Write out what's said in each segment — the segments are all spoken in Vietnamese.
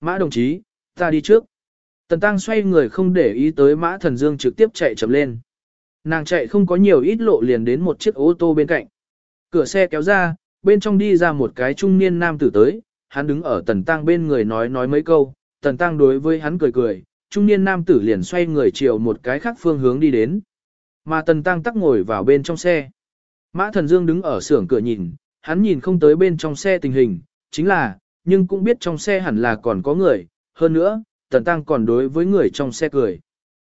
Mã đồng chí, ta đi trước. Tần Tăng xoay người không để ý tới Mã Thần Dương trực tiếp chạy chậm lên. Nàng chạy không có nhiều ít lộ liền đến một chiếc ô tô bên cạnh. Cửa xe kéo ra, bên trong đi ra một cái trung niên nam tử tới, hắn đứng ở Tần Tăng bên người nói nói mấy câu, Tần Tăng đối với hắn cười cười, trung niên nam tử liền xoay người chiều một cái khác phương hướng đi đến. Mà Tần Tăng tắc ngồi vào bên trong xe. Mã Thần Dương đứng ở xưởng cửa nhìn, hắn nhìn không tới bên trong xe tình hình, chính là, nhưng cũng biết trong xe hẳn là còn có người, hơn nữa, Tần Tăng còn đối với người trong xe cười.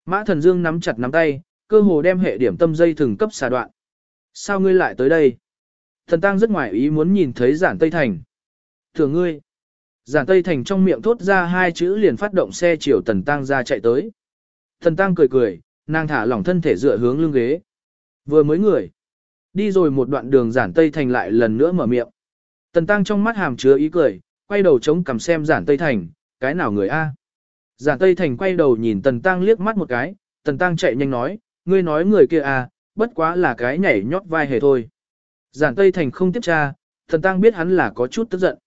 Mã Thần Dương nắm chặt nắm tay, cơ hồ đem hệ điểm tâm dây thừng cấp xà đoạn. Sao ngươi lại tới đây? Thần Tăng rất ngoài ý muốn nhìn thấy giản Tây Thành. Thường ngươi. Giản Tây Thành trong miệng thốt ra hai chữ liền phát động xe chiều Tần Tăng ra chạy tới. Thần Tăng cười cười, nàng thả lỏng thân thể dựa hướng lưng ghế. Vừa mới người. Đi rồi một đoạn đường giản Tây Thành lại lần nữa mở miệng. Tần Tăng trong mắt hàm chứa ý cười, quay đầu chống cằm xem giản Tây Thành, cái nào người A. Giản Tây Thành quay đầu nhìn Tần Tăng liếc mắt một cái, Tần Tăng chạy nhanh nói, ngươi nói người kia A, bất quá là cái nhảy nhót vai hề thôi. Giản Tây Thành không tiếp tra, Tần Tăng biết hắn là có chút tức giận.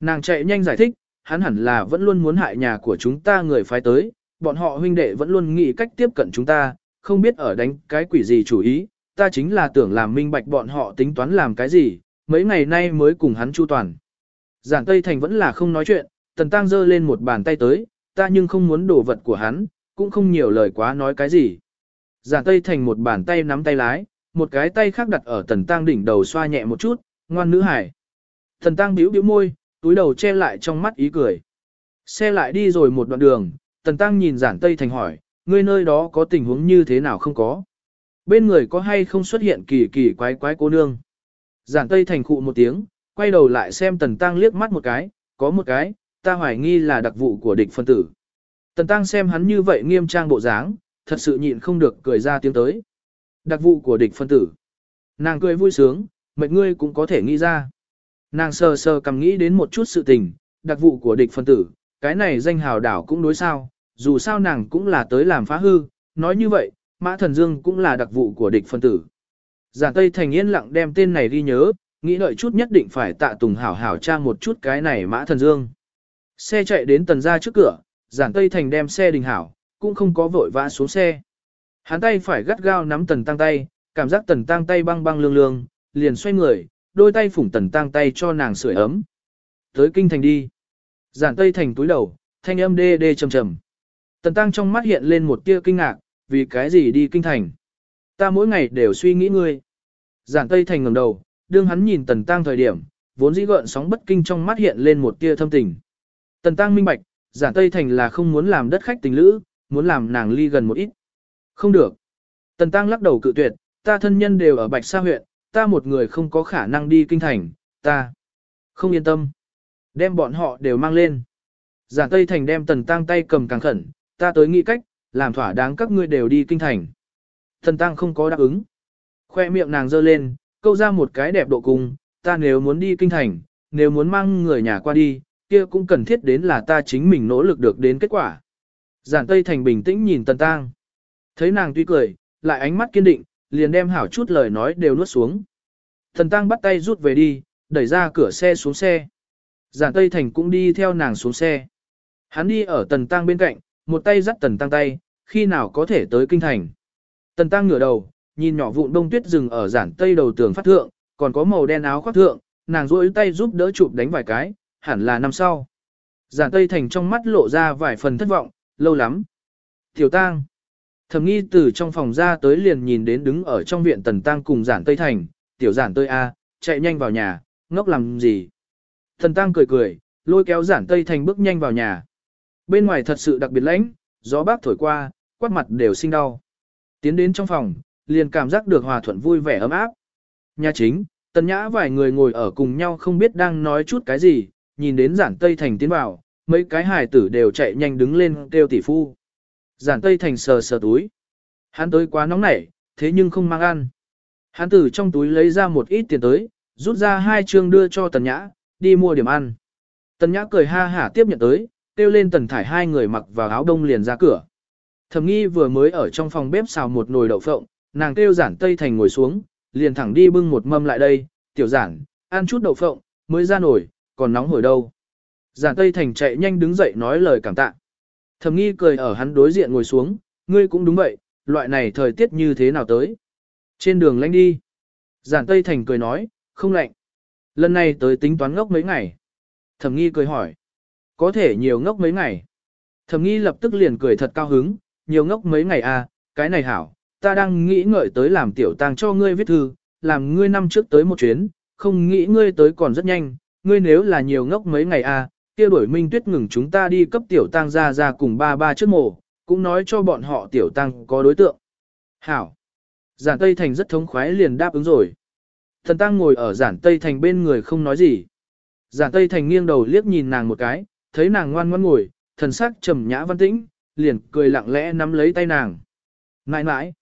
Nàng chạy nhanh giải thích, hắn hẳn là vẫn luôn muốn hại nhà của chúng ta người phái tới, bọn họ huynh đệ vẫn luôn nghĩ cách tiếp cận chúng ta, không biết ở đánh cái quỷ gì chủ ý, ta chính là tưởng làm minh bạch bọn họ tính toán làm cái gì, mấy ngày nay mới cùng hắn chu toàn. Giản Tây Thành vẫn là không nói chuyện, Tần Tăng giơ lên một bàn tay tới, ta nhưng không muốn đổ vật của hắn, cũng không nhiều lời quá nói cái gì. Giản Tây Thành một bàn tay nắm tay lái, một cái tay khác đặt ở Tần Tăng đỉnh đầu xoa nhẹ một chút, ngoan nữ hải. Tần Tăng bĩu bĩu môi, túi đầu che lại trong mắt ý cười. Xe lại đi rồi một đoạn đường, Tần Tăng nhìn Giản Tây Thành hỏi, ngươi nơi đó có tình huống như thế nào không có? Bên người có hay không xuất hiện kỳ kỳ quái quái cô nương? Giản Tây Thành khụ một tiếng, quay đầu lại xem Tần Tăng liếc mắt một cái, có một cái, ta hoài nghi là đặc vụ của địch phân tử. Tần Tăng xem hắn như vậy nghiêm trang bộ dáng, thật sự nhịn không được cười ra tiếng tới. Đặc vụ của địch phân tử. Nàng cười vui sướng, mệnh ngươi cũng có thể nghĩ ra. Nàng sờ sờ cầm nghĩ đến một chút sự tình, đặc vụ của địch phân tử, cái này danh hào đảo cũng đối sao, dù sao nàng cũng là tới làm phá hư, nói như vậy, Mã Thần Dương cũng là đặc vụ của địch phân tử. Giản Tây Thành yên lặng đem tên này ghi nhớ, nghĩ đợi chút nhất định phải tạ tùng hảo hảo tra một chút cái này Mã Thần Dương. Xe chạy đến tần ra trước cửa, Giản Tây Thành đem xe đình hảo, cũng không có vội vã xuống xe. Hắn tay phải gắt gao nắm tần tăng tay, cảm giác tần tăng tay băng băng lương lương, liền xoay người, đôi tay phủng tần tăng tay cho nàng sưởi ấm. Tới kinh thành đi. Giản Tây Thành túi đầu, thanh âm đê đê trầm trầm. Tần tăng trong mắt hiện lên một tia kinh ngạc, vì cái gì đi kinh thành. Ta mỗi ngày đều suy nghĩ ngươi. Giản Tây Thành ngẩng đầu, đương hắn nhìn tần tăng thời điểm, vốn dĩ gợn sóng bất kinh trong mắt hiện lên một tia thâm tình. Tần tăng minh bạch, giản Tây Thành là không muốn làm đất khách tình lữ, muốn làm nàng ly gần một ít. Không được. Tần tăng lắc đầu cự tuyệt, ta thân nhân đều ở Bạch Sa huyện, ta một người không có khả năng đi kinh thành, ta không yên tâm. Đem bọn họ đều mang lên. Giản Tây Thành đem tần tăng tay cầm càng khẩn, ta tới nghĩ cách, làm thỏa đáng các ngươi đều đi kinh thành. Tần tăng không có đáp ứng. Khoe miệng nàng giơ lên, câu ra một cái đẹp độ cùng, ta nếu muốn đi kinh thành, nếu muốn mang người nhà qua đi, kia cũng cần thiết đến là ta chính mình nỗ lực được đến kết quả. Giản Tây Thành bình tĩnh nhìn Tần Tăng. Thấy nàng tuy cười, lại ánh mắt kiên định, liền đem hảo chút lời nói đều nuốt xuống. Thần Tăng bắt tay rút về đi, đẩy ra cửa xe xuống xe. Giản Tây Thành cũng đi theo nàng xuống xe. Hắn đi ở Tần Tăng bên cạnh, một tay dắt Tần Tăng tay, khi nào có thể tới kinh thành. Tần Tăng ngửa đầu, nhìn nhỏ vụn đông tuyết rừng ở giản tây đầu tường phát thượng, còn có màu đen áo khoác thượng, nàng duỗi tay giúp đỡ chụp đánh vài cái, hẳn là năm sau. Giản tây thành trong mắt lộ ra vài phần thất vọng, lâu lắm. Tiểu tang. Thẩm nghi từ trong phòng ra tới liền nhìn đến đứng ở trong viện tần tang cùng giản tây thành, tiểu giản tây A, chạy nhanh vào nhà, ngốc làm gì. thần tang cười cười, lôi kéo giản tây thành bước nhanh vào nhà. Bên ngoài thật sự đặc biệt lãnh, gió bác thổi qua, quát mặt đều sinh đau. Tiến đến trong phòng, liền cảm giác được hòa thuận vui vẻ ấm áp. Nhà chính, tần nhã vài người ngồi ở cùng nhau không biết đang nói chút cái gì, nhìn đến giản tây thành tiến vào, mấy cái hài tử đều chạy nhanh đứng lên kêu tỷ phu. Giản tây thành sờ sờ túi. Hắn tới quá nóng nảy, thế nhưng không mang ăn. Hắn từ trong túi lấy ra một ít tiền tới, rút ra hai chương đưa cho tần nhã, đi mua điểm ăn. Tần nhã cười ha hả tiếp nhận tới, kêu lên tần thải hai người mặc vào áo đông liền ra cửa. Thẩm nghi vừa mới ở trong phòng bếp xào một nồi đậu phộng, nàng kêu giản tây thành ngồi xuống, liền thẳng đi bưng một mâm lại đây, tiểu giản, ăn chút đậu phộng, mới ra nổi, còn nóng hổi đâu. Giản Tây Thành chạy nhanh đứng dậy nói lời cảm tạ. Thẩm nghi cười ở hắn đối diện ngồi xuống, ngươi cũng đúng vậy, loại này thời tiết như thế nào tới. Trên đường lánh đi. Giản Tây Thành cười nói, không lạnh. Lần này tới tính toán ngốc mấy ngày. Thẩm nghi cười hỏi. Có thể nhiều ngốc mấy ngày. Thẩm nghi lập tức liền cười thật cao hứng, nhiều ngốc mấy ngày à, cái này hảo, ta đang nghĩ ngợi tới làm tiểu tang cho ngươi viết thư, làm ngươi năm trước tới một chuyến, không nghĩ ngươi tới còn rất nhanh, ngươi nếu là nhiều ngốc mấy ngày à, kia đổi minh tuyết ngừng chúng ta đi cấp tiểu tang ra ra cùng ba ba trước mộ, cũng nói cho bọn họ tiểu tang có đối tượng. Hảo. Giản Tây Thành rất thống khoái liền đáp ứng rồi. Thần tăng ngồi ở giản Tây Thành bên người không nói gì. Giản Tây Thành nghiêng đầu liếc nhìn nàng một cái, thấy nàng ngoan ngoãn ngồi, thần sắc trầm nhã văn tĩnh, liền cười lặng lẽ nắm lấy tay nàng. Nãi nãi.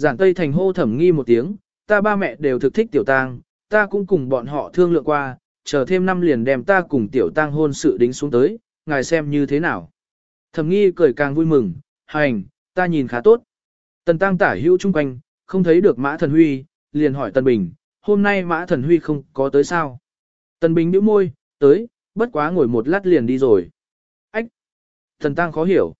Giản Tây Thành hô thẩm nghi một tiếng, ta ba mẹ đều thực thích tiểu tang, ta cũng cùng bọn họ thương lượng qua, chờ thêm năm liền đem ta cùng tiểu tang hôn sự đính xuống tới, ngài xem như thế nào. Thẩm nghi cười càng vui mừng, hành, ta nhìn khá tốt. Tần tăng tả hữu chung quanh, không thấy được mã thần huy, liền hỏi Tần Bình, hôm nay mã thần huy không có tới sao. Tần Bình nhíu môi, tới, bất quá ngồi một lát liền đi rồi. Ách! tần tăng khó hiểu.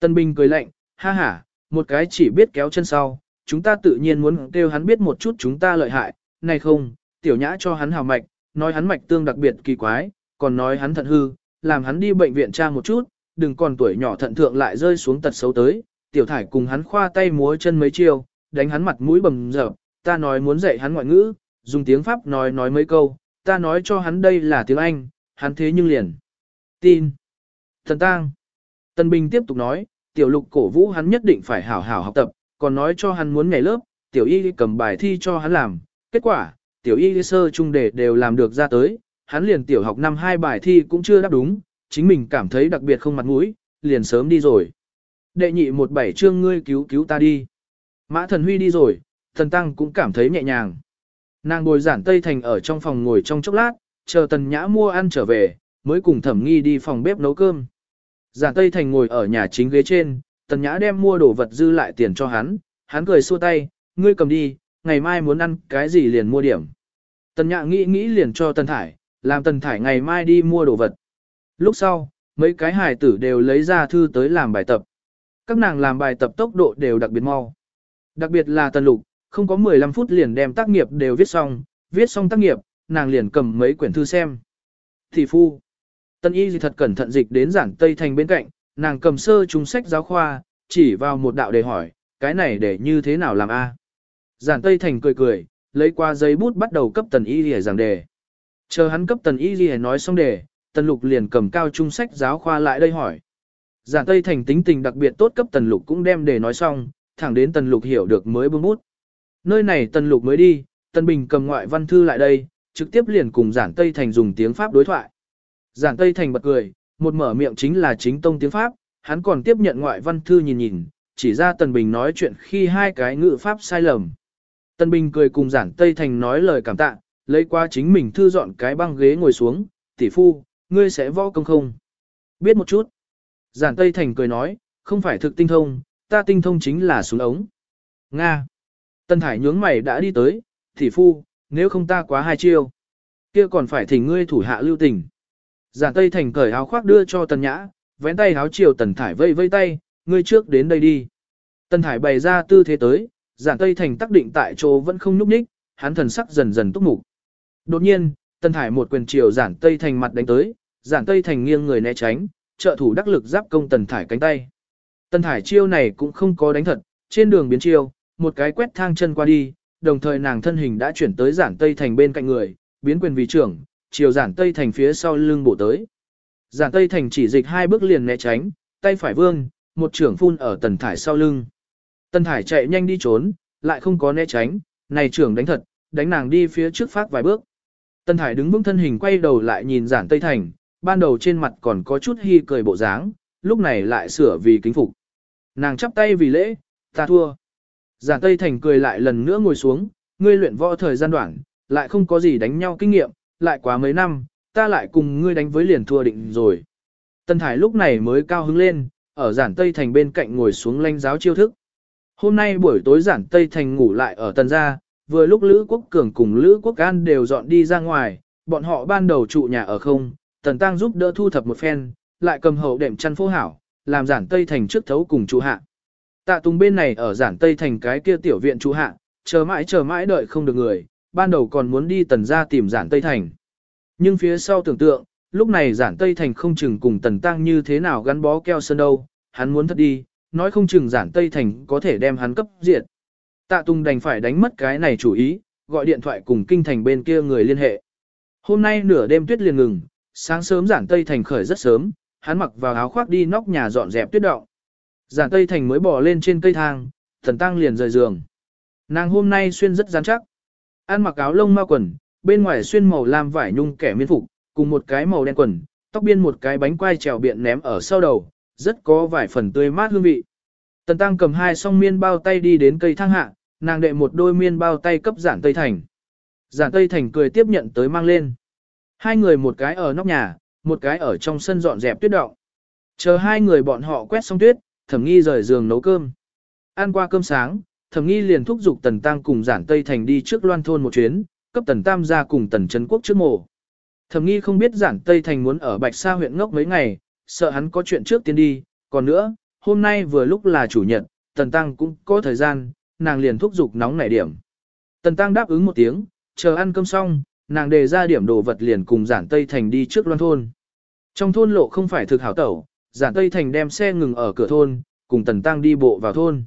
Tần Bình cười lạnh, ha ha, một cái chỉ biết kéo chân sau, chúng ta tự nhiên muốn kêu hắn biết một chút chúng ta lợi hại, này không, tiểu nhã cho hắn hào mạch, nói hắn mạch tương đặc biệt kỳ quái, còn nói hắn thận hư, làm hắn đi bệnh viện tra một chút, đừng còn tuổi nhỏ thận thượng lại rơi xuống tật xấu tới, tiểu thải cùng hắn khoa tay múa chân mấy chiêu, đánh hắn mặt mũi bầm dập, ta nói muốn dạy hắn ngoại ngữ, dùng tiếng Pháp nói nói mấy câu, ta nói cho hắn đây là tiếng Anh, hắn thế nhưng liền. Tin. Thần tang. Tân Bình tiếp tục nói, tiểu lục cổ vũ hắn nhất định phải hảo hảo học tập, còn nói cho hắn muốn nhảy lớp, tiểu y cầm bài thi cho hắn làm, kết quả, tiểu y sơ trung đề đều làm được ra tới, hắn liền tiểu học năm hai bài thi cũng chưa đáp đúng, chính mình cảm thấy đặc biệt không mặt mũi, liền sớm đi rồi. Đệ nhị một bảy chương ngươi cứu cứu ta đi. Mã thần huy đi rồi, thần tăng cũng cảm thấy nhẹ nhàng. Nàng ngồi giản Tây Thành ở trong phòng ngồi trong chốc lát, chờ tần nhã mua ăn trở về, mới cùng thẩm nghi đi phòng bếp nấu cơm. Giản Tây Thành ngồi ở nhà chính ghế trên, tần nhã đem mua đồ vật dư lại tiền cho hắn, hắn cười xua tay, ngươi cầm đi, ngày mai muốn ăn cái gì liền mua điểm. Tần nhã nghĩ nghĩ liền cho tần thải, làm tần thải ngày mai đi mua đồ vật. Lúc sau, mấy cái hài tử đều lấy ra thư tới làm bài tập. Các nàng làm bài tập tốc độ đều đặc biệt mau. Đặc biệt là tần lục, không có 15 phút liền đem tác nghiệp đều viết xong, viết xong tác nghiệp, nàng liền cầm mấy quyển thư xem. Thì phu. Tân y gì thật cẩn thận dịch đến giảng Tây Thành bên cạnh, nàng cầm sơ trung sách giáo khoa, chỉ vào một đạo để hỏi, cái này để như thế nào làm a? Giản Tây Thành cười cười, lấy qua giấy bút bắt đầu cấp tần y lìa giảng đề. Chờ hắn cấp tần y lìa nói xong đề, tần lục liền cầm cao trung sách giáo khoa lại đây hỏi. Giản Tây Thành tính tình đặc biệt tốt cấp tần lục cũng đem đề nói xong, thẳng đến tần lục hiểu được mới bưng bút. Nơi này tần lục mới đi, tần bình cầm ngoại văn thư lại đây, trực tiếp liền cùng giản Tây Thành dùng tiếng Pháp đối thoại. Giản Tây Thành bật cười, một mở miệng chính là chính tông tiếng Pháp, hắn còn tiếp nhận ngoại văn thư nhìn nhìn, chỉ ra tần bình nói chuyện khi hai cái ngữ Pháp sai lầm. Tần bình cười cùng giản Tây Thành nói lời cảm tạ, lấy qua chính mình thư dọn cái băng ghế ngồi xuống, tỷ phu, ngươi sẽ võ công không? Biết một chút. Giản Tây Thành cười nói, không phải thực tinh thông, ta tinh thông chính là súng ống. Nga. Tân Thải nhướng mày đã đi tới, tỷ phu, nếu không ta quá hai chiêu. kia còn phải thỉnh ngươi thủ hạ lưu tình. Giản Tây Thành cởi áo khoác đưa cho Tần Nhã, vén tay áo chiều Tần Thải vây vây tay, ngươi trước đến đây đi. Tần Thải bày ra tư thế tới, Giản Tây Thành tác định tại chỗ vẫn không nhúc nhích, hắn thần sắc dần dần túc mục. Đột nhiên, Tần Thải một quyền chiều Giản Tây Thành mặt đánh tới, Giản Tây Thành nghiêng người né tránh, trợ thủ đắc lực giáp công Tần Thải cánh tay. Tần Thải chiêu này cũng không có đánh thật, trên đường biến chiêu, một cái quét thang chân qua đi, đồng thời nàng thân hình đã chuyển tới giản tây thành bên cạnh người, biến quyền vì trưởng, chiều giản tây thành phía sau lưng bổ tới. Giản tây thành chỉ dịch hai bước liền né tránh, tay phải vương, một trưởng phun ở tần thải sau lưng. Tần thải chạy nhanh đi trốn, lại không có né tránh, này trưởng đánh thật, đánh nàng đi phía trước phát vài bước. Tần thải đứng vững thân hình quay đầu lại nhìn giản tây thành, ban đầu trên mặt còn có chút hy cười bộ dáng, lúc này lại sửa vì kính phục. Nàng chắp tay vì lễ, ta thua. Giản Tây Thành cười lại lần nữa ngồi xuống, ngươi luyện võ thời gian đoạn, lại không có gì đánh nhau kinh nghiệm, lại quá mấy năm, ta lại cùng ngươi đánh với liền thua định rồi. Tân Thải lúc này mới cao hứng lên, ở giản Tây Thành bên cạnh ngồi xuống lanh giáo chiêu thức. Hôm nay buổi tối giản Tây Thành ngủ lại ở tần gia, vừa lúc Lữ Quốc Cường cùng Lữ Quốc An đều dọn đi ra ngoài, bọn họ ban đầu trụ nhà ở không, Tần Tăng giúp đỡ thu thập một phen, lại cầm hậu đệm chăn phố hảo, làm giản Tây Thành trước thấu cùng chủ hạ. Tạ Tùng bên này ở giản Tây Thành cái kia tiểu viện chủ hạ, chờ mãi chờ mãi đợi không được người, ban đầu còn muốn đi tần ra tìm giản Tây Thành. Nhưng phía sau tưởng tượng, lúc này giản Tây Thành không chừng cùng tần tăng như thế nào gắn bó keo sơn đâu, hắn muốn thật đi, nói không chừng giản Tây Thành có thể đem hắn cấp diệt. Tạ Tùng đành phải đánh mất cái này chủ ý, gọi điện thoại cùng kinh thành bên kia người liên hệ. Hôm nay nửa đêm tuyết liền ngừng, sáng sớm giản Tây Thành khởi rất sớm, hắn mặc vào áo khoác đi nóc nhà dọn dẹp tuyết động. Giản Tây Thành mới bỏ lên trên cây thang, thần tăng liền rời giường. Nàng hôm nay xuyên rất rắn chắc. Ăn mặc áo lông ma quần, bên ngoài xuyên màu lam vải nhung kẻ miên phục, cùng một cái màu đen quần, tóc biên một cái bánh quai trèo biện ném ở sau đầu, rất có vài phần tươi mát hương vị. Tần Tăng cầm hai song miên bao tay đi đến cây thang hạ, nàng đệ một đôi miên bao tay cấp giản Tây Thành. Giản Tây Thành cười tiếp nhận tới mang lên. Hai người một cái ở nóc nhà, một cái ở trong sân dọn dẹp tuyết động. Chờ hai người bọn họ quét xong tuyết, thẩm nghi rời giường nấu cơm. Ăn qua cơm sáng, thẩm nghi liền thúc giục tần tăng cùng giản Tây Thành đi trước loan thôn một chuyến, cấp tần tam ra cùng tần Trấn quốc trước mộ. Thẩm nghi không biết giản Tây Thành muốn ở Bạch Sa huyện ngốc mấy ngày, sợ hắn có chuyện trước tiên đi, còn nữa, hôm nay vừa lúc là chủ nhật, tần tăng cũng có thời gian, nàng liền thúc giục nóng nảy điểm. Tần tăng đáp ứng một tiếng, chờ ăn cơm xong, nàng đề ra điểm đồ vật liền cùng giản Tây Thành đi trước loan thôn. Trong thôn lộ không phải thực hảo tẩu, giản Tây Thành đem xe ngừng ở cửa thôn, cùng Tần Tăng đi bộ vào thôn.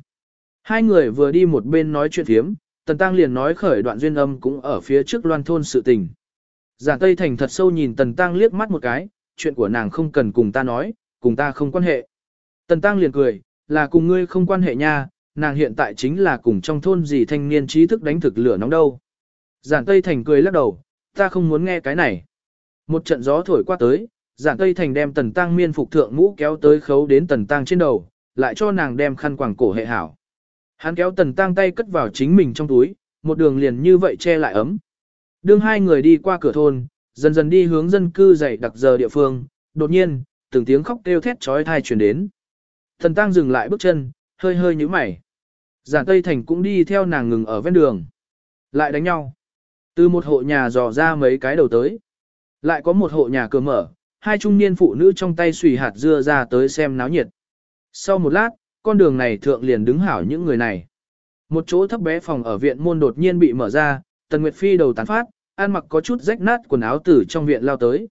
Hai người vừa đi một bên nói chuyện thiếm, Tần Tăng liền nói khởi đoạn duyên âm cũng ở phía trước loan thôn sự tình. Giản Tây Thành thật sâu nhìn Tần Tăng liếc mắt một cái, chuyện của nàng không cần cùng ta nói, cùng ta không quan hệ. Tần Tăng liền cười, là cùng ngươi không quan hệ nha, nàng hiện tại chính là cùng trong thôn gì thanh niên trí thức đánh thực lửa nóng đâu. Giản Tây Thành cười lắc đầu, ta không muốn nghe cái này. Một trận gió thổi qua tới, giản Tây Thành đem tần tăng miên phục thượng mũ kéo tới khấu đến tần tăng trên đầu, lại cho nàng đem khăn quàng cổ hệ hảo. Hắn kéo tần tăng tay cất vào chính mình trong túi, một đường liền như vậy che lại ấm. Đương hai người đi qua cửa thôn, dần dần đi hướng dân cư dày đặc giờ địa phương, đột nhiên, từng tiếng khóc kêu thét trói thai truyền đến. Thần tăng dừng lại bước chân, hơi hơi nhíu mày. Giản Tây Thành cũng đi theo nàng ngừng ở ven đường. Lại đánh nhau. Từ một hộ nhà dò ra mấy cái đầu tới. Lại có một hộ nhà cửa mở, hai trung niên phụ nữ trong tay xùy hạt dưa ra tới xem náo nhiệt. Sau một lát, con đường này thượng liền đứng hảo những người này. Một chỗ thấp bé phòng ở viện môn đột nhiên bị mở ra, Tần Nguyệt Phi đầu tán phát, ăn mặc có chút rách nát quần áo từ trong viện lao tới.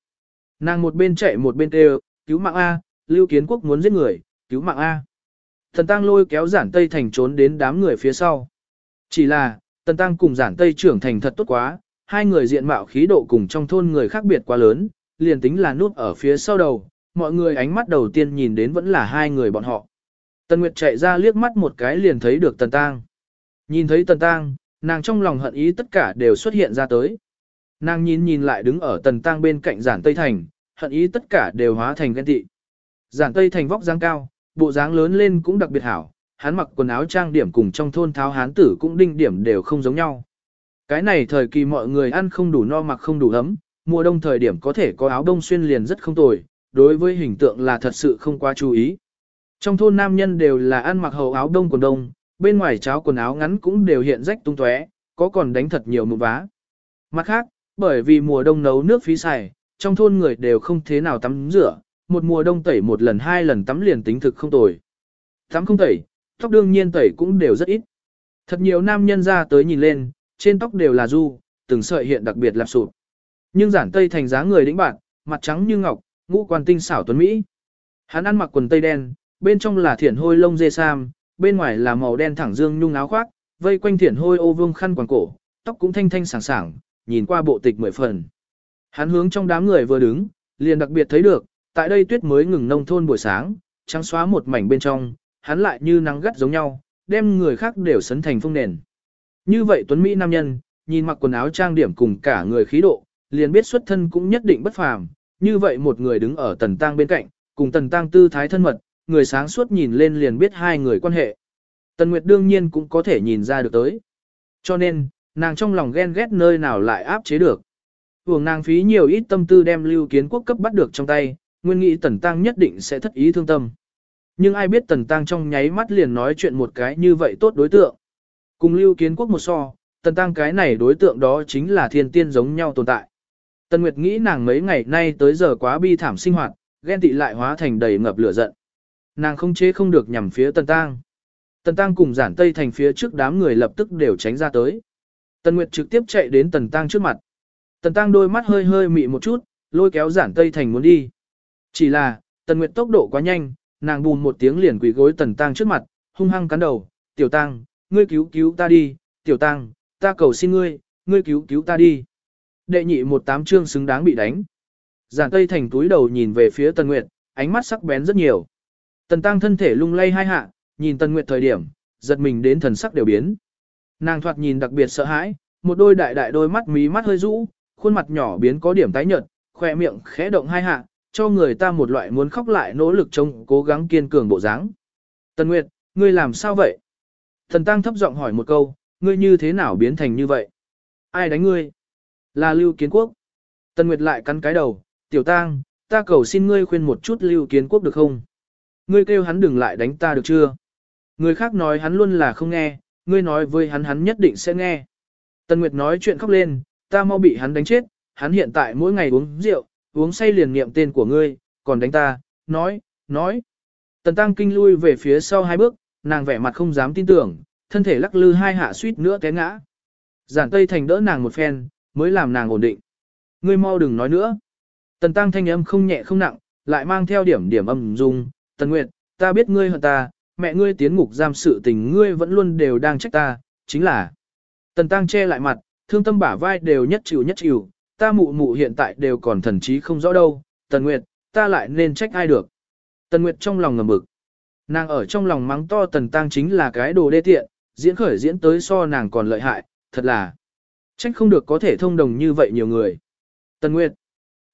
Nàng một bên chạy một bên kêu, cứu mạng A, Lưu Kiến Quốc muốn giết người, cứu mạng A. Thần Tăng lôi kéo giản Tây Thành trốn đến đám người phía sau. Chỉ là, Tần Tăng cùng giản Tây trưởng thành thật tốt quá, hai người diện mạo khí độ cùng trong thôn người khác biệt quá lớn, liền tính là nút ở phía sau đầu, mọi người ánh mắt đầu tiên nhìn đến vẫn là hai người bọn họ. Tần Nguyệt chạy ra liếc mắt một cái liền thấy được Tần Tăng. Nhìn thấy Tần Tăng, nàng trong lòng hận ý tất cả đều xuất hiện ra tới. Nàng nhìn nhìn lại đứng ở Tần Tăng bên cạnh giản Tây Thành, hận ý tất cả đều hóa thành ghen tị. Giản Tây Thành vóc dáng cao, bộ dáng lớn lên cũng đặc biệt hảo, hắn mặc quần áo trang điểm cùng trong thôn tháo hán tử cũng đinh điểm đều không giống nhau. Cái này thời kỳ mọi người ăn không đủ no mặc không đủ ấm, mùa đông thời điểm có thể có áo đông xuyên liền rất không tồi, đối với hình tượng là thật sự không quá chú ý. Trong thôn nam nhân đều là ăn mặc hầu áo đông quần đông, bên ngoài cháo quần áo ngắn cũng đều hiện rách tung tóe, có còn đánh thật nhiều mụn vá. Mặt khác, bởi vì mùa đông nấu nước phí xài, trong thôn người đều không thế nào tắm rửa, một mùa đông tẩy một lần hai lần tắm liền tính thực không tồi. Tắm không tẩy, tóc đương nhiên tẩy cũng đều rất ít. Thật nhiều nam nhân ra tới nhìn lên, trên tóc đều là du, từng sợi hiện đặc biệt lạp sụp. Nhưng giản tây thành giá người đĩnh bạn, mặt trắng như ngọc, ngũ quan tinh xảo tuấn Mỹ. Hắn ăn mặc quần tây đen, bên trong là thiển hôi lông dê sam, bên ngoài là màu đen thẳng dương nhung áo khoác, vây quanh thiển hôi ô vương khăn quàng cổ, tóc cũng thanh thanh sảng sảng, nhìn qua bộ tịch mười phần. Hắn hướng trong đám người vừa đứng, liền đặc biệt thấy được, tại đây tuyết mới ngừng nông thôn buổi sáng, trắng xóa một mảnh bên trong, hắn lại như nắng gắt giống nhau, đem người khác đều sấn thành phong nền. Như vậy Tuấn Mỹ nam nhân, nhìn mặc quần áo trang điểm cùng cả người khí độ, liền biết xuất thân cũng nhất định bất phàm. Như vậy một người đứng ở tần tang bên cạnh, cùng tần tang tư thái thân mật, người sáng suốt nhìn lên liền biết hai người quan hệ. Tần Nguyệt đương nhiên cũng có thể nhìn ra được tới. Cho nên, nàng trong lòng ghen ghét nơi nào lại áp chế được. Hưởng nàng phí nhiều ít tâm tư đem lưu kiến quốc cấp bắt được trong tay, nguyên nghĩ tần tăng nhất định sẽ thất ý thương tâm. Nhưng ai biết tần tăng trong nháy mắt liền nói chuyện một cái như vậy tốt đối tượng. Cùng lưu kiến quốc một so, tần tăng cái này đối tượng đó chính là thiên tiên giống nhau tồn tại. Tần Nguyệt nghĩ nàng mấy ngày nay tới giờ quá bi thảm sinh hoạt, ghen tị lại hóa thành đầy ngập lửa giận. Nàng không chế không được nhằm phía Tần Tăng. Tần Tăng cùng giản tây thành phía trước đám người lập tức đều tránh ra tới. Tần Nguyệt trực tiếp chạy đến Tần Tăng trước mặt. Tần Tăng đôi mắt hơi hơi mị một chút, lôi kéo giản tây thành muốn đi. Chỉ là, Tần Nguyệt tốc độ quá nhanh, nàng bùn một tiếng liền quỳ gối Tần Tăng trước mặt, hung hăng cắn đầu, tiểu Tăng, ngươi cứu cứu ta đi, tiểu Tăng, ta cầu xin ngươi, ngươi cứu cứu ta đi. Đệ nhị một tám chương xứng đáng bị đánh. Giản Tây Thành túi đầu nhìn về phía Tần Nguyệt, ánh mắt sắc bén rất nhiều. Tần Tăng thân thể lung lay hai hạ, nhìn Tần Nguyệt thời điểm, giật mình đến thần sắc đều biến. Nàng thoạt nhìn đặc biệt sợ hãi, một đôi đại đại đôi mắt mí mắt hơi rũ, khuôn mặt nhỏ biến có điểm tái nhợt, khỏe miệng khẽ động hai hạ, cho người ta một loại muốn khóc lại nỗ lực trông cố gắng kiên cường bộ dáng. Tần Nguyệt, ngươi làm sao vậy? Thần Tăng thấp giọng hỏi một câu, ngươi như thế nào biến thành như vậy? Ai đánh ngươi? Là Lưu Kiến Quốc. Tần Nguyệt lại cắn cái đầu, tiểu tang, ta cầu xin ngươi khuyên một chút Lưu Kiến Quốc được không? Ngươi kêu hắn đừng lại đánh ta được chưa? Người khác nói hắn luôn là không nghe, ngươi nói với hắn hắn nhất định sẽ nghe. Tần Nguyệt nói chuyện khóc lên, ta mau bị hắn đánh chết, hắn hiện tại mỗi ngày uống rượu, uống say liền niệm tên của ngươi, còn đánh ta, nói, nói. Tần Tăng kinh lui về phía sau hai bước, nàng vẻ mặt không dám tin tưởng, thân thể lắc lư hai hạ suýt nữa té ngã. Giản Tây Thành đỡ nàng một phen, mới làm nàng ổn định. Ngươi mau đừng nói nữa. Tần Tăng thanh âm không nhẹ không nặng, lại mang theo điểm điểm âm dung. Tần Nguyệt, ta biết ngươi hận ta, mẹ ngươi tiến ngục giam sự tình ngươi vẫn luôn đều đang trách ta, chính là. Tần Tăng che lại mặt, thương tâm bả vai đều nhất chịu nhất chịu, ta mụ mụ hiện tại đều còn thần trí không rõ đâu. Tần Nguyệt, ta lại nên trách ai được. Tần Nguyệt trong lòng ngầm bực. Nàng ở trong lòng mắng to Tần Tăng chính là cái đồ đê tiện, diễn khởi diễn tới so nàng còn lợi hại, thật là. Trách không được có thể thông đồng như vậy nhiều người. Tần Nguyệt.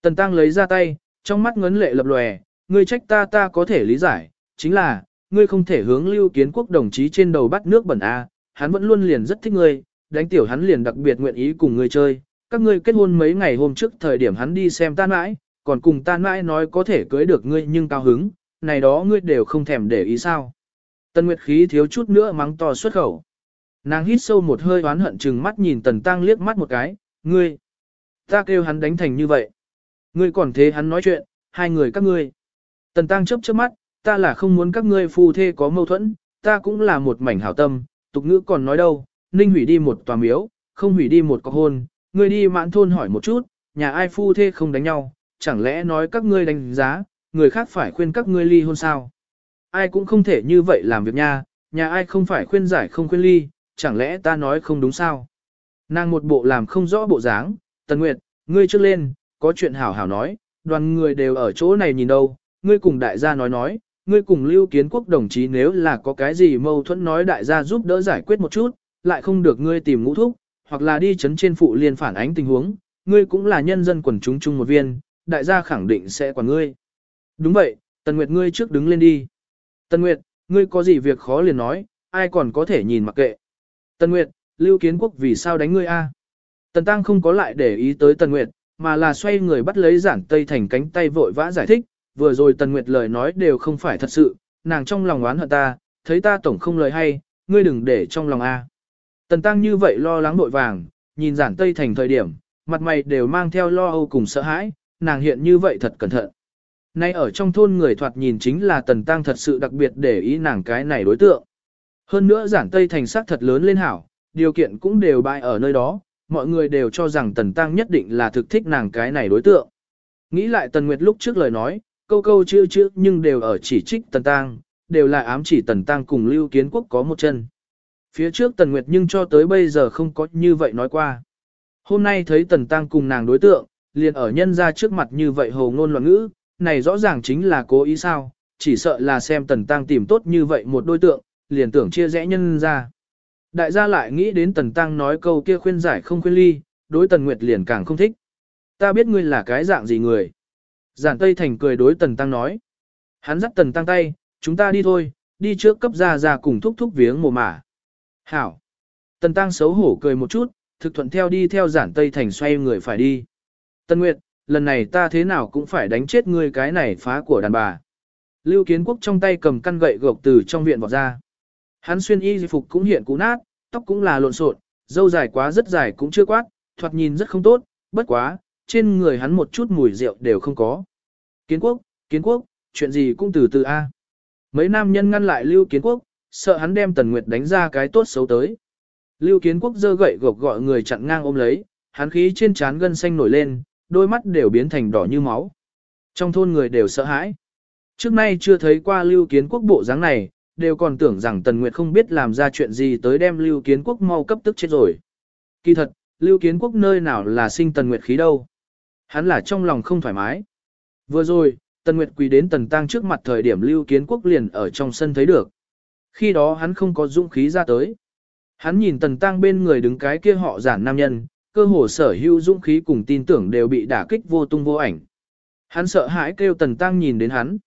Tần Tăng lấy ra tay, trong mắt ngấn lệ lập lòe, ngươi trách ta ta có thể lý giải, chính là, ngươi không thể hướng lưu kiến quốc đồng chí trên đầu bắt nước bẩn A, hắn vẫn luôn liền rất thích ngươi, đánh tiểu hắn liền đặc biệt nguyện ý cùng ngươi chơi, các ngươi kết hôn mấy ngày hôm trước thời điểm hắn đi xem ta mãi, còn cùng ta mãi nói có thể cưới được ngươi nhưng cao hứng, này đó ngươi đều không thèm để ý sao. Tần Nguyệt khí thiếu chút nữa mắng to xuất khẩu. Nàng hít sâu một hơi oán hận chừng mắt nhìn Tần Tăng liếc mắt một cái, ngươi. Ta kêu hắn đánh thành như vậy. Ngươi còn thế hắn nói chuyện, hai người các ngươi. Tần Tăng chớp chớp mắt, ta là không muốn các ngươi phu thê có mâu thuẫn, ta cũng là một mảnh hảo tâm, tục ngữ còn nói đâu, ninh hủy đi một tòa miếu, không hủy đi một có hôn, ngươi đi mãn thôn hỏi một chút, nhà ai phu thê không đánh nhau, chẳng lẽ nói các ngươi đánh giá, người khác phải khuyên các ngươi ly hôn sao? Ai cũng không thể như vậy làm việc nha, nhà ai không phải khuyên giải không khuyên ly, chẳng lẽ ta nói không đúng sao? Nàng một bộ làm không rõ bộ dáng, Tần Nguyệt, ngươi trước lên, có chuyện hảo hảo nói, đoàn người đều ở chỗ này nhìn đâu, ngươi cùng đại gia nói nói, ngươi cùng lưu kiến quốc đồng chí nếu là có cái gì mâu thuẫn nói đại gia giúp đỡ giải quyết một chút, lại không được ngươi tìm ngũ thúc, hoặc là đi chấn trên phụ liên phản ánh tình huống, ngươi cũng là nhân dân quần chúng chung một viên, đại gia khẳng định sẽ quản ngươi. Đúng vậy, Tần Nguyệt ngươi trước đứng lên đi. Tần Nguyệt, ngươi có gì việc khó liền nói, ai còn có thể nhìn mặc kệ. Tần Nguyệt, Lưu Kiến Quốc vì sao đánh ngươi a? Tần Tăng không có lại để ý tới Tần Nguyệt, mà là xoay người bắt lấy giản tây thành cánh tay vội vã giải thích, vừa rồi Tần Nguyệt lời nói đều không phải thật sự, nàng trong lòng oán hận ta, thấy ta tổng không lời hay, ngươi đừng để trong lòng a. Tần Tăng như vậy lo lắng đội vàng, nhìn giản tây thành thời điểm, mặt mày đều mang theo lo âu cùng sợ hãi, nàng hiện như vậy thật cẩn thận. Nay ở trong thôn người thoạt nhìn chính là Tần Tăng thật sự đặc biệt để ý nàng cái này đối tượng. Hơn nữa giản Tây thành sắc thật lớn lên hảo, điều kiện cũng đều bại ở nơi đó, mọi người đều cho rằng Tần Tăng nhất định là thực thích nàng cái này đối tượng. Nghĩ lại Tần Nguyệt lúc trước lời nói, câu câu chữ chữ nhưng đều ở chỉ trích Tần Tăng, đều là ám chỉ Tần Tăng cùng Lưu Kiến Quốc có một chân. Phía trước Tần Nguyệt nhưng cho tới bây giờ không có như vậy nói qua. Hôm nay thấy Tần Tăng cùng nàng đối tượng, liền ở nhân ra trước mặt như vậy hồ ngôn loạn ngữ, này rõ ràng chính là cố ý sao, chỉ sợ là xem Tần Tăng tìm tốt như vậy một đối tượng, liền tưởng chia rẽ nhân ra. Đại gia lại nghĩ đến Tần Tăng nói câu kia khuyên giải không khuyên ly, đối Tần Nguyệt liền càng không thích. Ta biết ngươi là cái dạng gì người. Giản Tây Thành cười đối Tần Tăng nói. Hắn dắt Tần Tăng tay, chúng ta đi thôi, đi trước cấp ra ra cùng thúc thúc viếng mồ mả. Hảo. Tần Tăng xấu hổ cười một chút, thực thuận theo đi theo Giản Tây Thành xoay người phải đi. Tần Nguyệt, lần này ta thế nào cũng phải đánh chết ngươi cái này phá của đàn bà. Lưu Kiến Quốc trong tay cầm căn gậy gộc từ trong viện vọt ra. Hắn xuyên y phục cũng hiện cũ nát, tóc cũng là lộn xộn, dâu dài quá rất dài cũng chưa quát, thoạt nhìn rất không tốt, bất quá, trên người hắn một chút mùi rượu đều không có. Kiến quốc, kiến quốc, chuyện gì cũng từ từ A. Mấy nam nhân ngăn lại Lưu Kiến Quốc, sợ hắn đem Tần Nguyệt đánh ra cái tốt xấu tới. Lưu Kiến Quốc giơ gậy gộc gọi người chặn ngang ôm lấy, hắn khí trên trán gân xanh nổi lên, đôi mắt đều biến thành đỏ như máu. Trong thôn người đều sợ hãi. Trước nay chưa thấy qua Lưu Kiến Quốc bộ dáng này, đều còn tưởng rằng Tần Nguyệt không biết làm ra chuyện gì tới đem Lưu Kiến Quốc mau cấp tức chết rồi. Kỳ thật, Lưu Kiến Quốc nơi nào là sinh Tần Nguyệt khí đâu. Hắn là trong lòng không thoải mái. Vừa rồi, Tần Nguyệt quỳ đến Tần Tăng trước mặt thời điểm Lưu Kiến Quốc liền ở trong sân thấy được. Khi đó hắn không có dũng khí ra tới. Hắn nhìn Tần Tăng bên người đứng cái kia họ giản nam nhân, cơ hồ sở hữu dũng khí cùng tin tưởng đều bị đả kích vô tung vô ảnh. Hắn sợ hãi kêu Tần Tăng nhìn đến hắn.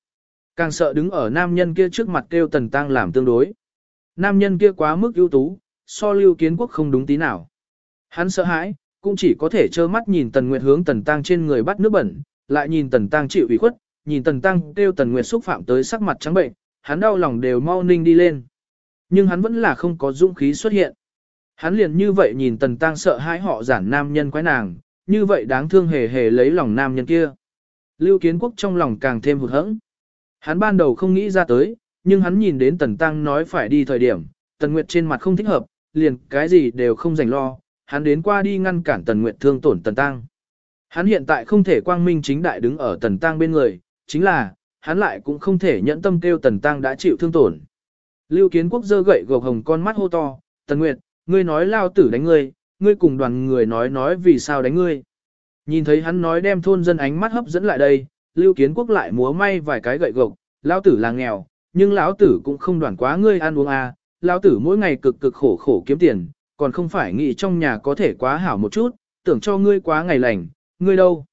Càng sợ đứng ở nam nhân kia trước mặt kêu Tần Tăng làm tương đối. Nam nhân kia quá mức ưu tú, so Lưu Kiến Quốc không đúng tí nào. Hắn sợ hãi, cũng chỉ có thể trơ mắt nhìn Tần Nguyệt hướng Tần Tăng trên người bắt nước bẩn, lại nhìn Tần Tăng chịu ủy khuất, nhìn Tần Tăng kêu Tần Nguyệt xúc phạm tới sắc mặt trắng bệnh, hắn đau lòng đều mau ninh đi lên. Nhưng hắn vẫn là không có dũng khí xuất hiện. Hắn liền như vậy nhìn Tần Tăng sợ hãi họ giản nam nhân quái nàng, như vậy đáng thương hề hề lấy lòng nam nhân kia. Lưu Kiến Quốc trong lòng càng thêm hụt hẫng. Hắn ban đầu không nghĩ ra tới, nhưng hắn nhìn đến Tần Tăng nói phải đi thời điểm, Tần Nguyệt trên mặt không thích hợp, liền cái gì đều không dành lo, hắn đến qua đi ngăn cản Tần Nguyệt thương tổn Tần Tăng. Hắn hiện tại không thể quang minh chính đại đứng ở Tần Tăng bên người, chính là, hắn lại cũng không thể nhẫn tâm kêu Tần Tăng đã chịu thương tổn. Lưu Kiến Quốc giơ gậy gộc hồng con mắt hô to, Tần Nguyệt, ngươi nói lao tử đánh ngươi, ngươi cùng đoàn người nói nói vì sao đánh ngươi. Nhìn thấy hắn nói đem thôn dân ánh mắt hấp dẫn lại đây, Lưu Kiến Quốc lại múa may vài cái gậy gộc, lao tử là nghèo, nhưng lão tử cũng không đoàn quá ngươi ăn uống à, lão tử mỗi ngày cực cực khổ khổ kiếm tiền, còn không phải nghĩ trong nhà có thể quá hảo một chút, tưởng cho ngươi quá ngày lành, ngươi đâu?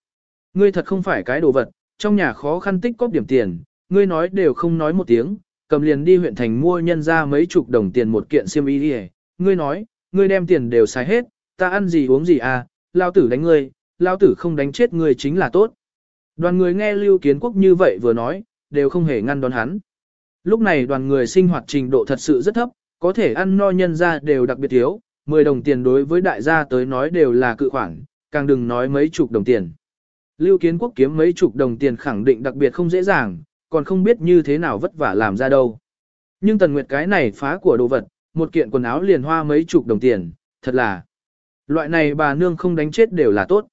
Ngươi thật không phải cái đồ vật, trong nhà khó khăn tích cóp điểm tiền, ngươi nói đều không nói một tiếng, cầm liền đi huyện thành mua nhân ra mấy chục đồng tiền một kiện xiêm y đi ngươi nói, ngươi đem tiền đều xài hết, ta ăn gì uống gì à, lao tử đánh ngươi, lao tử không đánh chết ngươi chính là tốt. Đoàn người nghe Lưu Kiến Quốc như vậy vừa nói, đều không hề ngăn đón hắn. Lúc này đoàn người sinh hoạt trình độ thật sự rất thấp, có thể ăn no nhân ra đều đặc biệt thiếu, 10 đồng tiền đối với đại gia tới nói đều là cự khoản, càng đừng nói mấy chục đồng tiền. Lưu Kiến Quốc kiếm mấy chục đồng tiền khẳng định đặc biệt không dễ dàng, còn không biết như thế nào vất vả làm ra đâu. Nhưng Tần Nguyệt cái này phá của đồ vật, một kiện quần áo liền hoa mấy chục đồng tiền, thật là. Loại này bà nương không đánh chết đều là tốt.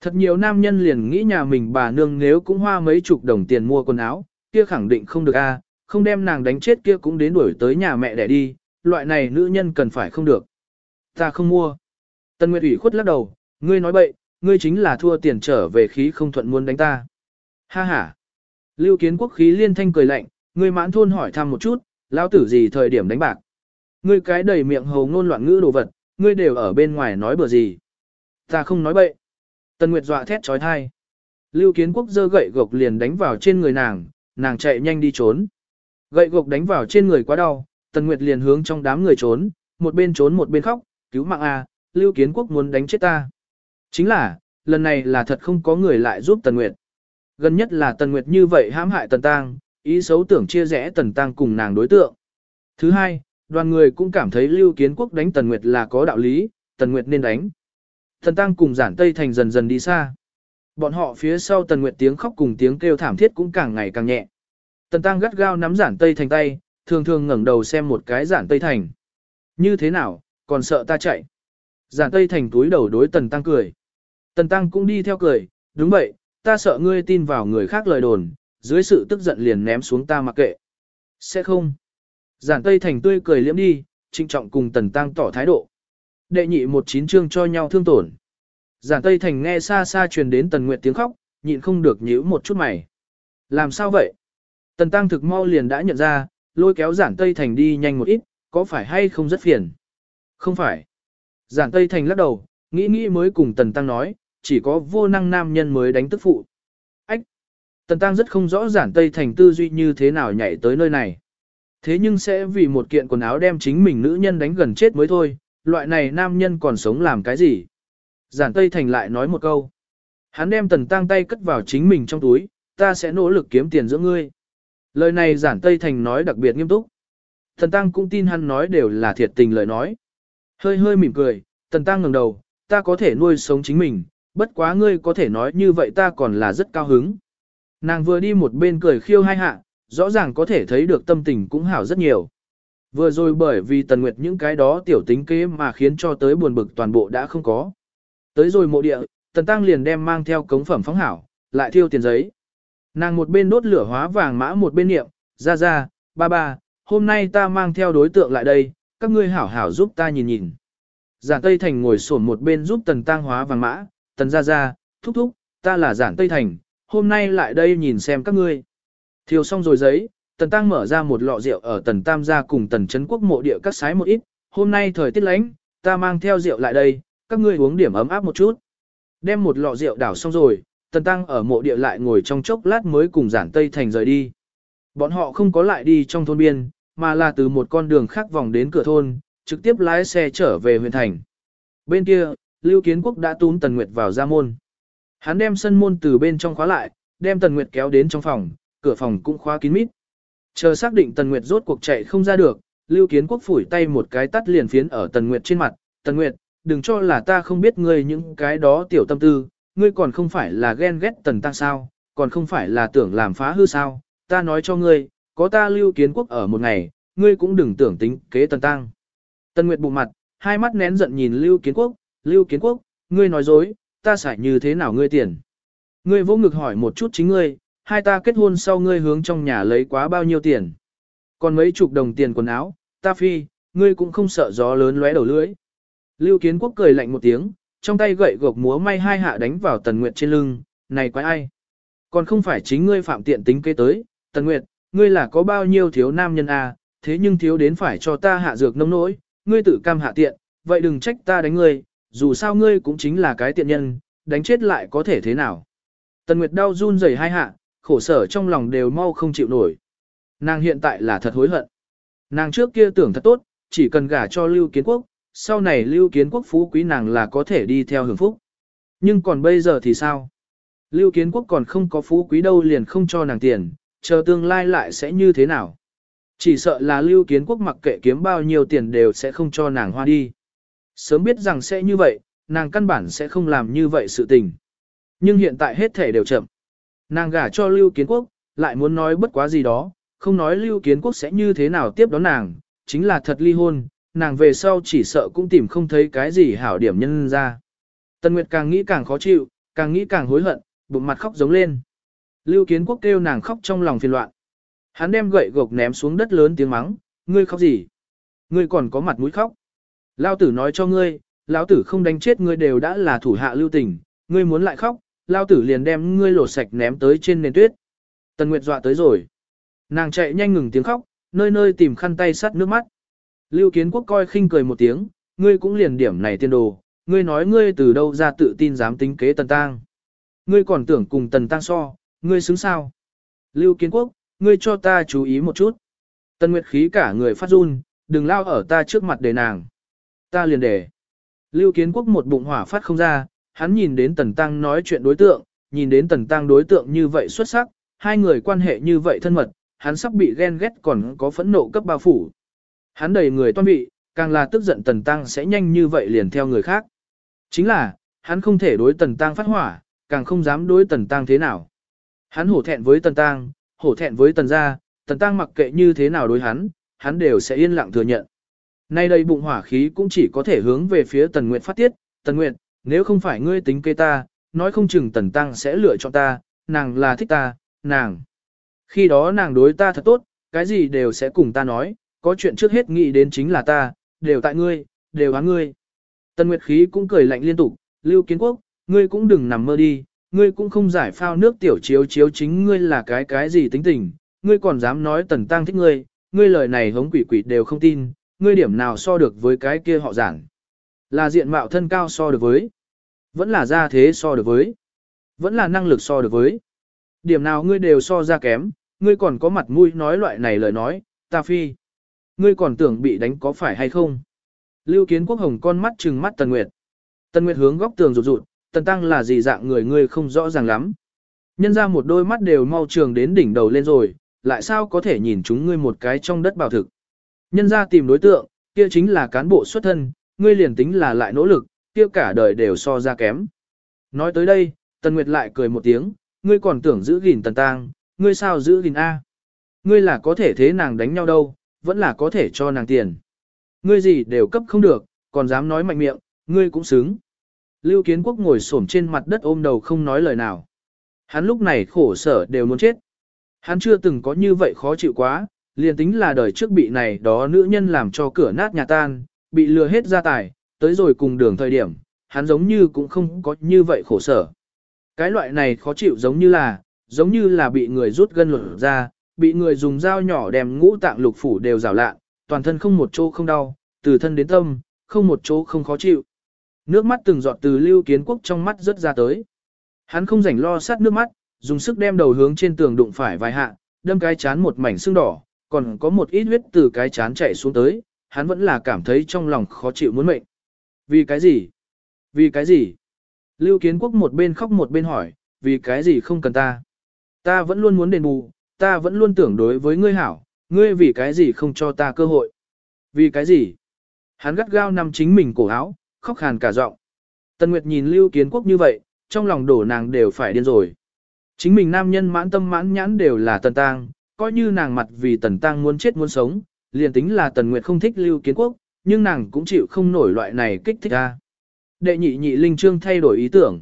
Thật nhiều nam nhân liền nghĩ nhà mình bà nương nếu cũng hoa mấy chục đồng tiền mua quần áo, kia khẳng định không được a, không đem nàng đánh chết kia cũng đến đuổi tới nhà mẹ để đi, loại này nữ nhân cần phải không được. Ta không mua. Tần Nguyệt ủy khuất lắc đầu, ngươi nói bậy, ngươi chính là thua tiền trở về khí không thuận muốn đánh ta. Ha ha. Lưu kiến quốc khí liên thanh cười lạnh, ngươi mãn thôn hỏi thăm một chút, lão tử gì thời điểm đánh bạc. Ngươi cái đầy miệng hầu ngôn loạn ngữ đồ vật, ngươi đều ở bên ngoài nói bừa gì. Ta không nói bậy. Tần Nguyệt dọa thét trói thai. Lưu kiến quốc giơ gậy gộc liền đánh vào trên người nàng, nàng chạy nhanh đi trốn. Gậy gộc đánh vào trên người quá đau, Tần Nguyệt liền hướng trong đám người trốn, một bên trốn một bên khóc, cứu mạng a, Lưu Kiến Quốc muốn đánh chết ta. Chính là, lần này là thật không có người lại giúp Tần Nguyệt. Gần nhất là Tần Nguyệt như vậy hãm hại Tần Tăng, ý xấu tưởng chia rẽ Tần Tăng cùng nàng đối tượng. Thứ hai, đoàn người cũng cảm thấy Lưu Kiến Quốc đánh Tần Nguyệt là có đạo lý, Tần Nguyệt nên đánh. Tần Tăng cùng giản Tây Thành dần dần đi xa. Bọn họ phía sau Tần Nguyệt tiếng khóc cùng tiếng kêu thảm thiết cũng càng ngày càng nhẹ. Tần Tăng gắt gao nắm giản Tây Thành tay, thường thường ngẩng đầu xem một cái giản Tây Thành. Như thế nào, còn sợ ta chạy. Giản Tây Thành túi đầu đối Tần Tăng cười. Tần Tăng cũng đi theo cười, đúng vậy, ta sợ ngươi tin vào người khác lời đồn, dưới sự tức giận liền ném xuống ta mặc kệ. Sẽ không. Giản Tây Thành tươi cười liễm đi, trinh trọng cùng Tần Tăng tỏ thái độ. Đệ nhị một chín chương cho nhau thương tổn. Giản Tây Thành nghe xa xa truyền đến Tần Nguyệt tiếng khóc, nhịn không được nhíu một chút mày. Làm sao vậy? Tần Tăng thực mau liền đã nhận ra, lôi kéo Giản Tây Thành đi nhanh một ít, có phải hay không rất phiền? Không phải. Giản Tây Thành lắc đầu, nghĩ nghĩ mới cùng Tần Tăng nói, chỉ có vô năng nam nhân mới đánh tức phụ. Ách! Tần Tăng rất không rõ Giản Tây Thành tư duy như thế nào nhảy tới nơi này. Thế nhưng sẽ vì một kiện quần áo đem chính mình nữ nhân đánh gần chết mới thôi, loại này nam nhân còn sống làm cái gì? Giản Tây Thành lại nói một câu. Hắn đem Tần Tăng tay cất vào chính mình trong túi, ta sẽ nỗ lực kiếm tiền giữa ngươi. Lời này Giản Tây Thành nói đặc biệt nghiêm túc. Tần Tăng cũng tin hắn nói đều là thiệt tình lời nói. Hơi hơi mỉm cười, Tần Tăng ngẩng đầu, ta có thể nuôi sống chính mình, bất quá ngươi có thể nói như vậy ta còn là rất cao hứng. Nàng vừa đi một bên cười khiêu hai hạ, rõ ràng có thể thấy được tâm tình cũng hảo rất nhiều. Vừa rồi bởi vì Tần Nguyệt những cái đó tiểu tính kế mà khiến cho tới buồn bực toàn bộ đã không có. Tới rồi mộ địa, Tần Tăng liền đem mang theo cống phẩm phóng hảo, lại thiêu tiền giấy. Nàng một bên đốt lửa hóa vàng mã một bên niệm, ra ra, ba ba, hôm nay ta mang theo đối tượng lại đây, các ngươi hảo hảo giúp ta nhìn nhìn. Giản Tây Thành ngồi sổn một bên giúp Tần Tăng hóa vàng mã, Tần ra ra, thúc thúc, ta là Giản Tây Thành, hôm nay lại đây nhìn xem các ngươi. Thiêu xong rồi giấy, Tần Tăng mở ra một lọ rượu ở Tần Tam gia cùng Tần Trấn Quốc mộ địa các sái một ít, hôm nay thời tiết lạnh, ta mang theo rượu lại đây, các ngươi uống điểm ấm áp một chút. Đem một lọ rượu đảo xong rồi, Tần Tăng ở mộ địa lại ngồi trong chốc lát mới cùng giản Tây Thành rời đi. Bọn họ không có lại đi trong thôn biên, mà là từ một con đường khác vòng đến cửa thôn, trực tiếp lái xe trở về huyện thành. Bên kia, Lưu Kiến Quốc đã túm Tần Nguyệt vào ra môn. Hắn đem sân môn từ bên trong khóa lại, đem Tần Nguyệt kéo đến trong phòng, cửa phòng cũng khóa kín mít. Chờ xác định Tần Nguyệt rốt cuộc chạy không ra được, Lưu Kiến Quốc phủi tay một cái tắt liền phiến ở Tần Nguyệt trên mặt. Tần Nguyệt, đừng cho là ta không biết ngươi những cái đó tiểu tâm tư, ngươi còn không phải là ghen ghét Tần Tăng sao, còn không phải là tưởng làm phá hư sao, ta nói cho ngươi, có ta Lưu Kiến Quốc ở một ngày, ngươi cũng đừng tưởng tính kế Tần Tăng. Tần Nguyệt bụng mặt, hai mắt nén giận nhìn Lưu Kiến Quốc, Lưu Kiến Quốc, ngươi nói dối, ta xài như thế nào ngươi tiền. Ngươi vô ngực hỏi một chút chính ngươi, hai ta kết hôn sau ngươi hướng trong nhà lấy quá bao nhiêu tiền. Còn mấy chục đồng tiền quần áo, ta phi, ngươi cũng không sợ gió lớn lóe đầu lưỡi. Lưu Kiến Quốc cười lạnh một tiếng, trong tay gậy gộc múa may hai hạ đánh vào Tần Nguyệt trên lưng, này quái ai? Còn không phải chính ngươi phạm tiện tính kế tới, Tần Nguyệt, ngươi là có bao nhiêu thiếu nam nhân à, thế nhưng thiếu đến phải cho ta hạ dược nông nỗi, ngươi tự cam hạ tiện, vậy đừng trách ta đánh ngươi, dù sao ngươi cũng chính là cái tiện nhân, đánh chết lại có thể thế nào. Tần Nguyệt đau run rẩy hai hạ, khổ sở trong lòng đều mau không chịu nổi. Nàng hiện tại là thật hối hận. Nàng trước kia tưởng thật tốt, chỉ cần gả cho Lưu Kiến Quốc, sau này Lưu Kiến Quốc phú quý nàng là có thể đi theo hưởng phúc. Nhưng còn bây giờ thì sao? Lưu Kiến Quốc còn không có phú quý đâu liền không cho nàng tiền, chờ tương lai lại sẽ như thế nào? Chỉ sợ là Lưu Kiến Quốc mặc kệ kiếm bao nhiêu tiền đều sẽ không cho nàng hoa đi. Sớm biết rằng sẽ như vậy, nàng căn bản sẽ không làm như vậy sự tình. Nhưng hiện tại hết thể đều chậm. Nàng gả cho Lưu Kiến Quốc, lại muốn nói bất quá gì đó, không nói Lưu Kiến Quốc sẽ như thế nào tiếp đón nàng, chính là thật ly hôn, nàng về sau chỉ sợ cũng tìm không thấy cái gì hảo điểm nhân ra. Tân Nguyệt càng nghĩ càng khó chịu, càng nghĩ càng hối hận, bụng mặt khóc giống lên. Lưu Kiến Quốc kêu nàng khóc trong lòng phiền loạn. Hắn đem gậy gộc ném xuống đất lớn tiếng mắng, ngươi khóc gì? Ngươi còn có mặt mũi khóc. Lao tử nói cho ngươi, lão tử không đánh chết ngươi đều đã là thủ hạ lưu tình, ngươi muốn lại khóc, lao tử liền đem ngươi lột sạch ném tới trên nền tuyết. Tần Nguyệt dọa tới rồi. Nàng chạy nhanh ngừng tiếng khóc, nơi nơi tìm khăn tay sắt nước mắt. Lưu Kiến Quốc coi khinh cười một tiếng, ngươi cũng liền điểm này tiên đồ, ngươi nói ngươi từ đâu ra tự tin dám tính kế Tần Tăng. Ngươi còn tưởng cùng Tần Tăng so, ngươi xứng sao. Lưu Kiến Quốc, ngươi cho ta chú ý một chút. Tần Nguyệt khí cả người phát run, đừng lao ở ta trước mặt để nàng. Ta liền để. Lưu Kiến Quốc một bụng hỏa phát không ra, hắn nhìn đến Tần Tăng nói chuyện đối tượng, nhìn đến Tần Tăng đối tượng như vậy xuất sắc, hai người quan hệ như vậy thân mật, hắn sắp bị ghen ghét còn có phẫn nộ cấp bao phủ. Hắn đầy người toan bị, càng là tức giận Tần Tăng sẽ nhanh như vậy liền theo người khác. Chính là, hắn không thể đối Tần Tăng phát hỏa, càng không dám đối Tần Tăng thế nào. Hắn hổ thẹn với Tần Tăng, hổ thẹn với Tần gia, Tần Tăng mặc kệ như thế nào đối hắn, hắn đều sẽ yên lặng thừa nhận. Nay đây bụng hỏa khí cũng chỉ có thể hướng về phía Tần Nguyệt phát tiết, Tần Nguyệt, nếu không phải ngươi tính kế ta, nói không chừng Tần Tăng sẽ lựa chọn ta, nàng là thích ta, nàng. Khi đó nàng đối ta thật tốt, cái gì đều sẽ cùng ta nói, có chuyện trước hết nghĩ đến chính là ta, đều tại ngươi, đều á ngươi. Tần Nguyệt Khí cũng cười lạnh liên tục, Lưu Kiến Quốc, ngươi cũng đừng nằm mơ đi, ngươi cũng không giải phao nước tiểu chiếu chiếu chính ngươi là cái cái gì tính tình, ngươi còn dám nói Tần Tăng thích ngươi, ngươi lời này hống quỷ quỷ đều không tin, ngươi điểm nào so được với cái kia họ giảng. Là diện mạo thân cao so được với, vẫn là gia thế so được với, vẫn là năng lực so được với. Điểm nào ngươi đều so ra kém, ngươi còn có mặt mũi nói loại này lời nói, ta phi. Ngươi còn tưởng bị đánh có phải hay không? Lưu Kiến Quốc Hồng con mắt trừng mắt Tần Nguyệt. Tần Nguyệt hướng góc tường rụt rụt, Tần Tăng là gì dạng người ngươi không rõ ràng lắm. Nhân ra một đôi mắt đều mau trường đến đỉnh đầu lên rồi, lại sao có thể nhìn chúng ngươi một cái trong đất bảo thực. Nhân ra tìm đối tượng, kia chính là cán bộ xuất thân, ngươi liền tính là lại nỗ lực, kia cả đời đều so ra kém. Nói tới đây, Tần Nguyệt lại cười một tiếng, ngươi còn tưởng giữ gìn Tần Tăng, ngươi sao giữ gìn A. Ngươi là có thể thế nàng đánh nhau đâu, vẫn là có thể cho nàng tiền. Ngươi gì đều cấp không được, còn dám nói mạnh miệng, ngươi cũng xứng. Lưu Kiến Quốc ngồi xổm trên mặt đất ôm đầu không nói lời nào. Hắn lúc này khổ sở đều muốn chết. Hắn chưa từng có như vậy khó chịu quá, liền tính là đời trước bị này đó nữ nhân làm cho cửa nát nhà tan, bị lừa hết gia tài, tới rồi cùng đường thời điểm, hắn giống như cũng không có như vậy khổ sở. Cái loại này khó chịu giống như là, giống như là bị người rút gân lột ra, bị người dùng dao nhỏ đem ngũ tạng lục phủ đều rào lạ, toàn thân không một chỗ không đau, từ thân đến tâm, không một chỗ không khó chịu. Nước mắt từng giọt từ lưu kiến quốc trong mắt rớt ra tới. Hắn không rảnh lo sát nước mắt, dùng sức đem đầu hướng trên tường đụng phải vài hạ, đâm cái chán một mảnh xương đỏ, còn có một ít huyết từ cái chán chảy xuống tới, hắn vẫn là cảm thấy trong lòng khó chịu muốn mệnh. Vì cái gì? Vì cái gì? Lưu Kiến Quốc một bên khóc một bên hỏi, vì cái gì không cần ta? Ta vẫn luôn muốn đền bù, ta vẫn luôn tưởng đối với ngươi hảo, ngươi vì cái gì không cho ta cơ hội? Vì cái gì? Hắn gắt gao nằm chính mình cổ áo, khóc hàn cả giọng. Tần Nguyệt nhìn Lưu Kiến Quốc như vậy, trong lòng đổ nàng đều phải điên rồi. Chính mình nam nhân mãn tâm mãn nhãn đều là Tần Tăng, coi như nàng mặt vì Tần Tăng muốn chết muốn sống, liền tính là Tần Nguyệt không thích Lưu Kiến Quốc, nhưng nàng cũng chịu không nổi loại này kích thích ra. Đệ nhị nhị linh trương thay đổi ý tưởng.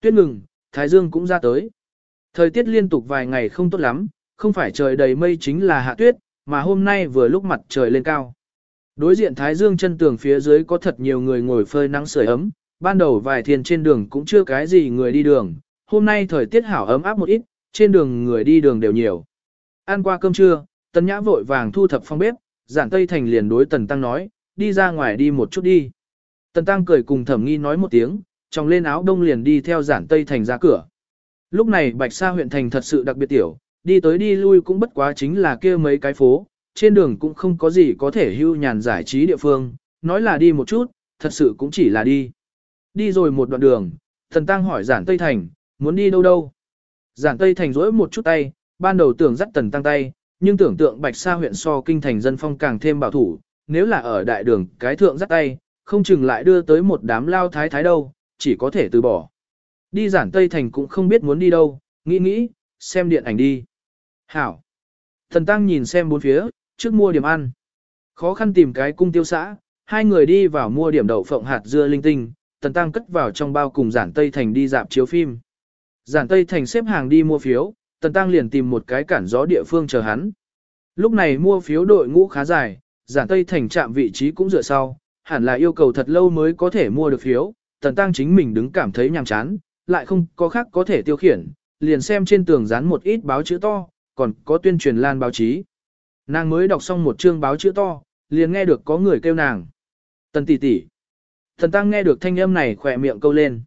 Tuyết ngừng, Thái Dương cũng ra tới. Thời tiết liên tục vài ngày không tốt lắm, không phải trời đầy mây chính là hạ tuyết, mà hôm nay vừa lúc mặt trời lên cao. Đối diện Thái Dương chân tường phía dưới có thật nhiều người ngồi phơi nắng sưởi ấm, ban đầu vài thiên trên đường cũng chưa cái gì người đi đường, hôm nay thời tiết hảo ấm áp một ít, trên đường người đi đường đều nhiều. Ăn qua cơm trưa, Tần Nhã vội vàng thu thập phòng bếp, giản Tây Thành liền đối Tần Tăng nói, đi ra ngoài đi một chút đi. Tần Tăng cười cùng thẩm nghi nói một tiếng, trong lên áo đông liền đi theo giản Tây Thành ra cửa. Lúc này Bạch Sa huyện thành thật sự đặc biệt tiểu, đi tới đi lui cũng bất quá chính là kia mấy cái phố, trên đường cũng không có gì có thể hưu nhàn giải trí địa phương, nói là đi một chút, thật sự cũng chỉ là đi. Đi rồi một đoạn đường, thần tăng hỏi giản Tây Thành, muốn đi đâu đâu. Giản Tây Thành rỗi một chút tay, ban đầu tưởng dắt tần tăng tay, nhưng tưởng tượng Bạch Sa huyện so kinh thành dân phong càng thêm bảo thủ, nếu là ở đại đường cái thượng dắt tay, không chừng lại đưa tới một đám lao thái thái đâu, chỉ có thể từ bỏ. Đi giản Tây Thành cũng không biết muốn đi đâu, nghĩ nghĩ, xem điện ảnh đi. Hảo. Thần Tăng nhìn xem bốn phía, trước mua điểm ăn. Khó khăn tìm cái cung tiêu xã, hai người đi vào mua điểm đậu phộng hạt dưa linh tinh, Tần Tăng cất vào trong bao cùng giản Tây Thành đi dạp chiếu phim. Giản Tây Thành xếp hàng đi mua phiếu, Tần Tăng liền tìm một cái cản gió địa phương chờ hắn. Lúc này mua phiếu đội ngũ khá dài, giản Tây Thành chạm vị trí cũng dựa sau, hẳn là yêu cầu thật lâu mới có thể mua được phiếu, Tần Tăng chính mình đứng cảm thấy nhàm chán, lại không có khác có thể tiêu khiển, liền xem trên tường dán một ít báo chữ to, còn có tuyên truyền lan báo chí. Nàng mới đọc xong một chương báo chữ to, liền nghe được có người kêu nàng. Tần tỷ tỷ. Thần Tăng nghe được thanh âm này khỏe miệng câu lên.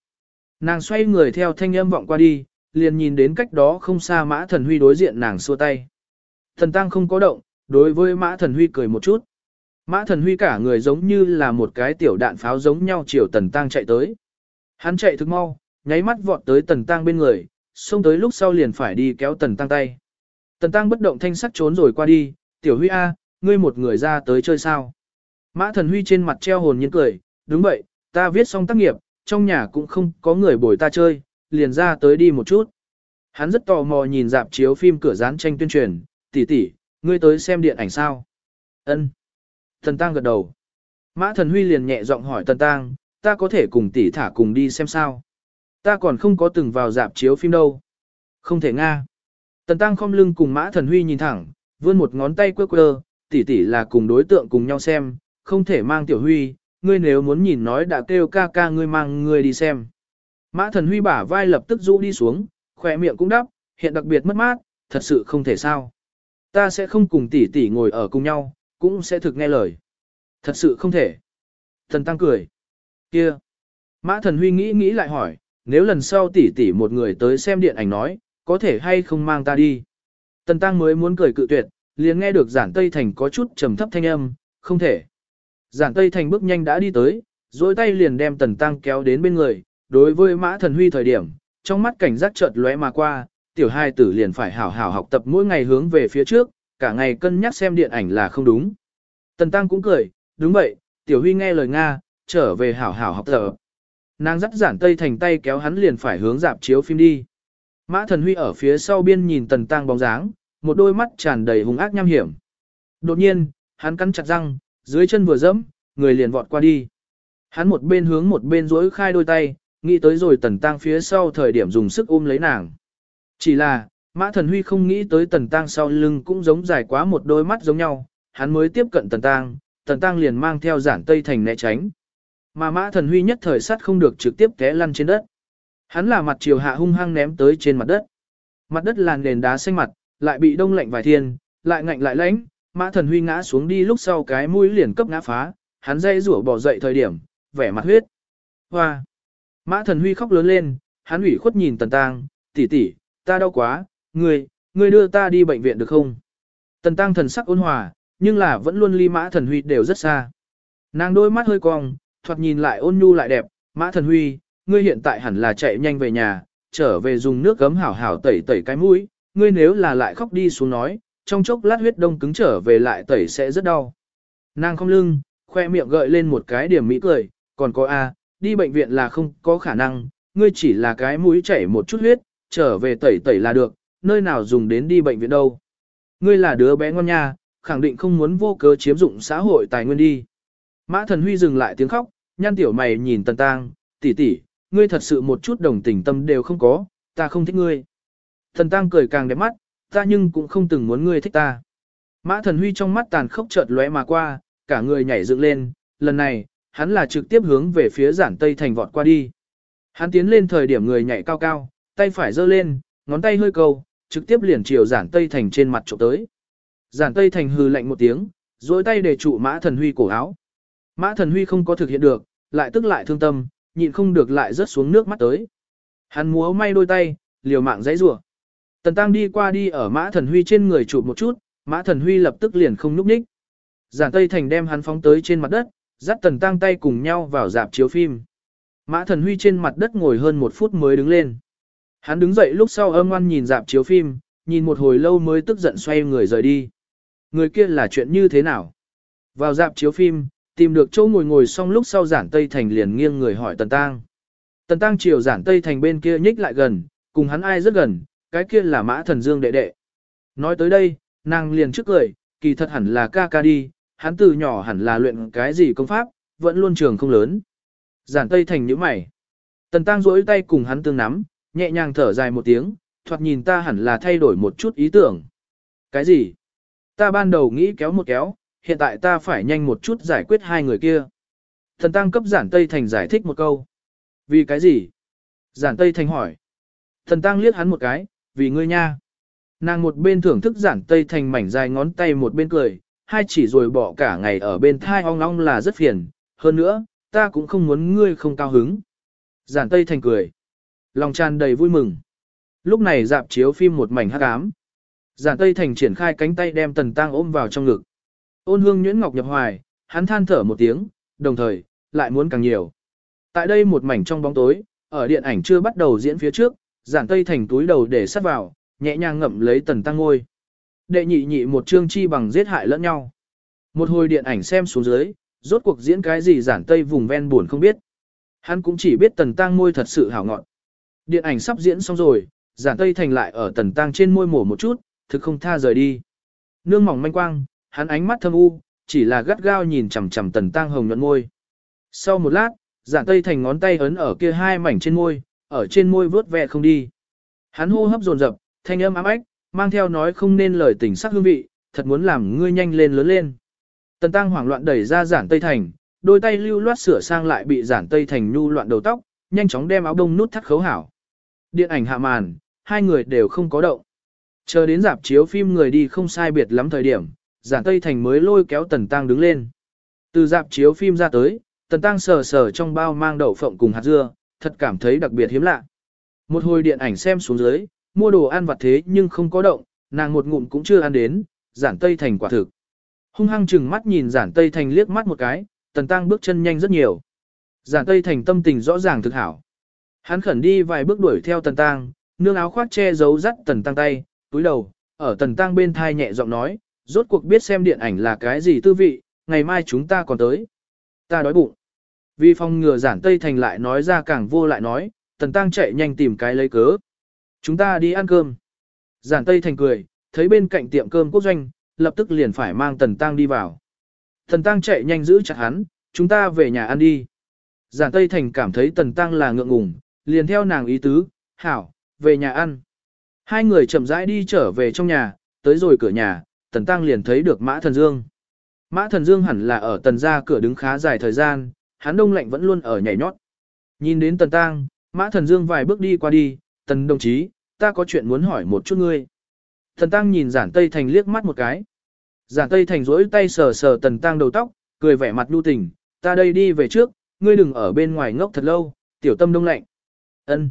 Nàng xoay người theo thanh âm vọng qua đi, liền nhìn đến cách đó không xa Mã Thần Huy đối diện nàng xua tay. Thần Tăng không có động, đối với Mã Thần Huy cười một chút. Mã Thần Huy cả người giống như là một cái tiểu đạn pháo giống nhau chiều Tần Tăng chạy tới. Hắn chạy thức mau, nháy mắt vọt tới Tần Tăng bên người, xông tới lúc sau liền phải đi kéo Tần Tăng tay. Tần Tăng bất động thanh sắc trốn rồi qua đi, tiểu Huy A, ngươi một người ra tới chơi sao. Mã Thần Huy trên mặt treo hồn nhiên cười, đúng vậy, ta viết xong tác nghiệp, trong nhà cũng không có người bồi ta chơi, liền ra tới đi một chút. Hắn rất tò mò nhìn dạp chiếu phim cửa dán tranh tuyên truyền, tỷ tỷ, ngươi tới xem điện ảnh sao? Ân. Thần Tăng gật đầu. Mã Thần Huy liền nhẹ giọng hỏi Tần Tăng, ta có thể cùng tỷ thả cùng đi xem sao? Ta còn không có từng vào dạp chiếu phim đâu. Không thể nga. Tần Tăng khom lưng cùng Mã Thần Huy nhìn thẳng, vươn một ngón tay quơ quơ, tỷ tỷ là cùng đối tượng cùng nhau xem, không thể mang Tiểu Huy, ngươi nếu muốn nhìn nói đã kêu ca ca ngươi mang ngươi đi xem. Mã thần huy bả vai lập tức rũ đi xuống, khỏe miệng cũng đắp, hiện đặc biệt mất mát, thật sự không thể sao. Ta sẽ không cùng tỷ tỷ ngồi ở cùng nhau, cũng sẽ thực nghe lời. Thật sự không thể. Thần tăng cười. Kia. Mã thần huy nghĩ nghĩ lại hỏi, nếu lần sau tỷ tỷ một người tới xem điện ảnh nói, có thể hay không mang ta đi. Tần tăng mới muốn cười cự tuyệt, liền nghe được giản tây thành có chút trầm thấp thanh âm, không thể. Giản Tây Thành bước nhanh đã đi tới, dối tay liền đem Tần Tăng kéo đến bên người, đối với Mã Thần Huy thời điểm, trong mắt cảnh giác chợt lóe mà qua, tiểu hai tử liền phải hảo hảo học tập mỗi ngày hướng về phía trước, cả ngày cân nhắc xem điện ảnh là không đúng. Tần Tăng cũng cười, đúng vậy, tiểu huy nghe lời Nga, trở về hảo hảo học tập. nàng dắt giản tây thành tay kéo hắn liền phải hướng dạp chiếu phim đi. Mã thần huy ở phía sau biên nhìn tần tăng bóng dáng, một đôi mắt tràn đầy hung ác nham hiểm. Đột nhiên, hắn cắn chặt răng, dưới chân vừa dẫm, người liền vọt qua đi. Hắn một bên hướng một bên duỗi khai đôi tay, nghĩ tới rồi tần tang phía sau thời điểm dùng sức ôm lấy nàng. Chỉ là, mã thần huy không nghĩ tới tần tang sau lưng cũng giống dài quá một đôi mắt giống nhau, hắn mới tiếp cận tần tang, tần tang liền mang theo giản tây thành né tránh. Mà mã thần huy nhất thời sát không được trực tiếp té lăn trên đất. Hắn là mặt chiều hạ hung hăng ném tới trên mặt đất. Mặt đất là nền đá xanh mặt, lại bị đông lạnh vài thiên, lại ngạnh lại lãnh, mã thần huy ngã xuống đi lúc sau cái mũi liền cấp ngã phá, hắn dây rủa bỏ dậy thời điểm, vẻ mặt huyết. Hoa! Mã thần huy khóc lớn lên, hắn ủy khuất nhìn tần tang, tỷ tỷ, ta đau quá, ngươi, ngươi đưa ta đi bệnh viện được không? Tần tăng thần sắc ôn hòa, nhưng là vẫn luôn ly mã thần huy đều rất xa. Nàng đôi mắt hơi cong, thoạt nhìn lại ôn nhu lại đẹp, mã thần huy, ngươi hiện tại hẳn là chạy nhanh về nhà, trở về dùng nước gấm hảo hảo tẩy tẩy cái mũi, ngươi nếu là lại khóc đi xuống nói, trong chốc lát huyết đông cứng trở về lại tẩy sẽ rất đau. Nàng không lưng, khoe miệng gợi lên một cái điểm mỹ cười, còn có A, đi bệnh viện là không có khả năng, ngươi chỉ là cái mũi chảy một chút huyết, trở về tẩy tẩy là được, nơi nào dùng đến đi bệnh viện đâu. Ngươi là đứa bé ngon nha, khẳng định không muốn vô cớ chiếm dụng xã hội tài nguyên đi. Mã thần huy dừng lại tiếng khóc, nhăn tiểu mày nhìn tần tang, tỷ tỷ, ngươi thật sự một chút đồng tình tâm đều không có, ta không thích ngươi. Thần tang cười càng đẹp mắt, ta nhưng cũng không từng muốn ngươi thích ta. Mã thần huy trong mắt tàn khốc chợt lóe mà qua, cả người nhảy dựng lên, lần này, hắn là trực tiếp hướng về phía giản tây thành vọt qua đi. Hắn tiến lên thời điểm người nhảy cao cao, tay phải giơ lên, ngón tay hơi cầu, trực tiếp liền chiều giản tây thành trên mặt trộm tới. Giản tây thành hừ lạnh một tiếng, duỗi tay để trụ mã thần huy cổ áo. Mã thần huy không có thực hiện được, lại tức lại thương tâm, nhịn không được lại rớt xuống nước mắt tới. Hắn múa may đôi tay, liều mạng dãy rủa. Tần Tăng đi qua đi ở Mã Thần Huy trên người chụp một chút, Mã Thần Huy lập tức liền không núp ních. Giản Tây Thành đem hắn phóng tới trên mặt đất, dắt Tần Tăng tay cùng nhau vào dạp chiếu phim. Mã Thần Huy trên mặt đất ngồi hơn một phút mới đứng lên. Hắn đứng dậy lúc sau âm ngoan nhìn dạp chiếu phim, nhìn một hồi lâu mới tức giận xoay người rời đi. Người kia là chuyện như thế nào? Vào dạp chiếu phim, tìm được chỗ ngồi ngồi xong lúc sau giản Tây Thành liền nghiêng người hỏi Tần Tăng. Tần Tăng chiều giản Tây Thành bên kia nhích lại gần, cùng hắn ai rất gần, cái kia là mã thần dương đệ đệ. Nói tới đây, nàng liền trước cười, kỳ thật hẳn là ca ca đi, hắn từ nhỏ hẳn là luyện cái gì công pháp, vẫn luôn trường không lớn. Giản Tây Thành nhíu mày. Tần Tăng duỗi tay cùng hắn tương nắm, nhẹ nhàng thở dài một tiếng, thoạt nhìn ta hẳn là thay đổi một chút ý tưởng. Cái gì? Ta ban đầu nghĩ kéo một kéo, hiện tại ta phải nhanh một chút giải quyết hai người kia. Thần Tăng cấp Giản Tây Thành giải thích một câu. Vì cái gì? Giản Tây Thành hỏi. Thần Tăng liếc hắn một cái, vì ngươi nha. Nàng một bên thưởng thức giản tây thành mảnh dài ngón tay một bên cười, hai chỉ rồi bỏ cả ngày ở bên thai ong ong là rất phiền, hơn nữa, ta cũng không muốn ngươi không cao hứng. Giản tây thành cười, lòng tràn đầy vui mừng. Lúc này dạp chiếu phim một mảnh hắc ám. Giản tây thành triển khai cánh tay đem tần tang ôm vào trong ngực. Ôn hương nhuyễn ngọc nhập hoài, hắn than thở một tiếng, đồng thời, lại muốn càng nhiều. Tại đây một mảnh trong bóng tối, ở điện ảnh chưa bắt đầu diễn phía trước, giản tây thành túi đầu để sắt vào, nhẹ nhàng ngậm lấy tần tăng ngôi. Đệ nhị nhị một chương chi bằng giết hại lẫn nhau. Một hồi điện ảnh xem xuống dưới, rốt cuộc diễn cái gì giản tây vùng ven buồn không biết. Hắn cũng chỉ biết tần tăng môi thật sự hảo ngọn. Điện ảnh sắp diễn xong rồi, giản tây thành lại ở tần tăng trên môi mổ một chút, thực không tha rời đi. Nương mỏng manh quang, hắn ánh mắt thâm u, chỉ là gắt gao nhìn chằm chằm tần tăng hồng nhuận môi. Sau một lát, giản tây thành ngón tay ấn ở kia hai mảnh trên môi, ở trên môi vớt ve không đi. Hắn hô hấp dồn dập, thanh âm ám ách, mang theo nói không nên lời tình sắc hương vị, thật muốn làm ngươi nhanh lên lớn lên. Tần Tăng hoảng loạn đẩy ra giản Tây Thành, đôi tay lưu loát sửa sang lại bị giản Tây Thành nhu loạn đầu tóc, nhanh chóng đem áo đông nút thắt khấu hảo. Điện ảnh hạ màn, hai người đều không có động. Chờ đến dạp chiếu phim người đi không sai biệt lắm thời điểm, giản Tây Thành mới lôi kéo Tần Tăng đứng lên. Từ dạp chiếu phim ra tới, Tần Tăng sờ sờ trong bao mang đậu phộng cùng hạt dưa, thật cảm thấy đặc biệt hiếm lạ. Một hồi điện ảnh xem xuống dưới, mua đồ ăn vặt thế nhưng không có động, nàng một ngụm cũng chưa ăn đến, giản tây thành quả thực. Hung hăng chừng mắt nhìn giản tây thành liếc mắt một cái, tần tăng bước chân nhanh rất nhiều. Giản tây thành tâm tình rõ ràng thực hảo. Hắn khẩn đi vài bước đuổi theo tần tăng, nương áo khoác che giấu dắt tần tăng tay, túi đầu, ở tần tăng bên thai nhẹ giọng nói, rốt cuộc biết xem điện ảnh là cái gì tư vị, ngày mai chúng ta còn tới. Ta đói bụng. Vì phòng ngừa giản Tây Thành lại nói ra càng vô lại nói, Tần Tăng chạy nhanh tìm cái lấy cớ. Chúng ta đi ăn cơm. Giản Tây Thành cười, thấy bên cạnh tiệm cơm quốc doanh, lập tức liền phải mang Tần Tăng đi vào. Tần Tăng chạy nhanh giữ chặt hắn, chúng ta về nhà ăn đi. Giản Tây Thành cảm thấy Tần Tăng là ngượng ngùng, liền theo nàng ý tứ, hảo, về nhà ăn. Hai người chậm rãi đi trở về trong nhà, tới rồi cửa nhà, Tần Tăng liền thấy được Mã Thần Dương. Mã Thần Dương hẳn là ở tần gia cửa đứng khá dài thời gian, hắn đông lạnh vẫn luôn ở nhảy nhót. Nhìn đến Tần Tăng, Mã Thần Dương vài bước đi qua đi, Tần đồng chí, ta có chuyện muốn hỏi một chút ngươi. Tần Tăng nhìn Giản Tây Thành liếc mắt một cái. Giản Tây Thành rỗi tay sờ sờ Tần Tăng đầu tóc, cười vẻ mặt nhu tình, ta đây đi về trước, ngươi đừng ở bên ngoài ngốc thật lâu, tiểu tâm đông lạnh. Ân.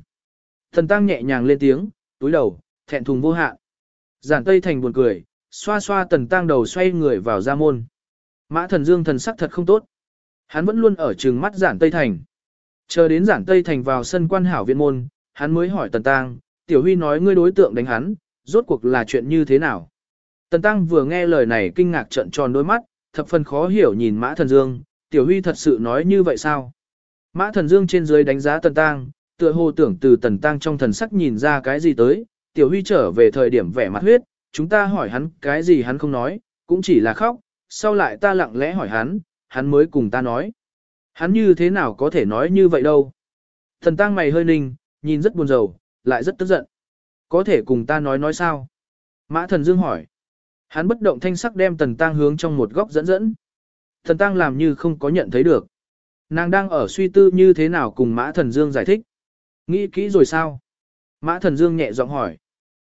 Tần Tăng nhẹ nhàng lên tiếng, túi đầu, thẹn thùng vô hạn. Giản Tây Thành buồn cười, xoa xoa Tần Tăng đầu xoay người vào ra môn. Mã Thần Dương thần sắc thật không tốt. Hắn vẫn luôn ở trường mắt Giản Tây Thành. Chờ đến Giản Tây Thành vào sân quan hảo viện môn, hắn mới hỏi Tần Tăng, Tiểu Huy nói ngươi đối tượng đánh hắn, rốt cuộc là chuyện như thế nào? Tần Tăng vừa nghe lời này kinh ngạc trợn tròn đôi mắt, thập phần khó hiểu nhìn Mã Thần Dương, Tiểu Huy thật sự nói như vậy sao? Mã Thần Dương trên dưới đánh giá Tần Tăng, tựa hồ tưởng từ Tần Tăng trong thần sắc nhìn ra cái gì tới, Tiểu Huy trở về thời điểm vẻ mặt huyết, chúng ta hỏi hắn cái gì hắn không nói, cũng chỉ là khóc, sau lại ta lặng lẽ hỏi hắn, hắn mới cùng ta nói. Hắn như thế nào có thể nói như vậy đâu? Thần tang mày hơi ninh, nhìn rất buồn rầu, lại rất tức giận. Có thể cùng ta nói nói sao? Mã thần dương hỏi. Hắn bất động thanh sắc đem tần tang hướng trong một góc dẫn dẫn. Thần tang làm như không có nhận thấy được. Nàng đang ở suy tư như thế nào cùng mã thần dương giải thích. Nghĩ kỹ rồi sao? Mã thần dương nhẹ giọng hỏi.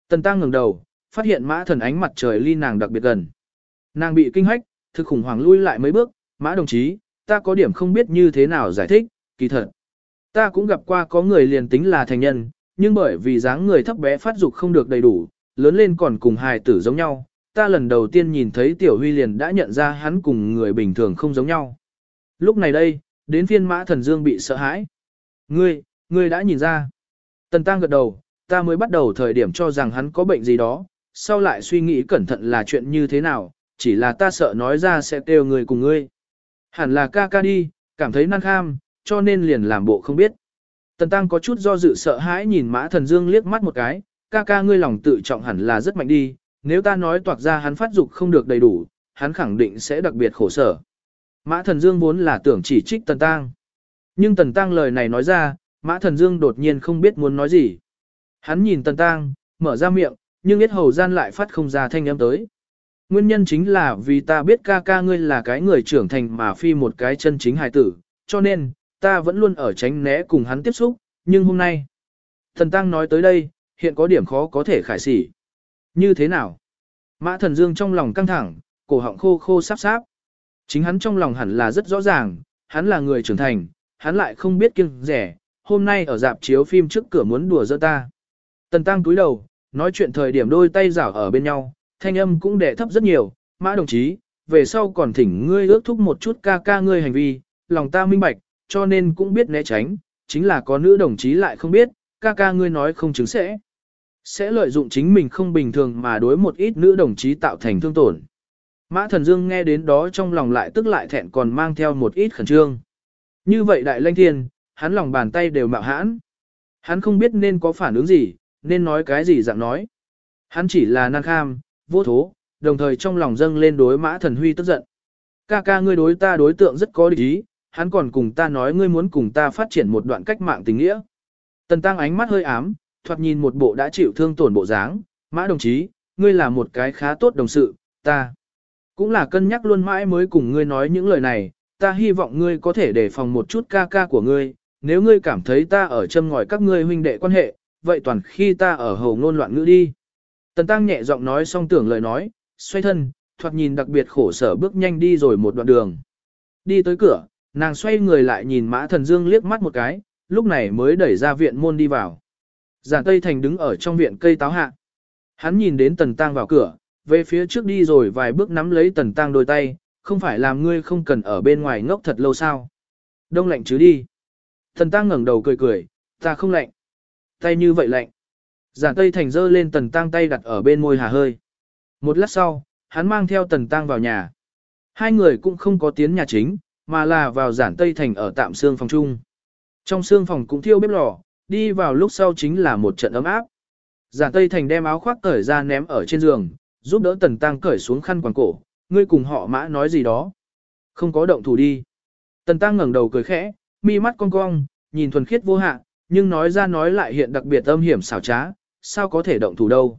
Tần tang ngẩng đầu, phát hiện mã thần ánh mặt trời ly nàng đặc biệt gần. Nàng bị kinh hách, thực khủng hoảng lui lại mấy bước, mã đồng chí, ta có điểm không biết như thế nào giải thích, kỳ thật. Ta cũng gặp qua có người liền tính là thành nhân, nhưng bởi vì dáng người thấp bé phát dục không được đầy đủ, lớn lên còn cùng hài tử giống nhau, ta lần đầu tiên nhìn thấy Tiểu Huy liền đã nhận ra hắn cùng người bình thường không giống nhau. Lúc này đây, đến phiên mã thần dương bị sợ hãi. Ngươi, ngươi đã nhìn ra. Tần Tăng gật đầu, ta mới bắt đầu thời điểm cho rằng hắn có bệnh gì đó, sau lại suy nghĩ cẩn thận là chuyện như thế nào, chỉ là ta sợ nói ra sẽ kêu người cùng ngươi. Hẳn là ca ca đi, cảm thấy năng kham, cho nên liền làm bộ không biết. Tần Tăng có chút do dự sợ hãi nhìn Mã Thần Dương liếc mắt một cái, ca ca ngươi lòng tự trọng hẳn là rất mạnh đi, nếu ta nói toạc ra hắn phát dục không được đầy đủ, hắn khẳng định sẽ đặc biệt khổ sở. Mã Thần Dương vốn là tưởng chỉ trích Tần Tăng. Nhưng Tần Tăng lời này nói ra, Mã Thần Dương đột nhiên không biết muốn nói gì. Hắn nhìn Tần Tăng, mở ra miệng, nhưng biết hầu gian lại phát không ra thanh âm tới. Nguyên nhân chính là vì ta biết ca ca ngươi là cái người trưởng thành mà phi một cái chân chính hài tử, cho nên, ta vẫn luôn ở tránh né cùng hắn tiếp xúc, nhưng hôm nay, thần tăng nói tới đây, hiện có điểm khó có thể khải sỉ. Như thế nào? Mã thần dương trong lòng căng thẳng, cổ họng khô khô sắp sáp. Chính hắn trong lòng hẳn là rất rõ ràng, hắn là người trưởng thành, hắn lại không biết kiêng rẻ, hôm nay ở dạp chiếu phim trước cửa muốn đùa giỡn ta. Tần tăng túi đầu, nói chuyện thời điểm đôi tay rảo ở bên nhau, thanh âm cũng đẻ thấp rất nhiều, mã đồng chí, về sau còn thỉnh ngươi ước thúc một chút ca ca ngươi hành vi, lòng ta minh bạch, cho nên cũng biết né tránh, chính là có nữ đồng chí lại không biết, ca ca ngươi nói không chứng sẽ. Sẽ lợi dụng chính mình không bình thường mà đối một ít nữ đồng chí tạo thành thương tổn. Mã thần dương nghe đến đó trong lòng lại tức lại thẹn còn mang theo một ít khẩn trương. Như vậy đại lanh thiên, hắn lòng bàn tay đều mạo hãn. Hắn không biết nên có phản ứng gì, nên nói cái gì dạng nói. Hắn chỉ là năng kham, vô thố, đồng thời trong lòng dâng lên đối mã thần huy tức giận. Ca ca ngươi đối ta đối tượng rất có địch ý, hắn còn cùng ta nói ngươi muốn cùng ta phát triển một đoạn cách mạng tình nghĩa. Tần tăng ánh mắt hơi ám, thoạt nhìn một bộ đã chịu thương tổn bộ dáng, mã đồng chí, ngươi là một cái khá tốt đồng sự, ta cũng là cân nhắc luôn mãi mới cùng ngươi nói những lời này, ta hy vọng ngươi có thể đề phòng một chút ca ca của ngươi, nếu ngươi cảm thấy ta ở châm ngòi các ngươi huynh đệ quan hệ, vậy toàn khi ta ở hầu ngôn loạn ngữ đi. Tần Tăng nhẹ giọng nói xong tưởng lời nói, xoay thân, thoạt nhìn đặc biệt khổ sở bước nhanh đi rồi một đoạn đường. Đi tới cửa, nàng xoay người lại nhìn Mã Thần Dương liếc mắt một cái, lúc này mới đẩy ra viện môn đi vào. Giản Tây Thành đứng ở trong viện cây táo hạ. Hắn nhìn đến Tần Tăng vào cửa, về phía trước đi rồi vài bước nắm lấy Tần Tăng đôi tay, không phải làm ngươi không cần ở bên ngoài ngốc thật lâu sao. Đông lạnh chứ đi. Tần Tăng ngẩng đầu cười cười, ta không lạnh. Tay như vậy lạnh. Giản Tây Thành giơ lên Tần tang tay đặt ở bên môi hà hơi. Một lát sau, hắn mang theo Tần tang vào nhà. Hai người cũng không có tiến nhà chính, mà là vào giản tây thành ở tạm xương phòng chung. Trong xương phòng cũng thiêu bếp lò, đi vào lúc sau chính là một trận ấm áp. Giản tây thành đem áo khoác cởi ra ném ở trên giường, giúp đỡ tần tang cởi xuống khăn quàng cổ, ngươi cùng họ mã nói gì đó. Không có động thủ đi. Tần tang ngẩng đầu cười khẽ, mi mắt cong cong, nhìn thuần khiết vô hạ, nhưng nói ra nói lại hiện đặc biệt âm hiểm xảo trá, sao có thể động thủ đâu.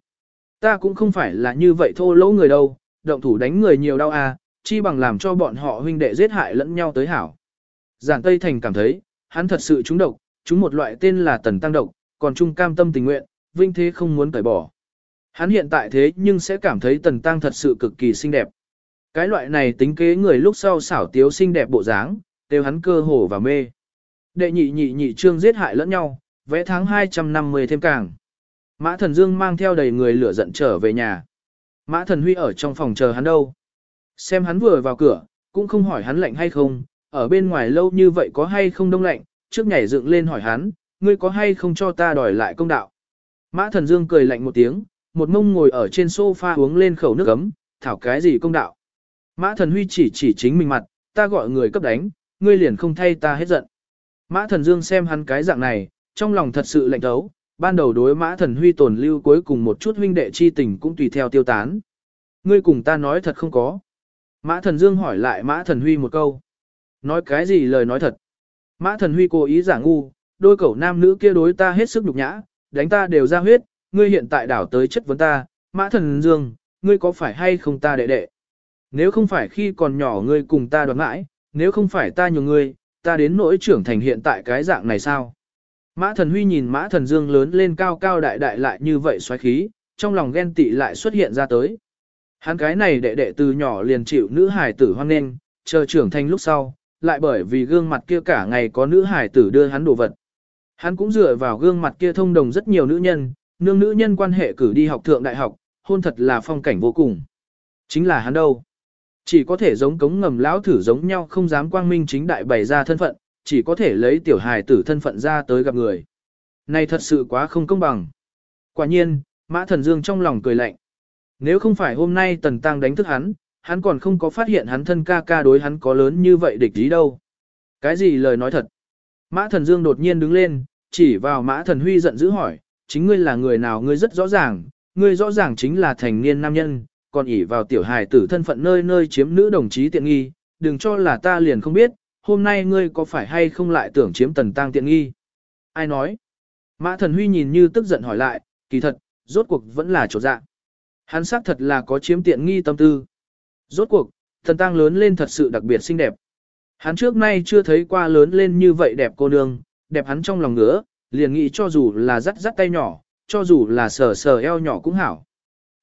Ta cũng không phải là như vậy thô lỗ người đâu, động thủ đánh người nhiều đau à, chi bằng làm cho bọn họ huynh đệ giết hại lẫn nhau tới hảo. Giản Tây Thành cảm thấy, hắn thật sự trúng độc, trúng một loại tên là tần tăng độc, còn trung cam tâm tình nguyện, vinh thế không muốn tẩy bỏ. Hắn hiện tại thế nhưng sẽ cảm thấy tần tăng thật sự cực kỳ xinh đẹp. Cái loại này tính kế người lúc sau xảo tiếu xinh đẹp bộ dáng, đều hắn cơ hồ và mê. Đệ nhị nhị nhị trương giết hại lẫn nhau, vẽ tháng 250 thêm càng. Mã Thần Dương mang theo đầy người lửa giận trở về nhà. Mã Thần Huy ở trong phòng chờ hắn đâu. Xem hắn vừa vào cửa, cũng không hỏi hắn lạnh hay không, ở bên ngoài lâu như vậy có hay không đông lạnh, trước nhảy dựng lên hỏi hắn, ngươi có hay không cho ta đòi lại công đạo. Mã Thần Dương cười lạnh một tiếng, một mông ngồi ở trên sofa uống lên khẩu nước ấm, thảo cái gì công đạo. Mã Thần Huy chỉ chỉ chính mình mặt, ta gọi người cấp đánh, ngươi liền không thay ta hết giận. Mã Thần Dương xem hắn cái dạng này, trong lòng thật sự lạnh thấu, ban đầu đối Mã Thần Huy tồn lưu cuối cùng một chút huynh đệ chi tình cũng tùy theo tiêu tán. Ngươi cùng ta nói thật không có. Mã Thần Dương hỏi lại Mã Thần Huy một câu. Nói cái gì lời nói thật. Mã Thần Huy cố ý giả ngu, đôi cẩu nam nữ kia đối ta hết sức nhục nhã, đánh ta đều ra huyết, ngươi hiện tại đảo tới chất vấn ta, Mã Thần Dương, ngươi có phải hay không ta đệ đệ? Nếu không phải khi còn nhỏ ngươi cùng ta đoán mãi, nếu không phải ta nhường ngươi, ta đến nỗi trưởng thành hiện tại cái dạng này sao? Mã Thần Huy nhìn Mã Thần Dương lớn lên cao cao đại đại lại như vậy xoáy khí, trong lòng ghen tị lại xuất hiện ra tới. Hắn cái này đệ đệ từ nhỏ liền chịu nữ hải tử hoan nghênh, chờ trưởng thành lúc sau, lại bởi vì gương mặt kia cả ngày có nữ hải tử đưa hắn đồ vật. Hắn cũng dựa vào gương mặt kia thông đồng rất nhiều nữ nhân, nương nữ nhân quan hệ cử đi học thượng đại học, hôn thật là phong cảnh vô cùng. Chính là hắn đâu. Chỉ có thể giống cống ngầm lão thử giống nhau không dám quang minh chính đại bày ra thân phận, chỉ có thể lấy tiểu hài tử thân phận ra tới gặp người. Này thật sự quá không công bằng. Quả nhiên, Mã Thần Dương trong lòng cười lạnh. Nếu không phải hôm nay Tần Tăng đánh thức hắn, hắn còn không có phát hiện hắn thân ca ca đối hắn có lớn như vậy địch ý đâu. Cái gì lời nói thật? Mã Thần Dương đột nhiên đứng lên, chỉ vào Mã Thần Huy giận dữ hỏi, chính ngươi là người nào ngươi rất rõ ràng, ngươi rõ ràng chính là thành niên nam nhân, còn ỷ vào tiểu hài tử thân phận nơi nơi chiếm nữ đồng chí tiện nghi, đừng cho là ta liền không biết, hôm nay ngươi có phải hay không lại tưởng chiếm tần tăng tiện nghi? Ai nói? Mã thần huy nhìn như tức giận hỏi lại, kỳ thật, rốt cuộc vẫn là chỗ dạng. Hắn xác thật là có chiếm tiện nghi tâm tư. Rốt cuộc, thần tăng lớn lên thật sự đặc biệt xinh đẹp. Hắn trước nay chưa thấy qua lớn lên như vậy đẹp cô nương, đẹp hắn trong lòng ngứa, liền nghĩ cho dù là dắt dắt tay nhỏ, cho dù là sờ sờ eo nhỏ cũng hảo.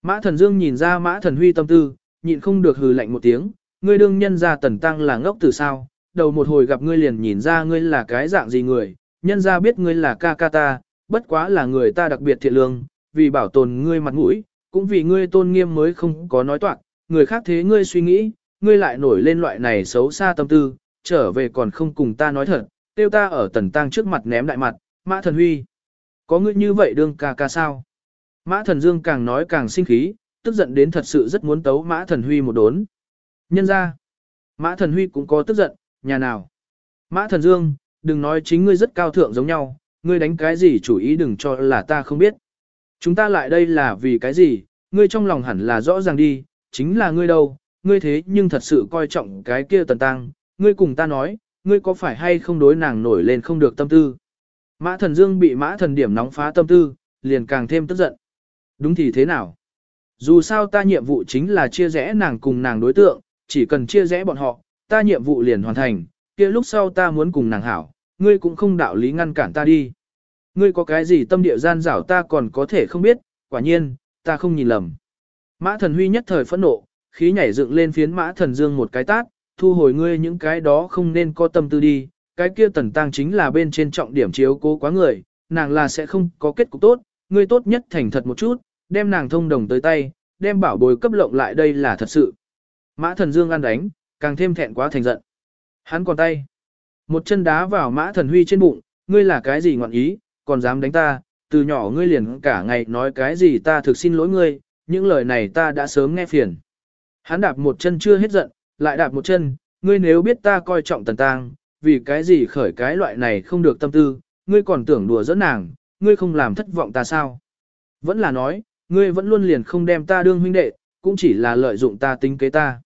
Mã thần dương nhìn ra mã thần huy tâm tư, nhịn không được hừ lạnh một tiếng, ngươi đương nhân ra tần tăng là ngốc từ sao, đầu một hồi gặp ngươi liền nhìn ra ngươi là cái dạng gì người, nhân ra biết ngươi là ca ca ta, bất quá là người ta đặc biệt thiện lương, vì bảo tồn ngươi mặt mũi, cũng vì ngươi tôn nghiêm mới không có nói toạc, người khác thế ngươi suy nghĩ, ngươi lại nổi lên loại này xấu xa tâm tư, trở về còn không cùng ta nói thật, tiêu ta ở tần tăng trước mặt ném đại mặt, mã thần huy. Có ngươi như vậy đương ca ca sao? Mã thần dương càng nói càng sinh khí, tức giận đến thật sự rất muốn tấu mã thần huy một đốn. Nhân ra, mã thần huy cũng có tức giận, nhà nào? Mã thần dương, đừng nói chính ngươi rất cao thượng giống nhau, ngươi đánh cái gì chủ ý đừng cho là ta không biết. Chúng ta lại đây là vì cái gì, ngươi trong lòng hẳn là rõ ràng đi, chính là ngươi đâu, ngươi thế nhưng thật sự coi trọng cái kia tần tăng, ngươi cùng ta nói, ngươi có phải hay không đối nàng nổi lên không được tâm tư. Mã thần dương bị mã thần điểm nóng phá tâm tư, liền càng thêm tức giận. Đúng thì thế nào? Dù sao ta nhiệm vụ chính là chia rẽ nàng cùng nàng đối tượng, chỉ cần chia rẽ bọn họ, ta nhiệm vụ liền hoàn thành, kia lúc sau ta muốn cùng nàng hảo, ngươi cũng không đạo lý ngăn cản ta đi. Ngươi có cái gì tâm địa gian rảo ta còn có thể không biết, quả nhiên, ta không nhìn lầm. Mã thần huy nhất thời phẫn nộ, khí nhảy dựng lên phiến mã thần dương một cái tát, thu hồi ngươi những cái đó không nên có tâm tư đi, cái kia tần tăng chính là bên trên trọng điểm chiếu cố quá người, nàng là sẽ không có kết cục tốt, ngươi tốt nhất thành thật một chút, đem nàng thông đồng tới tay, đem bảo bối cấp lộng lại đây là thật sự. Mã thần dương ăn đánh, càng thêm thẹn quá thành giận. Hắn còn tay. Một chân đá vào mã thần huy trên bụng, ngươi là cái gì ngọn ý, còn dám đánh ta, từ nhỏ ngươi liền cả ngày nói cái gì ta thực xin lỗi ngươi, những lời này ta đã sớm nghe phiền. Hắn đạp một chân chưa hết giận, lại đạp một chân, ngươi nếu biết ta coi trọng tần tang, vì cái gì khởi cái loại này không được tâm tư, ngươi còn tưởng đùa dẫn nàng, ngươi không làm thất vọng ta sao? Vẫn là nói, ngươi vẫn luôn liền không đem ta đương huynh đệ, cũng chỉ là lợi dụng ta tính kế ta.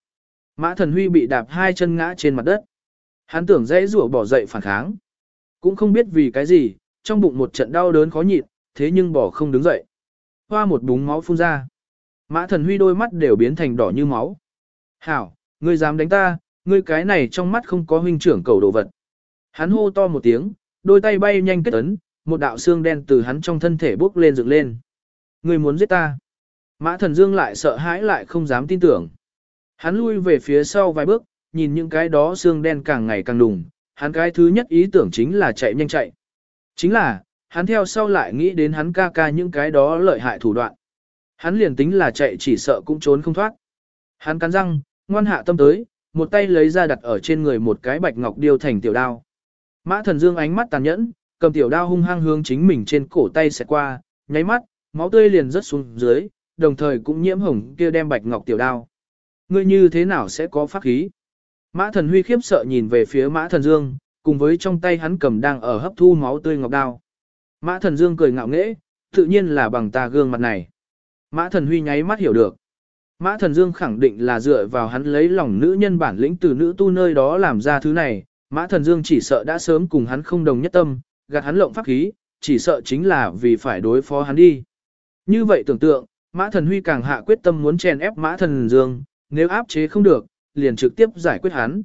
Mã thần huy bị đạp hai chân ngã trên mặt đất. Hắn tưởng dễ rủa bỏ dậy phản kháng. Cũng không biết vì cái gì, trong bụng một trận đau đớn khó nhịn, thế nhưng bỏ không đứng dậy. Hoa một búng máu phun ra. Mã thần huy đôi mắt đều biến thành đỏ như máu. Hảo, ngươi dám đánh ta, ngươi cái này trong mắt không có huynh trưởng cầu đồ vật. Hắn hô to một tiếng, đôi tay bay nhanh kết ấn, một đạo xương đen từ hắn trong thân thể bốc lên dựng lên. Ngươi muốn giết ta. Mã thần dương lại sợ hãi lại không dám tin tưởng. Hắn lui về phía sau vài bước, nhìn những cái đó xương đen càng ngày càng đùng, hắn cái thứ nhất ý tưởng chính là chạy nhanh chạy. Chính là, hắn theo sau lại nghĩ đến hắn ca ca những cái đó lợi hại thủ đoạn. Hắn liền tính là chạy chỉ sợ cũng trốn không thoát. Hắn cắn răng, ngoan hạ tâm tới, một tay lấy ra đặt ở trên người một cái bạch ngọc điêu thành tiểu đao. Mã thần dương ánh mắt tàn nhẫn, cầm tiểu đao hung hăng hướng chính mình trên cổ tay xẹt qua, nháy mắt, máu tươi liền rớt xuống dưới, đồng thời cũng nhiễm hồng kia đem bạch ngọc tiểu đao. Ngươi như thế nào sẽ có pháp khí? Mã thần huy khiếp sợ nhìn về phía mã thần dương, cùng với trong tay hắn cầm đang ở hấp thu máu tươi ngọc đao. Mã thần dương cười ngạo nghễ, tự nhiên là bằng ta gương mặt này. Mã thần huy nháy mắt hiểu được. Mã thần dương khẳng định là dựa vào hắn lấy lòng nữ nhân bản lĩnh từ nữ tu nơi đó làm ra thứ này. Mã thần dương chỉ sợ đã sớm cùng hắn không đồng nhất tâm, gạt hắn lộng pháp khí, chỉ sợ chính là vì phải đối phó hắn đi. Như vậy tưởng tượng, Mã thần huy càng hạ quyết tâm muốn chèn ép mã thần dương, nếu áp chế không được, liền trực tiếp giải quyết hắn.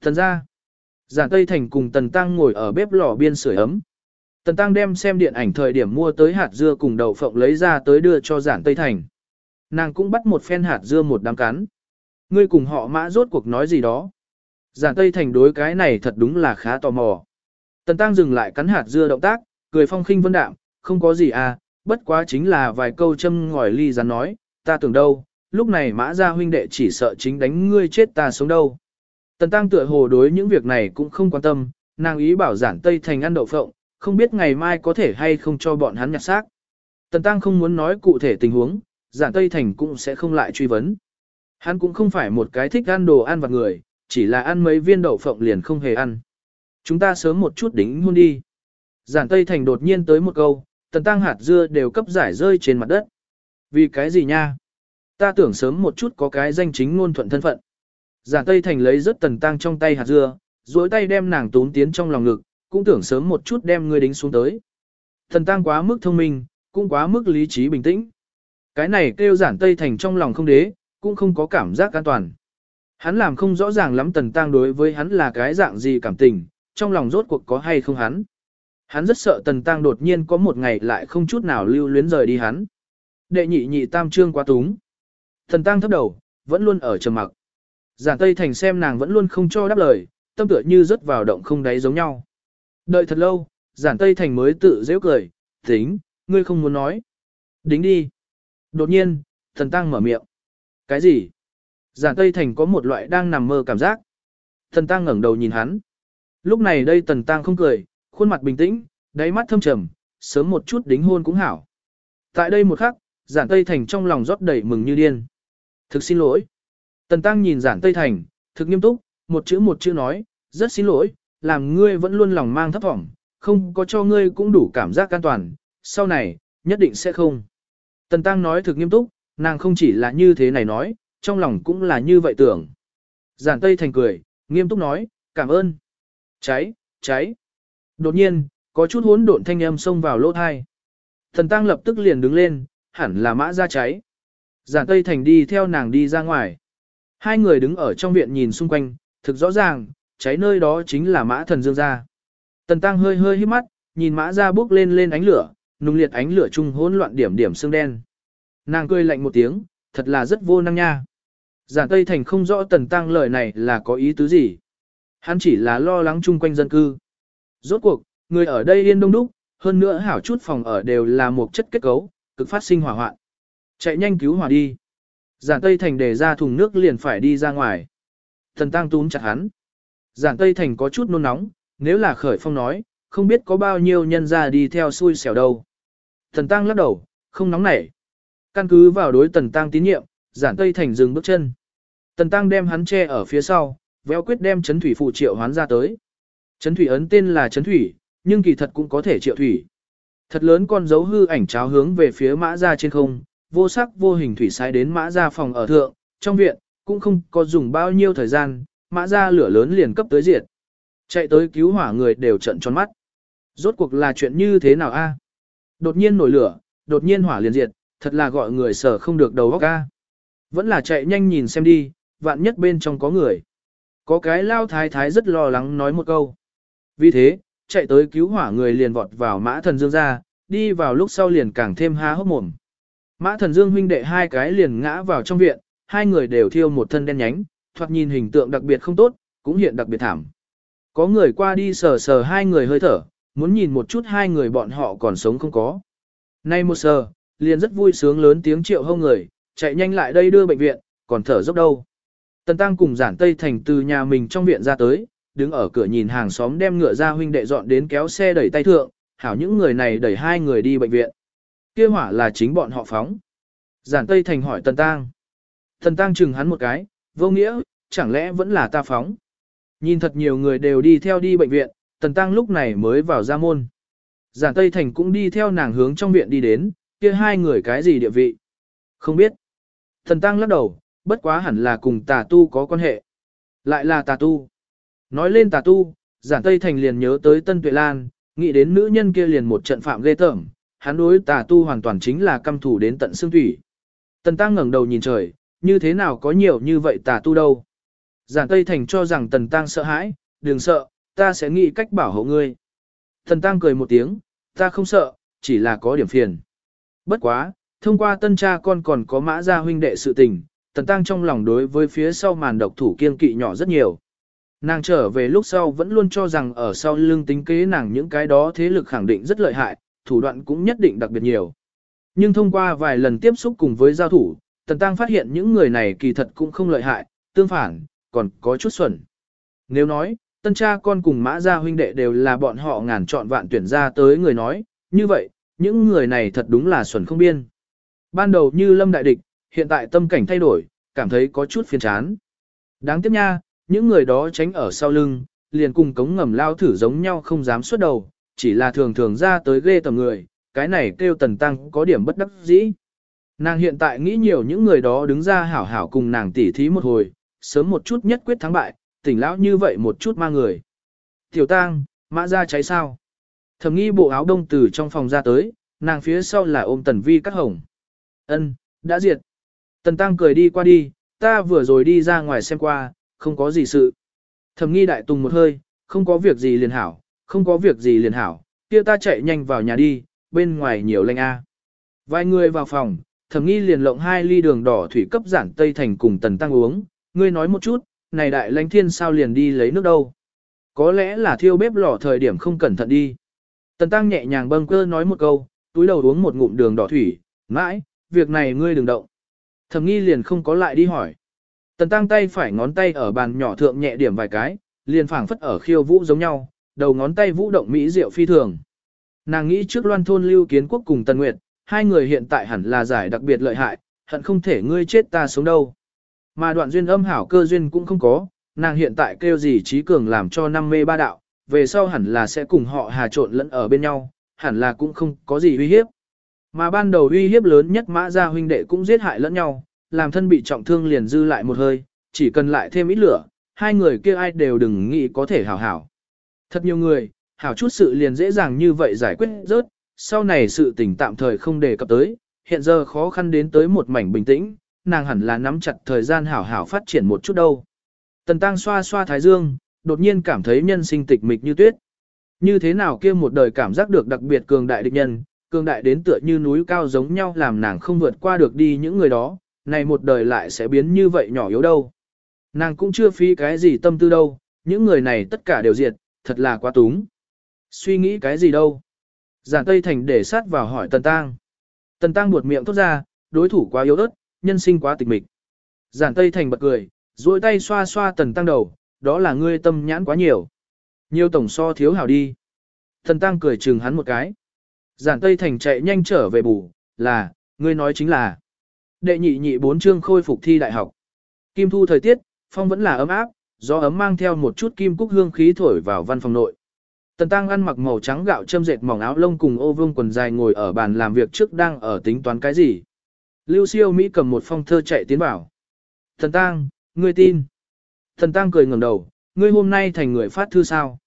Thần ra, giản Tây Thành cùng Tần Tăng ngồi ở bếp lò biên sưởi ấm. Tần Tăng đem xem điện ảnh thời điểm mua tới hạt dưa cùng đậu phộng lấy ra tới đưa cho giản Tây Thành. Nàng cũng bắt một phen hạt dưa một đám cắn. Ngươi cùng họ mã rốt cuộc nói gì đó. Giản Tây Thành đối cái này thật đúng là khá tò mò. Tần Tăng dừng lại cắn hạt dưa động tác, cười phong khinh vân đạm, không có gì à, bất quá chính là vài câu châm ngòi ly rắn nói, ta tưởng đâu, lúc này mã gia huynh đệ chỉ sợ chính đánh ngươi chết ta sống đâu. Tần tăng tựa hồ đối những việc này cũng không quan tâm, nàng ý bảo giản Tây Thành ăn đậu phộng, không biết ngày mai có thể hay không cho bọn hắn nhặt xác. Tần tăng không muốn nói cụ thể tình huống, giản Tây Thành cũng sẽ không lại truy vấn. Hắn cũng không phải một cái thích ăn đồ ăn vặt người, chỉ là ăn mấy viên đậu phộng liền không hề ăn. Chúng ta sớm một chút đính hôn đi. Giản Tây Thành đột nhiên tới một câu, tần tăng hạt dưa đều cấp giải rơi trên mặt đất. Vì cái gì nha? Ta tưởng sớm một chút có cái danh chính ngôn thuận thân phận. Giản Tây Thành lấy rất tần tang trong tay hạt dưa, duỗi tay đem nàng tốn tiến trong lòng ngực, cũng tưởng sớm một chút đem ngươi đính xuống tới. Tần tang quá mức thông minh, cũng quá mức lý trí bình tĩnh. Cái này kêu giản Tây Thành trong lòng không đế, cũng không có cảm giác an toàn. Hắn làm không rõ ràng lắm tần tang đối với hắn là cái dạng gì cảm tình, trong lòng rốt cuộc có hay không hắn. Hắn rất sợ Tần tang đột nhiên có một ngày lại không chút nào lưu luyến rời đi hắn. Đệ nhị nhị tam trương quá túng. Thần Tăng thấp đầu, vẫn luôn ở trầm mặc. Giản Tây Thành xem nàng vẫn luôn không cho đáp lời, tâm tựa như rớt vào động không đáy giống nhau. Đợi thật lâu, Giản Tây Thành mới tự dễ cười, tính, ngươi không muốn nói. Đính đi. Đột nhiên, Thần Tăng mở miệng. Cái gì? Giản Tây Thành có một loại đang nằm mơ cảm giác. Thần Tăng ngẩng đầu nhìn hắn. Lúc này đây Tần Tăng không cười, khuôn mặt bình tĩnh, đáy mắt thâm trầm, sớm một chút đính hôn cũng hảo. Tại đây một khắc, giản Tây Thành trong lòng rót đầy mừng như điên. Thực xin lỗi. Tần Tăng nhìn giản Tây Thành, thực nghiêm túc, một chữ một chữ nói, rất xin lỗi, làm ngươi vẫn luôn lòng mang thấp thỏm, không có cho ngươi cũng đủ cảm giác an toàn, sau này, nhất định sẽ không. Tần Tăng nói thực nghiêm túc, nàng không chỉ là như thế này nói, trong lòng cũng là như vậy tưởng. Giản Tây Thành cười, nghiêm túc nói, cảm ơn. Cháy, cháy. Đột nhiên, có chút hỗn độn thanh âm xông vào lỗ thai. Thần Tăng lập tức liền đứng lên, hẳn là mã ra cháy. Giản Tây Thành đi theo nàng đi ra ngoài. Hai người đứng ở trong viện nhìn xung quanh, thực rõ ràng, cháy nơi đó chính là mã thần dương gia. Tần Tăng hơi hơi hít mắt, nhìn mã ra bước lên lên ánh lửa, nung liệt ánh lửa chung hỗn loạn điểm điểm xương đen. Nàng cười lạnh một tiếng, thật là rất vô năng nha. Giản Tây Thành không rõ Tần Tăng lời này là có ý tứ gì. Hắn chỉ là lo lắng chung quanh dân cư. Rốt cuộc, người ở đây yên đông đúc, hơn nữa hảo chút phòng ở đều là một chất kết cấu, cực phát sinh hỏa hoạn. Chạy nhanh cứu hỏa đi. Giản Tây Thành để ra thùng nước liền phải đi ra ngoài. Thần Tăng túm chặt hắn. Giản Tây Thành có chút nôn nóng, nếu là khởi phong nói, không biết có bao nhiêu nhân ra đi theo xui xẻo đâu. Thần Tăng lắc đầu, không nóng nảy. Căn cứ vào đối Tần Tăng tín nhiệm, Giản Tây Thành dừng bước chân. Tần Tăng đem hắn che ở phía sau, véo quyết đem chấn thủy phụ triệu hoán ra tới. Chấn thủy ấn tên là chấn thủy, nhưng kỳ thật cũng có thể triệu thủy. Thật lớn con dấu hư ảnh cháo hướng về phía mã ra trên không, vô sắc vô hình thủy sai đến mã ra phòng ở thượng, trong viện, cũng không có dùng bao nhiêu thời gian, mã ra lửa lớn liền cấp tới diệt. Chạy tới cứu hỏa người đều trận tròn mắt. Rốt cuộc là chuyện như thế nào a? Đột nhiên nổi lửa, đột nhiên hỏa liền diệt, thật là gọi người sở không được đầu óc a. Vẫn là chạy nhanh nhìn xem đi, vạn nhất bên trong có người. Có cái lao thái thái rất lo lắng nói một câu. Vì thế, chạy tới cứu hỏa người liền vọt vào mã thần dương ra, đi vào lúc sau liền càng thêm há hốc mồm. Mã thần dương huynh đệ hai cái liền ngã vào trong viện, hai người đều thiêu một thân đen nhánh, thoạt nhìn hình tượng đặc biệt không tốt, cũng hiện đặc biệt thảm. Có người qua đi sờ sờ hai người hơi thở, muốn nhìn một chút hai người bọn họ còn sống không có. Nay một sờ, liền rất vui sướng lớn tiếng triệu hâu người, chạy nhanh lại đây đưa bệnh viện, còn thở dốc đâu. Tần Tăng cùng giản Tây Thành từ nhà mình trong viện ra tới, đứng ở cửa nhìn hàng xóm đem ngựa ra huynh đệ dọn đến kéo xe đẩy tay thượng, hảo những người này đẩy hai người đi bệnh viện. Kia hỏa là chính bọn họ phóng. Giản Tây Thành hỏi Tần Tăng. Tần Tăng chừng hắn một cái, vô nghĩa, chẳng lẽ vẫn là ta phóng. Nhìn thật nhiều người đều đi theo đi bệnh viện, Tần Tăng lúc này mới vào ra môn. Giản Tây Thành cũng đi theo nàng hướng trong viện đi đến, kia hai người cái gì địa vị. Không biết. Tần Tăng lắc đầu, bất quá hẳn là cùng tà tu có quan hệ. Lại là tà tu. Nói lên tà tu, Giản Tây Thành liền nhớ tới Tân Tuệ Lan, nghĩ đến nữ nhân kia liền một trận phạm ghê tởm, hắn đối tà tu hoàn toàn chính là căm thủ đến tận xương thủy. Tần Tăng ngẩng đầu nhìn trời, như thế nào có nhiều như vậy tà tu đâu. Giản Tây Thành cho rằng Tần Tăng sợ hãi, đừng sợ, ta sẽ nghĩ cách bảo hộ ngươi. Tần Tăng cười một tiếng, ta không sợ, chỉ là có điểm phiền. Bất quá, thông qua tân cha con còn có mã gia huynh đệ sự tình, Tần Tăng trong lòng đối với phía sau màn độc thủ kiên kỵ nhỏ rất nhiều. Nàng trở về lúc sau vẫn luôn cho rằng ở sau lưng tính kế nàng những cái đó thế lực khẳng định rất lợi hại, thủ đoạn cũng nhất định đặc biệt nhiều. Nhưng thông qua vài lần tiếp xúc cùng với giao thủ, Tần Tăng phát hiện những người này kỳ thật cũng không lợi hại, tương phản, còn có chút xuẩn. Nếu nói, tân cha con cùng mã gia huynh đệ đều là bọn họ ngàn chọn vạn tuyển ra tới người nói, như vậy, những người này thật đúng là xuẩn không biên. Ban đầu như lâm đại địch, hiện tại tâm cảnh thay đổi, cảm thấy có chút phiền chán. Đáng tiếc nha, những người đó tránh ở sau lưng, liền cùng cống ngầm lao thử giống nhau không dám xuất đầu, chỉ là thường thường ra tới ghê tầm người, cái này kêu tần tăng có điểm bất đắc dĩ. Nàng hiện tại nghĩ nhiều những người đó đứng ra hảo hảo cùng nàng tỉ thí một hồi, sớm một chút nhất quyết thắng bại, tỉnh lão như vậy một chút ma người. Tiểu tang, mã ra cháy sao? Thầm nghi bộ áo đông từ trong phòng ra tới, nàng phía sau là ôm tần vi cắt hồng. Ân, đã diệt. Tần tăng cười đi qua đi, ta vừa rồi đi ra ngoài xem qua, không có gì sự. Thầm nghi đại tùng một hơi, không có việc gì liền hảo, không có việc gì liền hảo, kia ta chạy nhanh vào nhà đi, bên ngoài nhiều lanh a. Vài người vào phòng, thẩm nghi liền lộng hai ly đường đỏ thủy cấp giản tây thành cùng tần tăng uống, ngươi nói một chút, này đại lãnh thiên sao liền đi lấy nước đâu. Có lẽ là thiêu bếp lò thời điểm không cẩn thận đi. Tần tăng nhẹ nhàng bâng cơ nói một câu, túi đầu uống một ngụm đường đỏ thủy, mãi, việc này ngươi đừng động. Thẩm nghi liền không có lại đi hỏi. Tần tăng tay phải ngón tay ở bàn nhỏ thượng nhẹ điểm vài cái, liền phảng phất ở khiêu vũ giống nhau, đầu ngón tay vũ động mỹ diệu phi thường. Nàng nghĩ trước loan thôn lưu kiến quốc cùng Tần Nguyệt, hai người hiện tại hẳn là giải đặc biệt lợi hại, hận không thể ngươi chết ta sống đâu. Mà đoạn duyên âm hảo cơ duyên cũng không có, nàng hiện tại kêu gì trí cường làm cho năm mê ba đạo, về sau hẳn là sẽ cùng họ hà trộn lẫn ở bên nhau, hẳn là cũng không có gì uy hiếp. Mà ban đầu uy hiếp lớn nhất mã gia huynh đệ cũng giết hại lẫn nhau, làm thân bị trọng thương liền dư lại một hơi, chỉ cần lại thêm ít lửa, hai người kia ai đều đừng nghĩ có thể hảo hảo. Thật nhiều người, hảo chút sự liền dễ dàng như vậy giải quyết rớt, sau này sự tình tạm thời không đề cập tới, hiện giờ khó khăn đến tới một mảnh bình tĩnh, nàng hẳn là nắm chặt thời gian hảo hảo phát triển một chút đâu. Tần Tăng xoa xoa thái dương, đột nhiên cảm thấy nhân sinh tịch mịch như tuyết. Như thế nào kia một đời cảm giác được đặc biệt cường đại địch nhân, cường đại đến tựa như núi cao giống nhau làm nàng không vượt qua được đi những người đó, này một đời lại sẽ biến như vậy nhỏ yếu đâu. Nàng cũng chưa phí cái gì tâm tư đâu, những người này tất cả đều diệt, thật là quá túng. Suy nghĩ cái gì đâu. Giản Tây Thành để sát vào hỏi Tần Tăng. Tần Tăng buột miệng thốt ra, đối thủ quá yếu ớt, nhân sinh quá tịch mịch. Giản Tây Thành bật cười, duỗi tay xoa xoa Tần Tăng đầu, đó là ngươi tâm nhãn quá nhiều. Nhiều tổng so thiếu hảo đi. Tần Tăng cười chừng hắn một cái. Giản Tây Thành chạy nhanh trở về bù, là, ngươi nói chính là. Đệ nhị nhị bốn chương khôi phục thi đại học. Kim thu thời tiết, phong vẫn là ấm áp, gió ấm mang theo một chút kim cúc hương khí thổi vào văn phòng nội. Tần Tăng ăn mặc màu trắng gạo châm dệt mỏng áo lông cùng ô vương quần dài ngồi ở bàn làm việc trước đang ở tính toán cái gì. Lưu siêu Mỹ cầm một phong thơ chạy tiến vào. Thần Tăng, ngươi tin. Thần Tăng cười ngẩng đầu, ngươi hôm nay thành người phát thư sao.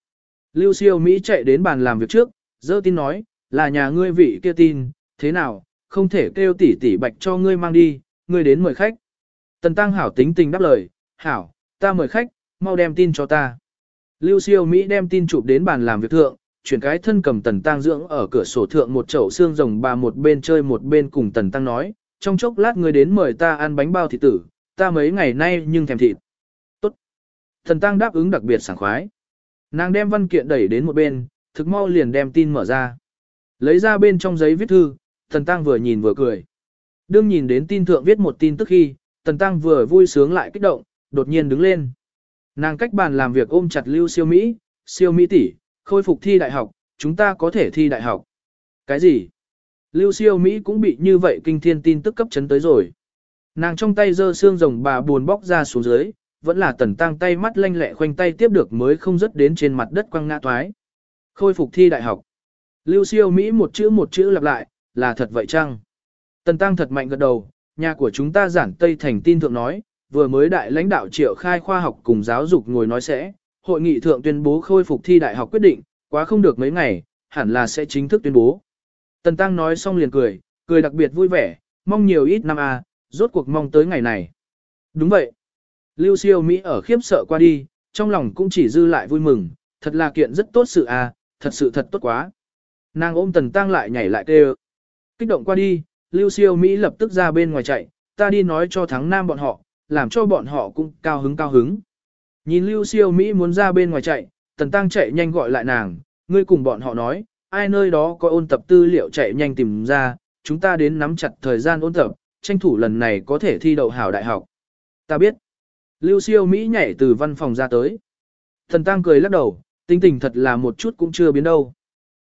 Lưu siêu Mỹ chạy đến bàn làm việc trước, dơ tin nói, là nhà ngươi vị kia tin, thế nào, không thể kêu tỷ tỷ bạch cho ngươi mang đi, ngươi đến mời khách. Tần Tăng hảo tính tình đáp lời, hảo, ta mời khách, mau đem tin cho ta. Lưu siêu Mỹ đem tin chụp đến bàn làm việc thượng, chuyển cái thân cầm tần tăng dưỡng ở cửa sổ thượng một chậu xương rồng bà một bên chơi một bên cùng tần tăng nói, trong chốc lát người đến mời ta ăn bánh bao thịt tử, ta mấy ngày nay nhưng thèm thịt. Tốt. Tần tăng đáp ứng đặc biệt sảng khoái. Nàng đem văn kiện đẩy đến một bên, thực mau liền đem tin mở ra. Lấy ra bên trong giấy viết thư, tần tăng vừa nhìn vừa cười. Đương nhìn đến tin thượng viết một tin tức khi, tần tăng vừa vui sướng lại kích động, đột nhiên đứng lên. Nàng cách bàn làm việc ôm chặt Lưu Siêu Mỹ, Siêu Mỹ tỷ, khôi phục thi đại học, chúng ta có thể thi đại học. Cái gì? Lưu Siêu Mỹ cũng bị như vậy kinh thiên tin tức cấp chấn tới rồi. Nàng trong tay giơ xương rồng bà buồn bóc ra xuống dưới, vẫn là tần tăng tay mắt lanh lẹ khoanh tay tiếp được mới không rớt đến trên mặt đất quăng ngã toái. Khôi phục thi đại học. Lưu Siêu Mỹ một chữ một chữ lặp lại, là thật vậy chăng? Tần tăng thật mạnh gật đầu, nhà của chúng ta giản Tây Thành tin thượng nói, vừa mới đại lãnh đạo triệu khai khoa học cùng giáo dục ngồi nói sẽ, hội nghị thượng tuyên bố khôi phục thi đại học quyết định, quá không được mấy ngày, hẳn là sẽ chính thức tuyên bố. Tần Tăng nói xong liền cười, cười đặc biệt vui vẻ, mong nhiều ít năm a, rốt cuộc mong tới ngày này. Đúng vậy. Lưu siêu Mỹ ở khiếp sợ qua đi, trong lòng cũng chỉ dư lại vui mừng, thật là kiện rất tốt sự a, thật sự thật tốt quá. Nàng ôm Tần Tăng lại nhảy lại kêu. Kích động qua đi, Lưu siêu Mỹ lập tức ra bên ngoài chạy, ta đi nói cho thắng nam bọn họ, làm cho bọn họ cũng cao hứng cao hứng. Nhìn Lưu Siêu Mỹ muốn ra bên ngoài chạy, Tần Tăng chạy nhanh gọi lại nàng, ngươi cùng bọn họ nói, ai nơi đó có ôn tập tư liệu chạy nhanh tìm ra, chúng ta đến nắm chặt thời gian ôn tập, tranh thủ lần này có thể thi đậu hảo đại học. Ta biết. Lưu Siêu Mỹ nhảy từ văn phòng ra tới. Tần Tăng cười lắc đầu, tinh tình thật là một chút cũng chưa biến đâu.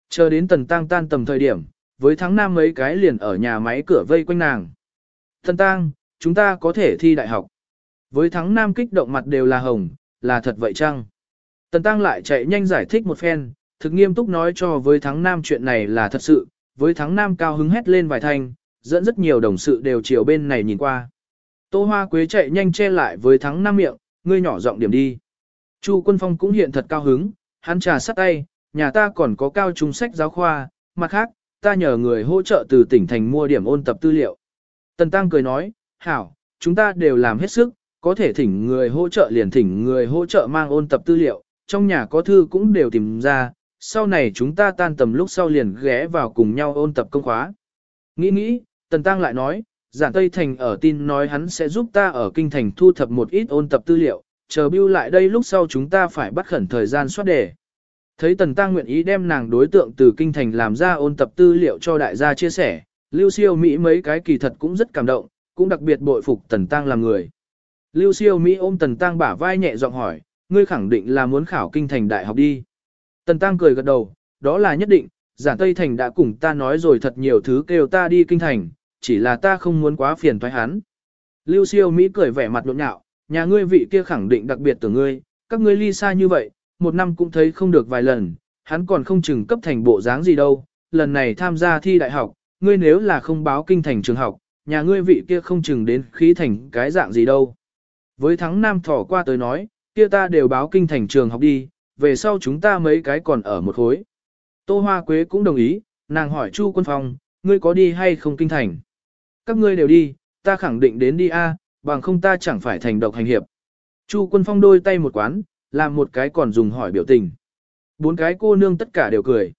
Chờ đến Tần Tăng tan tầm thời điểm, với tháng năm mấy cái liền ở nhà máy cửa vây quanh nàng. Tần Tăng, chúng ta có thể thi đại học. Với thắng nam kích động mặt đều là hồng, là thật vậy chăng? Tần Tăng lại chạy nhanh giải thích một phen, thực nghiêm túc nói cho với thắng nam chuyện này là thật sự, với thắng nam cao hứng hét lên vài thanh, dẫn rất nhiều đồng sự đều chiều bên này nhìn qua. Tô Hoa Quế chạy nhanh che lại với thắng nam miệng, ngươi nhỏ giọng điểm đi. Chu Quân Phong cũng hiện thật cao hứng, hắn trà sắt tay, nhà ta còn có cao trung sách giáo khoa, mặt khác, ta nhờ người hỗ trợ từ tỉnh thành mua điểm ôn tập tư liệu. Tần Tăng cười nói, hảo, chúng ta đều làm hết sức, có thể thỉnh người hỗ trợ liền thỉnh người hỗ trợ mang ôn tập tư liệu, trong nhà có thư cũng đều tìm ra, sau này chúng ta tan tầm lúc sau liền ghé vào cùng nhau ôn tập công khóa. Nghĩ nghĩ, Tần Tăng lại nói, giản Tây Thành ở tin nói hắn sẽ giúp ta ở kinh thành thu thập một ít ôn tập tư liệu, chờ bưu lại đây lúc sau chúng ta phải bắt khẩn thời gian soát đề. Thấy Tần Tăng nguyện ý đem nàng đối tượng từ kinh thành làm ra ôn tập tư liệu cho đại gia chia sẻ, Lưu Siêu Mỹ mấy cái kỳ thật cũng rất cảm động, cũng đặc biệt bội phục Tần Tăng làm người. Lưu siêu Mỹ ôm Tần Tăng bả vai nhẹ giọng hỏi, ngươi khẳng định là muốn khảo kinh thành đại học đi. Tần Tăng cười gật đầu, đó là nhất định, giản Tây Thành đã cùng ta nói rồi thật nhiều thứ kêu ta đi kinh thành, chỉ là ta không muốn quá phiền thoái hắn. Lưu siêu Mỹ cười vẻ mặt nhộn nhạo, nhà ngươi vị kia khẳng định đặc biệt từ ngươi, các ngươi ly xa như vậy, một năm cũng thấy không được vài lần, hắn còn không chừng cấp thành bộ dáng gì đâu, lần này tham gia thi đại học, ngươi nếu là không báo kinh thành trường học, nhà ngươi vị kia không chừng đến khí thành cái dạng gì đâu. Với thắng nam thỏ qua tới nói, kia ta đều báo kinh thành trường học đi, về sau chúng ta mấy cái còn ở một khối. Tô Hoa Quế cũng đồng ý, nàng hỏi Chu Quân Phong, ngươi có đi hay không kinh thành? Các ngươi đều đi, ta khẳng định đến đi a, bằng không ta chẳng phải thành độc hành hiệp. Chu Quân Phong đôi tay một quán, làm một cái còn dùng hỏi biểu tình. Bốn cái cô nương tất cả đều cười.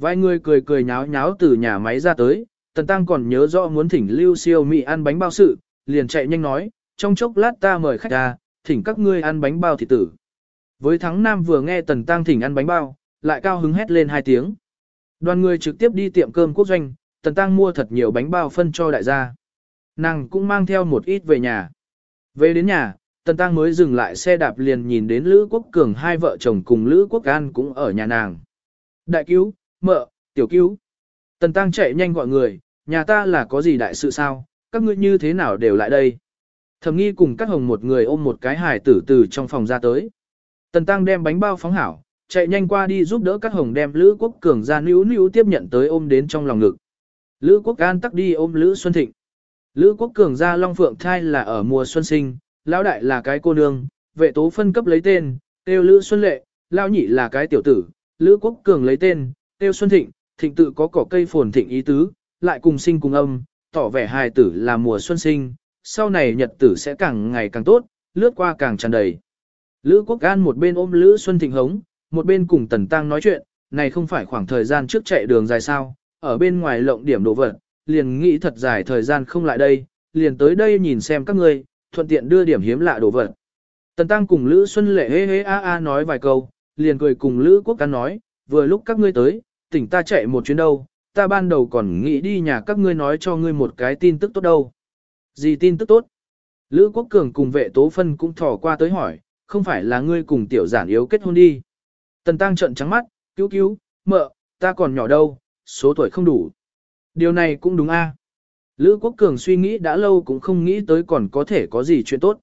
Vài người cười cười nháo nháo từ nhà máy ra tới, Tần Tăng còn nhớ rõ muốn thỉnh Lưu Siêu Mỹ ăn bánh bao sự, liền chạy nhanh nói, trong chốc lát ta mời khách ra, thỉnh các ngươi ăn bánh bao thịt tử. Với thắng nam vừa nghe Tần Tăng thỉnh ăn bánh bao, lại cao hứng hét lên hai tiếng. Đoàn người trực tiếp đi tiệm cơm quốc doanh, Tần Tăng mua thật nhiều bánh bao phân cho đại gia. Nàng cũng mang theo một ít về nhà. Về đến nhà, Tần Tăng mới dừng lại xe đạp liền nhìn đến Lữ Quốc Cường hai vợ chồng cùng Lữ Quốc An cũng ở nhà nàng. Đại cứu, mợ, tiểu cứu. Tần Tăng chạy nhanh gọi người, nhà ta là có gì đại sự sao, các ngươi như thế nào đều lại đây. Thẩm nghi cùng các hồng một người ôm một cái hài tử từ trong phòng ra tới. Tần Tăng đem bánh bao phóng hảo, chạy nhanh qua đi giúp đỡ các hồng đem Lữ Quốc Cường ra níu níu tiếp nhận tới ôm đến trong lòng ngực. Lữ Quốc An tắc đi ôm Lữ Xuân Thịnh. Lữ Quốc Cường ra Long Phượng thai là ở mùa xuân sinh, lão đại là cái cô nương, vệ tố phân cấp lấy tên, tiêu Lữ Xuân Lệ, lão nhị là cái tiểu tử, Lữ Quốc Cường lấy tên, tiêu Xuân Thịnh, thịnh tự có cỏ cây phồn thịnh ý tứ, lại cùng sinh cùng âm, tỏ vẻ hài tử là mùa xuân sinh, sau này nhật tử sẽ càng ngày càng tốt, lướt qua càng tràn đầy. Lữ Quốc An một bên ôm Lữ Xuân Thịnh hống, một bên cùng Tần Tăng nói chuyện, này không phải khoảng thời gian trước chạy đường dài sao, ở bên ngoài lộng điểm đồ vật, liền nghĩ thật dài thời gian không lại đây, liền tới đây nhìn xem các ngươi, thuận tiện đưa điểm hiếm lạ đồ vật. Tần Tăng cùng Lữ Xuân Lệ hê hê a a nói vài câu, liền cười cùng Lữ Quốc An nói, vừa lúc các ngươi tới, tỉnh ta chạy một chuyến đâu, ta ban đầu còn nghĩ đi nhà các ngươi nói cho ngươi một cái tin tức tốt đâu. Gì tin tức tốt? Lữ Quốc Cường cùng vệ tố phân cũng thò qua tới hỏi, không phải là ngươi cùng tiểu giản yếu kết hôn đi. Tần Tăng trận trắng mắt, cứu cứu, mợ, ta còn nhỏ đâu, số tuổi không đủ. Điều này cũng đúng a. Lữ Quốc Cường suy nghĩ đã lâu cũng không nghĩ tới còn có thể có gì chuyện tốt.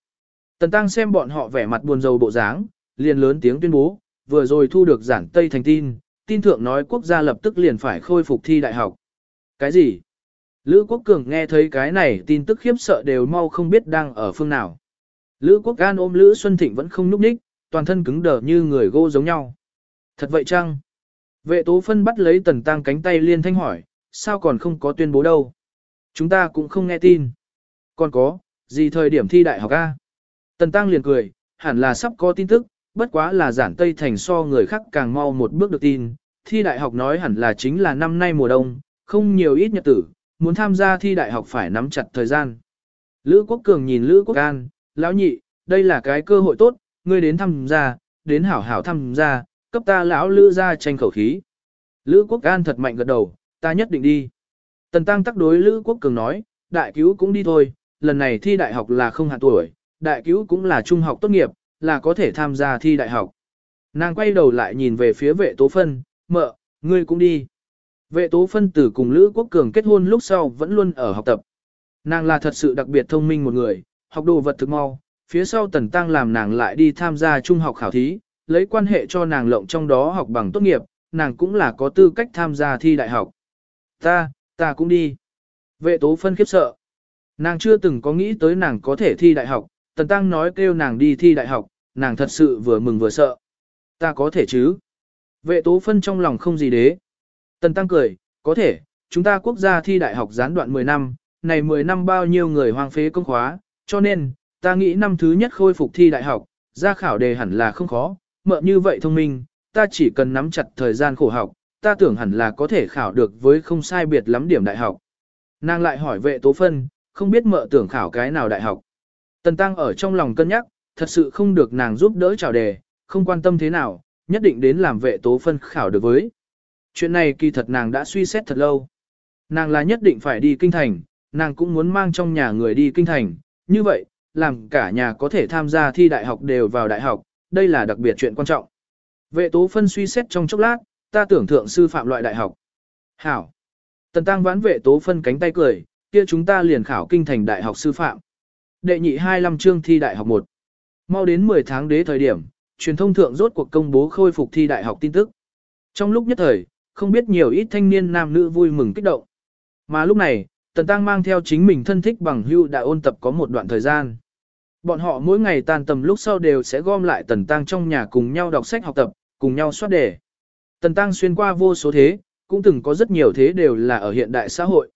Tần Tăng xem bọn họ vẻ mặt buồn rầu bộ dáng, liền lớn tiếng tuyên bố, vừa rồi thu được giản Tây thành tin, tin thượng nói quốc gia lập tức liền phải khôi phục thi đại học. Cái gì? Lữ Quốc Cường nghe thấy cái này tin tức khiếp sợ đều mau không biết đang ở phương nào. Lữ Quốc Gan ôm Lữ Xuân Thịnh vẫn không núp ních, toàn thân cứng đờ như người gỗ giống nhau. Thật vậy chăng? Vệ tố phân bắt lấy tần tăng cánh tay liên thanh hỏi, sao còn không có tuyên bố đâu? Chúng ta cũng không nghe tin. Còn có, gì thời điểm thi đại học A? Tần tăng liền cười, hẳn là sắp có tin tức, bất quá là giản Tây Thành so người khác càng mau một bước được tin. Thi đại học nói hẳn là chính là năm nay mùa đông, không nhiều ít nhật tử, muốn tham gia thi đại học phải nắm chặt thời gian. Lữ Quốc Cường nhìn Lữ Quốc An, lão nhị, đây là cái cơ hội tốt, ngươi đến tham gia, đến hảo hảo tham gia, cấp ta lão Lữ ra tranh khẩu khí. Lữ Quốc An thật mạnh gật đầu, ta nhất định đi. Tần Tăng tắc đối Lữ Quốc Cường nói, đại cứu cũng đi thôi, lần này thi đại học là không hạn tuổi, đại cứu cũng là trung học tốt nghiệp, là có thể tham gia thi đại học. Nàng quay đầu lại nhìn về phía vệ tố phân, mợ, ngươi cũng đi. Vệ tố phân tử cùng Lữ Quốc Cường kết hôn lúc sau vẫn luôn ở học tập. Nàng là thật sự đặc biệt thông minh một người, học đồ vật thực mau, phía sau tần tăng làm nàng lại đi tham gia trung học khảo thí, lấy quan hệ cho nàng lộng trong đó học bằng tốt nghiệp, nàng cũng là có tư cách tham gia thi đại học. Ta, ta cũng đi. Vệ tố phân khiếp sợ. Nàng chưa từng có nghĩ tới nàng có thể thi đại học, tần tăng nói kêu nàng đi thi đại học, nàng thật sự vừa mừng vừa sợ. Ta có thể chứ? Vệ tố phân trong lòng không gì đế. Tần tăng cười, có thể, chúng ta quốc gia thi đại học gián đoạn 10 năm, này 10 năm bao nhiêu người hoang phế công khóa, cho nên, ta nghĩ năm thứ nhất khôi phục thi đại học, ra khảo đề hẳn là không khó, mợ như vậy thông minh, ta chỉ cần nắm chặt thời gian khổ học, ta tưởng hẳn là có thể khảo được với không sai biệt lắm điểm đại học. Nàng lại hỏi vệ tố phân, không biết mợ tưởng khảo cái nào đại học. Tần Tăng ở trong lòng cân nhắc, thật sự không được nàng giúp đỡ chào đề, không quan tâm thế nào, nhất định đến làm vệ tố phân khảo được với. Chuyện này kỳ thật nàng đã suy xét thật lâu. Nàng là nhất định phải đi kinh thành, nàng cũng muốn mang trong nhà người đi kinh thành, như vậy, làm cả nhà có thể tham gia thi đại học đều vào đại học, đây là đặc biệt chuyện quan trọng. Vệ tố phân suy xét trong chốc lát, ta tưởng thượng sư phạm loại đại học. Hảo. Tần tăng vãn vệ tố phân cánh tay cười, kia chúng ta liền khảo kinh thành đại học sư phạm. Đệ nhị 25 chương thi đại học 1. Mau đến 10 tháng đế thời điểm, truyền thông thượng rốt cuộc công bố khôi phục thi đại học tin tức. Trong lúc nhất thời, không biết nhiều ít thanh niên nam nữ vui mừng kích động. Mà lúc này, Tần Tăng mang theo chính mình thân thích bằng hưu đã ôn tập có một đoạn thời gian. Bọn họ mỗi ngày tan tầm lúc sau đều sẽ gom lại Tần Tăng trong nhà cùng nhau đọc sách học tập, cùng nhau soát đề. Tần Tăng xuyên qua vô số thế, cũng từng có rất nhiều thế đều là ở hiện đại xã hội.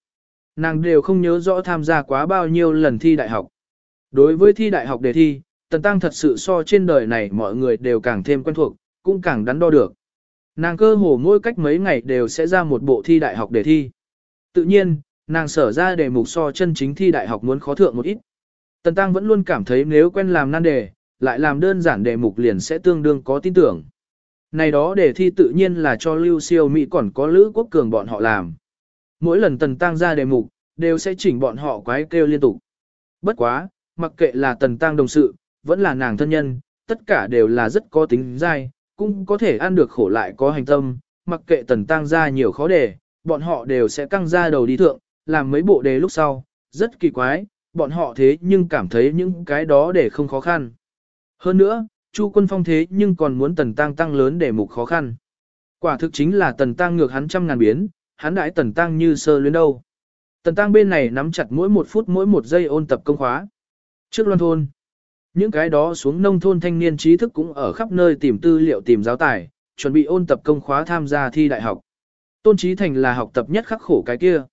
Nàng đều không nhớ rõ tham gia quá bao nhiêu lần thi đại học. Đối với thi đại học đề thi, Tần Tăng thật sự so trên đời này mọi người đều càng thêm quen thuộc, cũng càng đắn đo được. Nàng cơ hồ mỗi cách mấy ngày đều sẽ ra một bộ thi đại học để thi. Tự nhiên, nàng sở ra đề mục so chân chính thi đại học muốn khó thượng một ít. Tần Tăng vẫn luôn cảm thấy nếu quen làm nan đề, lại làm đơn giản đề mục liền sẽ tương đương có tin tưởng. Này đó đề thi tự nhiên là cho Lưu Siêu Mỹ còn có Lữ Quốc Cường bọn họ làm. Mỗi lần Tần Tăng ra đề mục, đều sẽ chỉnh bọn họ quái kêu liên tục. Bất quá, mặc kệ là Tần Tăng đồng sự, vẫn là nàng thân nhân, tất cả đều là rất có tính dai, cũng có thể ăn được khổ lại có hành tâm, mặc kệ Tần Tăng ra nhiều khó đề, bọn họ đều sẽ căng ra đầu đi thượng, làm mấy bộ đề lúc sau, rất kỳ quái, bọn họ thế nhưng cảm thấy những cái đó để không khó khăn. Hơn nữa, Chu Quân Phong thế nhưng còn muốn Tần Tăng tăng lớn để mục khó khăn. Quả thực chính là Tần Tăng ngược hắn trăm ngàn biến, hắn đãi Tần Tăng như sơ luyến đâu. Tần Tăng bên này nắm chặt mỗi một phút mỗi một giây ôn tập công khóa. Trước loan thôn, những cái đó xuống nông thôn thanh niên trí thức cũng ở khắp nơi tìm tư liệu tìm giáo tài, chuẩn bị ôn tập công khóa tham gia thi đại học. Tôn Trí Thành là học tập nhất khắc khổ cái kia.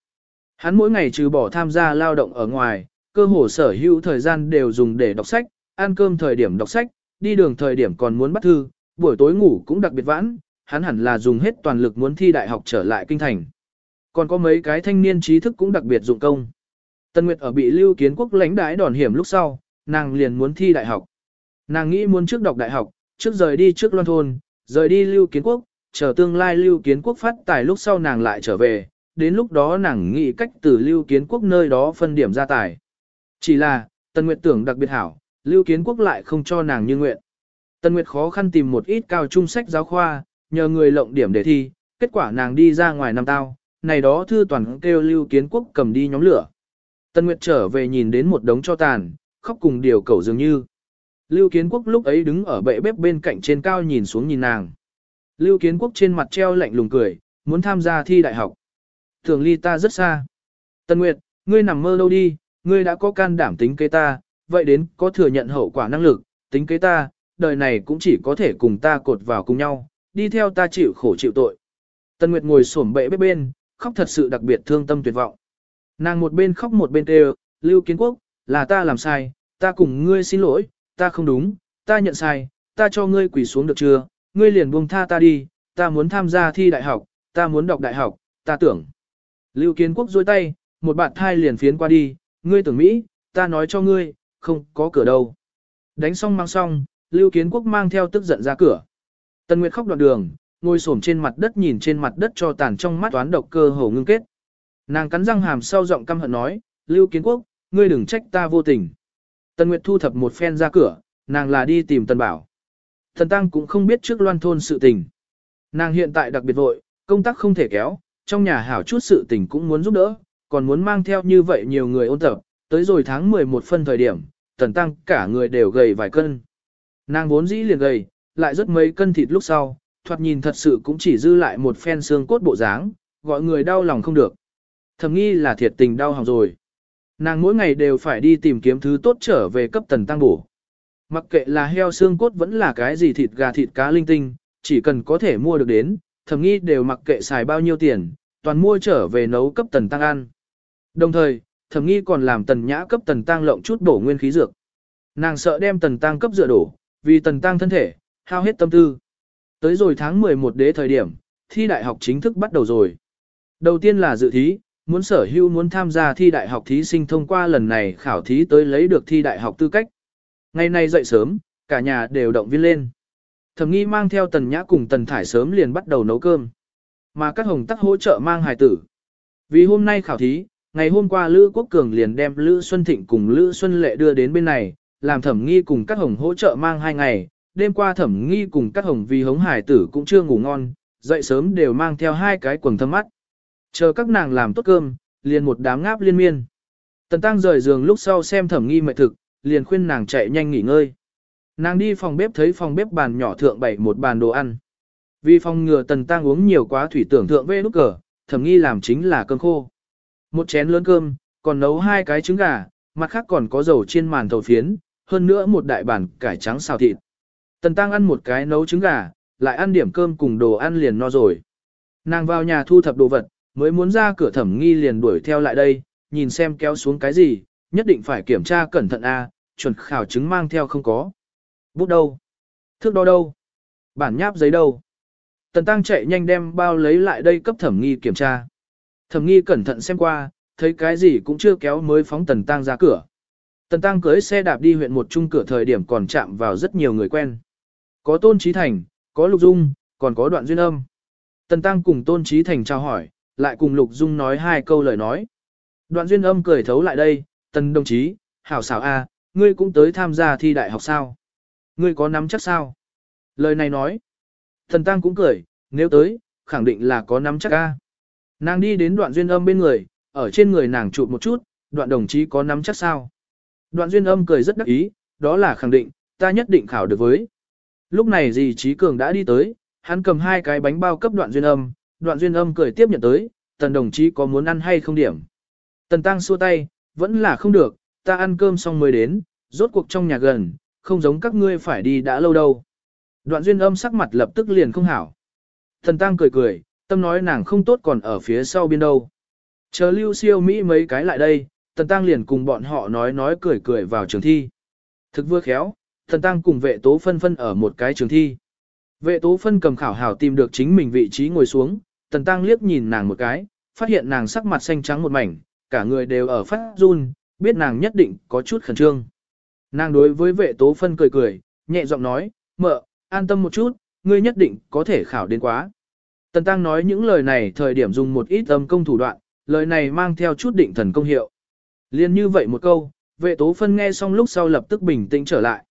Hắn mỗi ngày trừ bỏ tham gia lao động ở ngoài, cơ hồ sở hữu thời gian đều dùng để đọc sách, ăn cơm thời điểm đọc sách, đi đường thời điểm còn muốn bắt thư, buổi tối ngủ cũng đặc biệt vãn, hắn hẳn là dùng hết toàn lực muốn thi đại học trở lại kinh thành. Còn có mấy cái thanh niên trí thức cũng đặc biệt dụng công. Tân Nguyệt ở bị Lưu Kiến Quốc lãnh đái đòn hiểm lúc sau, nàng liền muốn thi đại học. Nàng nghĩ muốn trước đọc đại học, trước rời đi trước loan thôn, rời đi Lưu Kiến Quốc, chờ tương lai Lưu Kiến Quốc phát tài lúc sau nàng lại trở về, đến lúc đó nàng nghĩ cách từ Lưu Kiến Quốc nơi đó phân điểm ra tài. Chỉ là, Tân Nguyệt tưởng đặc biệt hảo, Lưu Kiến Quốc lại không cho nàng như nguyện. Tân Nguyệt khó khăn tìm một ít cao trung sách giáo khoa, nhờ người lộng điểm để thi, kết quả nàng đi ra ngoài năm tao, này đó thư toàn kêu Lưu Kiến Quốc cầm đi nhóm lửa. Tân Nguyệt trở về nhìn đến một đống cho tàn, khóc cùng điều cầu dường như. Lưu Kiến Quốc lúc ấy đứng ở bệ bếp bên cạnh trên cao nhìn xuống nhìn nàng. Lưu Kiến Quốc trên mặt treo lạnh lùng cười, muốn tham gia thi đại học. Thường ly ta rất xa. Tân Nguyệt, ngươi nằm mơ đâu đi, ngươi đã có can đảm tính kế ta, vậy đến có thừa nhận hậu quả năng lực, tính kế ta, đời này cũng chỉ có thể cùng ta cột vào cùng nhau, đi theo ta chịu khổ chịu tội. Tân Nguyệt ngồi xổm bệ bếp bên, khóc thật sự đặc biệt thương tâm tuyệt vọng. Nàng một bên khóc một bên kêu, Lưu Kiến Quốc, là ta làm sai, ta cùng ngươi xin lỗi, ta không đúng, ta nhận sai, ta cho ngươi quỳ xuống được chưa, ngươi liền buông tha ta đi, ta muốn tham gia thi đại học, ta muốn đọc đại học, ta tưởng. Lưu Kiến Quốc dôi tay, một bạn thai liền phiến qua đi, ngươi tưởng Mỹ, ta nói cho ngươi, không có cửa đâu. Đánh xong mang xong, Lưu Kiến Quốc mang theo tức giận ra cửa. Tần Nguyệt khóc đoạn đường, ngồi xổm trên mặt đất nhìn trên mặt đất cho tàn trong mắt toán độc cơ hồ ngưng kết. Nàng cắn răng hàm sau giọng căm hận nói, Lưu Kiến Quốc, ngươi đừng trách ta vô tình. Tần Nguyệt thu thập một phen ra cửa, nàng là đi tìm Tần Bảo. Thần Tăng cũng không biết trước loan thôn sự tình. Nàng hiện tại đặc biệt vội, công tác không thể kéo, trong nhà hảo chút sự tình cũng muốn giúp đỡ, còn muốn mang theo như vậy nhiều người ôn tập, tới rồi tháng 11 phân thời điểm, Tần Tăng cả người đều gầy vài cân. Nàng vốn dĩ liền gầy, lại rất mấy cân thịt lúc sau, thoạt nhìn thật sự cũng chỉ dư lại một phen xương cốt bộ dáng, gọi người đau lòng không được. Thầm nghi là thiệt tình đau hỏng rồi. Nàng mỗi ngày đều phải đi tìm kiếm thứ tốt trở về cấp tần tăng bổ. Mặc kệ là heo xương cốt vẫn là cái gì thịt gà thịt cá linh tinh, chỉ cần có thể mua được đến, thầm nghi đều mặc kệ xài bao nhiêu tiền, toàn mua trở về nấu cấp tần tăng ăn. Đồng thời, thầm nghi còn làm tần nhã cấp tần tăng lộng chút bổ nguyên khí dược. Nàng sợ đem tần tăng cấp dựa đổ, vì tần tăng thân thể, hao hết tâm tư. Tới rồi tháng 11 đế thời điểm, thi đại học chính thức bắt đầu rồi. Đầu tiên là dự thí, muốn sở hữu muốn tham gia thi đại học thí sinh thông qua lần này khảo thí tới lấy được thi đại học tư cách. Ngày nay dậy sớm, cả nhà đều động viên lên. Thẩm nghi mang theo tần nhã cùng tần thải sớm liền bắt đầu nấu cơm. Mà các hồng tắc hỗ trợ mang hài tử. Vì hôm nay khảo thí, ngày hôm qua Lữ Quốc Cường liền đem Lữ Xuân Thịnh cùng Lữ Xuân Lệ đưa đến bên này, làm thẩm nghi cùng các hồng hỗ trợ mang hai ngày. Đêm qua thẩm nghi cùng các hồng vì hống hải tử cũng chưa ngủ ngon, dậy sớm đều mang theo hai cái quần thâm mắt. Chờ các nàng làm tốt cơm, liền một đám ngáp liên miên. Tần Tăng rời giường lúc sau xem thẩm nghi mệt thực, liền khuyên nàng chạy nhanh nghỉ ngơi. Nàng đi phòng bếp thấy phòng bếp bàn nhỏ thượng bày một bàn đồ ăn. Vì phòng ngừa Tần Tăng uống nhiều quá thủy tưởng thượng vê nút cờ, thẩm nghi làm chính là cơm khô. Một chén lớn cơm, còn nấu hai cái trứng gà, mặt khác còn có dầu chiên màn thầu phiến, hơn nữa một đại bản cải trắng xào thịt. Tần Tăng ăn một cái nấu trứng gà, lại ăn điểm cơm cùng đồ ăn liền no rồi. Nàng vào nhà thu thập đồ vật, mới muốn ra cửa thẩm nghi liền đuổi theo lại đây, nhìn xem kéo xuống cái gì, nhất định phải kiểm tra cẩn thận a, chuẩn khảo chứng mang theo không có. Bút đâu? Thước đo đâu? Bản nháp giấy đâu? Tần Tăng chạy nhanh đem bao lấy lại đây cấp thẩm nghi kiểm tra. Thẩm nghi cẩn thận xem qua, thấy cái gì cũng chưa kéo mới phóng Tần Tăng ra cửa. Tần Tăng cưới xe đạp đi huyện một trung cửa thời điểm còn chạm vào rất nhiều người quen. Có Tôn Trí Thành, có Lục Dung, còn có Đoạn Duyên Âm. Tần Tăng cùng Tôn Trí Thành chào hỏi, lại cùng Lục Dung nói hai câu lời nói. Đoạn duyên âm cười thấu lại đây, tần đồng chí, hảo xảo a, ngươi cũng tới tham gia thi đại học sao? Ngươi có nắm chắc sao? Lời này nói. Thần Tăng cũng cười, nếu tới, khẳng định là có nắm chắc a. Nàng đi đến đoạn duyên âm bên người, ở trên người nàng chụp một chút, đoạn đồng chí có nắm chắc sao? Đoạn duyên âm cười rất đắc ý, đó là khẳng định, ta nhất định khảo được với. Lúc này dì Trí Cường đã đi tới, hắn cầm hai cái bánh bao cấp đoạn duyên âm, đoạn duyên âm cười tiếp nhận tới, tần đồng chí có muốn ăn hay không điểm. Tần tăng xua tay, vẫn là không được, ta ăn cơm xong mới đến, rốt cuộc trong nhà gần, không giống các ngươi phải đi đã lâu đâu. Đoạn duyên âm sắc mặt lập tức liền không hảo. Tần tăng cười cười, tâm nói nàng không tốt còn ở phía sau biên đâu. Chờ lưu siêu Mỹ mấy cái lại đây, tần tăng liền cùng bọn họ nói nói cười cười vào trường thi. Thực vừa khéo, tần tăng cùng vệ tố phân phân ở một cái trường thi. Vệ tố phân cầm khảo hảo tìm được chính mình vị trí ngồi xuống, tần tăng liếc nhìn nàng một cái, phát hiện nàng sắc mặt xanh trắng một mảnh, cả người đều ở phát run, biết nàng nhất định có chút khẩn trương. Nàng đối với vệ tố phân cười cười, nhẹ giọng nói, mợ, an tâm một chút, ngươi nhất định có thể khảo đến quá. Tần Tăng nói những lời này thời điểm dùng một ít âm công thủ đoạn, lời này mang theo chút định thần công hiệu. Liên như vậy một câu, vệ tố phân nghe xong lúc sau lập tức bình tĩnh trở lại.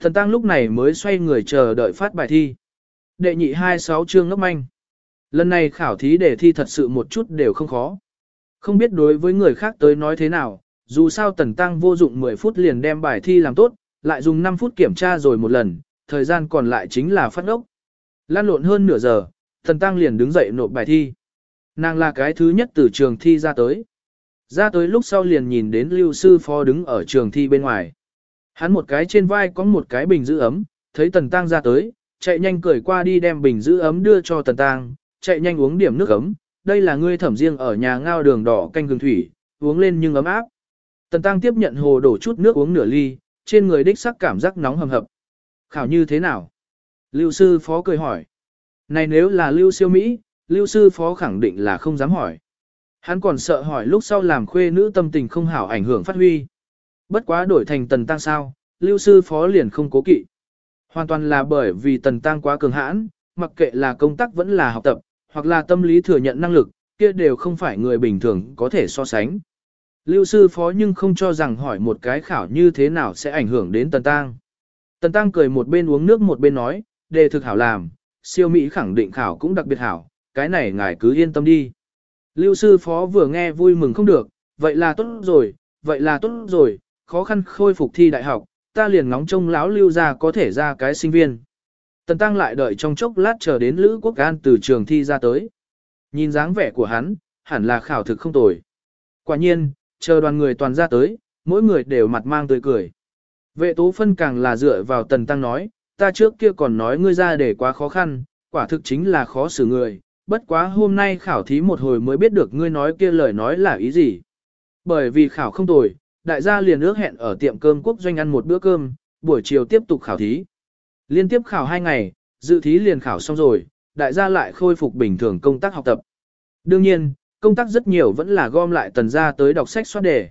Thần Tăng lúc này mới xoay người chờ đợi phát bài thi. Đệ nhị 26 chương ngốc manh. Lần này khảo thí đề thi thật sự một chút đều không khó. Không biết đối với người khác tới nói thế nào, dù sao Tần Tăng vô dụng 10 phút liền đem bài thi làm tốt, lại dùng 5 phút kiểm tra rồi một lần, thời gian còn lại chính là phát ốc. Lan lộn hơn nửa giờ, Tần Tăng liền đứng dậy nộp bài thi. Nàng là cái thứ nhất từ trường thi ra tới. Ra tới lúc sau liền nhìn đến lưu sư phó đứng ở trường thi bên ngoài. Hắn một cái trên vai có một cái bình giữ ấm, thấy Tần Tăng ra tới, chạy nhanh cười qua đi đem bình giữ ấm đưa cho Tần Tăng, chạy nhanh uống điểm nước ấm, đây là ngươi thẩm riêng ở nhà ngao đường đỏ canh gừng thủy, uống lên nhưng ấm áp. Tần Tăng tiếp nhận hồ đổ chút nước uống nửa ly, trên người đích sắc cảm giác nóng hầm hập. Khảo như thế nào? Lưu sư phó cười hỏi. Này nếu là Lưu siêu Mỹ, Lưu sư phó khẳng định là không dám hỏi. Hắn còn sợ hỏi lúc sau làm khuê nữ tâm tình không hảo ảnh hưởng phát huy. Bất quá đổi thành tần tăng sao, Lưu sư phó liền không cố kỵ. Hoàn toàn là bởi vì tần tăng quá cường hãn, mặc kệ là công tác vẫn là học tập, hoặc là tâm lý thừa nhận năng lực, kia đều không phải người bình thường có thể so sánh. Lưu sư phó nhưng không cho rằng hỏi một cái khảo như thế nào sẽ ảnh hưởng đến Tần Tăng. Tần Tăng cười một bên uống nước một bên nói, đề thực hảo làm, siêu Mỹ khẳng định khảo cũng đặc biệt hảo, cái này ngài cứ yên tâm đi. Lưu sư phó vừa nghe vui mừng không được, vậy là tốt rồi, vậy là tốt rồi, khó khăn khôi phục thi đại học, ta liền ngóng trông lão lưu ra có thể ra cái sinh viên. Tần Tăng lại đợi trong chốc lát chờ đến Lữ Quốc An từ trường thi ra tới. Nhìn dáng vẻ của hắn, hẳn là khảo thực không tồi. Quả nhiên, chờ đoàn người toàn ra tới, mỗi người đều mặt mang tươi cười. Vệ tố phân càng là dựa vào Tần Tăng nói, ta trước kia còn nói ngươi ra để quá khó khăn, quả thực chính là khó xử người, bất quá hôm nay khảo thí một hồi mới biết được ngươi nói kia lời nói là ý gì. Bởi vì khảo không tồi, đại gia liền ước hẹn ở tiệm cơm quốc doanh ăn một bữa cơm, buổi chiều tiếp tục khảo thí. Liên tiếp khảo hai ngày, dự thí liền khảo xong rồi, đại gia lại khôi phục bình thường công tác học tập. Đương nhiên, công tác rất nhiều vẫn là gom lại tần gia tới đọc sách soát đề.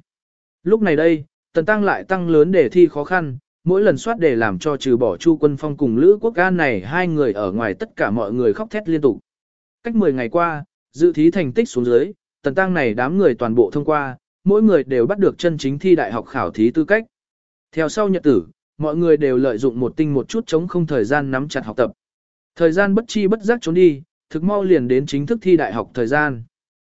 Lúc này đây, tần tăng lại tăng lớn đề thi khó khăn, mỗi lần soát đề làm cho trừ bỏ Chu Quân Phong cùng Lữ Quốc Gan này hai người ở ngoài tất cả mọi người khóc thét liên tục. Cách 10 ngày qua, dự thí thành tích xuống dưới, tần tăng này đám người toàn bộ thông qua, mỗi người đều bắt được chân chính thi đại học khảo thí tư cách. Theo sau nhật tử, mọi người đều lợi dụng một tinh một chút chống không thời gian nắm chặt học tập. Thời gian bất chi bất giác trốn đi, thực mau liền đến chính thức thi đại học thời gian.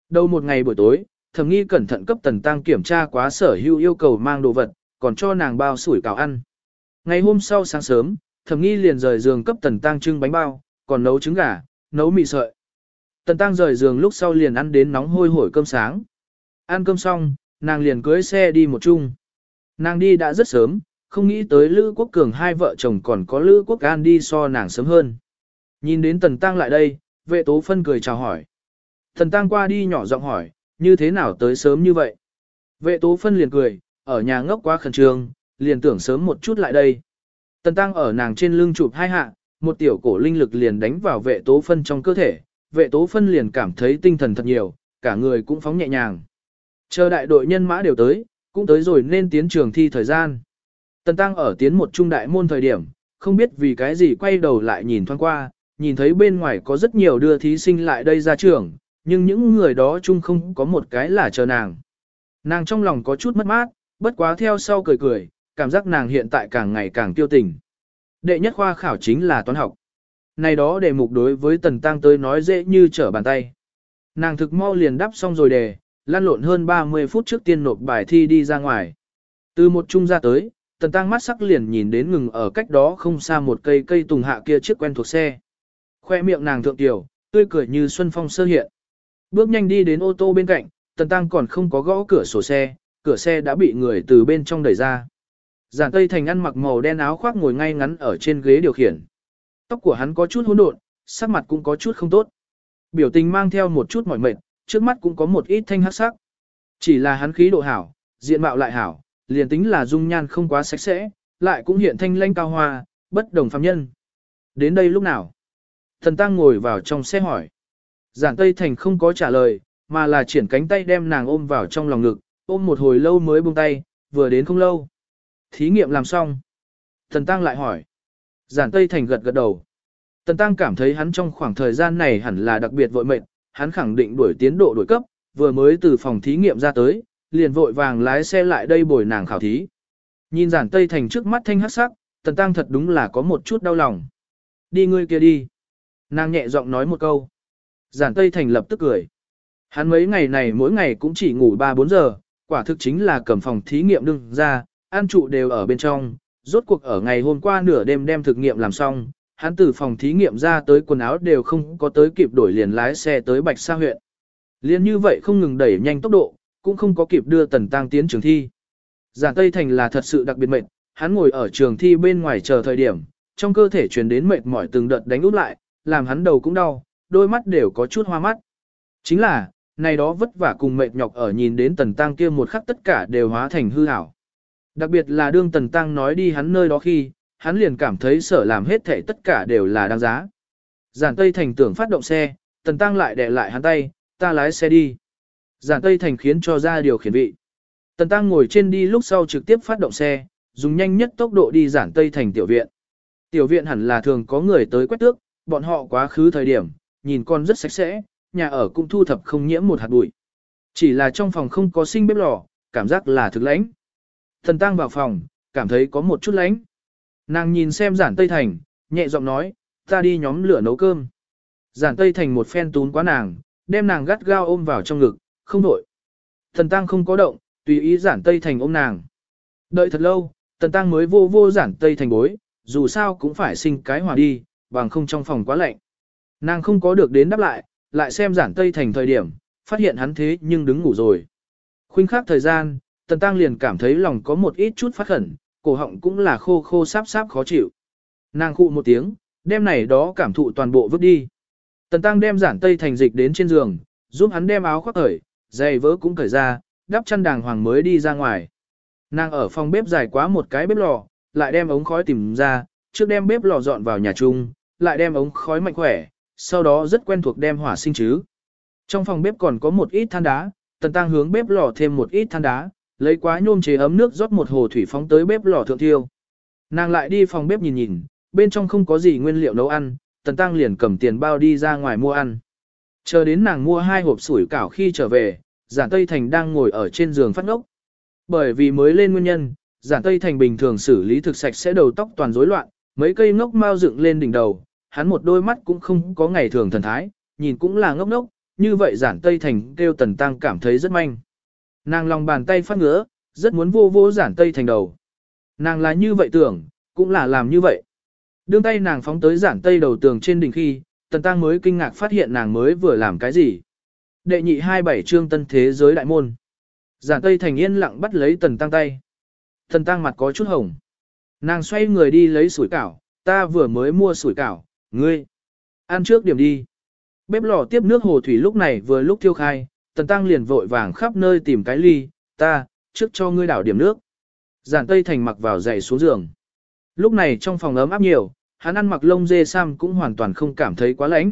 Đầu một ngày buổi tối, thẩm nghi cẩn thận cấp tần tăng kiểm tra quá sở hữu yêu cầu mang đồ vật, còn cho nàng bao sủi cảo ăn. Ngày hôm sau sáng sớm, thẩm nghi liền rời giường cấp tần tăng trưng bánh bao, còn nấu trứng gà, nấu mì sợi. Tần tăng rời giường lúc sau liền ăn đến nóng hôi hổi cơm sáng. Ăn cơm xong, nàng liền cưới xe đi một chung. Nàng đi đã rất sớm, không nghĩ tới Lữ Quốc Cường hai vợ chồng còn có Lữ Quốc An đi so nàng sớm hơn. Nhìn đến Tần Tăng lại đây, vệ tố phân cười chào hỏi. Tần Tăng qua đi nhỏ giọng hỏi, như thế nào tới sớm như vậy? Vệ tố phân liền cười, ở nhà ngốc quá khẩn trương, liền tưởng sớm một chút lại đây. Tần Tăng ở nàng trên lưng chụp hai hạ, một tiểu cổ linh lực liền đánh vào vệ tố phân trong cơ thể, vệ tố phân liền cảm thấy tinh thần thật nhiều, cả người cũng phóng nhẹ nhàng. Chờ đại đội nhân mã đều tới, cũng tới rồi nên tiến trường thi thời gian. Tần Tăng ở tiến một trung đại môn thời điểm, không biết vì cái gì quay đầu lại nhìn thoáng qua, nhìn thấy bên ngoài có rất nhiều đưa thí sinh lại đây ra trường, nhưng những người đó chung không có một cái là chờ nàng. Nàng trong lòng có chút mất mát, bất quá theo sau cười cười, cảm giác nàng hiện tại càng ngày càng tiêu tình. Đệ nhất khoa khảo chính là toán học. Này đó đề mục đối với Tần Tăng tới nói dễ như trở bàn tay. Nàng thực mau liền đáp xong rồi đề, lan lộn hơn 30 phút trước tiên nộp bài thi đi ra ngoài. Từ một trung ra tới, tần tăng mắt sắc liền nhìn đến ngừng ở cách đó không xa một cây cây tùng hạ kia chiếc quen thuộc xe. Khoe miệng nàng thượng tiểu, tươi cười như xuân phong sơ hiện. Bước nhanh đi đến ô tô bên cạnh, tần tăng còn không có gõ cửa sổ xe, cửa xe đã bị người từ bên trong đẩy ra. Giản Tây Thành ăn mặc màu đen áo khoác ngồi ngay ngắn ở trên ghế điều khiển. Tóc của hắn có chút hỗn độn, sắc mặt cũng có chút không tốt. Biểu tình mang theo một chút mỏi mệt, trước mắt cũng có một ít thanh hắc sắc. Chỉ là hắn khí độ hảo, diện mạo lại hảo, liền tính là dung nhan không quá sạch sẽ, lại cũng hiện thanh lanh cao hoa, bất đồng phàm nhân. Đến đây lúc nào? Thần Tăng ngồi vào trong xe hỏi. Giản Tây Thành không có trả lời, mà là triển cánh tay đem nàng ôm vào trong lòng ngực, ôm một hồi lâu mới buông tay, vừa đến không lâu. Thí nghiệm làm xong. Thần Tăng lại hỏi. Giản Tây Thành gật gật đầu. Tần Tăng cảm thấy hắn trong khoảng thời gian này hẳn là đặc biệt vội mệt, hắn khẳng định đuổi tiến độ đuổi cấp, vừa mới từ phòng thí nghiệm ra tới, liền vội vàng lái xe lại đây bồi nàng khảo thí. Nhìn giản Tây Thành trước mắt thanh hắc sắc, Tần Tăng thật đúng là có một chút đau lòng. Đi ngươi kia đi. Nàng nhẹ giọng nói một câu. Giản Tây Thành lập tức cười. Hắn mấy ngày này mỗi ngày cũng chỉ ngủ 3-4 giờ, quả thực chính là cầm phòng thí nghiệm đương ra, an trụ đều ở bên trong, rốt cuộc ở ngày hôm qua nửa đêm đem thực nghiệm làm xong, hắn từ phòng thí nghiệm ra tới quần áo đều không có tới kịp đổi liền lái xe tới Bạch Sa huyện. Liên như vậy không ngừng đẩy nhanh tốc độ, cũng không có kịp đưa Tần Tăng tiến trường thi. Giản Tây Thành là thật sự đặc biệt mệt, hắn ngồi ở trường thi bên ngoài chờ thời điểm, trong cơ thể truyền đến mệt mỏi từng đợt đánh út lại, làm hắn đầu cũng đau, đôi mắt đều có chút hoa mắt. Chính là, này đó vất vả cùng mệt nhọc ở nhìn đến Tần Tăng kia một khắc tất cả đều hóa thành hư ảo. Đặc biệt là đương Tần Tăng nói đi hắn nơi đó khi, hắn liền cảm thấy sở làm hết thể tất cả đều là đáng giá. Giản Tây Thành tưởng phát động xe, Tần Tăng lại đè lại hắn tay, ta lái xe đi. Giản Tây Thành khiến cho ra điều khiển vị. Tần Tăng ngồi trên đi lúc sau trực tiếp phát động xe, dùng nhanh nhất tốc độ đi Giản Tây Thành tiểu viện. Tiểu viện hẳn là thường có người tới quét tước, bọn họ quá khứ thời điểm, nhìn con rất sạch sẽ, nhà ở cũng thu thập không nhiễm một hạt bụi. Chỉ là trong phòng không có sinh bếp lò, cảm giác là thực lãnh. Thần Tăng vào phòng, cảm thấy có một chút lãnh. Nàng nhìn xem giản Tây Thành, nhẹ giọng nói, ta đi nhóm lửa nấu cơm. Giản Tây Thành một phen tún quá nàng, đem nàng gắt gao ôm vào trong ngực, không đổi. Thần Tăng không có động, tùy ý giản Tây Thành ôm nàng. Đợi thật lâu, Thần Tăng mới vô vô giản Tây Thành bối, dù sao cũng phải sinh cái hòa đi, bằng không trong phòng quá lạnh. Nàng không có được đến đáp lại, lại xem giản Tây Thành thời điểm, phát hiện hắn thế nhưng đứng ngủ rồi. Khuynh khắc thời gian, Tần Tăng liền cảm thấy lòng có một ít chút phát khẩn, cổ họng cũng là khô khô sáp sáp khó chịu. Nàng khụ một tiếng, đem này đó cảm thụ toàn bộ vứt đi. Tần Tăng đem giản tây thành dịch đến trên giường, giúp hắn đem áo khoác khởi, giày vỡ cũng cởi ra, đắp chăn đàng hoàng mới đi ra ngoài. Nàng ở phòng bếp dài quá một cái bếp lò, lại đem ống khói tìm ra, trước đem bếp lò dọn vào nhà chung, lại đem ống khói mạnh khỏe, sau đó rất quen thuộc đem hỏa sinh chứ. Trong phòng bếp còn có một ít than đá, Tần Tăng hướng bếp lò thêm một ít than đá, lấy quá nhôm chế ấm nước rót một hồ thủy phóng tới bếp lò thượng thiêu. Nàng lại đi phòng bếp nhìn nhìn, bên trong không có gì nguyên liệu nấu ăn, Tần Tăng liền cầm tiền bao đi ra ngoài mua ăn. Chờ đến nàng mua hai hộp sủi cảo khi trở về, Giản Tây Thành đang ngồi ở trên giường phát ngốc. Bởi vì mới lên nguyên nhân, Giản Tây Thành bình thường xử lý thực sạch sẽ đầu tóc toàn rối loạn, mấy cây ngốc mau dựng lên đỉnh đầu, hắn một đôi mắt cũng không có ngày thường thần thái, nhìn cũng là ngốc ngốc, như vậy Giản Tây Thành kêu Tần Tăng cảm thấy rất manh. Nàng lòng bàn tay phát ngứa, rất muốn vô vô giản tây thành đầu. Nàng là như vậy tưởng, cũng là làm như vậy. Đương tay nàng phóng tới giản tây đầu tường trên đỉnh khi, tần tăng mới kinh ngạc phát hiện nàng mới vừa làm cái gì. Đệ nhị hai bảy tân thế giới đại môn. Giản tây thành yên lặng bắt lấy tần tăng tay. Tần tăng mặt có chút hồng. Nàng xoay người đi lấy sủi cảo, ta vừa mới mua sủi cảo, ngươi. Ăn trước điểm đi. Bếp lò tiếp nước hồ thủy lúc này vừa lúc thiêu khai, tần tăng liền vội vàng khắp nơi tìm cái ly, ta, trước cho ngươi đảo điểm nước. Giản Tây Thành mặc vào giày xuống giường. Lúc này trong phòng ấm áp nhiều, hắn ăn mặc lông dê sam cũng hoàn toàn không cảm thấy quá lạnh.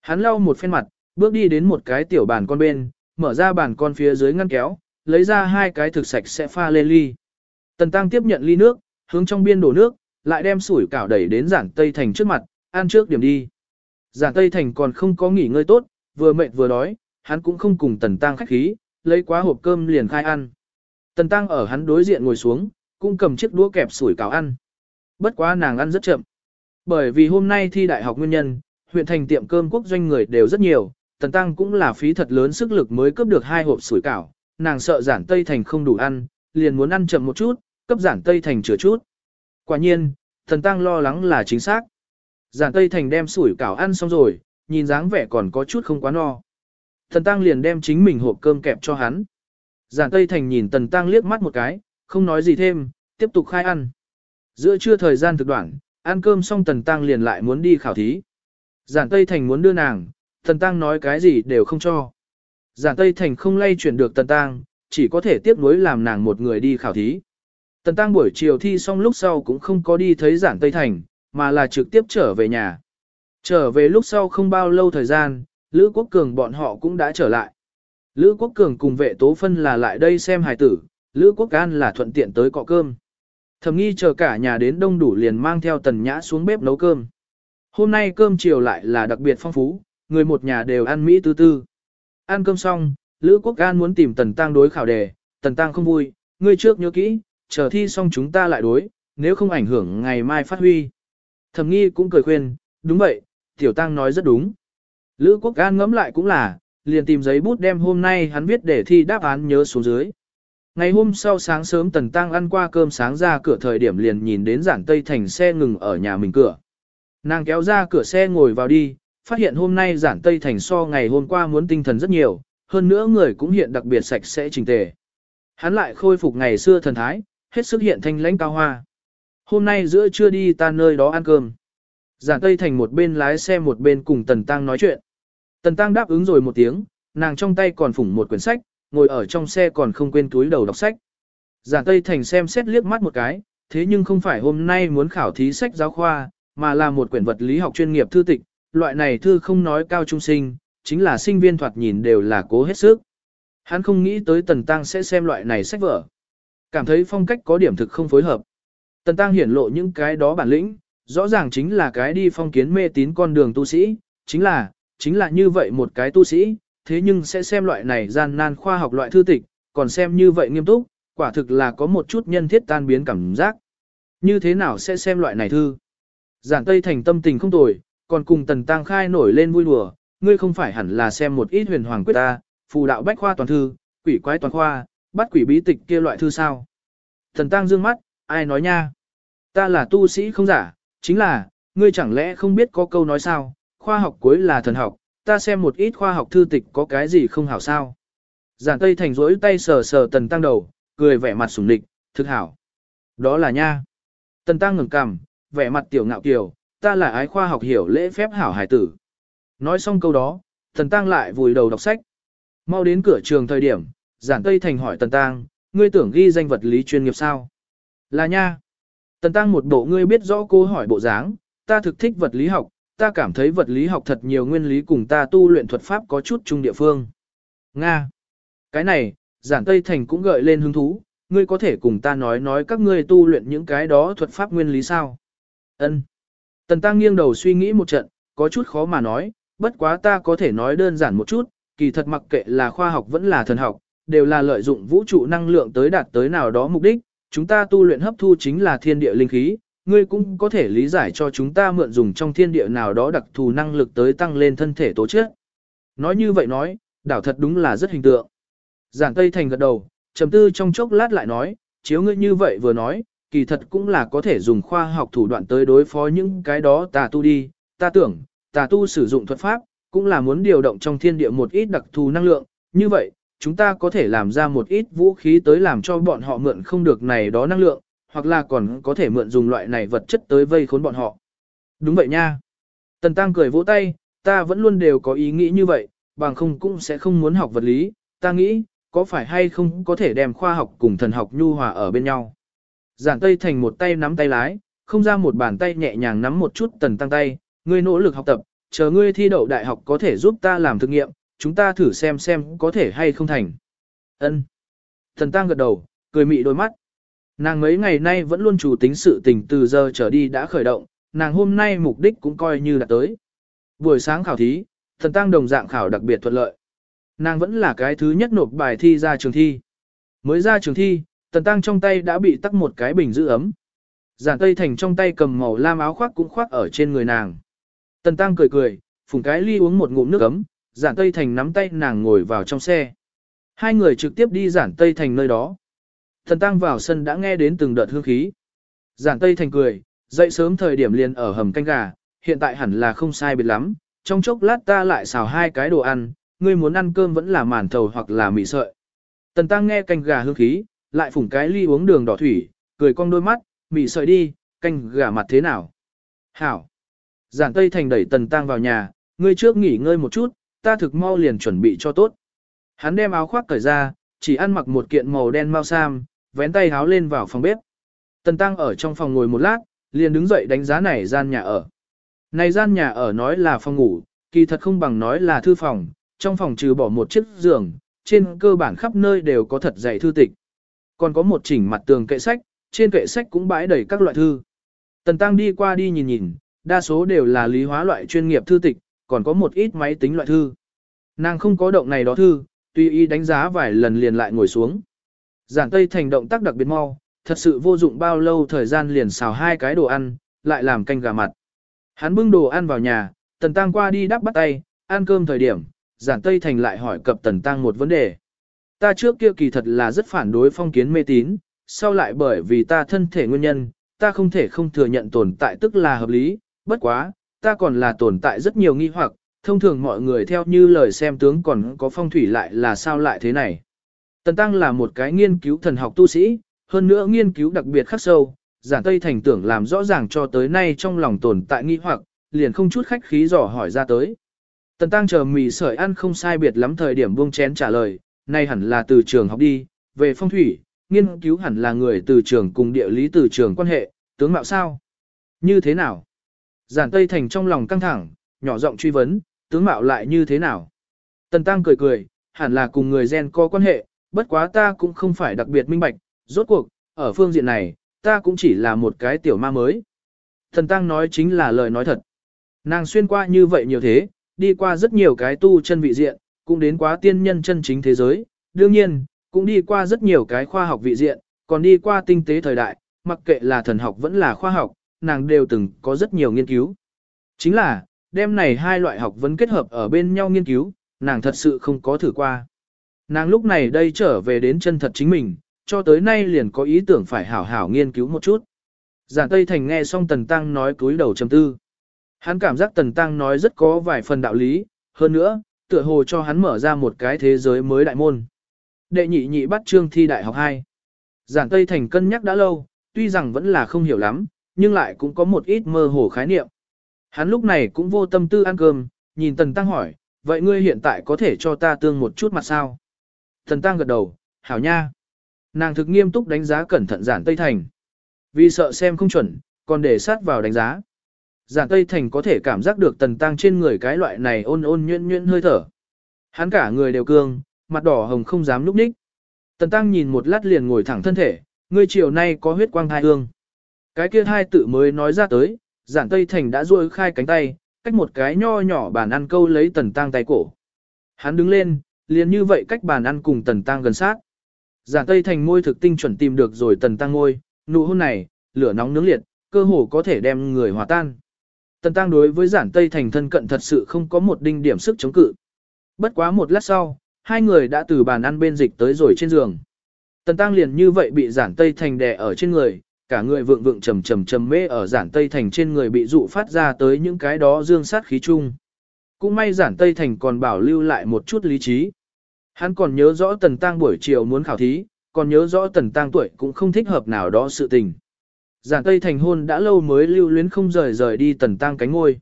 Hắn lau một phen mặt, bước đi đến một cái tiểu bàn con bên, mở ra bàn con phía dưới ngăn kéo, lấy ra hai cái thực sạch sẽ pha lên ly. Tần Tăng tiếp nhận ly nước, hướng trong biên đổ nước, lại đem sủi cảo đẩy đến giản Tây Thành trước mặt, ăn trước điểm đi. Giản Tây Thành còn không có nghỉ ngơi tốt, vừa mệt vừa đói, hắn cũng không cùng Tần Tăng khách khí, lấy quá hộp cơm liền khai ăn. Tần Tăng ở hắn đối diện ngồi xuống, cũng cầm chiếc đũa kẹp sủi cảo ăn. Bất quá nàng ăn rất chậm. Bởi vì hôm nay thi đại học nguyên nhân, huyện thành tiệm cơm quốc doanh người đều rất nhiều, Tần Tăng cũng là phí thật lớn sức lực mới cướp được hai hộp sủi cảo, nàng sợ giản Tây Thành không đủ ăn, liền muốn ăn chậm một chút, cấp giản Tây Thành chữa chút. Quả nhiên, Tần Tăng lo lắng là chính xác. Giản Tây Thành đem sủi cảo ăn xong rồi, nhìn dáng vẻ còn có chút không quá no. Tần Tăng liền đem chính mình hộp cơm kẹp cho hắn. Giản Tây Thành nhìn Tần Tăng liếc mắt một cái, không nói gì thêm, tiếp tục khai ăn. Giữa trưa thời gian thực đoạn, ăn cơm xong Tần Tăng liền lại muốn đi khảo thí. Giản Tây Thành muốn đưa nàng, Tần Tăng nói cái gì đều không cho. Giản Tây Thành không lay chuyển được Tần Tăng, chỉ có thể tiếp nối làm nàng một người đi khảo thí. Tần Tăng buổi chiều thi xong lúc sau cũng không có đi thấy Giản Tây Thành, mà là trực tiếp trở về nhà. Trở về lúc sau không bao lâu thời gian, Lữ Quốc Cường bọn họ cũng đã trở lại. Lữ Quốc Cường cùng vệ tố phân là lại đây xem hài tử, Lữ Quốc An là thuận tiện tới cọ cơm. Thầm nghi chờ cả nhà đến đông đủ liền mang theo tần nhã xuống bếp nấu cơm. Hôm nay cơm chiều lại là đặc biệt phong phú, người một nhà đều ăn Mỹ tư tư. Ăn cơm xong, Lữ Quốc An muốn tìm Tần Tăng đối khảo đề, Tần Tăng không vui, ngươi trước nhớ kỹ, chờ thi xong chúng ta lại đối, nếu không ảnh hưởng ngày mai phát huy. Thẩm nghi cũng cười khuyên, đúng vậy, Tiểu Tăng nói rất đúng. Lữ Quốc An ngẫm lại cũng là, liền tìm giấy bút đem hôm nay hắn viết để thi đáp án nhớ xuống dưới. Ngày hôm sau sáng sớm Tần Tăng ăn qua cơm sáng ra cửa thời điểm liền nhìn đến giản Tây Thành xe ngừng ở nhà mình cửa. Nàng kéo ra cửa xe ngồi vào đi, phát hiện hôm nay giản Tây Thành so ngày hôm qua muốn tinh thần rất nhiều, hơn nữa người cũng hiện đặc biệt sạch sẽ trình tề. Hắn lại khôi phục ngày xưa thần thái, hết sức hiện thanh lãnh cao hoa. Hôm nay giữa trưa đi ta nơi đó ăn cơm. Giản Tây Thành một bên lái xe một bên cùng Tần Tăng nói chuyện. Tần Tăng đáp ứng rồi một tiếng, nàng trong tay còn phủng một quyển sách, ngồi ở trong xe còn không quên túi đầu đọc sách. Giản Tây Thành xem xét liếc mắt một cái, thế nhưng không phải hôm nay muốn khảo thí sách giáo khoa, mà là một quyển vật lý học chuyên nghiệp thư tịch, loại này thư không nói cao trung sinh, chính là sinh viên thoạt nhìn đều là cố hết sức. Hắn không nghĩ tới Tần Tăng sẽ xem loại này sách vở. Cảm thấy phong cách có điểm thực không phối hợp. Tần Tăng hiển lộ những cái đó bản lĩnh, rõ ràng chính là cái đi phong kiến mê tín con đường tu sĩ, chính là, chính là như vậy một cái tu sĩ, thế nhưng sẽ xem loại này gian nan khoa học loại thư tịch, còn xem như vậy nghiêm túc, quả thực là có một chút nhân thiết tan biến cảm giác. Như thế nào sẽ xem loại này thư? Giản Tây Thành tâm tình không tồi, còn cùng Tần Tăng Khai nổi lên vui đùa, ngươi không phải hẳn là xem một ít huyền hoàng quyết ta, phù đạo bách khoa toàn thư, quỷ quái toàn khoa, bắt quỷ bí tịch kia loại thư sao? Tần Tăng dương mắt, ai nói nha? Ta là tu sĩ không giả, chính là, ngươi chẳng lẽ không biết có câu nói sao, khoa học cuối là thần học, ta xem một ít khoa học thư tịch có cái gì không hảo sao. Giản Tây Thành rỗi tay sờ sờ Tần Tăng đầu, cười vẻ mặt sủng địch, thực hảo. Đó là nha. Tần Tăng ngừng cằm, vẻ mặt tiểu ngạo kiều, ta là ái khoa học hiểu lễ phép hảo hải tử. Nói xong câu đó, Tần Tăng lại vùi đầu đọc sách. Mau đến cửa trường thời điểm, Giản Tây Thành hỏi Tần Tăng, ngươi tưởng ghi danh vật lý chuyên nghiệp sao? Là nha. Tần Tăng một bộ ngươi biết rõ cô hỏi bộ dáng, ta thực thích vật lý học, ta cảm thấy vật lý học thật nhiều nguyên lý cùng ta tu luyện thuật pháp có chút chung địa phương. Nga. Cái này, giản Tây Thành cũng gợi lên hứng thú, ngươi có thể cùng ta nói nói các ngươi tu luyện những cái đó thuật pháp nguyên lý sao? Ân. Tần Tăng nghiêng đầu suy nghĩ một trận, có chút khó mà nói, bất quá ta có thể nói đơn giản một chút, kỳ thật mặc kệ là khoa học vẫn là thần học, đều là lợi dụng vũ trụ năng lượng tới đạt tới nào đó mục đích, chúng ta tu luyện hấp thu chính là thiên địa linh khí, ngươi cũng có thể lý giải cho chúng ta mượn dùng trong thiên địa nào đó đặc thù năng lực tới tăng lên thân thể tố chất. Nói như vậy nói, đảo thật đúng là rất hình tượng. Giản Tây Thành gật đầu, trầm tư trong chốc lát lại nói, chiếu ngươi như vậy vừa nói, kỳ thật cũng là có thể dùng khoa học thủ đoạn tới đối phó những cái đó tà tu đi, ta tưởng, tà tu sử dụng thuật pháp, cũng là muốn điều động trong thiên địa một ít đặc thù năng lượng, như vậy, chúng ta có thể làm ra một ít vũ khí tới làm cho bọn họ mượn không được này đó năng lượng, hoặc là còn có thể mượn dùng loại này vật chất tới vây khốn bọn họ. Đúng vậy nha. Tần Tăng cười vỗ tay, ta vẫn luôn đều có ý nghĩ như vậy, bằng không cũng sẽ không muốn học vật lý, ta nghĩ, có phải hay không có thể đem khoa học cùng thần học nhu hòa ở bên nhau. Giản Tây Thành một tay nắm tay lái, không ra một bàn tay nhẹ nhàng nắm một chút Tần Tăng tay, ngươi nỗ lực học tập, chờ ngươi thi đậu đại học có thể giúp ta làm thực nghiệm, chúng ta thử xem xem có thể hay không thành. Ân. Tần Tăng gật đầu, cười mị đôi mắt. Nàng mấy ngày nay vẫn luôn chủ tính sự tình từ giờ trở đi đã khởi động, nàng hôm nay mục đích cũng coi như là tới. Buổi sáng khảo thí, thần tăng đồng dạng khảo đặc biệt thuận lợi. Nàng vẫn là cái thứ nhất nộp bài thi ra trường thi. Mới ra trường thi, Tần tăng trong tay đã bị tắc một cái bình giữ ấm. Giản Tây Thành trong tay cầm màu lam áo khoác cũng khoác ở trên người nàng. Tần tăng cười cười, phùng cái ly uống một ngụm nước ấm, giản Tây Thành nắm tay nàng ngồi vào trong xe. Hai người trực tiếp đi giản Tây Thành nơi đó. Tần Tăng vào sân đã nghe đến từng đợt hương khí. Giản Tây Thành cười, dậy sớm thời điểm liền ở hầm canh gà, hiện tại hẳn là không sai biệt lắm, trong chốc lát ta lại xào hai cái đồ ăn, ngươi muốn ăn cơm vẫn là màn thầu hoặc là mì sợi. Tần Tăng nghe canh gà hương khí, lại phủng cái ly uống đường đỏ thủy, cười cong đôi mắt, mị sợi đi, canh gà mặt thế nào. Hảo. Giản Tây Thành đẩy Tần Tăng vào nhà, ngươi trước nghỉ ngơi một chút, ta thực mau liền chuẩn bị cho tốt. Hắn đem áo khoác cởi ra, chỉ ăn mặc một kiện màu đen mau sam, vén tay háo lên vào phòng bếp. Tần Tăng ở trong phòng ngồi một lát, liền đứng dậy đánh giá này gian nhà ở. Này gian nhà ở nói là phòng ngủ, kỳ thật không bằng nói là thư phòng, trong phòng trừ bỏ một chiếc giường, trên cơ bản khắp nơi đều có thật dày thư tịch. Còn có một chỉnh mặt tường kệ sách, trên kệ sách cũng bãi đầy các loại thư. Tần Tăng đi qua đi nhìn nhìn, đa số đều là lý hóa loại chuyên nghiệp thư tịch, còn có một ít máy tính loại thư. Nàng không có động này đó thư, tuy y đánh giá vài lần liền lại ngồi xuống. Giản Tây thành động tác đặc biệt mau, thật sự vô dụng bao lâu thời gian liền xào hai cái đồ ăn, lại làm canh gà mặt. Hắn bưng đồ ăn vào nhà, Tần Tăng qua đi đắp bắt tay, ăn cơm thời điểm, Giản Tây Thành lại hỏi cập Tần Tăng một vấn đề. Ta trước kia kỳ thật là rất phản đối phong kiến mê tín, sau lại bởi vì ta thân thể nguyên nhân, ta không thể không thừa nhận tồn tại tức là hợp lý, bất quá, ta còn là tồn tại rất nhiều nghi hoặc, thông thường mọi người theo như lời xem tướng còn có phong thủy lại là sao lại thế này. Tần Tăng là một cái nghiên cứu thần học tu sĩ, hơn nữa nghiên cứu đặc biệt khắc sâu, giản tây thành tưởng làm rõ ràng cho tới nay trong lòng tồn tại nghi hoặc, liền không chút khách khí dò hỏi ra tới. Tần Tăng chờ mì sợi ăn không sai biệt lắm thời điểm buông chén trả lời, nay hẳn là từ trường học đi, về phong thủy, nghiên cứu hẳn là người từ trường cùng địa lý từ trường quan hệ, tướng mạo sao? Như thế nào? Giản Tây Thành trong lòng căng thẳng, nhỏ giọng truy vấn, tướng mạo lại như thế nào? Tần Tăng cười cười, hẳn là cùng người gen có quan hệ, bất quá ta cũng không phải đặc biệt minh bạch, rốt cuộc, ở phương diện này, ta cũng chỉ là một cái tiểu ma mới. Thần Tăng nói chính là lời nói thật. Nàng xuyên qua như vậy nhiều thế, đi qua rất nhiều cái tu chân vị diện, cũng đến quá tiên nhân chân chính thế giới, đương nhiên, cũng đi qua rất nhiều cái khoa học vị diện, còn đi qua tinh tế thời đại, mặc kệ là thần học vẫn là khoa học, nàng đều từng có rất nhiều nghiên cứu. Chính là, đem này hai loại học vẫn kết hợp ở bên nhau nghiên cứu, nàng thật sự không có thử qua. Nàng lúc này đây trở về đến chân thật chính mình, cho tới nay liền có ý tưởng phải hảo hảo nghiên cứu một chút. Giản Tây Thành nghe xong Tần Tăng nói cúi đầu trầm tư. Hắn cảm giác Tần Tăng nói rất có vài phần đạo lý, hơn nữa, tựa hồ cho hắn mở ra một cái thế giới mới đại môn. Đệ nhị nhị bắt trương thi đại học 2. Giản Tây Thành cân nhắc đã lâu, tuy rằng vẫn là không hiểu lắm, nhưng lại cũng có một ít mơ hồ khái niệm. Hắn lúc này cũng vô tâm tư ăn cơm, nhìn Tần Tăng hỏi, vậy ngươi hiện tại có thể cho ta tương một chút mặt sao? Tần Tăng gật đầu, hảo nha. Nàng thực nghiêm túc đánh giá cẩn thận giản Tây Thành. Vì sợ xem không chuẩn, còn để sát vào đánh giá. Giản Tây Thành có thể cảm giác được tần tăng trên người cái loại này ôn ôn nhuyễn nhuyễn hơi thở. Hắn cả người đều cương, mặt đỏ hồng không dám núp ních. Tần tăng nhìn một lát liền ngồi thẳng thân thể, ngươi chiều nay có huyết quang thai hương. Cái kia hai tự mới nói ra tới, giản Tây Thành đã duỗi khai cánh tay, cách một cái nho nhỏ bàn ăn câu lấy tần tăng tay cổ. Hắn đứng lên, liền như vậy cách bàn ăn cùng tần tăng gần sát. Giản Tây Thành môi thực tinh chuẩn tìm được rồi tần tăng ngôi, nụ hôn này, lửa nóng nướng liệt, cơ hồ có thể đem người hòa tan. Tần tăng đối với giản Tây Thành thân cận thật sự không có một đinh điểm sức chống cự. Bất quá một lát sau, hai người đã từ bàn ăn bên dịch tới rồi trên giường. Tần tăng liền như vậy bị giản Tây Thành đè ở trên người, cả người vượng vượng trầm trầm trầm mê ở giản Tây Thành trên người bị dụ phát ra tới những cái đó dương sát khí chung. Cũng may giản Tây Thành còn bảo lưu lại một chút lý trí. Hắn còn nhớ rõ tần tăng buổi chiều muốn khảo thí, còn nhớ rõ tần tăng tuổi cũng không thích hợp nào đó sự tình. Giản Tây thành hôn đã lâu mới lưu luyến không rời rời đi tần tăng cánh ngôi.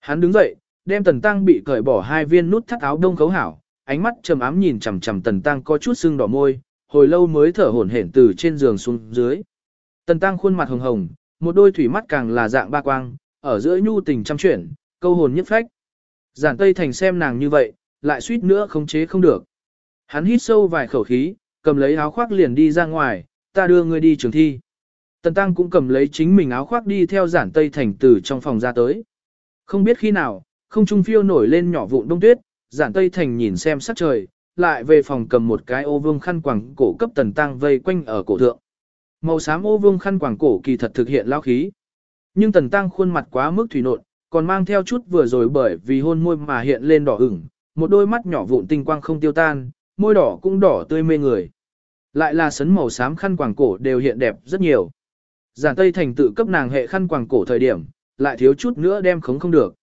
Hắn đứng dậy, đem tần tăng bị cởi bỏ hai viên nút thắt áo đông khấu hảo, ánh mắt trầm ám nhìn chằm chằm tần tăng có chút sưng đỏ môi, hồi lâu mới thở hổn hển từ trên giường xuống dưới. Tần tăng khuôn mặt hồng hồng, một đôi thủy mắt càng là dạng ba quang, ở giữa nhu tình chăm chuyển, câu hồn nhất phách. Giản Tây Thành xem nàng như vậy, lại suýt nữa không chế không được. Hắn hít sâu vài khẩu khí, cầm lấy áo khoác liền đi ra ngoài, ta đưa ngươi đi trường thi. Tần Tăng cũng cầm lấy chính mình áo khoác đi theo giản tây thành từ trong phòng ra tới. Không biết khi nào, không trung phiêu nổi lên nhỏ vụn đông tuyết, giản tây thành nhìn xem sắc trời, lại về phòng cầm một cái ô vương khăn quàng cổ cấp Tần Tăng vây quanh ở cổ thượng. Màu xám ô vương khăn quàng cổ kỳ thật thực hiện lao khí. Nhưng Tần Tăng khuôn mặt quá mức thủy nộn, còn mang theo chút vừa rồi bởi vì hôn môi mà hiện lên đỏ ửng, một đôi mắt nhỏ vụn tinh quang không tiêu tan, môi đỏ cũng đỏ tươi mê người. Lại là sấn màu xám khăn quàng cổ đều hiện đẹp rất nhiều. Giản Tây Thành tự cấp nàng hệ khăn quàng cổ thời điểm, lại thiếu chút nữa đem khống không được.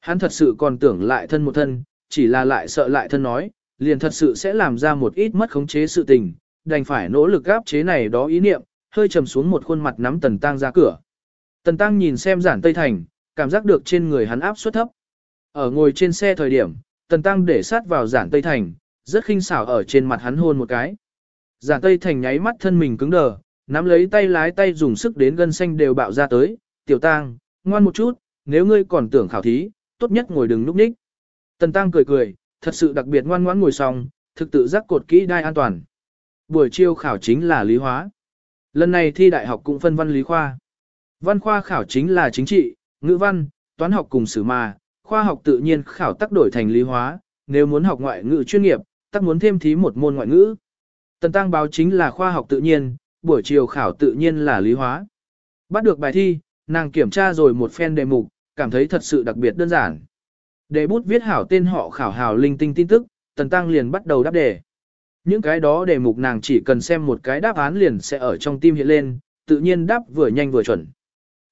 Hắn thật sự còn tưởng lại thân một thân, chỉ là lại sợ lại thân nói, liền thật sự sẽ làm ra một ít mất khống chế sự tình, đành phải nỗ lực gáp chế này đó ý niệm, hơi trầm xuống một khuôn mặt nắm Tần Tăng ra cửa. Tần Tăng nhìn xem giản Tây Thành, cảm giác được trên người hắn áp suất thấp. Ở ngồi trên xe thời điểm, Tần Tăng để sát vào giản Tây Thành, rất khinh xảo ở trên mặt hắn hôn một cái. Giản Tây Thành nháy mắt thân mình cứng đờ, nắm lấy tay lái tay dùng sức đến gân xanh đều bạo ra tới, tiểu tang, ngoan một chút, nếu ngươi còn tưởng khảo thí, tốt nhất ngồi đừng núp ních. Tần Tăng cười cười, thật sự đặc biệt ngoan ngoãn ngồi xong, thực tự giác cột kỹ đai an toàn. Buổi chiều khảo chính là lý hóa. Lần này thi đại học cũng phân văn lý khoa. Văn khoa khảo chính là chính trị, ngữ văn, toán học cùng sử mà, khoa học tự nhiên khảo tác đổi thành lý hóa, nếu muốn học ngoại ngữ chuyên nghiệp, tác muốn thêm thí một môn ngoại ngữ. Tần tăng báo chính là khoa học tự nhiên, buổi chiều khảo tự nhiên là lý hóa. Bắt được bài thi, nàng kiểm tra rồi một phen đề mục, cảm thấy thật sự đặc biệt đơn giản. Đề bút viết hảo tên họ khảo hào linh tinh tin tức, tần tăng liền bắt đầu đáp đề. Những cái đó đề mục nàng chỉ cần xem một cái đáp án liền sẽ ở trong tim hiện lên, tự nhiên đáp vừa nhanh vừa chuẩn.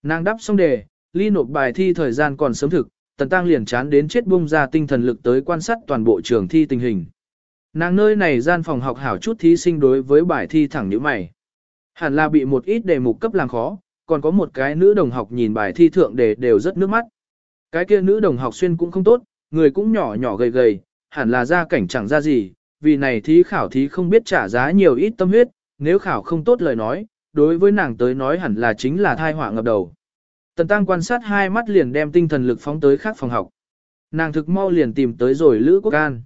Nàng đáp xong đề, ly nộp bài thi thời gian còn sớm thực, tần tăng liền chán đến chết bung ra tinh thần lực tới quan sát toàn bộ trường thi tình hình. Nàng nơi này gian phòng học hảo chút thí sinh đối với bài thi thẳng như mày. Hẳn là bị một ít đề mục cấp làm khó, còn có một cái nữ đồng học nhìn bài thi thượng đề đều rất nước mắt. Cái kia nữ đồng học xuyên cũng không tốt, người cũng nhỏ nhỏ gầy gầy, hẳn là ra cảnh chẳng ra gì, vì này thí khảo thí không biết trả giá nhiều ít tâm huyết, nếu khảo không tốt lời nói, đối với nàng tới nói hẳn là chính là thai họa ngập đầu. Tần Tăng quan sát hai mắt liền đem tinh thần lực phóng tới khác phòng học. Nàng thực mau liền tìm tới rồi Lữ Quốc An.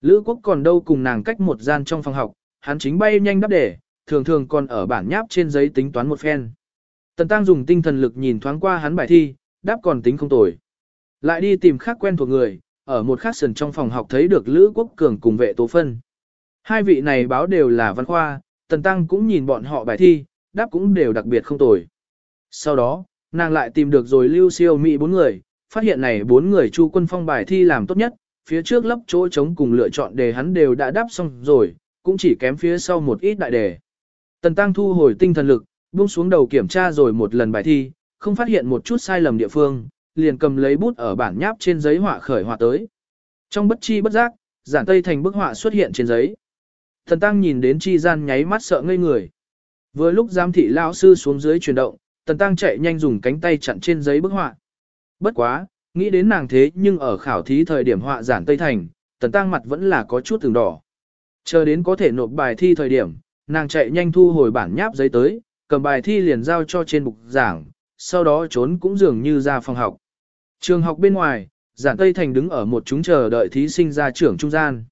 Lữ Quốc còn đâu cùng nàng cách một gian trong phòng học, hắn chính bay nhanh đáp để, thường thường còn ở bản nháp trên giấy tính toán một phen. Tần Tăng dùng tinh thần lực nhìn thoáng qua hắn bài thi, đáp còn tính không tồi. Lại đi tìm khác quen thuộc người, ở một khác sần trong phòng học thấy được Lữ Quốc Cường cùng vệ tố phân. Hai vị này báo đều là văn khoa, Tần Tăng cũng nhìn bọn họ bài thi, đáp cũng đều đặc biệt không tồi. Sau đó, nàng lại tìm được rồi lưu siêu mỹ bốn người, phát hiện này bốn người chu quân phong bài thi làm tốt nhất, phía trước lấp chỗ trống cùng lựa chọn đề hắn đều đã đáp xong rồi, cũng chỉ kém phía sau một ít đại đề. Tần Tăng thu hồi tinh thần lực, buông xuống đầu kiểm tra rồi một lần bài thi, không phát hiện một chút sai lầm địa phương, liền cầm lấy bút ở bản nháp trên giấy họa khởi họa tới. Trong bất chi bất giác, giản tây thành bức họa xuất hiện trên giấy. Thần Tăng nhìn đến chi gian nháy mắt sợ ngây người. Vừa lúc giám thị lão sư xuống dưới chuyển động, Tần Tăng chạy nhanh dùng cánh tay chặn trên giấy bức họa. Bất quá, nghĩ đến nàng thế nhưng ở khảo thí thời điểm họa giản Tây Thành, Tần Tăng mặt vẫn là có chút từng đỏ. Chờ đến có thể nộp bài thi thời điểm, nàng chạy nhanh thu hồi bản nháp giấy tới, cầm bài thi liền giao cho trên bục giảng, sau đó trốn cũng dường như ra phòng học. Trường học bên ngoài, giản Tây Thành đứng ở một chúng chờ đợi thí sinh ra trưởng trung gian.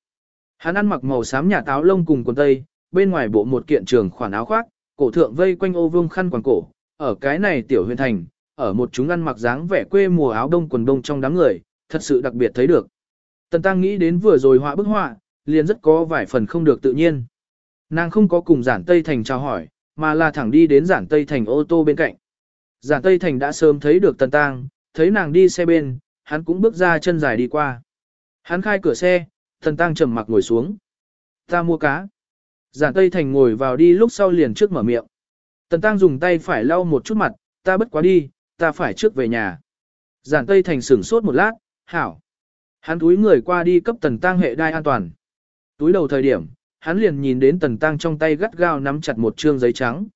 Hắn ăn mặc màu xám nhà táo lông cùng quần tây, bên ngoài bộ một kiện trường khoản áo khoác, cổ thượng vây quanh ô vương khăn quàng cổ, ở cái này tiểu huyền thành, ở một chúng ăn mặc dáng vẻ quê mùa áo đông quần đông trong đám người, thật sự đặc biệt thấy được. Tần Tăng nghĩ đến vừa rồi họa bức họa, liền rất có vài phần không được tự nhiên. Nàng không có cùng giản Tây Thành chào hỏi, mà là thẳng đi đến giản Tây Thành ô tô bên cạnh. Giản Tây Thành đã sớm thấy được Tần Tăng, thấy nàng đi xe bên, hắn cũng bước ra chân dài đi qua. Hắn khai cửa xe, Tần Tăng trầm mặc ngồi xuống. Ta mua cá. Giản Tây Thành ngồi vào đi lúc sau liền trước mở miệng. Tần Tăng dùng tay phải lau một chút mặt, ta bất quá đi, ta phải trước về nhà. Giản Tây Thành sửng sốt một lát, hảo. Hắn túi người qua đi cấp Tần Tăng hệ đai an toàn. Túi đầu thời điểm, hắn liền nhìn đến Tần Tăng trong tay gắt gao nắm chặt một trương giấy trắng.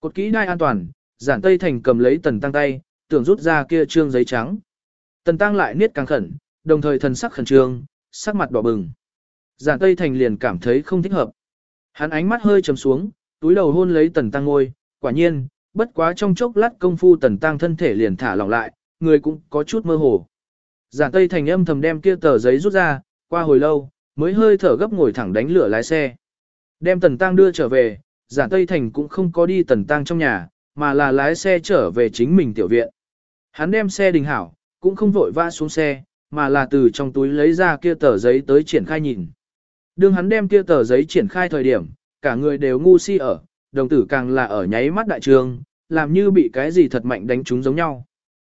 Cột kỹ đai an toàn, Giản Tây Thành cầm lấy Tần Tăng tay, tưởng rút ra kia trương giấy trắng. Tần Tăng lại niết càng khẩn, đồng thời thần sắc khẩn trương, sắc mặt đỏ bừng. Giản Tây Thành liền cảm thấy không thích hợp. Hắn ánh mắt hơi trầm xuống, túi đầu hôn lấy Tần Tăng ngôi, quả nhiên, bất quá trong chốc lát công phu Tần Tăng thân thể liền thả lỏng lại, người cũng có chút mơ hồ. Giản Tây Thành âm thầm đem kia tờ giấy rút ra, qua hồi lâu, mới hơi thở gấp ngồi thẳng đánh lửa lái xe. Đem Tần Tăng đưa trở về, Giản Tây Thành cũng không có đi Tần Tăng trong nhà, mà là lái xe trở về chính mình tiểu viện. Hắn đem xe đình hảo, cũng không vội vã xuống xe, mà là từ trong túi lấy ra kia tờ giấy tới triển khai nhìn. Đương hắn đem kia tờ giấy triển khai thời điểm, cả người đều ngu si ở, đồng tử càng là ở nháy mắt đại trường, làm như bị cái gì thật mạnh đánh chúng giống nhau.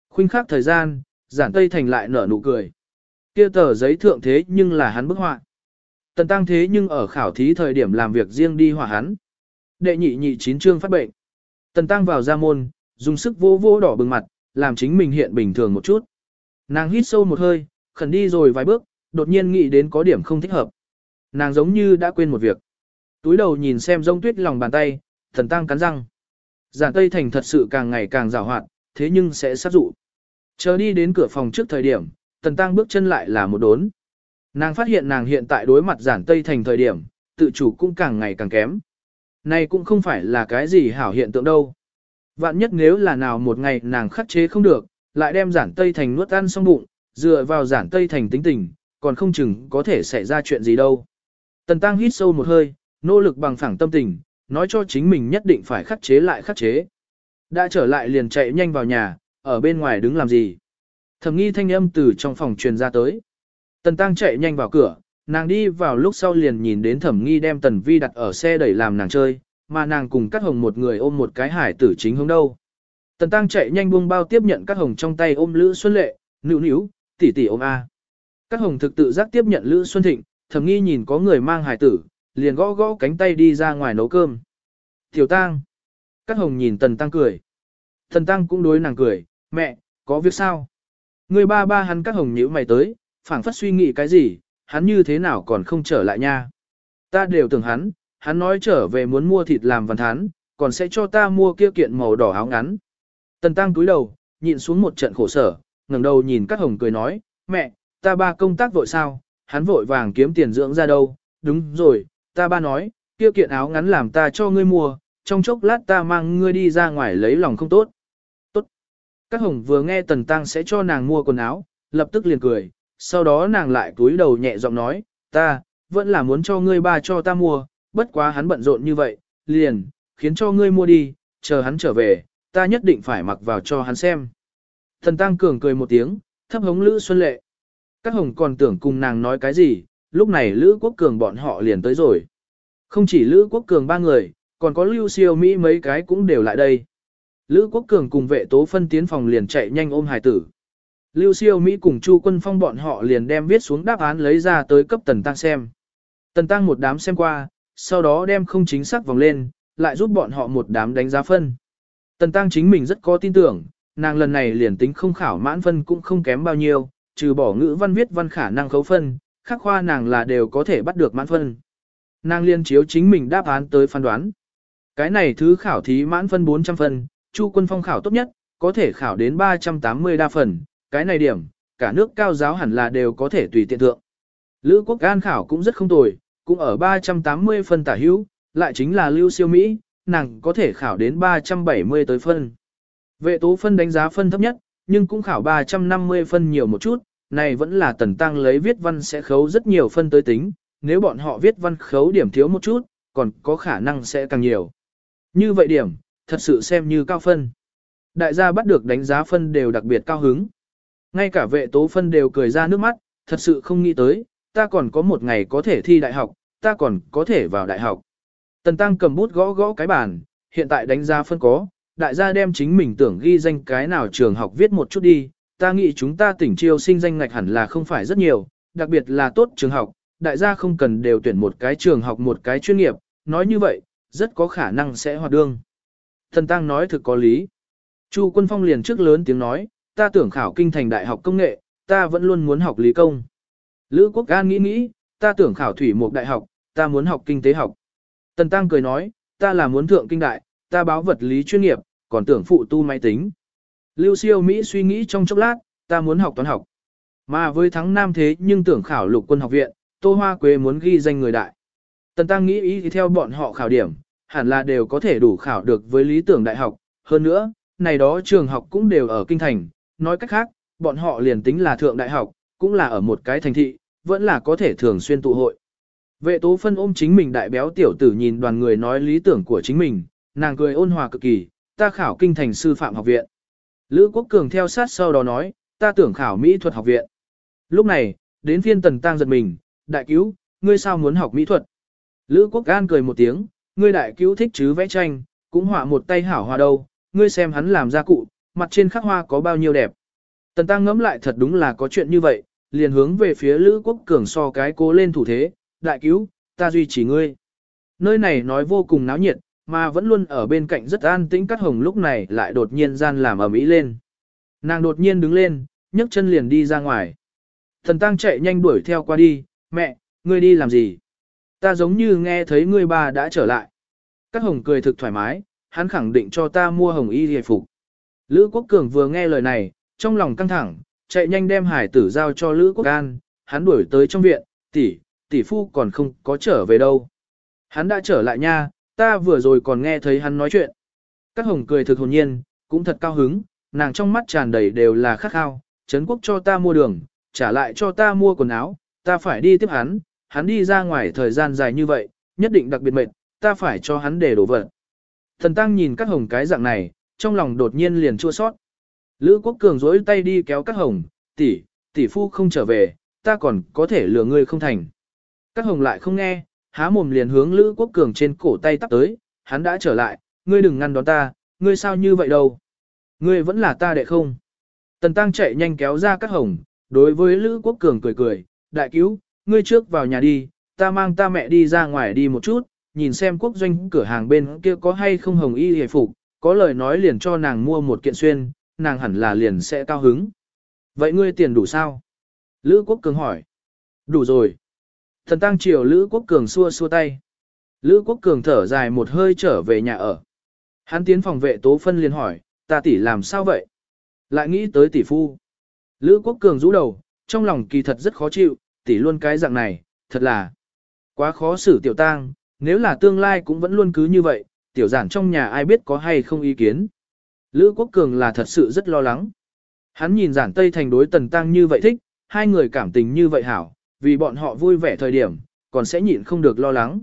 Khuynh khắc thời gian, giản tây thành lại nở nụ cười. kia tờ giấy thượng thế nhưng là hắn bức họa. Tần tăng thế nhưng ở khảo thí thời điểm làm việc riêng đi hỏa hắn. Đệ nhị nhị chín chương phát bệnh. Tần tăng vào ra môn, dùng sức vô vô đỏ bừng mặt, làm chính mình hiện bình thường một chút. Nàng hít sâu một hơi, khẩn đi rồi vài bước, đột nhiên nghĩ đến có điểm không thích hợp. Nàng giống như đã quên một việc. Túi đầu nhìn xem rông tuyết lòng bàn tay, thần tăng cắn răng. Giản Tây Thành thật sự càng ngày càng rào hoạt, thế nhưng sẽ sát dụ. Chờ đi đến cửa phòng trước thời điểm, tần tăng bước chân lại là một đốn. Nàng phát hiện nàng hiện tại đối mặt giản Tây Thành thời điểm, tự chủ cũng càng ngày càng kém. Này cũng không phải là cái gì hảo hiện tượng đâu. Vạn nhất nếu là nào một ngày nàng khắc chế không được, lại đem giản Tây Thành nuốt ăn xong bụng, dựa vào giản Tây Thành tính tình, còn không chừng có thể xảy ra chuyện gì đâu. Tần Tăng hít sâu một hơi, nỗ lực bằng phẳng tâm tình, nói cho chính mình nhất định phải khắc chế lại khắc chế. Đã trở lại liền chạy nhanh vào nhà, ở bên ngoài đứng làm gì. Thầm nghi thanh âm từ trong phòng truyền ra tới. Tần Tăng chạy nhanh vào cửa, nàng đi vào lúc sau liền nhìn đến thẩm nghi đem tần vi đặt ở xe đẩy làm nàng chơi, mà nàng cùng Cát hồng một người ôm một cái hải tử chính hướng đâu. Tần Tăng chạy nhanh buông bao tiếp nhận Cát hồng trong tay ôm Lữ Xuân Lệ, nữu nữu, tỷ tỷ ôm A. Cát hồng thực tự giác tiếp nhận Lữ Xuân Thịnh, Thẩm nghi nhìn có người mang hải tử, liền gõ gõ cánh tay đi ra ngoài nấu cơm. Tiểu Tăng. Cát hồng nhìn Tần Tăng cười. Tần Tăng cũng đối nàng cười, mẹ, có việc sao? Người ba ba hắn Cát hồng nhíu mày tới, phảng phất suy nghĩ cái gì, hắn như thế nào còn không trở lại nha. Ta đều tưởng hắn, hắn nói trở về muốn mua thịt làm văn thán, còn sẽ cho ta mua kia kiện màu đỏ áo ngắn. Tần Tăng túi đầu, nhịn xuống một trận khổ sở, ngẩng đầu nhìn các hồng cười nói, mẹ, ta ba công tác vội sao, hắn vội vàng kiếm tiền dưỡng ra đâu, đúng rồi, ta ba nói, kia kiện áo ngắn làm ta cho ngươi mua, trong chốc lát ta mang ngươi đi ra ngoài lấy lòng không tốt. Tốt. Các hồng vừa nghe Tần Tăng sẽ cho nàng mua quần áo, lập tức liền cười, sau đó nàng lại cúi đầu nhẹ giọng nói, ta, vẫn là muốn cho ngươi ba cho ta mua, bất quá hắn bận rộn như vậy, liền, khiến cho ngươi mua đi, chờ hắn trở về, ta nhất định phải mặc vào cho hắn xem. Thần Tăng Cường cười một tiếng, thấp hống Lữ Xuân Lệ. Các hồng còn tưởng cùng nàng nói cái gì, lúc này Lữ Quốc Cường bọn họ liền tới rồi. Không chỉ Lữ Quốc Cường ba người, còn có Lưu Siêu Mỹ mấy cái cũng đều lại đây. Lữ Quốc Cường cùng vệ tố phân tiến phòng liền chạy nhanh ôm hài tử. Lưu Siêu Mỹ cùng Chu Quân Phong bọn họ liền đem viết xuống đáp án lấy ra tới cấp Tần Tăng xem. Tần Tăng một đám xem qua, sau đó đem không chính xác vòng lên, lại giúp bọn họ một đám đánh giá phân. Tần Tăng chính mình rất có tin tưởng, nàng lần này liền tính không khảo mãn phân cũng không kém bao nhiêu, trừ bỏ ngữ văn viết văn khả năng khấu phân, khắc khoa nàng là đều có thể bắt được mãn phân. Nàng liên chiếu chính mình đáp án tới phán đoán. Cái này thứ khảo thí mãn phân 400 phân, Chu Quân Phong khảo tốt nhất, có thể khảo đến 380 đa phần, cái này điểm, cả nước cao giáo hẳn là đều có thể tùy tiện thượng. Lữ Quốc An khảo cũng rất không tồi, cũng ở 380 phân tả hữu, lại chính là Lưu Siêu Mỹ, nàng có thể khảo đến 370 tới phân. Vệ tố phân đánh giá phân thấp nhất, nhưng cũng khảo 350 phân nhiều một chút, này vẫn là tần tăng lấy viết văn sẽ khấu rất nhiều phân tới tính, nếu bọn họ viết văn khấu điểm thiếu một chút, còn có khả năng sẽ càng nhiều. Như vậy điểm, thật sự xem như cao phân. Đại gia bắt được đánh giá phân đều đặc biệt cao hứng. Ngay cả vệ tố phân đều cười ra nước mắt, thật sự không nghĩ tới, ta còn có một ngày có thể thi đại học, ta còn có thể vào đại học. Tần Tăng cầm bút gõ gõ cái bàn, hiện tại đánh giá phân có, đại gia đem chính mình tưởng ghi danh cái nào trường học viết một chút đi, ta nghĩ chúng ta tỉnh chiêu sinh danh ngạch hẳn là không phải rất nhiều, đặc biệt là tốt trường học, đại gia không cần đều tuyển một cái trường học một cái chuyên nghiệp, nói như vậy, rất có khả năng sẽ hoạt đương. Thần Tăng nói thực có lý. Chu Quân Phong liền trước lớn tiếng nói, ta tưởng khảo kinh thành đại học công nghệ, ta vẫn luôn muốn học lý công. Lữ Quốc An nghĩ nghĩ, ta tưởng khảo thủy một đại học, ta muốn học kinh tế học. Tần Tăng cười nói, ta là muốn thượng kinh đại, ta báo vật lý chuyên nghiệp, còn tưởng phụ tu máy tính. Lưu siêu Mỹ suy nghĩ trong chốc lát, ta muốn học toán học. Mà với thắng nam thế nhưng tưởng khảo lục quân học viện, Tô Hoa Quế muốn ghi danh người đại. Tần Tăng nghĩ ý thì theo bọn họ khảo điểm, hẳn là đều có thể đủ khảo được với lý tưởng đại học. Hơn nữa, này đó trường học cũng đều ở kinh thành, nói cách khác, bọn họ liền tính là thượng đại học, cũng là ở một cái thành thị, vẫn là có thể thường xuyên tụ hội. Vệ tố phân ôm chính mình đại béo tiểu tử nhìn đoàn người nói lý tưởng của chính mình, nàng cười ôn hòa cực kỳ, ta khảo kinh thành sư phạm học viện. Lữ Quốc Cường theo sát sau đó nói, ta tưởng khảo mỹ thuật học viện. Lúc này, đến phiên tần tăng giật mình, đại cứu, ngươi sao muốn học mỹ thuật? Lữ Quốc An cười một tiếng, ngươi đại cứu thích chứ vẽ tranh, cũng họa một tay hảo hòa đâu, ngươi xem hắn làm ra cụ, mặt trên khắc hoa có bao nhiêu đẹp. Tần tăng ngẫm lại thật đúng là có chuyện như vậy, liền hướng về phía Lữ Quốc Cường so cái cố lên thủ thế, đại cứu, ta duy trì ngươi. Nơi này nói vô cùng náo nhiệt, mà vẫn luôn ở bên cạnh rất an tĩnh Cát Hồng lúc này lại đột nhiên gian làm ở mỹ lên. Nàng đột nhiên đứng lên, nhấc chân liền đi ra ngoài. Thần Tăng chạy nhanh đuổi theo qua đi, mẹ, ngươi đi làm gì? Ta giống như nghe thấy ngươi bà đã trở lại. Cát Hồng cười thực thoải mái, hắn khẳng định cho ta mua hồng y hề phục. Lữ Quốc Cường vừa nghe lời này, trong lòng căng thẳng, chạy nhanh đem hải tử giao cho Lữ Quốc An, hắn đuổi tới trong viện, tỷ, tỷ phu còn không có trở về đâu. Hắn đã trở lại nha, ta vừa rồi còn nghe thấy hắn nói chuyện. Các hồng cười thực hồn nhiên, cũng thật cao hứng, nàng trong mắt tràn đầy đều là khắc khao, Trấn quốc cho ta mua đường, trả lại cho ta mua quần áo, ta phải đi tiếp hắn, hắn đi ra ngoài thời gian dài như vậy, nhất định đặc biệt mệt, ta phải cho hắn để đổ vật. Thần Tăng nhìn các hồng cái dạng này, trong lòng đột nhiên liền chua sót. Lữ Quốc Cường dối tay đi kéo các hồng, tỷ, tỷ phu không trở về, ta còn có thể lừa ngươi không thành. Các hồng lại không nghe, há mồm liền hướng Lữ Quốc Cường trên cổ tay tắt tới, hắn đã trở lại, ngươi đừng ngăn đón ta, ngươi sao như vậy đâu. Ngươi vẫn là ta đệ không. Tần Tăng chạy nhanh kéo ra các hồng, đối với Lữ Quốc Cường cười cười, đại cứu, ngươi trước vào nhà đi, ta mang ta mẹ đi ra ngoài đi một chút, nhìn xem quốc doanh cửa hàng bên kia có hay không hồng y hề phục, có lời nói liền cho nàng mua một kiện xuyên, nàng hẳn là liền sẽ cao hứng. Vậy ngươi tiền đủ sao? Lữ Quốc Cường hỏi. Đủ rồi. Thần tăng triều Lữ Quốc Cường xua xua tay. Lữ Quốc Cường thở dài một hơi trở về nhà ở. Hắn tiến phòng vệ tố phân liền hỏi, ta tỷ làm sao vậy? Lại nghĩ tới tỷ phu. Lữ Quốc Cường rũ đầu, trong lòng kỳ thật rất khó chịu, tỷ luôn cái dạng này, thật là quá khó xử tiểu tang, nếu là tương lai cũng vẫn luôn cứ như vậy, tiểu giản trong nhà ai biết có hay không ý kiến. Lữ Quốc Cường là thật sự rất lo lắng. Hắn nhìn giản Tây Thành đối tần tăng như vậy thích, hai người cảm tình như vậy hảo, vì bọn họ vui vẻ thời điểm, còn sẽ nhịn không được lo lắng.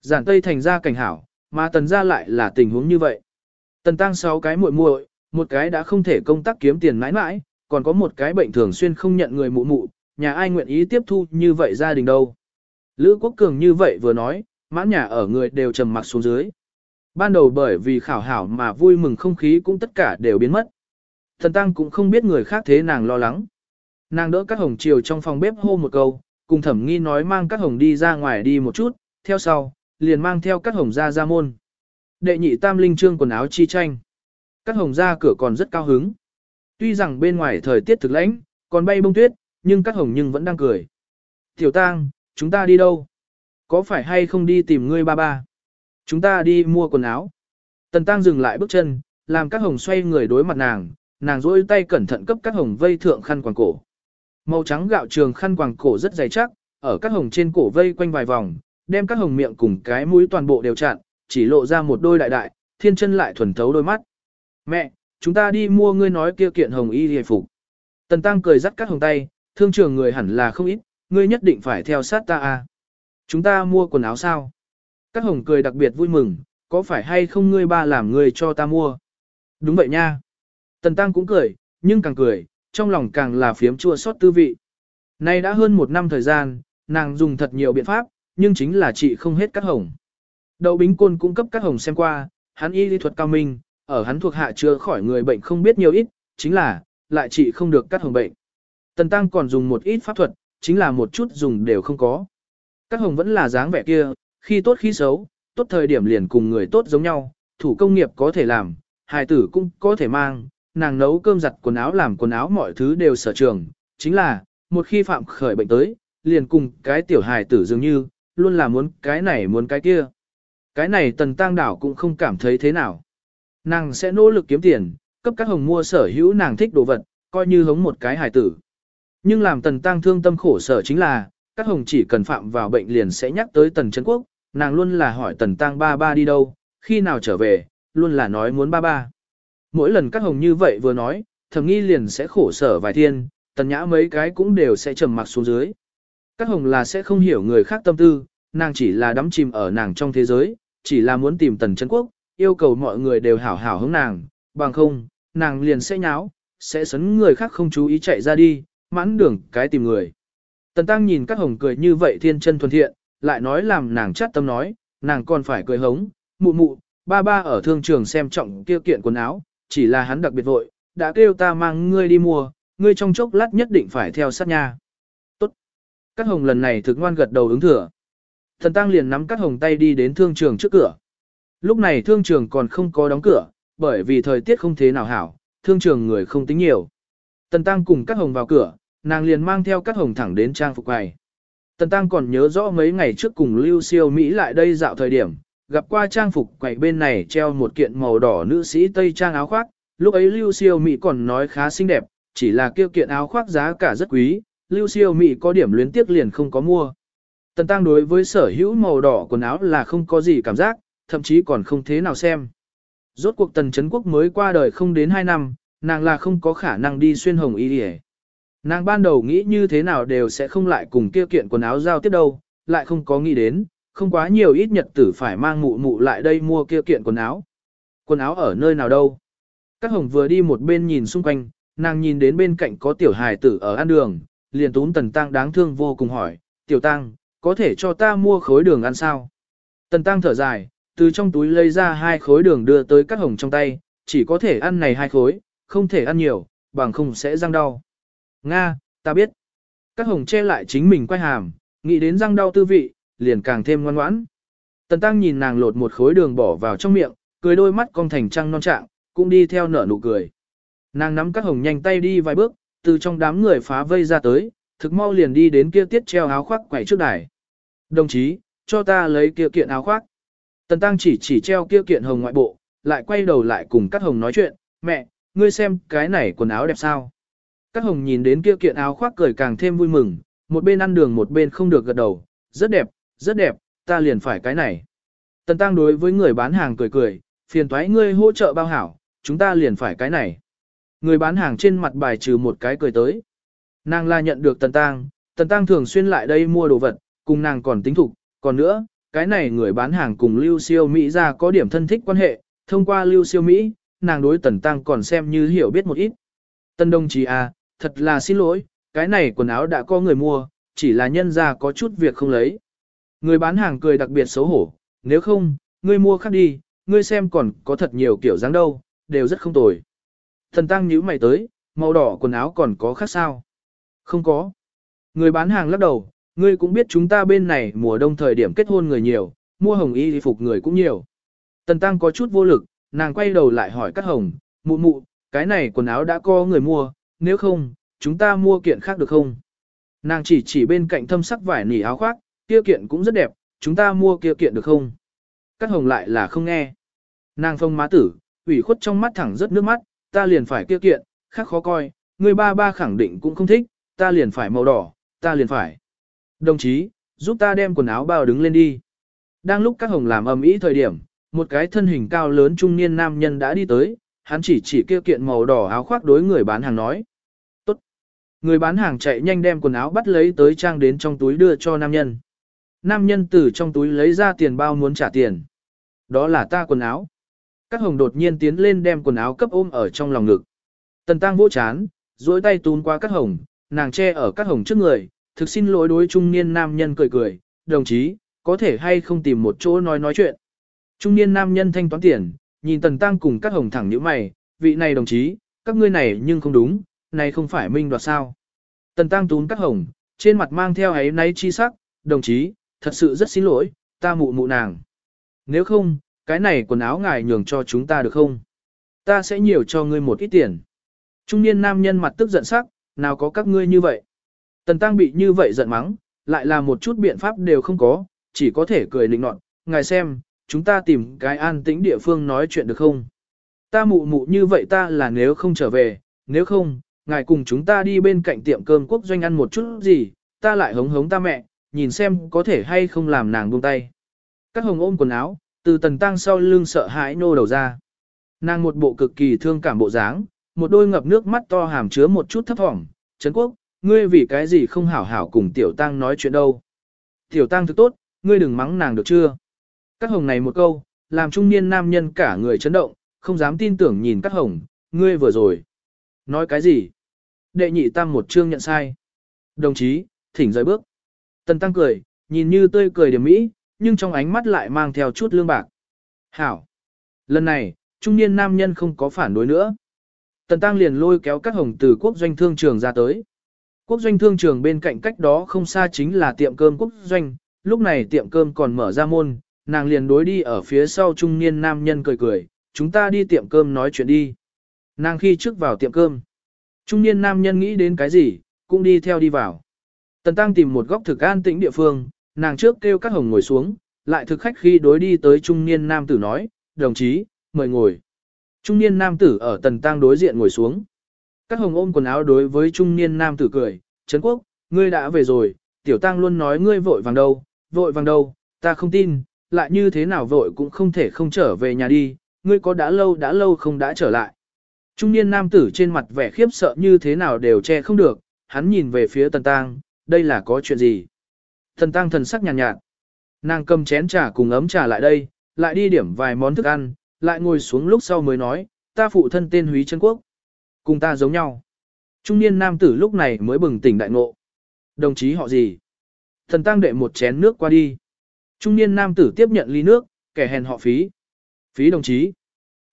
Giản Tây Thành ra cảnh hảo, mà tần ra lại là tình huống như vậy. Tần tăng sáu cái muội muội, một cái đã không thể công tác kiếm tiền mãi mãi, còn có một cái bệnh thường xuyên không nhận người mụ mụ, nhà ai nguyện ý tiếp thu như vậy gia đình đâu. Lữ Quốc Cường như vậy vừa nói, mãn nhà ở người đều trầm mặc xuống dưới. Ban đầu bởi vì khảo hảo mà vui mừng không khí cũng tất cả đều biến mất. Thần Tăng cũng không biết người khác thế nàng lo lắng. Nàng đỡ các hồng chiều trong phòng bếp hô một câu, cùng thẩm nghi nói mang các hồng đi ra ngoài đi một chút, theo sau, liền mang theo các hồng ra ra môn. Đệ nhị tam linh trương quần áo chi tranh. Các hồng ra cửa còn rất cao hứng. Tuy rằng bên ngoài thời tiết thực lãnh, còn bay bông tuyết, nhưng các hồng nhưng vẫn đang cười. Tiểu tang, chúng ta đi đâu? Có phải hay không đi tìm ngươi ba ba? Chúng ta đi mua quần áo. Tần tăng dừng lại bước chân, làm các hồng xoay người đối mặt nàng, nàng rỗi tay cẩn thận cấp các hồng vây thượng khăn quàng cổ. Màu trắng gạo trường khăn quàng cổ rất dày chắc, ở các hồng trên cổ vây quanh vài vòng, đem các hồng miệng cùng cái mũi toàn bộ đều chặn, chỉ lộ ra một đôi đại đại, thiên chân lại thuần thấu đôi mắt. Mẹ, chúng ta đi mua ngươi nói kia kiện hồng y hề phục. Tần tăng cười dắt các hồng tay, thương trường người hẳn là không ít, ngươi nhất định phải theo sát ta à. Chúng ta mua quần áo sao? Các hồng cười đặc biệt vui mừng, có phải hay không ngươi ba làm ngươi cho ta mua? Đúng vậy nha. Tần tăng cũng cười, nhưng càng cười, trong lòng càng là phiếm chua xót tư vị. Nay đã hơn một năm thời gian, nàng dùng thật nhiều biện pháp, nhưng chính là chị không hết các hồng. Đậu bính côn cung cấp các hồng xem qua, hắn y lý thuật cao minh, ở hắn thuộc hạ chữa khỏi người bệnh không biết nhiều ít, chính là, lại trị không được các hồng bệnh. Tần Tăng còn dùng một ít pháp thuật, chính là một chút dùng đều không có. Các hồng vẫn là dáng vẻ kia, khi tốt khi xấu, tốt thời điểm liền cùng người tốt giống nhau, thủ công nghiệp có thể làm, hài tử cũng có thể mang, nàng nấu cơm giặt quần áo làm quần áo mọi thứ đều sở trường, chính là, một khi phạm khởi bệnh tới, liền cùng cái tiểu hài tử dường như, luôn là muốn cái này muốn cái kia. Cái này tần tăng đảo cũng không cảm thấy thế nào. Nàng sẽ nỗ lực kiếm tiền, cấp các hồng mua sở hữu nàng thích đồ vật, coi như hống một cái hài tử. Nhưng làm tần tăng thương tâm khổ sở chính là, các hồng chỉ cần phạm vào bệnh liền sẽ nhắc tới tần Trấn Quốc, nàng luôn là hỏi tần tăng ba ba đi đâu, khi nào trở về, luôn là nói muốn ba ba. Mỗi lần các hồng như vậy vừa nói, thầm nghi liền sẽ khổ sở vài thiên, tần nhã mấy cái cũng đều sẽ trầm mặc xuống dưới. Các hồng là sẽ không hiểu người khác tâm tư, nàng chỉ là đắm chìm ở nàng trong thế giới, chỉ là muốn tìm tần Trấn Quốc, yêu cầu mọi người đều hảo hảo hướng nàng, bằng không, nàng liền sẽ nháo, sẽ sấn người khác không chú ý chạy ra đi, mãn đường cái tìm người. Tần Tăng nhìn các hồng cười như vậy thiên chân thuần thiện, lại nói làm nàng chát tâm nói, nàng còn phải cười hống, mụ mụ, ba ba ở thương trường xem trọng kia kiện quần áo, chỉ là hắn đặc biệt vội, đã kêu ta mang ngươi đi mua, ngươi trong chốc lát nhất định phải theo sát nha. Tốt. Cát hồng lần này thực ngoan gật đầu ứng thừa. Thần tăng liền nắm Cát hồng tay đi đến thương trường trước cửa. Lúc này thương trường còn không có đóng cửa, bởi vì thời tiết không thế nào hảo, thương trường người không tính nhiều. Tần tăng cùng Cát hồng vào cửa, nàng liền mang theo các hồng thẳng đến trang phục quầy. Tần tăng còn nhớ rõ mấy ngày trước cùng Lưu Siêu Mỹ lại đây dạo thời điểm, gặp qua trang phục quầy bên này treo một kiện màu đỏ nữ sĩ tây trang áo khoác, lúc ấy Lưu Siêu Mỹ còn nói khá xinh đẹp, chỉ là kia kiện áo khoác giá cả rất quý, Lưu Siêu Mỹ có điểm luyến tiếc liền không có mua. Tần Tăng đối với sở hữu màu đỏ quần áo là không có gì cảm giác, thậm chí còn không thế nào xem. Rốt cuộc Tần Trấn Quốc mới qua đời không đến 2 năm, nàng là không có khả năng đi xuyên hồng y đi Nàng ban đầu nghĩ như thế nào đều sẽ không lại cùng kia kiện quần áo giao tiếp đâu, lại không có nghĩ đến, không quá nhiều ít nhật tử phải mang mụ mụ lại đây mua kia kiện quần áo. Quần áo ở nơi nào đâu? Các hồng vừa đi một bên nhìn xung quanh, nàng nhìn đến bên cạnh có tiểu hài tử ở ăn đường, liền tún tần tăng đáng thương vô cùng hỏi, tiểu tăng, có thể cho ta mua khối đường ăn sao? Tần tăng thở dài, từ trong túi lấy ra hai khối đường đưa tới các hồng trong tay, chỉ có thể ăn này hai khối, không thể ăn nhiều, bằng không sẽ răng đau. Nga, ta biết. Các hồng che lại chính mình quay hàm, nghĩ đến răng đau tư vị, liền càng thêm ngoan ngoãn. Tần tăng nhìn nàng lột một khối đường bỏ vào trong miệng, cười đôi mắt cong thành trăng non trạng, cũng đi theo nở nụ cười. Nàng nắm các hồng nhanh tay đi vài bước, từ trong đám người phá vây ra tới, thực mau liền đi đến kia tiết treo áo khoác quẩy trước đài. Đồng chí, cho ta lấy kia kiện áo khoác. Tần Tăng chỉ chỉ treo kia kiện hồng ngoại bộ, lại quay đầu lại cùng các hồng nói chuyện, mẹ, ngươi xem cái này quần áo đẹp sao. Các hồng nhìn đến kia kiện áo khoác cười càng thêm vui mừng, một bên ăn đường một bên không được gật đầu, rất đẹp, rất đẹp, ta liền phải cái này. Tần Tăng đối với người bán hàng cười cười, phiền thoái ngươi hỗ trợ bao hảo, chúng ta liền phải cái này. Người bán hàng trên mặt bài trừ một cái cười tới. Nàng la nhận được Tần Tăng, Tần Tăng thường xuyên lại đây mua đồ vật, cùng nàng còn tính thục, còn nữa, cái này người bán hàng cùng Lưu Siêu Mỹ ra có điểm thân thích quan hệ, thông qua Lưu Siêu Mỹ, nàng đối Tần Tăng còn xem như hiểu biết một ít. Tân đồng chí à, thật là xin lỗi, cái này quần áo đã có người mua, chỉ là nhân ra có chút việc không lấy. Người bán hàng cười đặc biệt xấu hổ, nếu không, ngươi mua khác đi, ngươi xem còn có thật nhiều kiểu dáng đâu, đều rất không tồi. Thần tăng nhíu mày tới, màu đỏ quần áo còn có khác sao? Không có. Người bán hàng lắc đầu, ngươi cũng biết chúng ta bên này mùa đông thời điểm kết hôn người nhiều, mua hồng y phục người cũng nhiều. Tần tăng có chút vô lực, nàng quay đầu lại hỏi các hồng, mụ mụ, cái này quần áo đã có người mua, nếu không, chúng ta mua kiện khác được không? Nàng chỉ chỉ bên cạnh thâm sắc vải nỉ áo khoác, kia kiện cũng rất đẹp, chúng ta mua kia kiện được không? cát hồng lại là không nghe. Nàng phong má tử, ủy khuất trong mắt thẳng rất nước mắt, ta liền phải kia kiện, khác khó coi, người ba ba khẳng định cũng không thích, ta liền phải màu đỏ, ta liền phải. Đồng chí, giúp ta đem quần áo bao đứng lên đi. Đang lúc các hồng làm ầm ĩ thời điểm, một cái thân hình cao lớn trung niên nam nhân đã đi tới, hắn chỉ chỉ kia kiện màu đỏ áo khoác đối người bán hàng nói. Người bán hàng chạy nhanh đem quần áo bắt lấy tới trang đến trong túi đưa cho nam nhân. Nam nhân từ trong túi lấy ra tiền bao muốn trả tiền. Đó là ta quần áo. Các hồng đột nhiên tiến lên đem quần áo cấp ôm ở trong lòng ngực. Tần tăng vỗ chán, duỗi tay tún qua các hồng, nàng che ở các hồng trước người, thực xin lỗi đối trung niên nam nhân cười cười, đồng chí, có thể hay không tìm một chỗ nói nói chuyện. Trung niên nam nhân thanh toán tiền, nhìn tần tăng cùng các hồng thẳng như mày, vị này đồng chí, các ngươi này nhưng không đúng, này không phải minh đoạt sao. Tần tăng tún các hồng, trên mặt mang theo ấy náy chi sắc, đồng chí, thật sự rất xin lỗi, ta mụ mụ nàng. Nếu không, cái này quần áo ngài nhường cho chúng ta được không? Ta sẽ nhiều cho ngươi một ít tiền. Trung niên nam nhân mặt tức giận sắc, nào có các ngươi như vậy. Tần tăng bị như vậy giận mắng, lại là một chút biện pháp đều không có, chỉ có thể cười lịnh nọt, ngài xem, chúng ta tìm cái an tĩnh địa phương nói chuyện được không? Ta mụ mụ như vậy ta là nếu không trở về, nếu không, ngài cùng chúng ta đi bên cạnh tiệm cơm quốc doanh ăn một chút gì, ta lại hống hống ta mẹ, nhìn xem có thể hay không làm nàng buông tay. Các hồng ôm quần áo, từ tần tăng sau lưng sợ hãi nô đầu ra. Nàng một bộ cực kỳ thương cảm bộ dáng, một đôi ngập nước mắt to hàm chứa một chút thấp thỏm. Trấn quốc, ngươi vì cái gì không hảo hảo cùng tiểu tăng nói chuyện đâu. Tiểu tăng thức tốt, ngươi đừng mắng nàng được chưa. Các hồng này một câu, làm trung niên nam nhân cả người chấn động, không dám tin tưởng nhìn các hồng, ngươi vừa rồi. Nói cái gì? Đệ nhị tam một chương nhận sai. Đồng chí, thỉnh rời bước. Tần tăng cười, nhìn như tươi cười điểm mỹ, nhưng trong ánh mắt lại mang theo chút lương bạc. Hảo! Lần này, trung niên nam nhân không có phản đối nữa. Tần tăng liền lôi kéo các hồng từ quốc doanh thương trường ra tới. Quốc doanh thương trường bên cạnh cách đó không xa chính là tiệm cơm quốc doanh, lúc này tiệm cơm còn mở ra môn, nàng liền đối đi ở phía sau trung niên nam nhân cười cười, chúng ta đi tiệm cơm nói chuyện đi. Nàng khi trước vào tiệm cơm, trung niên nam nhân nghĩ đến cái gì, cũng đi theo đi vào. Tần Tăng tìm một góc thực an tĩnh địa phương, nàng trước kêu các hồng ngồi xuống, lại thực khách khi đối đi tới trung niên nam tử nói, đồng chí, mời ngồi. Trung niên nam tử ở Tần Tăng đối diện ngồi xuống. Các hồng ôm quần áo đối với trung niên nam tử cười, Trấn Quốc, ngươi đã về rồi, tiểu tăng luôn nói ngươi vội vàng đâu, vội vàng đâu, ta không tin, lại như thế nào vội cũng không thể không trở về nhà đi, ngươi có đã lâu đã lâu không đã trở lại. Trung niên nam tử trên mặt vẻ khiếp sợ như thế nào đều che không được, hắn nhìn về phía tần tăng, đây là có chuyện gì? Tần tăng thần sắc nhàn nhạt, nhạt, nàng cầm chén trà cùng ấm trà lại đây, lại đi điểm vài món thức ăn, lại ngồi xuống lúc sau mới nói, ta phụ thân tên Húy Trân Quốc. Cùng ta giống nhau. Trung niên nam tử lúc này mới bừng tỉnh đại ngộ. Đồng chí họ gì? Thần tăng đệ một chén nước qua đi. Trung niên nam tử tiếp nhận ly nước, kẻ hèn họ phí. Phí đồng chí.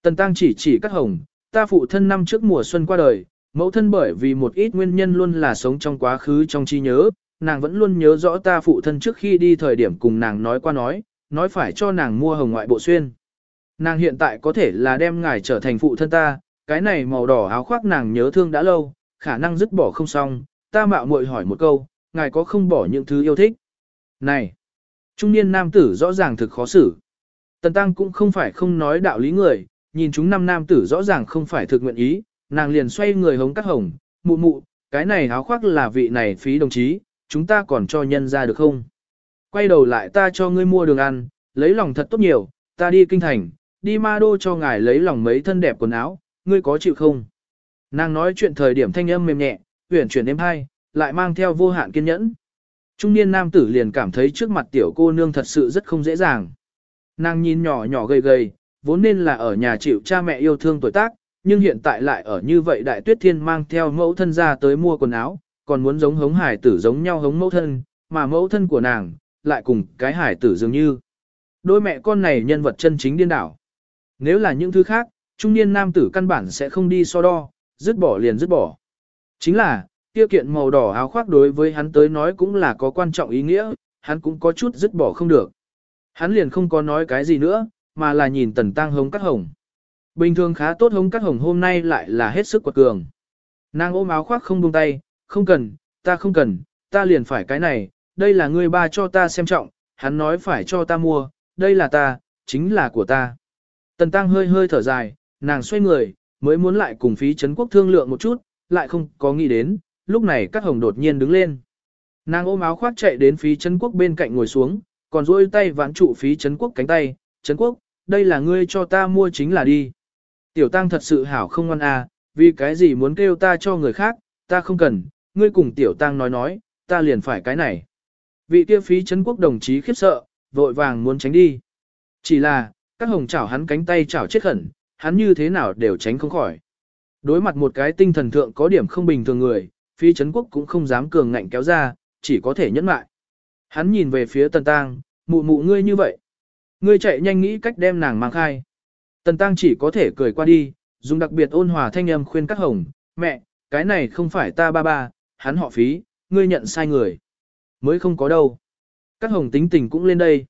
Tần tăng chỉ chỉ các hồng, ta phụ thân năm trước mùa xuân qua đời, mẫu thân bởi vì một ít nguyên nhân luôn là sống trong quá khứ trong trí nhớ, nàng vẫn luôn nhớ rõ ta phụ thân trước khi đi thời điểm cùng nàng nói qua nói, nói phải cho nàng mua hồng ngoại bộ xuyên. Nàng hiện tại có thể là đem ngài trở thành phụ thân ta, cái này màu đỏ áo khoác nàng nhớ thương đã lâu, khả năng dứt bỏ không xong, ta mạo muội hỏi một câu, ngài có không bỏ những thứ yêu thích? Này! Trung niên nam tử rõ ràng thực khó xử. Tần Tăng cũng không phải không nói đạo lý người, nhìn chúng năm nam tử rõ ràng không phải thực nguyện ý, nàng liền xoay người hống cắt hồng, mụ mụ, cái này áo khoác là vị này phí đồng chí, chúng ta còn cho nhân ra được không? Quay đầu lại ta cho ngươi mua đường ăn, lấy lòng thật tốt nhiều, ta đi kinh thành, đi ma đô cho ngài lấy lòng mấy thân đẹp quần áo, ngươi có chịu không? Nàng nói chuyện thời điểm thanh âm mềm nhẹ, huyển chuyển êm hai, lại mang theo vô hạn kiên nhẫn. Trung niên nam tử liền cảm thấy trước mặt tiểu cô nương thật sự rất không dễ dàng. Nàng nhìn nhỏ nhỏ gầy gầy, vốn nên là ở nhà chịu cha mẹ yêu thương tuổi tác, nhưng hiện tại lại ở như vậy đại tuyết thiên mang theo mẫu thân ra tới mua quần áo, còn muốn giống hống hải tử giống nhau hống mẫu thân, mà mẫu thân của nàng, lại cùng cái hải tử dường như. Đôi mẹ con này nhân vật chân chính điên đảo. Nếu là những thứ khác, trung niên nam tử căn bản sẽ không đi so đo, dứt bỏ liền dứt bỏ. Chính là, tiêu kiện màu đỏ áo khoác đối với hắn tới nói cũng là có quan trọng ý nghĩa, hắn cũng có chút dứt bỏ không được. Hắn liền không có nói cái gì nữa, mà là nhìn tần tăng hống cắt hồng. Bình thường khá tốt hống cắt hồng hôm nay lại là hết sức quật cường. Nàng ôm áo khoác không buông tay, không cần, ta không cần, ta liền phải cái này, đây là người ba cho ta xem trọng, hắn nói phải cho ta mua, đây là ta, chính là của ta. Tần tăng hơi hơi thở dài, nàng xoay người, mới muốn lại cùng phí chấn quốc thương lượng một chút, lại không có nghĩ đến, lúc này các hồng đột nhiên đứng lên. Nàng ôm áo khoác chạy đến phí chấn quốc bên cạnh ngồi xuống, còn duỗi tay vãn trụ phí chấn quốc cánh tay, chấn quốc, đây là ngươi cho ta mua chính là đi. Tiểu tăng thật sự hảo không ngoan à, vì cái gì muốn kêu ta cho người khác, ta không cần, ngươi cùng tiểu tăng nói nói, ta liền phải cái này. Vị kia phí chấn quốc đồng chí khiếp sợ, vội vàng muốn tránh đi. Chỉ là, các hồng chảo hắn cánh tay chảo chết khẩn, hắn như thế nào đều tránh không khỏi. Đối mặt một cái tinh thần thượng có điểm không bình thường người, phi chấn quốc cũng không dám cường ngạnh kéo ra, chỉ có thể nhẫn mại. Hắn nhìn về phía tần tang, mụ mụ ngươi như vậy. Ngươi chạy nhanh nghĩ cách đem nàng mang khai. Tần tăng chỉ có thể cười qua đi, dùng đặc biệt ôn hòa thanh âm khuyên các hồng, mẹ, cái này không phải ta ba ba, hắn họ phí, ngươi nhận sai người. Mới không có đâu. Các hồng tính tình cũng lên đây.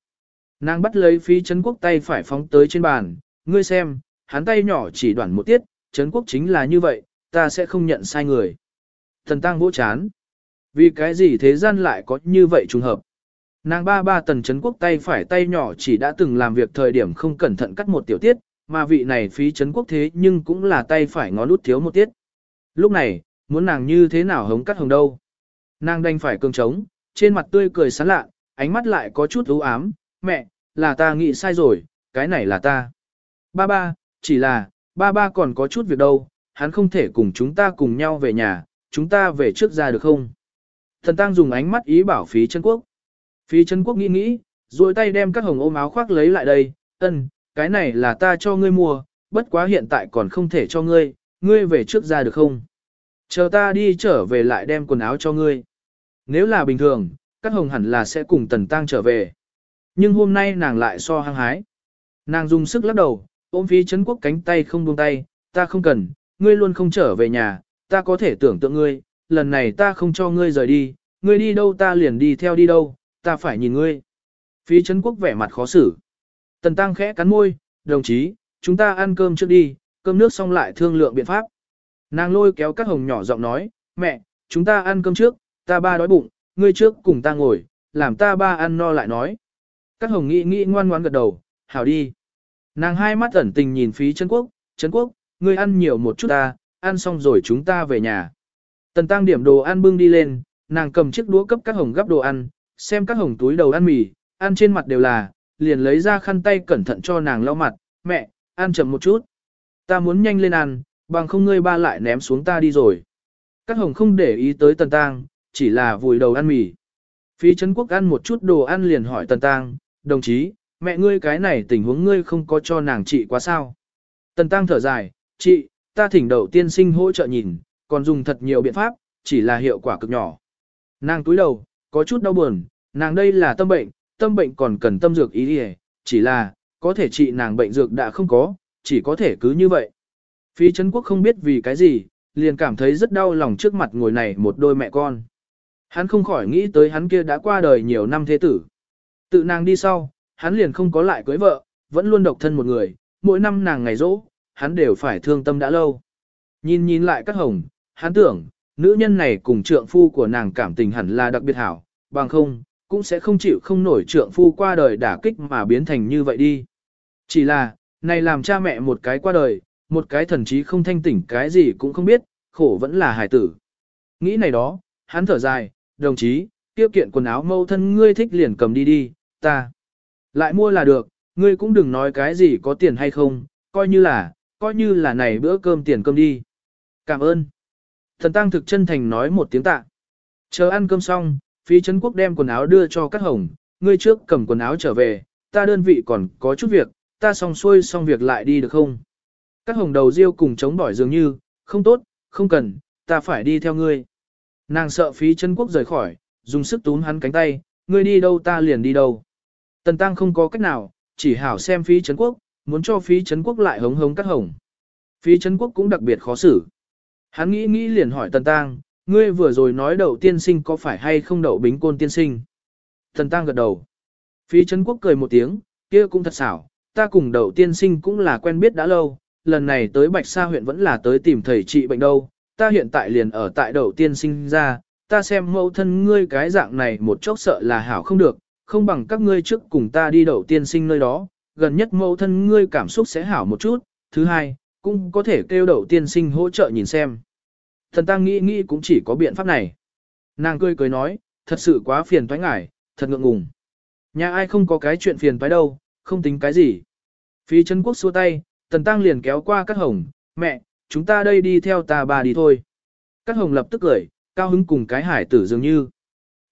Nàng bắt lấy phí Trấn quốc tay phải phóng tới trên bàn, ngươi xem, hắn tay nhỏ chỉ đoạn một tiết, Trấn quốc chính là như vậy, ta sẽ không nhận sai người. Thần tăng vỗ chán. Vì cái gì thế gian lại có như vậy trùng hợp? Nàng ba ba tần chấn quốc tay phải tay nhỏ chỉ đã từng làm việc thời điểm không cẩn thận cắt một tiểu tiết, mà vị này phí chấn quốc thế nhưng cũng là tay phải ngón út thiếu một tiết. Lúc này, muốn nàng như thế nào hống cắt hồng đâu? Nàng đành phải cương trống, trên mặt tươi cười sán lạ, ánh mắt lại có chút ưu ám, mẹ, là ta nghĩ sai rồi, cái này là ta. Ba ba, chỉ là, ba ba còn có chút việc đâu, hắn không thể cùng chúng ta cùng nhau về nhà, chúng ta về trước ra được không? Thần Tăng dùng ánh mắt ý bảo phí chân quốc. Phí Trấn quốc nghĩ nghĩ, rồi tay đem các hồng ôm áo khoác lấy lại đây, ân, cái này là ta cho ngươi mua, bất quá hiện tại còn không thể cho ngươi, ngươi về trước ra được không? Chờ ta đi trở về lại đem quần áo cho ngươi. Nếu là bình thường, các hồng hẳn là sẽ cùng Tần Tăng trở về. Nhưng hôm nay nàng lại so hăng hái. Nàng dùng sức lắc đầu, ôm phí Trấn quốc cánh tay không buông tay, ta không cần, ngươi luôn không trở về nhà, ta có thể tưởng tượng ngươi, lần này ta không cho ngươi rời đi, ngươi đi đâu ta liền đi theo đi đâu, ta phải nhìn ngươi. Phí Trấn Quốc vẻ mặt khó xử. Tần Tăng khẽ cắn môi, đồng chí, chúng ta ăn cơm trước đi, cơm nước xong lại thương lượng biện pháp. Nàng lôi kéo các hồng nhỏ giọng nói, mẹ, chúng ta ăn cơm trước, ta ba đói bụng, ngươi trước cùng ta ngồi, làm ta ba ăn no lại nói. Các hồng nghĩ nghĩ ngoan ngoan gật đầu, hảo đi. Nàng hai mắt ẩn tình nhìn phí Trấn Quốc, Trấn Quốc, ngươi ăn nhiều một chút ta, ăn xong rồi chúng ta về nhà. Tần tăng điểm đồ ăn bưng đi lên, nàng cầm chiếc đũa cấp các hồng gắp đồ ăn, xem các hồng túi đầu ăn mì, ăn trên mặt đều là, liền lấy ra khăn tay cẩn thận cho nàng lau mặt, mẹ, ăn chậm một chút. Ta muốn nhanh lên ăn, bằng không ngươi ba lại ném xuống ta đi rồi. Các hồng không để ý tới tần tang, chỉ là vùi đầu ăn mì. Phi Trấn Quốc ăn một chút đồ ăn liền hỏi tần tang, đồng chí, mẹ ngươi cái này tình huống ngươi không có cho nàng chị quá sao. Tần tăng thở dài, chị, ta thỉnh đầu tiên sinh hỗ trợ nhìn, còn dùng thật nhiều biện pháp, chỉ là hiệu quả cực nhỏ. Nàng túi đầu, có chút đau buồn, nàng đây là tâm bệnh, tâm bệnh còn cần tâm dược ý đi chỉ là, có thể trị nàng bệnh dược đã không có, chỉ có thể cứ như vậy. Phi Trấn Quốc không biết vì cái gì, liền cảm thấy rất đau lòng trước mặt ngồi này một đôi mẹ con. Hắn không khỏi nghĩ tới hắn kia đã qua đời nhiều năm thế tử. Tự nàng đi sau, hắn liền không có lại cưới vợ, vẫn luôn độc thân một người, mỗi năm nàng ngày rỗ, hắn đều phải thương tâm đã lâu. Nhìn nhìn lại các hồng, hắn tưởng, nữ nhân này cùng trượng phu của nàng cảm tình hẳn là đặc biệt hảo, bằng không, cũng sẽ không chịu không nổi trượng phu qua đời đả kích mà biến thành như vậy đi. Chỉ là, này làm cha mẹ một cái qua đời, một cái thần trí không thanh tỉnh cái gì cũng không biết, khổ vẫn là hài tử. Nghĩ này đó, hắn thở dài, đồng chí, tiêu kiện quần áo mâu thân ngươi thích liền cầm đi đi, ta. Lại mua là được, ngươi cũng đừng nói cái gì có tiền hay không, coi như là, coi như là này bữa cơm tiền cơm đi. Cảm ơn. Thần Tăng thực chân thành nói một tiếng tạ. Chờ ăn cơm xong, phí Trấn Quốc đem quần áo đưa cho các hồng, ngươi trước cầm quần áo trở về, ta đơn vị còn có chút việc, ta xong xuôi xong việc lại đi được không? Các hồng đầu riêu cùng chống bỏi dường như, không tốt, không cần, ta phải đi theo ngươi. Nàng sợ phí Trấn Quốc rời khỏi, dùng sức túm hắn cánh tay, ngươi đi đâu ta liền đi đâu. Tần Tăng không có cách nào, chỉ hảo xem phí Trấn Quốc, muốn cho phí Trấn Quốc lại hống hống các hồng. Phí Trấn Quốc cũng đặc biệt khó xử. Hắn nghĩ nghĩ liền hỏi Tần Tăng, ngươi vừa rồi nói đậu tiên sinh có phải hay không đậu bính côn tiên sinh? Tần Tăng gật đầu. Phí Trấn Quốc cười một tiếng, kia cũng thật xảo, ta cùng đậu tiên sinh cũng là quen biết đã lâu, lần này tới Bạch Sa huyện vẫn là tới tìm thầy trị bệnh đâu, ta hiện tại liền ở tại đậu tiên sinh ra, ta xem mẫu thân ngươi cái dạng này một chốc sợ là hảo không được, không bằng các ngươi trước cùng ta đi đậu tiên sinh nơi đó, gần nhất mẫu thân ngươi cảm xúc sẽ hảo một chút, thứ hai, cũng có thể kêu đậu tiên sinh hỗ trợ nhìn xem. Thần tăng nghĩ nghĩ cũng chỉ có biện pháp này. Nàng cười cười nói, thật sự quá phiền toái ngải, thật ngượng ngùng. Nhà ai không có cái chuyện phiền toái đâu, không tính cái gì. Phí chân quốc xua tay, tần tăng liền kéo qua các hồng, mẹ, chúng ta đây đi theo ta bà đi thôi. Các hồng lập tức cười, cao hứng cùng cái hải tử dường như.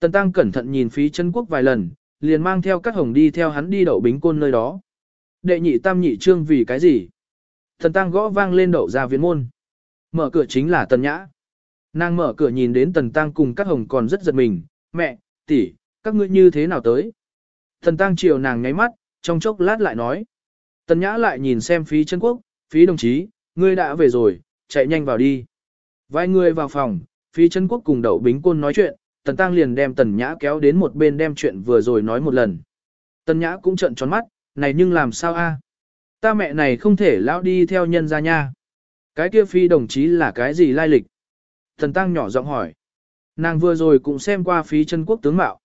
Tần tăng cẩn thận nhìn phí chân quốc vài lần, liền mang theo các hồng đi theo hắn đi đậu bính côn nơi đó. Đệ nhị tam nhị trương vì cái gì? Thần tăng gõ vang lên đậu ra viên môn. Mở cửa chính là tần nhã. Nàng mở cửa nhìn đến tần tăng cùng các hồng còn rất giật mình. Mẹ, tỷ, các ngươi như thế nào tới? Thần tăng chiều nàng nháy mắt, trong chốc lát lại nói. Tần nhã lại nhìn xem phí chân quốc, phí đồng chí, ngươi đã về rồi, chạy nhanh vào đi. Vài người vào phòng, phí chân quốc cùng đậu bính côn nói chuyện, tần tăng liền đem tần nhã kéo đến một bên đem chuyện vừa rồi nói một lần. Tần nhã cũng trợn tròn mắt, này nhưng làm sao a? Ta mẹ này không thể lão đi theo nhân ra nha. Cái kia phi đồng chí là cái gì lai lịch? Thần tăng nhỏ giọng hỏi. Nàng vừa rồi cũng xem qua phí chân quốc tướng mạo.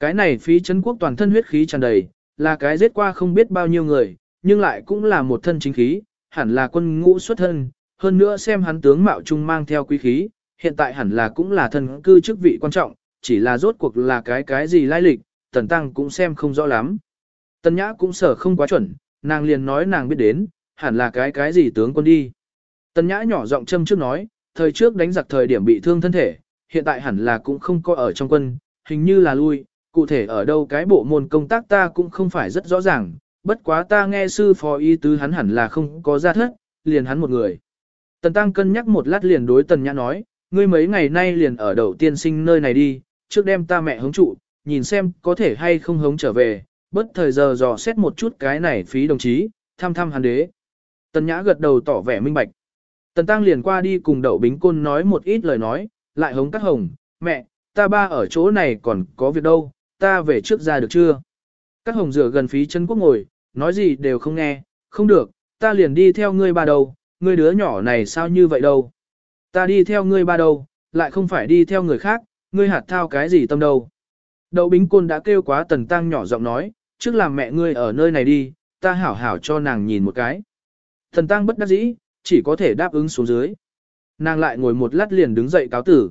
Cái này phí chân quốc toàn thân huyết khí tràn đầy, là cái giết qua không biết bao nhiêu người, nhưng lại cũng là một thân chính khí, hẳn là quân ngũ xuất thân, hơn nữa xem hắn tướng mạo trung mang theo quý khí, hiện tại hẳn là cũng là thân cư chức vị quan trọng, chỉ là rốt cuộc là cái cái gì lai lịch, tần tăng cũng xem không rõ lắm. Tần nhã cũng sở không quá chuẩn, nàng liền nói nàng biết đến, hẳn là cái cái gì tướng quân đi. Tần nhã nhỏ giọng châm trước nói, thời trước đánh giặc thời điểm bị thương thân thể, hiện tại hẳn là cũng không có ở trong quân, hình như là lui, cụ thể ở đâu cái bộ môn công tác ta cũng không phải rất rõ ràng, bất quá ta nghe sư phó y tứ hắn hẳn là không có ra thất, liền hắn một người. Tần Tăng cân nhắc một lát liền đối Tần Nhã nói, ngươi mấy ngày nay liền ở đầu tiên sinh nơi này đi, trước đem ta mẹ hống trụ, nhìn xem có thể hay không hống trở về, bất thời giờ dò xét một chút cái này phí đồng chí, thăm thăm hắn đế. Tần Nhã gật đầu tỏ vẻ minh bạch. Tần Tăng liền qua đi cùng đậu bính côn nói một ít lời nói, lại hống các hồng, mẹ, ta ba ở chỗ này còn có việc đâu, ta về trước ra được chưa? Các hồng rửa gần phí chân quốc ngồi, nói gì đều không nghe, không được, ta liền đi theo ngươi ba đâu, ngươi đứa nhỏ này sao như vậy đâu? Ta đi theo ngươi ba đâu, lại không phải đi theo người khác, ngươi hạt thao cái gì tâm đâu? Đậu bính côn đã kêu quá tần tăng nhỏ giọng nói, trước làm mẹ ngươi ở nơi này đi, ta hảo hảo cho nàng nhìn một cái. Thần tăng bất đắc dĩ, chỉ có thể đáp ứng xuống dưới. Nàng lại ngồi một lát liền đứng dậy cáo tử.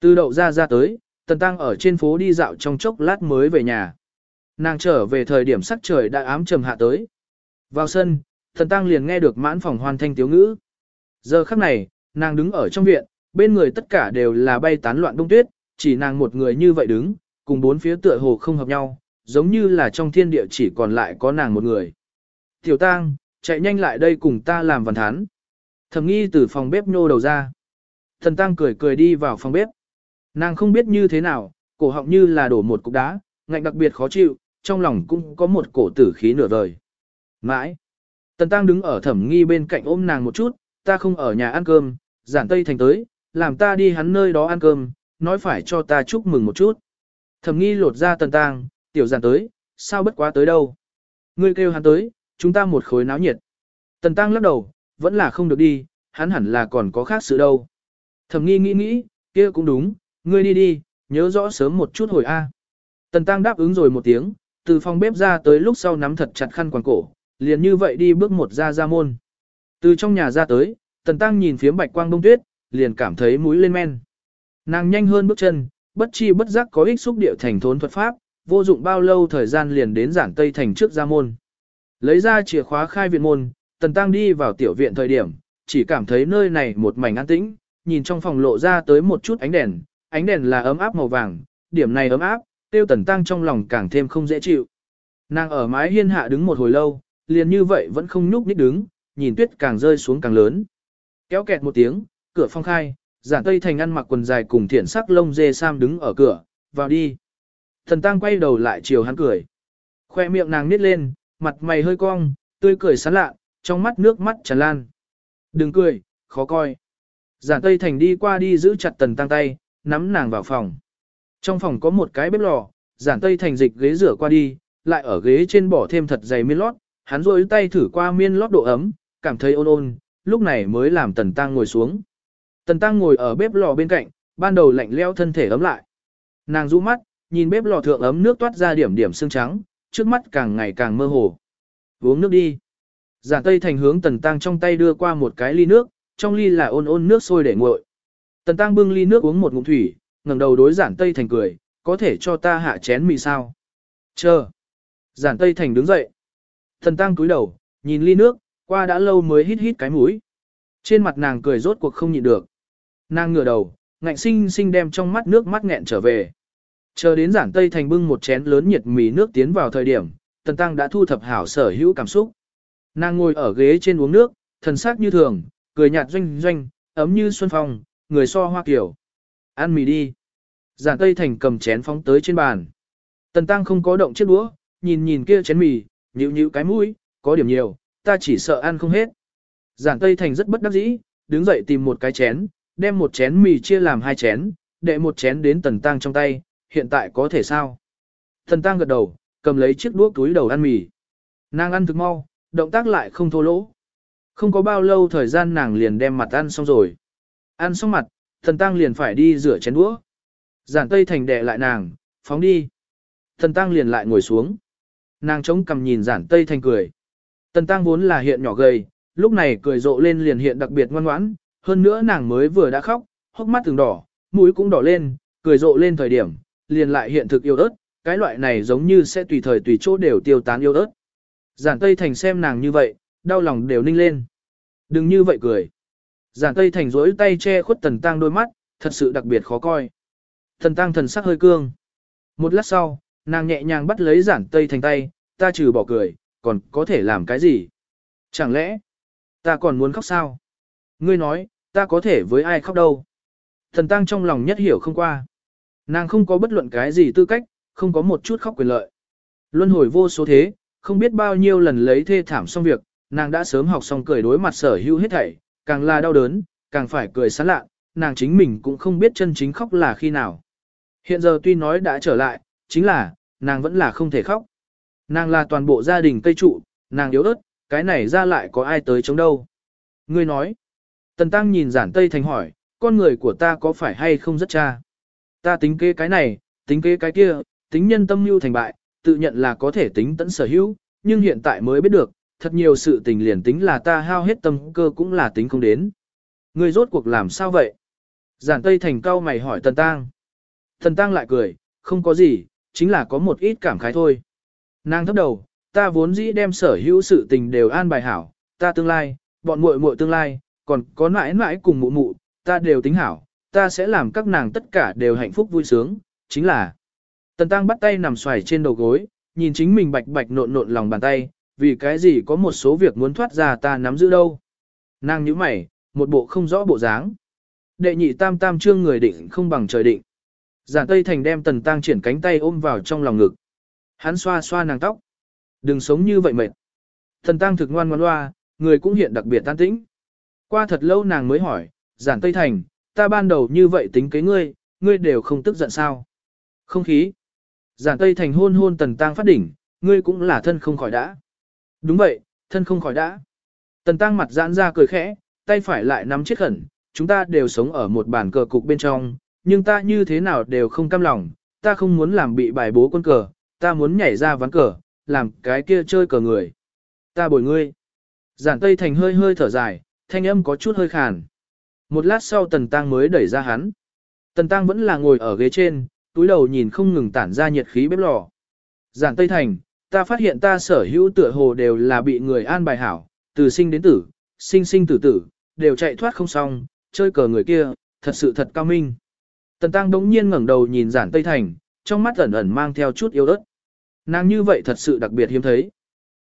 Từ đậu ra ra tới, tần tăng ở trên phố đi dạo trong chốc lát mới về nhà. Nàng trở về thời điểm sắc trời đã ám trầm hạ tới. Vào sân, thần tăng liền nghe được mãn phòng hoàn thanh tiếu ngữ. Giờ khắc này, nàng đứng ở trong viện, bên người tất cả đều là bay tán loạn đông tuyết, chỉ nàng một người như vậy đứng, cùng bốn phía tựa hồ không hợp nhau, giống như là trong thiên địa chỉ còn lại có nàng một người. Tiểu tang, chạy nhanh lại đây cùng ta làm văn thán. Thẩm nghi từ phòng bếp nô đầu ra. Thần tăng cười cười đi vào phòng bếp. Nàng không biết như thế nào, cổ họng như là đổ một cục đá, ngạnh đặc biệt khó chịu, trong lòng cũng có một cổ tử khí nửa vời. Mãi. Tần tăng đứng ở thẩm nghi bên cạnh ôm nàng một chút, ta không ở nhà ăn cơm, giản tây thành tới, làm ta đi hắn nơi đó ăn cơm, nói phải cho ta chúc mừng một chút. Thẩm nghi lột ra tần tăng, tiểu giản tới, sao bất quá tới đâu. Ngươi kêu hắn tới, chúng ta một khối náo nhiệt. Tần tăng lắc đầu, vẫn là không được đi, hắn hẳn là còn có khác sự đâu. Thẩm nghi nghĩ nghĩ, kia cũng đúng, ngươi đi đi, nhớ rõ sớm một chút hồi A. Tần tăng đáp ứng rồi một tiếng, từ phòng bếp ra tới lúc sau nắm thật chặt khăn quàng cổ, liền như vậy đi bước một ra ra môn. Từ trong nhà ra tới, tần tăng nhìn phía bạch quang đông tuyết, liền cảm thấy mũi lên men. Nàng nhanh hơn bước chân, bất chi bất giác có ích xúc điệu thành thốn thuật pháp, vô dụng bao lâu thời gian liền đến giản tây thành trước ra môn. Lấy ra chìa khóa khai viện môn, tần tăng đi vào tiểu viện thời điểm, chỉ cảm thấy nơi này một mảnh an tĩnh, nhìn trong phòng lộ ra tới một chút ánh đèn, ánh đèn là ấm áp màu vàng, điểm này ấm áp, tiêu tần tăng trong lòng càng thêm không dễ chịu. Nàng ở mái hiên hạ đứng một hồi lâu, liền như vậy vẫn không nhúc nhích đứng, nhìn tuyết càng rơi xuống càng lớn. Kéo kẹt một tiếng, cửa phong khai, giản tây thành ăn mặc quần dài cùng thiện sắc lông dê sam đứng ở cửa, vào đi. Thần tăng quay đầu lại chiều hắn cười. Khoe miệng nàng nít lên, mặt mày hơi cong, tươi cười sán lạ, trong mắt nước mắt tràn lan. Đừng cười, khó coi. Giản Tây Thành đi qua đi giữ chặt tần tăng tay, nắm nàng vào phòng. Trong phòng có một cái bếp lò, giản Tây Thành dịch ghế rửa qua đi, lại ở ghế trên bỏ thêm thật dày miên lót, hắn rôi tay thử qua miên lót độ ấm, cảm thấy ôn ôn, lúc này mới làm tần tăng ngồi xuống. Tần tăng ngồi ở bếp lò bên cạnh, ban đầu lạnh leo thân thể ấm lại. Nàng rũ mắt, nhìn bếp lò thượng ấm nước toát ra điểm điểm xương trắng, trước mắt càng ngày càng mơ hồ. Uống nước đi. Giản Tây Thành hướng Tần Tăng trong tay đưa qua một cái ly nước, trong ly là ôn ôn nước sôi để nguội. Tần Tăng bưng ly nước uống một ngụm thủy, ngẩng đầu đối Giản Tây Thành cười, có thể cho ta hạ chén mì sao? Chờ. Giản Tây Thành đứng dậy. Tần Tăng cúi đầu, nhìn ly nước, qua đã lâu mới hít hít cái mũi. Trên mặt nàng cười rốt cuộc không nhịn được. Nàng ngửa đầu, ngạnh sinh sinh đem trong mắt nước mắt nghẹn trở về. Chờ đến Giản Tây Thành bưng một chén lớn nhiệt mì nước tiến vào thời điểm, Tần Tăng đã thu thập hảo sở hữu cảm xúc. Nàng ngồi ở ghế trên uống nước, thần sắc như thường, cười nhạt doanh doanh, ấm như xuân phong, người so hoa kiểu. Ăn mì đi. Giản Tây Thành cầm chén phóng tới trên bàn. Tần Tăng không có động chiếc đũa, nhìn nhìn kia chén mì, nhịu nhịu cái mũi, có điểm nhiều, ta chỉ sợ ăn không hết. Giản Tây Thành rất bất đắc dĩ, đứng dậy tìm một cái chén, đem một chén mì chia làm hai chén, đệ một chén đến Tần Tăng trong tay, hiện tại có thể sao? Thần Tăng gật đầu, cầm lấy chiếc đuốc túi đầu ăn mì. Nàng ăn thực mau, động tác lại không thô lỗ. Không có bao lâu thời gian nàng liền đem mặt ăn xong rồi. Ăn xong mặt, thần tăng liền phải đi rửa chén đũa. Giản tây thành đè lại nàng, phóng đi. Thần tăng liền lại ngồi xuống. Nàng chống cầm nhìn giản tây thành cười. Thần tăng vốn là hiện nhỏ gầy, lúc này cười rộ lên liền hiện đặc biệt ngoan ngoãn, hơn nữa nàng mới vừa đã khóc, hốc mắt từng đỏ, mũi cũng đỏ lên, cười rộ lên thời điểm, liền lại hiện thực yêu ớt, cái loại này giống như sẽ tùy thời tùy chỗ đều tiêu tán yêu ớt. Giản Tây Thành xem nàng như vậy, đau lòng đều ninh lên. Đừng như vậy cười. Giản Tây Thành rỗi tay che khuất Tần Tăng đôi mắt, thật sự đặc biệt khó coi. Thần Tăng thần sắc hơi cương. Một lát sau, nàng nhẹ nhàng bắt lấy Giản Tây Thành tay, ta trừ bỏ cười, còn có thể làm cái gì? Chẳng lẽ, ta còn muốn khóc sao? Ngươi nói, ta có thể với ai khóc đâu? Thần Tăng trong lòng nhất hiểu không qua. Nàng không có bất luận cái gì tư cách, không có một chút khóc quyền lợi. Luân hồi vô số thế, không biết bao nhiêu lần lấy thê thảm xong việc, nàng đã sớm học xong cười đối mặt sở hữu hết thảy, càng là đau đớn, càng phải cười sán lạ, nàng chính mình cũng không biết chân chính khóc là khi nào. Hiện giờ tuy nói đã trở lại, chính là, nàng vẫn là không thể khóc. Nàng là toàn bộ gia đình cây trụ, nàng yếu ớt, cái này ra lại có ai tới chống đâu. Ngươi nói, Tần Tăng nhìn giản Tây Thành hỏi, con người của ta có phải hay không rất cha? Ta tính kế cái này, tính kế cái kia, tính nhân tâm mưu thành bại, tự nhận là có thể tính tận sở hữu, nhưng hiện tại mới biết được, thật nhiều sự tình liền tính là ta hao hết tâm cơ cũng là tính không đến. Ngươi rốt cuộc làm sao vậy? Giản Tây Thành cao mày hỏi Tần Tăng. Tần Tăng lại cười, không có gì, chính là có một ít cảm khái thôi. Nàng thấp đầu, ta vốn dĩ đem sở hữu sự tình đều an bài hảo, ta tương lai, bọn muội muội tương lai, còn có mãi mãi cùng mụ mụ, ta đều tính hảo, ta sẽ làm các nàng tất cả đều hạnh phúc vui sướng, chính là. Tần Tăng bắt tay nằm xoài trên đầu gối, nhìn chính mình bạch bạch nộn nộn lòng bàn tay, vì cái gì có một số việc muốn thoát ra ta nắm giữ đâu. Nàng nhíu mày, một bộ không rõ bộ dáng. Đệ nhị tam tam trương người định không bằng trời định. Giản Tây Thành đem Tần Tăng triển cánh tay ôm vào trong lòng ngực. Hắn xoa xoa nàng tóc. Đừng sống như vậy mệt. Tần Tăng thực ngoan ngoan loa, người cũng hiện đặc biệt tan tĩnh. Qua thật lâu nàng mới hỏi, Giản Tây Thành, ta ban đầu như vậy tính kế ngươi, ngươi đều không tức giận sao? Không khí. Giản Tây Thành hôn hôn Tần Tăng phát đỉnh, ngươi cũng là thân không khỏi đã. Đúng vậy, thân không khỏi đã. Tần Tăng mặt giãn ra cười khẽ, tay phải lại nắm chiếc khẩn, chúng ta đều sống ở một bàn cờ cục bên trong, nhưng ta như thế nào đều không cam lòng, ta không muốn làm bị bài bố quân cờ, ta muốn nhảy ra ván cờ, làm cái kia chơi cờ người. Ta bồi ngươi. Giản Tây Thành hơi hơi thở dài, thanh âm có chút hơi khàn. Một lát sau Tần Tăng mới đẩy ra hắn. Tần Tăng vẫn là ngồi ở ghế trên, túi đầu nhìn không ngừng tản ra nhiệt khí bếp lò. Giản Tây Thành, ta phát hiện ta sở hữu tựa hồ đều là bị người an bài hảo, từ sinh đến tử, sinh sinh tử tử, đều chạy thoát không xong, chơi cờ người kia, thật sự thật cao minh. Tần Tăng đống nhiên ngẩng đầu nhìn giản Tây Thành, trong mắt ẩn ẩn mang theo chút yếu ớt. Nàng như vậy thật sự đặc biệt hiếm thấy.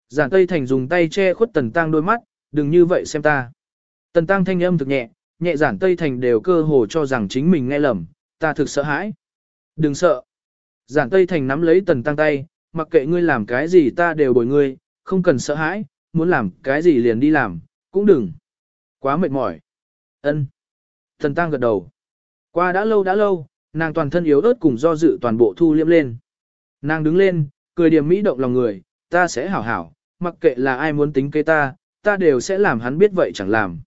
Giản Tây Thành dùng tay che khuất Tần Tăng đôi mắt, đừng như vậy xem ta. Tần Tăng thanh âm thực nhẹ, nhẹ giản Tây Thành đều cơ hồ cho rằng chính mình nghe lầm, ta thực sợ hãi. Đừng sợ. Giản Tây Thành nắm lấy Tần Tăng tay, mặc kệ ngươi làm cái gì ta đều bồi ngươi, không cần sợ hãi, muốn làm cái gì liền đi làm, cũng đừng. Quá mệt mỏi. Ân. Tần Tăng gật đầu. Qua đã lâu đã lâu, nàng toàn thân yếu ớt cùng do dự toàn bộ thu liễm lên. Nàng đứng lên, cười điểm mỹ động lòng người, ta sẽ hảo hảo, mặc kệ là ai muốn tính kế ta, ta đều sẽ làm hắn biết vậy chẳng làm.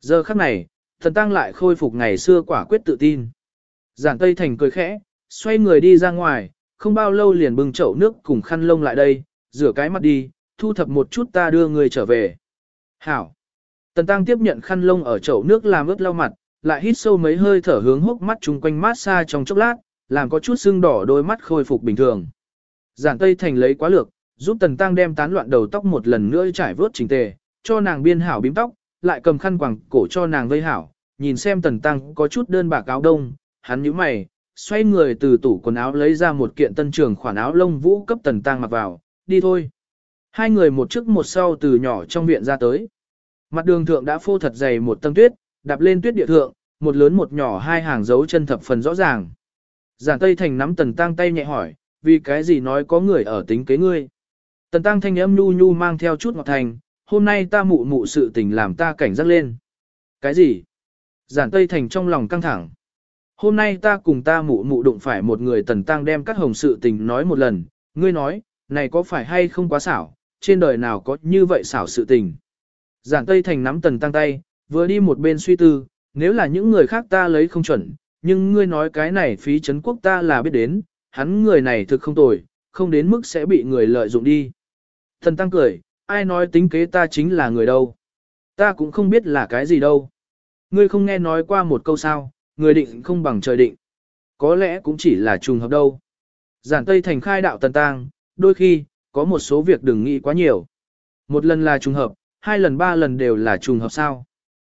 Giờ khắc này, thần tăng lại khôi phục ngày xưa quả quyết tự tin. Giản Tây Thành cười khẽ, xoay người đi ra ngoài, không bao lâu liền bưng chậu nước cùng khăn lông lại đây, rửa cái mặt đi, thu thập một chút ta đưa người trở về. Hảo. Tần Tăng tiếp nhận khăn lông ở chậu nước làm ướt lau mặt, lại hít sâu mấy hơi thở hướng hốc mắt chung quanh mát xa trong chốc lát, làm có chút sưng đỏ đôi mắt khôi phục bình thường. Giản Tây Thành lấy quá lược, giúp Tần Tăng đem tán loạn đầu tóc một lần nữa trải vớt chỉnh tề, cho nàng biên hảo bím tóc, lại cầm khăn quàng cổ cho nàng vây hảo, nhìn xem Tần Tăng có chút đơn bạc áo đông, hắn nhíu mày, xoay người từ tủ quần áo lấy ra một kiện tân trường khoản áo lông vũ cấp Tần Tăng mặc vào, đi thôi. Hai người một trước một sau từ nhỏ trong viện ra tới. Mặt đường thượng đã phô thật dày một tầng tuyết, đạp lên tuyết địa thượng, một lớn một nhỏ hai hàng dấu chân thập phần rõ ràng. Giản Tây Thành nắm Tần Tăng tay nhẹ hỏi, vì cái gì nói có người ở tính kế ngươi. Tần Tăng thanh âm nhu nhu mang theo chút ngọt thành, hôm nay ta mụ mụ sự tình làm ta cảnh giác lên. Cái gì? Giản Tây Thành trong lòng căng thẳng. Hôm nay ta cùng ta mụ mụ đụng phải một người Tần Tăng đem các hồng sự tình nói một lần, ngươi nói, này có phải hay không quá xảo, trên đời nào có như vậy xảo sự tình. Giản Tây Thành nắm Tần Tăng tay, vừa đi một bên suy tư, nếu là những người khác ta lấy không chuẩn, nhưng ngươi nói cái này phí chấn quốc ta là biết đến, hắn người này thực không tồi, không đến mức sẽ bị người lợi dụng đi. Thần Tăng cười, ai nói tính kế ta chính là người đâu. Ta cũng không biết là cái gì đâu. Ngươi không nghe nói qua một câu sao, người định không bằng trời định. Có lẽ cũng chỉ là trùng hợp đâu. Giản Tây Thành khai đạo Tần Tăng, đôi khi, có một số việc đừng nghĩ quá nhiều. Một lần là trùng hợp, hai lần ba lần đều là trùng hợp sao.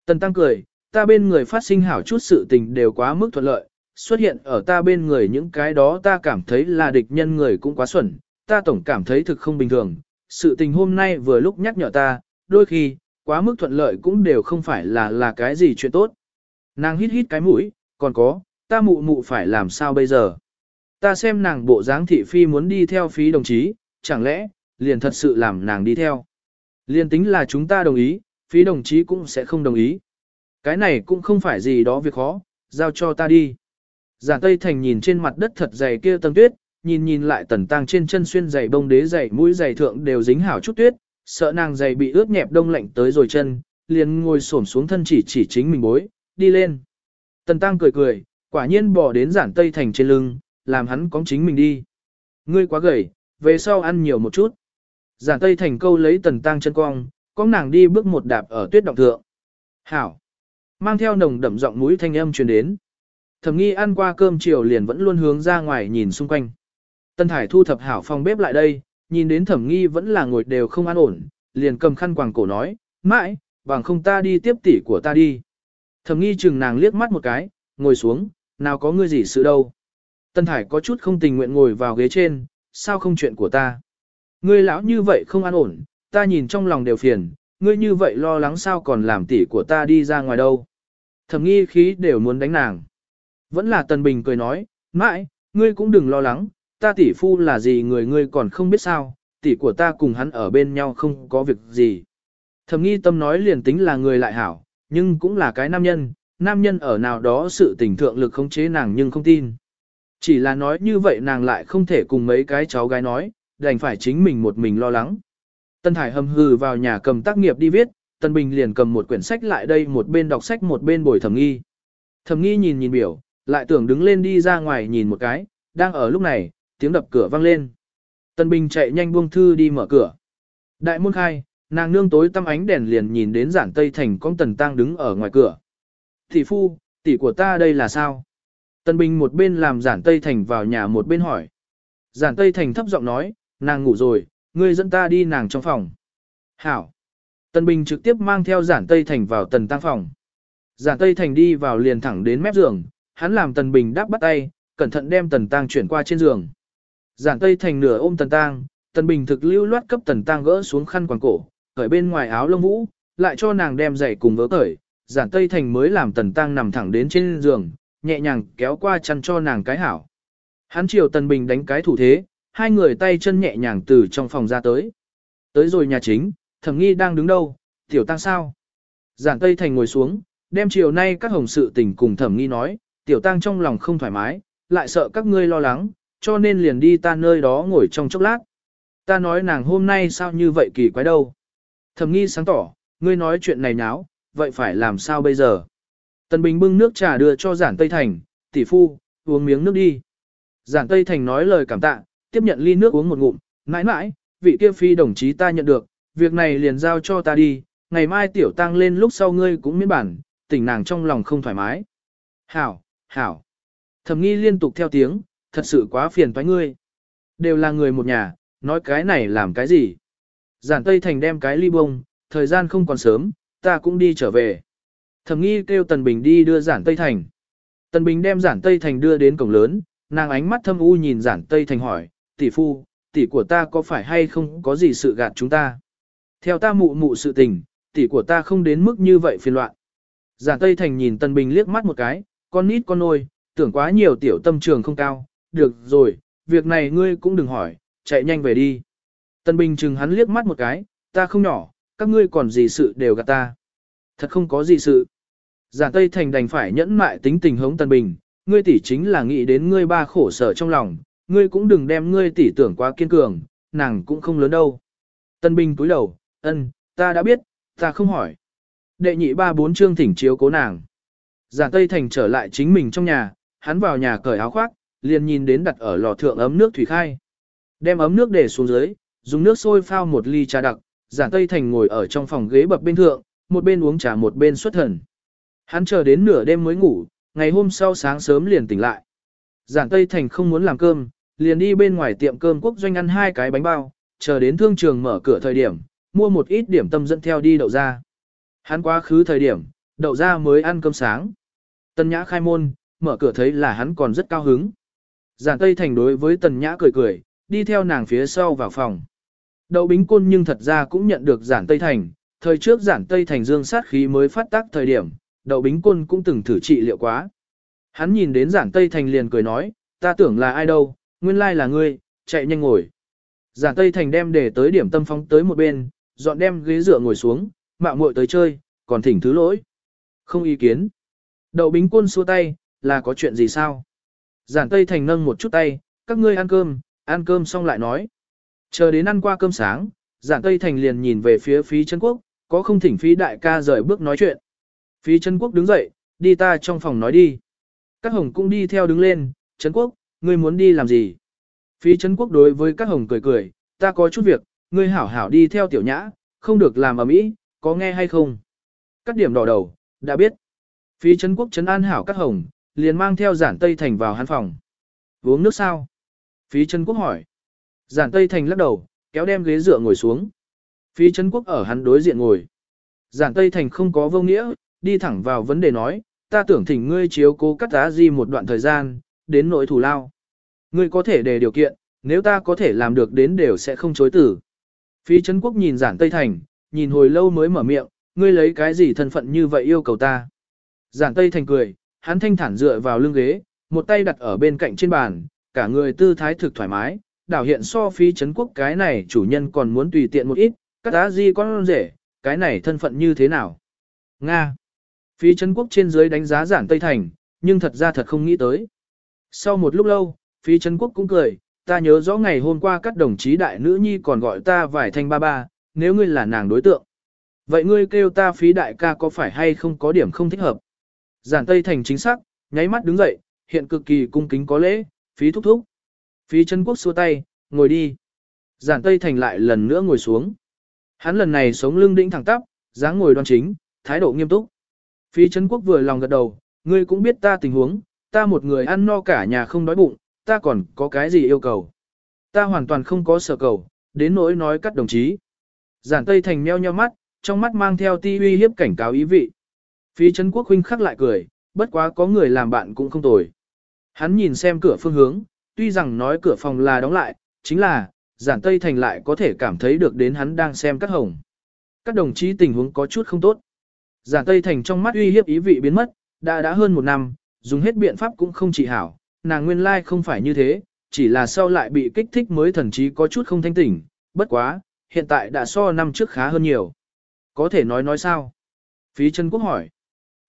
Tần Tăng cười, ta bên người phát sinh hảo chút sự tình đều quá mức thuận lợi, xuất hiện ở ta bên người những cái đó ta cảm thấy là địch nhân người cũng quá xuẩn, ta tổng cảm thấy thực không bình thường. Sự tình hôm nay vừa lúc nhắc nhở ta, đôi khi, quá mức thuận lợi cũng đều không phải là là cái gì chuyện tốt. Nàng hít hít cái mũi, còn có, ta mụ mụ phải làm sao bây giờ. Ta xem nàng bộ dáng thị phi muốn đi theo phí đồng chí, chẳng lẽ, liền thật sự làm nàng đi theo. Liền tính là chúng ta đồng ý, phí đồng chí cũng sẽ không đồng ý. Cái này cũng không phải gì đó việc khó, giao cho ta đi. Giản Tây Thành nhìn trên mặt đất thật dày kia tầng tuyết, nhìn nhìn lại tần tăng trên chân xuyên giày bông đế giày mũi giày thượng đều dính hảo chút tuyết, sợ nàng giày bị ướt nhẹp đông lạnh tới rồi chân, liền ngồi xổm xuống thân chỉ chỉ chính mình bối, đi lên. Tần tăng cười cười, quả nhiên bỏ đến giản Tây Thành trên lưng, làm hắn có chính mình đi. Ngươi quá gầy, về sau ăn nhiều một chút. Giản Tây Thành câu lấy tần tăng chân cong, có nàng đi bước một đạp ở tuyết động thượng. Hảo. Mang theo nồng đậm giọng mũi thanh âm truyền đến. Thẩm nghi ăn qua cơm chiều liền vẫn luôn hướng ra ngoài nhìn xung quanh. Tân Thải thu thập hảo phòng bếp lại đây, nhìn đến thẩm nghi vẫn là ngồi đều không an ổn, liền cầm khăn quàng cổ nói, mãi, bằng không ta đi tiếp tỷ của ta đi. Thẩm nghi chừng nàng liếc mắt một cái, ngồi xuống, nào có ngươi gì sự đâu. Tân Thải có chút không tình nguyện ngồi vào ghế trên, sao không chuyện của ta. Ngươi lão như vậy không an ổn, ta nhìn trong lòng đều phiền, ngươi như vậy lo lắng sao còn làm tỷ của ta đi ra ngoài đâu. Thẩm nghi khí đều muốn đánh nàng. Vẫn là Tần Bình cười nói, mãi, ngươi cũng đừng lo lắng, ta tỷ phu là gì người ngươi còn không biết sao, tỷ của ta cùng hắn ở bên nhau không có việc gì. Thẩm nghi tâm nói liền tính là người lại hảo, nhưng cũng là cái nam nhân, nam nhân ở nào đó sự tình thượng lực khống chế nàng nhưng không tin. Chỉ là nói như vậy nàng lại không thể cùng mấy cái cháu gái nói, đành phải chính mình một mình lo lắng. Tân Hải hầm hừ vào nhà cầm tác nghiệp đi viết, Tân Bình liền cầm một quyển sách lại đây một bên đọc sách một bên bồi thẩm nghi. Thẩm nghi nhìn nhìn biểu, lại tưởng đứng lên đi ra ngoài nhìn một cái, đang ở lúc này, tiếng đập cửa vang lên. Tân Bình chạy nhanh buông thư đi mở cửa. Đại môn khai, nàng nương tối tăm ánh đèn liền nhìn đến giản tây thành con tần tăng đứng ở ngoài cửa. Thị phu, tỷ của ta đây là sao? Tân Bình một bên làm giản tây thành vào nhà một bên hỏi. Giản tây thành thấp giọng nói, nàng ngủ rồi, ngươi dẫn ta đi nàng trong phòng. Hảo. Tân Bình trực tiếp mang theo giản tây thành vào tần tăng phòng. Giản tây thành đi vào liền thẳng đến mép giường, hắn làm tần bình đáp bắt tay, cẩn thận đem tần tăng chuyển qua trên giường. Giản tây thành nửa ôm tần tăng, tần bình thực lưu loát cấp tần tăng gỡ xuống khăn quàng cổ, cởi bên ngoài áo lông vũ, lại cho nàng đem giày cùng vớ cởi. Giản tây thành mới làm tần tăng nằm thẳng đến trên giường, nhẹ nhàng kéo qua chăn cho nàng cái hảo. Hắn chiều tần bình đánh cái thủ thế, hai người tay chân nhẹ nhàng từ trong phòng ra tới. Tới rồi nhà chính, thẩm nghi đang đứng đâu, tiểu tăng sao? Giản tây thành ngồi xuống, đem chiều nay các hồng sự tình cùng thẩm nghi nói, tiểu tăng trong lòng không thoải mái, lại sợ các ngươi lo lắng, cho nên liền đi ta nơi đó ngồi trong chốc lát. Ta nói nàng hôm nay sao như vậy kỳ quái đâu. Thẩm nghi sáng tỏ, ngươi nói chuyện này nháo, vậy phải làm sao bây giờ? Tần Bình bưng nước trà đưa cho giản Tây Thành, tỷ phu, uống miếng nước đi. Giản Tây Thành nói lời cảm tạ, tiếp nhận ly nước uống một ngụm, mãi mãi, vị kia phi đồng chí ta nhận được, việc này liền giao cho ta đi, ngày mai tiểu tăng lên lúc sau ngươi cũng miễn bản, tỉnh nàng trong lòng không thoải mái. Hảo, hảo. Thẩm nghi liên tục theo tiếng, thật sự quá phiền toái ngươi. Đều là người một nhà, nói cái này làm cái gì. Giản Tây Thành đem cái ly bông, thời gian không còn sớm, ta cũng đi trở về. Thẩm nghi kêu Tần Bình đi đưa Giản Tây Thành. Tần Bình đem Giản Tây Thành đưa đến cổng lớn, nàng ánh mắt thâm u nhìn Giản Tây Thành hỏi, tỷ phu, tỷ của ta có phải hay không có gì sự gạt chúng ta? Theo ta mụ mụ sự tình, tỷ của ta không đến mức như vậy phiền loạn. Giản Tây Thành nhìn Tần Bình liếc mắt một cái, con nít con nôi, tưởng quá nhiều tiểu tâm trường không cao, được rồi, việc này ngươi cũng đừng hỏi, chạy nhanh về đi. Tân Bình chừng hắn liếc mắt một cái, ta không nhỏ, các ngươi còn gì sự đều gạt ta. Thật không có gì sự. Giản Tây Thành đành phải nhẫn mại tính tình hống Tân Bình, ngươi tỷ chính là nghĩ đến ngươi ba khổ sở trong lòng, ngươi cũng đừng đem ngươi tỷ tưởng quá kiên cường, nàng cũng không lớn đâu. Tân Bình cúi đầu, ân, ta đã biết, ta không hỏi. Đệ nhị ba bốn chương thỉnh chiếu cố nàng. Giản Tây Thành trở lại chính mình trong nhà, hắn vào nhà cởi áo khoác, liền nhìn đến đặt ở lò thượng ấm nước thủy khai. Đem ấm nước để xuống dưới, dùng nước sôi phao một ly trà đặc, Giản Tây Thành ngồi ở trong phòng ghế bập bên thượng, một bên uống trà một bên xuất thần. Hắn chờ đến nửa đêm mới ngủ, ngày hôm sau sáng sớm liền tỉnh lại. Giản Tây Thành không muốn làm cơm, liền đi bên ngoài tiệm cơm quốc doanh ăn hai cái bánh bao, chờ đến thương trường mở cửa thời điểm, mua một ít điểm tâm dẫn theo đi đậu ra. Hắn quá khứ thời điểm, đậu ra mới ăn cơm sáng. Tân Nhã khai môn, mở cửa thấy là hắn còn rất cao hứng. Giản Tây Thành đối với Tần Nhã cười cười, đi theo nàng phía sau vào phòng. Đậu Bính Côn nhưng thật ra cũng nhận được Giản Tây Thành, thời trước Giản Tây Thành dương sát khí mới phát tác thời điểm, Đậu Bính Côn cũng từng thử trị liệu quá. Hắn nhìn đến Giản Tây Thành liền cười nói, ta tưởng là ai đâu, nguyên lai là ngươi, chạy nhanh ngồi. Giản Tây Thành đem để tới điểm tâm phóng tới một bên, dọn đem ghế dựa ngồi xuống, mạo muội tới chơi, còn thỉnh thứ lỗi. Không ý kiến. Đậu bính côn xua tay, là có chuyện gì sao? Giản Tây Thành nâng một chút tay, các ngươi ăn cơm, ăn cơm xong lại nói. Chờ đến ăn qua cơm sáng, giản Tây Thành liền nhìn về phía phí chân quốc, có không thỉnh phí đại ca rời bước nói chuyện. Phí chân quốc đứng dậy, đi ta trong phòng nói đi. Các hồng cũng đi theo đứng lên, Trấn quốc, ngươi muốn đi làm gì? Phí Trấn quốc đối với các hồng cười cười, ta có chút việc, ngươi hảo hảo đi theo tiểu nhã, không được làm ở mỹ, có nghe hay không? Các điểm đỏ đầu, đã biết. Phí Trấn quốc trấn an hảo các hồng, liền mang theo giản Tây Thành vào hắn phòng. Uống nước sao? Phí Trấn quốc hỏi. Giản Tây Thành lắc đầu, kéo đem ghế dựa ngồi xuống. Phí Trấn quốc ở hắn đối diện ngồi. Giản Tây Thành không có vô nghĩa, đi thẳng vào vấn đề nói, ta tưởng thỉnh ngươi chiếu cố cắt giá gì một đoạn thời gian, đến nỗi thủ lao. Ngươi có thể đề điều kiện, nếu ta có thể làm được đến đều sẽ không chối tử. Phí Trấn Quốc nhìn giản Tây Thành, nhìn hồi lâu mới mở miệng, ngươi lấy cái gì thân phận như vậy yêu cầu ta. Giản Tây Thành cười, hắn thanh thản dựa vào lưng ghế, một tay đặt ở bên cạnh trên bàn, cả người tư thái thực thoải mái, đảo hiện so phí Trấn Quốc cái này chủ nhân còn muốn tùy tiện một ít, các giá gì con rể, cái này thân phận như thế nào. Nga. Phí Trấn Quốc trên dưới đánh giá giản Tây Thành, nhưng thật ra thật không nghĩ tới. Sau một lúc lâu, Phí Trấn Quốc cũng cười, ta nhớ rõ ngày hôm qua các đồng chí đại nữ nhi còn gọi ta vải thanh ba ba, nếu ngươi là nàng đối tượng. Vậy ngươi kêu ta phí đại ca có phải hay không có điểm không thích hợp? Giản Tây Thành chính xác, nháy mắt đứng dậy, hiện cực kỳ cung kính có lễ, phí thúc thúc. Phí chân Quốc xua tay, ngồi đi. Giản Tây Thành lại lần nữa ngồi xuống. Hắn lần này sống lưng đĩnh thẳng tắp, dáng ngồi đoan chính, thái độ nghiêm túc. Phí chân Quốc vừa lòng gật đầu, ngươi cũng biết ta tình huống, ta một người ăn no cả nhà không đói bụng, ta còn có cái gì yêu cầu. Ta hoàn toàn không có sở cầu, đến nỗi nói cắt đồng chí. Giản Tây Thành meo nheo mắt, trong mắt mang theo ti uy hiếp cảnh cáo ý vị. Phí Trấn Quốc huynh khắc lại cười, bất quá có người làm bạn cũng không tồi. Hắn nhìn xem cửa phương hướng, tuy rằng nói cửa phòng là đóng lại, chính là, giản Tây Thành lại có thể cảm thấy được đến hắn đang xem các hồng. Các đồng chí tình huống có chút không tốt. Giản Tây Thành trong mắt uy hiếp ý vị biến mất, đã đã hơn một năm, dùng hết biện pháp cũng không trị hảo, nàng nguyên lai không phải như thế, chỉ là sau lại bị kích thích mới thần chí có chút không thanh tỉnh, bất quá, hiện tại đã so năm trước khá hơn nhiều. Có thể nói nói sao? Phí chân quốc hỏi.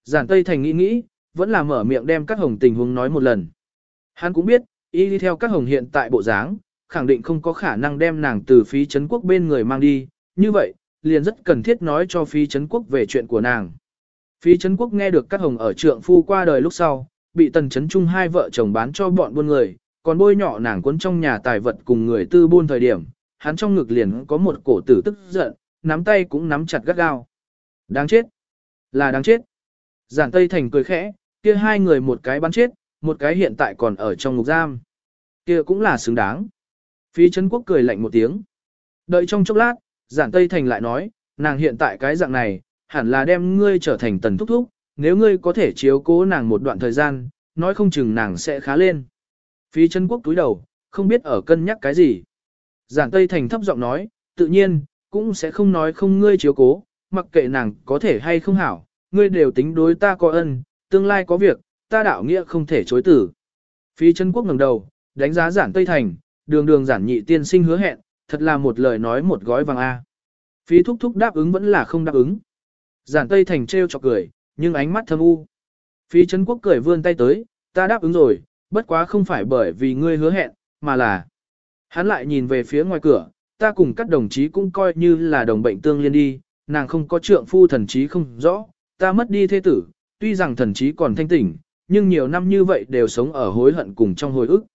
Giản Tây Thành nghĩ nghĩ, vẫn là mở miệng đem các hồng tình huống nói một lần. Hắn cũng biết, y đi theo các hồng hiện tại bộ dáng, khẳng định không có khả năng đem nàng từ phí Trấn quốc bên người mang đi, như vậy, liền rất cần thiết nói cho phí Trấn quốc về chuyện của nàng. Phí Trấn quốc nghe được các hồng ở trượng phu qua đời lúc sau, bị tần Trấn chung hai vợ chồng bán cho bọn buôn người, còn bôi nhọ nàng cuốn trong nhà tài vật cùng người tư buôn thời điểm, hắn trong ngực liền có một cổ tử tức giận, nắm tay cũng nắm chặt gắt gao. Đáng chết! Là đáng chết! Giản Tây Thành cười khẽ, kia hai người một cái bắn chết, một cái hiện tại còn ở trong ngục giam. Kia cũng là xứng đáng. Phí Trấn Quốc cười lạnh một tiếng. Đợi trong chốc lát, Giản Tây Thành lại nói, nàng hiện tại cái dạng này, hẳn là đem ngươi trở thành tần thúc thúc, nếu ngươi có thể chiếu cố nàng một đoạn thời gian, nói không chừng nàng sẽ khá lên. Phí Trấn quốc túi đầu, không biết ở cân nhắc cái gì. Giản Tây Thành thấp giọng nói, tự nhiên, cũng sẽ không nói không ngươi chiếu cố, mặc kệ nàng có thể hay không hảo, ngươi đều tính đối ta có ân, tương lai có việc, ta đạo nghĩa không thể chối tử. Phí chân quốc ngẩng đầu, đánh giá giản Tây Thành, đường đường giản nhị tiên sinh hứa hẹn, thật là một lời nói một gói vàng A. Phí thúc thúc đáp ứng vẫn là không đáp ứng. Giản Tây Thành trêu chọc cười, nhưng ánh mắt thâm u. Phí Trấn Quốc cười vươn tay tới, ta đáp ứng rồi, bất quá không phải bởi vì ngươi hứa hẹn, mà là. Hắn lại nhìn về phía ngoài cửa, ta cùng các đồng chí cũng coi như là đồng bệnh tương liên đi, nàng không có trượng phu thần chí không rõ, ta mất đi thế tử, tuy rằng thần trí còn thanh tỉnh, nhưng nhiều năm như vậy đều sống ở hối hận cùng trong hồi ức.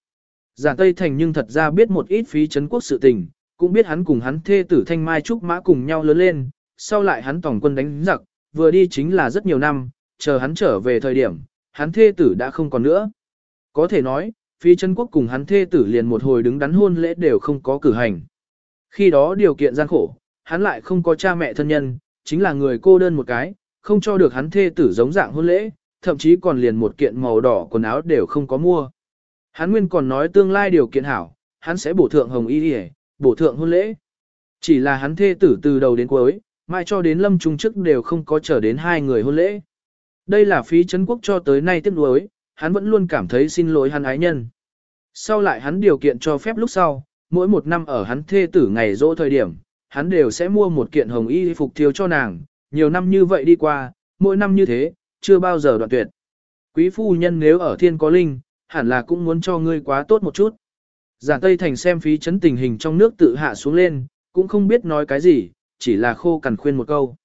Giả Tây Thành nhưng thật ra biết một ít phí chấn Quốc sự tình, cũng biết hắn cùng hắn thê tử Thanh Mai Trúc Mã cùng nhau lớn lên, sau lại hắn tổng quân đánh giặc, vừa đi chính là rất nhiều năm, chờ hắn trở về thời điểm, hắn thê tử đã không còn nữa. Có thể nói, phi chấn quốc cùng hắn thê tử liền một hồi đứng đắn hôn lễ đều không có cử hành. Khi đó điều kiện gian khổ, hắn lại không có cha mẹ thân nhân, chính là người cô đơn một cái, không cho được hắn thê tử giống dạng hôn lễ, thậm chí còn liền một kiện màu đỏ quần áo đều không có mua. Hắn nguyên còn nói tương lai điều kiện hảo, hắn sẽ bổ thượng hồng y đi bổ thượng hôn lễ. Chỉ là hắn thê tử từ đầu đến cuối, mai cho đến lâm trung chức đều không có chờ đến hai người hôn lễ. Đây là phí Trấn quốc cho tới nay tiếc nuối, hắn vẫn luôn cảm thấy xin lỗi hắn ái nhân. Sau lại hắn điều kiện cho phép lúc sau, mỗi một năm ở hắn thê tử ngày rỗ thời điểm, hắn đều sẽ mua một kiện hồng y phục thiếu cho nàng, nhiều năm như vậy đi qua, mỗi năm như thế, chưa bao giờ đoạn tuyệt. Quý phu nhân nếu ở thiên có linh, hẳn là cũng muốn cho ngươi quá tốt một chút. Giản Tây Thành xem phí chấn tình hình trong nước tự hạ xuống lên, cũng không biết nói cái gì, chỉ là khô cằn khuyên một câu.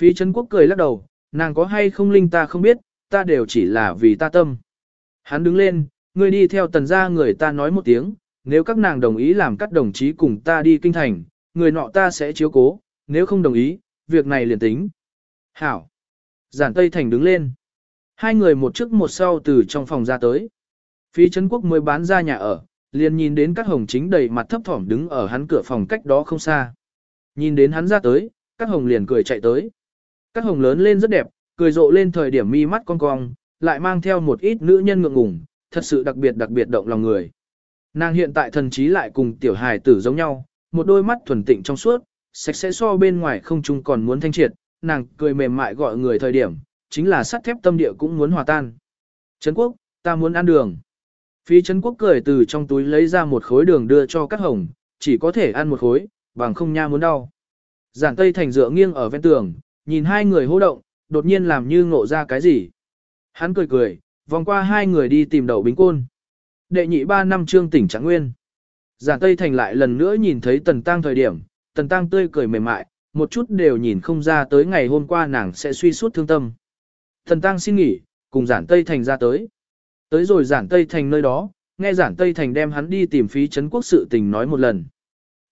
Phí chấn quốc cười lắc đầu, nàng có hay không linh ta không biết, ta đều chỉ là vì ta tâm. Hắn đứng lên, ngươi đi theo tần gia người ta nói một tiếng, nếu các nàng đồng ý làm các đồng chí cùng ta đi kinh thành, người nọ ta sẽ chiếu cố, nếu không đồng ý, việc này liền tính. Hảo. Giản Tây Thành đứng lên. Hai người một trước một sau từ trong phòng ra tới. Phí Trấn Quốc mới bán ra nhà ở, liền nhìn đến các hồng chính đầy mặt thấp thỏm đứng ở hắn cửa phòng cách đó không xa. Nhìn đến hắn ra tới, các hồng liền cười chạy tới. Các hồng lớn lên rất đẹp, cười rộ lên thời điểm mi mắt cong cong, lại mang theo một ít nữ nhân ngượng ngùng, thật sự đặc biệt đặc biệt động lòng người. Nàng hiện tại thần trí lại cùng tiểu hài tử giống nhau, một đôi mắt thuần tịnh trong suốt, sạch sẽ so bên ngoài không chung còn muốn thanh triệt, nàng cười mềm mại gọi người thời điểm, chính là sắt thép tâm địa cũng muốn hòa tan. Trấn quốc, ta muốn ăn đường. Phi Trấn quốc cười từ trong túi lấy ra một khối đường đưa cho các hồng, chỉ có thể ăn một khối, bằng không nha muốn đau. Giản Tây Thành dựa nghiêng ở ven tường, nhìn hai người hô động, đột nhiên làm như ngộ ra cái gì. Hắn cười cười, vòng qua hai người đi tìm đầu bính côn. Đệ nhị ba năm trương tỉnh Trạng Nguyên. Giản Tây Thành lại lần nữa nhìn thấy Tần Tăng thời điểm, Tần Tăng tươi cười mềm mại, một chút đều nhìn không ra tới ngày hôm qua nàng sẽ suy suốt thương tâm. Tần Tăng xin nghỉ, cùng Giản Tây Thành ra tới. Tới rồi Giản Tây Thành nơi đó, nghe Giản Tây Thành đem hắn đi tìm phí chấn quốc sự tình nói một lần.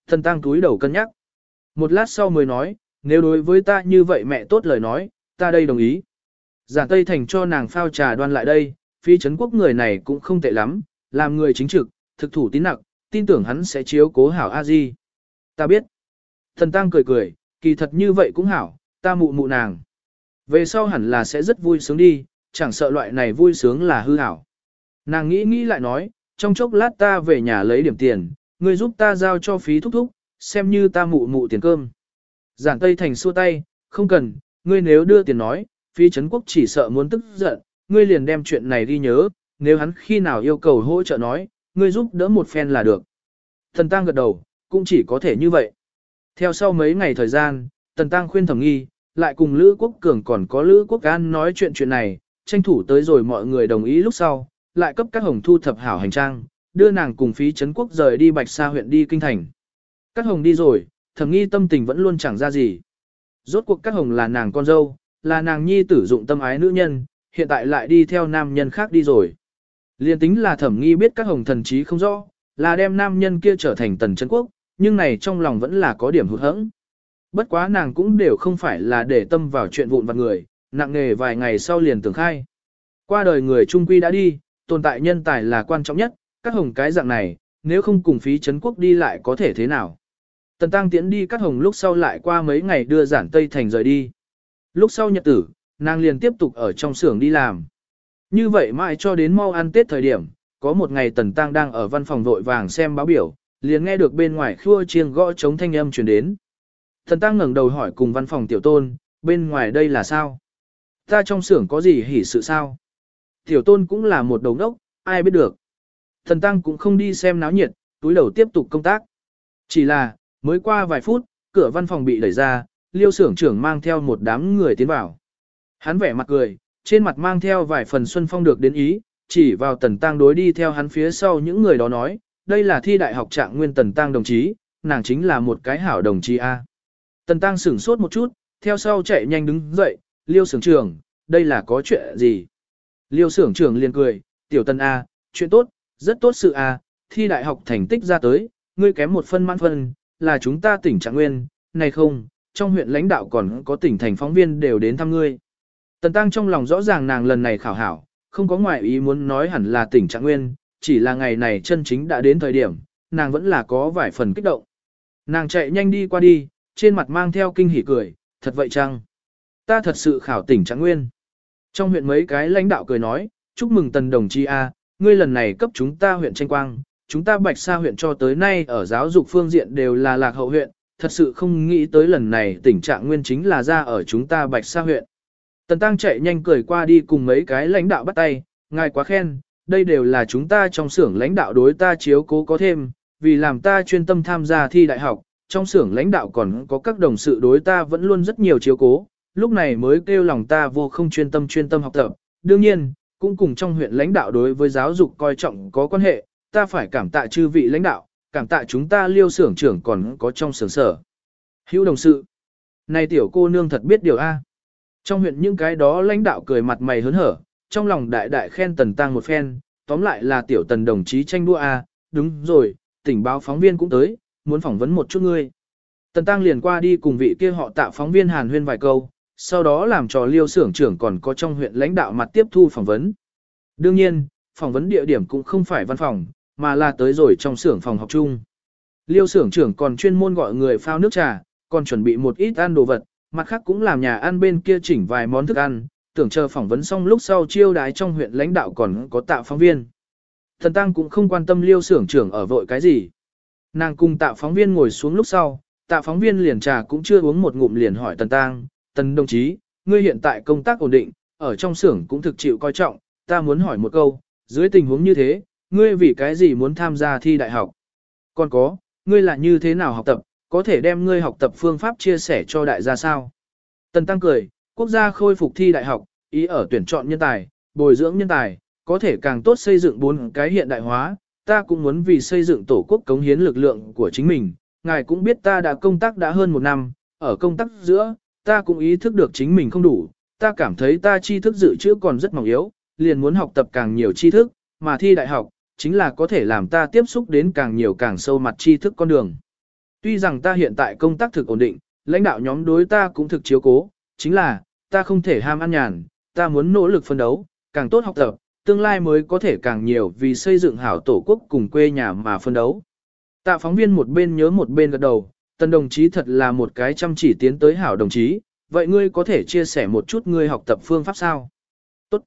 Tần Tăng túi đầu cân nhắc. Một lát sau mới nói, nếu đối với ta như vậy mẹ tốt lời nói, ta đây đồng ý. Giản Tây Thành cho nàng phao trà đoan lại đây, phí chấn quốc người này cũng không tệ lắm, làm người chính trực, thực thủ tín nặng, tin tưởng hắn sẽ chiếu cố hảo a di. Ta biết. Thần Tăng cười cười, kỳ thật như vậy cũng hảo, ta mụ mụ nàng. Về sau hẳn là sẽ rất vui sướng đi, chẳng sợ loại này vui sướng là hư hảo. Nàng nghĩ nghĩ lại nói, trong chốc lát ta về nhà lấy điểm tiền, ngươi giúp ta giao cho phí thúc thúc, xem như ta mụ mụ tiền cơm. Giản Tây Thành xua tay, không cần, ngươi nếu đưa tiền nói, phí Trấn Quốc chỉ sợ muốn tức giận, ngươi liền đem chuyện này đi nhớ, nếu hắn khi nào yêu cầu hỗ trợ nói, ngươi giúp đỡ một phen là được. Thần Tăng gật đầu, cũng chỉ có thể như vậy. Theo sau mấy ngày thời gian, Tần Tăng khuyên thẩm nghi, lại cùng Lữ Quốc Cường còn có Lữ Quốc An nói chuyện chuyện này, tranh thủ tới rồi mọi người đồng ý lúc sau, lại cấp các hồng thu thập hảo hành trang, đưa nàng cùng phí Trấn Quốc rời đi Bạch Sa huyện đi kinh thành. Các hồng đi rồi, thẩm nghi tâm tình vẫn luôn chẳng ra gì. Rốt cuộc các hồng là nàng con dâu, là nàng nhi tử dụng tâm ái nữ nhân, hiện tại lại đi theo nam nhân khác đi rồi. Liên tính là thẩm nghi biết các hồng thần trí không rõ, là đem nam nhân kia trở thành tần chân quốc, nhưng này trong lòng vẫn là có điểm hụt hẫng. Bất quá nàng cũng đều không phải là để tâm vào chuyện vụn vặt người, nặng nghề vài ngày sau liền tưởng khai. Qua đời người trung quy đã đi, tồn tại nhân tài là quan trọng nhất, các hồng cái dạng này, nếu không cùng phí chấn quốc đi lại có thể thế nào. Tần Tăng tiễn đi các hồng lúc sau lại qua mấy ngày đưa giản Tây Thành rời đi. Lúc sau nhật tử, nàng liền tiếp tục ở trong xưởng đi làm. Như vậy mãi cho đến mau ăn Tết thời điểm, có một ngày Tần Tăng đang ở văn phòng vội vàng xem báo biểu, liền nghe được bên ngoài khua chiêng gõ chống thanh âm truyền đến. thần Tăng ngẩng đầu hỏi cùng văn phòng tiểu tôn, bên ngoài đây là sao? Ta trong xưởng có gì hỉ sự sao? Tiểu tôn cũng là một đầu đốc, ai biết được. Thần Tăng cũng không đi xem náo nhiệt, túi đầu tiếp tục công tác. Chỉ là, mới qua vài phút, cửa văn phòng bị đẩy ra, liêu xưởng trưởng mang theo một đám người tiến vào. Hắn vẻ mặt cười, trên mặt mang theo vài phần xuân phong được đến ý, chỉ vào tần tăng đối đi theo hắn phía sau những người đó nói, đây là thi đại học trạng nguyên tần tăng đồng chí, nàng chính là một cái hảo đồng chí A. Tần tăng sửng sốt một chút, theo sau chạy nhanh đứng dậy, liêu Sưởng trưởng, đây là có chuyện gì? Liêu Sưởng trưởng liền cười, tiểu tần A, chuyện tốt, rất tốt sự A, thi đại học thành tích ra tới, ngươi kém một phân mãn phân, là chúng ta tỉnh trạng nguyên, này không, trong huyện lãnh đạo còn có tỉnh thành phóng viên đều đến thăm ngươi. Tần Tăng trong lòng rõ ràng nàng lần này khảo hảo, không có ngoại ý muốn nói hẳn là tỉnh trạng nguyên, chỉ là ngày này chân chính đã đến thời điểm, nàng vẫn là có vài phần kích động. Nàng chạy nhanh đi qua đi, trên mặt mang theo kinh hỉ cười, thật vậy chăng? Ta thật sự khảo tỉnh trạng nguyên. Trong huyện mấy cái lãnh đạo cười nói, chúc mừng tần đồng chí A, ngươi lần này cấp chúng ta huyện tranh quang, chúng ta bạch sa huyện cho tới nay ở giáo dục phương diện đều là lạc hậu huyện, thật sự không nghĩ tới lần này tình trạng nguyên chính là ra ở chúng ta bạch sa huyện. Tần Tăng chạy nhanh cười qua đi cùng mấy cái lãnh đạo bắt tay, ngài quá khen, đây đều là chúng ta trong xưởng lãnh đạo đối ta chiếu cố có thêm, vì làm ta chuyên tâm tham gia thi đại học, trong xưởng lãnh đạo còn có các đồng sự đối ta vẫn luôn rất nhiều chiếu cố, lúc này mới kêu lòng ta vô không chuyên tâm chuyên tâm học tập. Đương nhiên, cũng cùng trong huyện lãnh đạo đối với giáo dục coi trọng có quan hệ, ta phải cảm tạ chư vị lãnh đạo, cảm tạ chúng ta liêu xưởng trưởng còn có trong xưởng sở. Hữu đồng sự. Này tiểu cô nương thật biết điều A. Trong huyện những cái đó lãnh đạo cười mặt mày hớn hở, trong lòng đại đại khen tần tăng một phen, tóm lại là tiểu tần đồng chí tranh đua A, đúng rồi, tỉnh báo phóng viên cũng tới, muốn phỏng vấn một chút ngươi. Tần tăng liền qua đi cùng vị kia họ tạo phóng viên hàn huyên vài câu, sau đó làm trò liêu xưởng trưởng còn có trong huyện lãnh đạo mặt tiếp thu phỏng vấn. Đương nhiên, phỏng vấn địa điểm cũng không phải văn phòng, mà là tới rồi trong xưởng phòng học chung. Liêu xưởng trưởng còn chuyên môn gọi người phao nước trà, còn chuẩn bị một ít ăn đồ vật, mặt khác cũng làm nhà ăn bên kia chỉnh vài món thức ăn, tưởng chờ phỏng vấn xong lúc sau chiêu đái trong huyện lãnh đạo còn có tạo phóng viên. Thần Tăng cũng không quan tâm liêu xưởng trưởng ở vội cái gì. Nàng cùng tạo phóng viên ngồi xuống lúc sau, tạo phóng viên liền trà cũng chưa uống một ngụm liền hỏi Tần Tăng, Tần đồng chí, ngươi hiện tại công tác ổn định, ở trong xưởng cũng thực chịu coi trọng, ta muốn hỏi một câu, dưới tình huống như thế, ngươi vì cái gì muốn tham gia thi đại học? Còn có, ngươi là như thế nào học tập, có thể đem ngươi học tập phương pháp chia sẻ cho đại gia sao? Tần Tăng cười, quốc gia khôi phục thi đại học, ý ở tuyển chọn nhân tài, bồi dưỡng nhân tài, có thể càng tốt xây dựng bốn cái hiện đại hóa, ta cũng muốn vì xây dựng tổ quốc cống hiến lực lượng của chính mình. Ngài cũng biết ta đã công tác đã hơn một năm, ở công tác giữa, ta cũng ý thức được chính mình không đủ, ta cảm thấy ta tri thức dự trữ còn rất mỏng yếu, liền muốn học tập càng nhiều tri thức, mà thi đại học, chính là có thể làm ta tiếp xúc đến càng nhiều càng sâu mặt tri thức con đường. Tuy rằng ta hiện tại công tác thực ổn định, lãnh đạo nhóm đối ta cũng thực chiếu cố, chính là, ta không thể ham ăn nhàn, ta muốn nỗ lực phân đấu, càng tốt học tập, tương lai mới có thể càng nhiều vì xây dựng hảo tổ quốc cùng quê nhà mà phân đấu. Tạ phóng viên một bên nhớ một bên gật đầu, tần đồng chí thật là một cái chăm chỉ tiến tới hảo đồng chí, vậy ngươi có thể chia sẻ một chút ngươi học tập phương pháp sao? Tốt.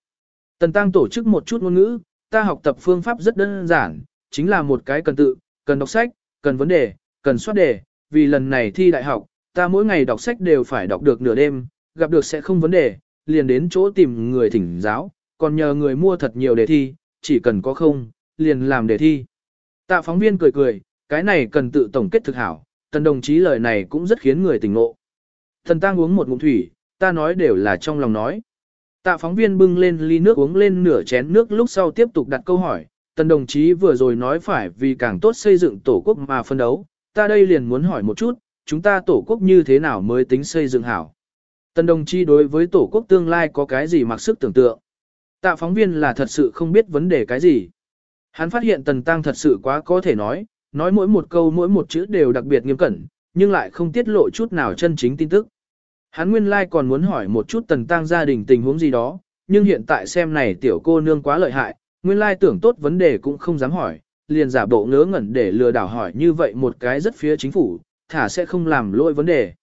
Tần tăng tổ chức một chút ngôn ngữ, ta học tập phương pháp rất đơn giản, chính là một cái cần tự, cần đọc sách, cần vấn đề, cần soát đề, vì lần này thi đại học, ta mỗi ngày đọc sách đều phải đọc được nửa đêm, gặp được sẽ không vấn đề, liền đến chỗ tìm người thỉnh giáo, còn nhờ người mua thật nhiều đề thi, chỉ cần có không, liền làm đề thi. Tạ phóng viên cười cười, cái này cần tự tổng kết thực hảo, tần đồng chí lời này cũng rất khiến người tỉnh ngộ. Thần tang uống một ngụm thủy, ta nói đều là trong lòng nói. Tạ phóng viên bưng lên ly nước uống lên nửa chén nước lúc sau tiếp tục đặt câu hỏi, tần đồng chí vừa rồi nói phải vì càng tốt xây dựng tổ quốc mà phân đấu, ta đây liền muốn hỏi một chút, chúng ta tổ quốc như thế nào mới tính xây dựng hảo. Tần đồng chí đối với tổ quốc tương lai có cái gì mặc sức tưởng tượng. Tạ phóng viên là thật sự không biết vấn đề cái gì. Hắn phát hiện tần tăng thật sự quá có thể nói, nói mỗi một câu mỗi một chữ đều đặc biệt nghiêm cẩn, nhưng lại không tiết lộ chút nào chân chính tin tức. Hắn nguyên lai like còn muốn hỏi một chút tần tăng gia đình tình huống gì đó, nhưng hiện tại xem này tiểu cô nương quá lợi hại, nguyên lai like tưởng tốt vấn đề cũng không dám hỏi, liền giả bộ ngớ ngẩn để lừa đảo hỏi như vậy một cái rất phía chính phủ, thả sẽ không làm lỗi vấn đề.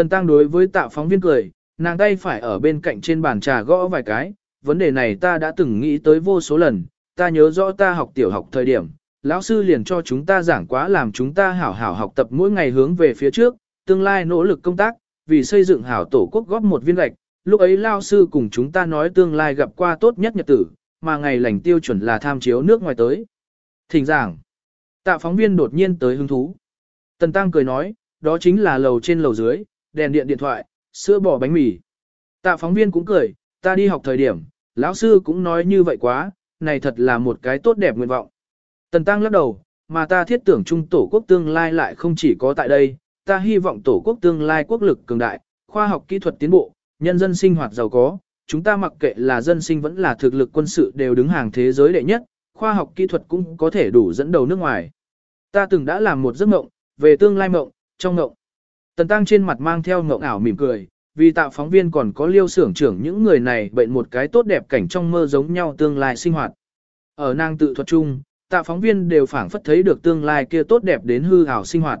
Tần tăng đối với tạ phóng viên cười, nàng tay phải ở bên cạnh trên bàn trà gõ vài cái, vấn đề này ta đã từng nghĩ tới vô số lần, ta nhớ rõ ta học tiểu học thời điểm, lão sư liền cho chúng ta giảng quá làm chúng ta hảo hảo học tập mỗi ngày hướng về phía trước, tương lai nỗ lực công tác, vì xây dựng hảo tổ quốc góp một viên gạch, lúc ấy lão sư cùng chúng ta nói tương lai gặp qua tốt nhất nhật tử, mà ngày lành tiêu chuẩn là tham chiếu nước ngoài tới. Thỉnh giảng, tạ phóng viên đột nhiên tới hứng thú. Tần Tăng cười nói, đó chính là lầu trên lầu dưới, đèn điện điện thoại, sữa bò bánh mì. Tạ phóng viên cũng cười, ta đi học thời điểm, lão sư cũng nói như vậy quá, này thật là một cái tốt đẹp nguyện vọng. Tần Tăng lắc đầu, mà ta thiết tưởng chung tổ quốc tương lai lại không chỉ có tại đây, ta hy vọng tổ quốc tương lai quốc lực cường đại, khoa học kỹ thuật tiến bộ, nhân dân sinh hoạt giàu có, chúng ta mặc kệ là dân sinh vẫn là thực lực quân sự đều đứng hàng thế giới đệ nhất, khoa học kỹ thuật cũng có thể đủ dẫn đầu nước ngoài. Ta từng đã làm một giấc mộng, về tương lai mộng, trong mộng. Tần Tăng trên mặt mang theo ngộng ảo mỉm cười, vì tạo phóng viên còn có liêu sưởng trưởng những người này bệnh một cái tốt đẹp cảnh trong mơ giống nhau tương lai sinh hoạt. Ở nàng tự thuật chung, tạo phóng viên đều phảng phất thấy được tương lai kia tốt đẹp đến hư ảo sinh hoạt.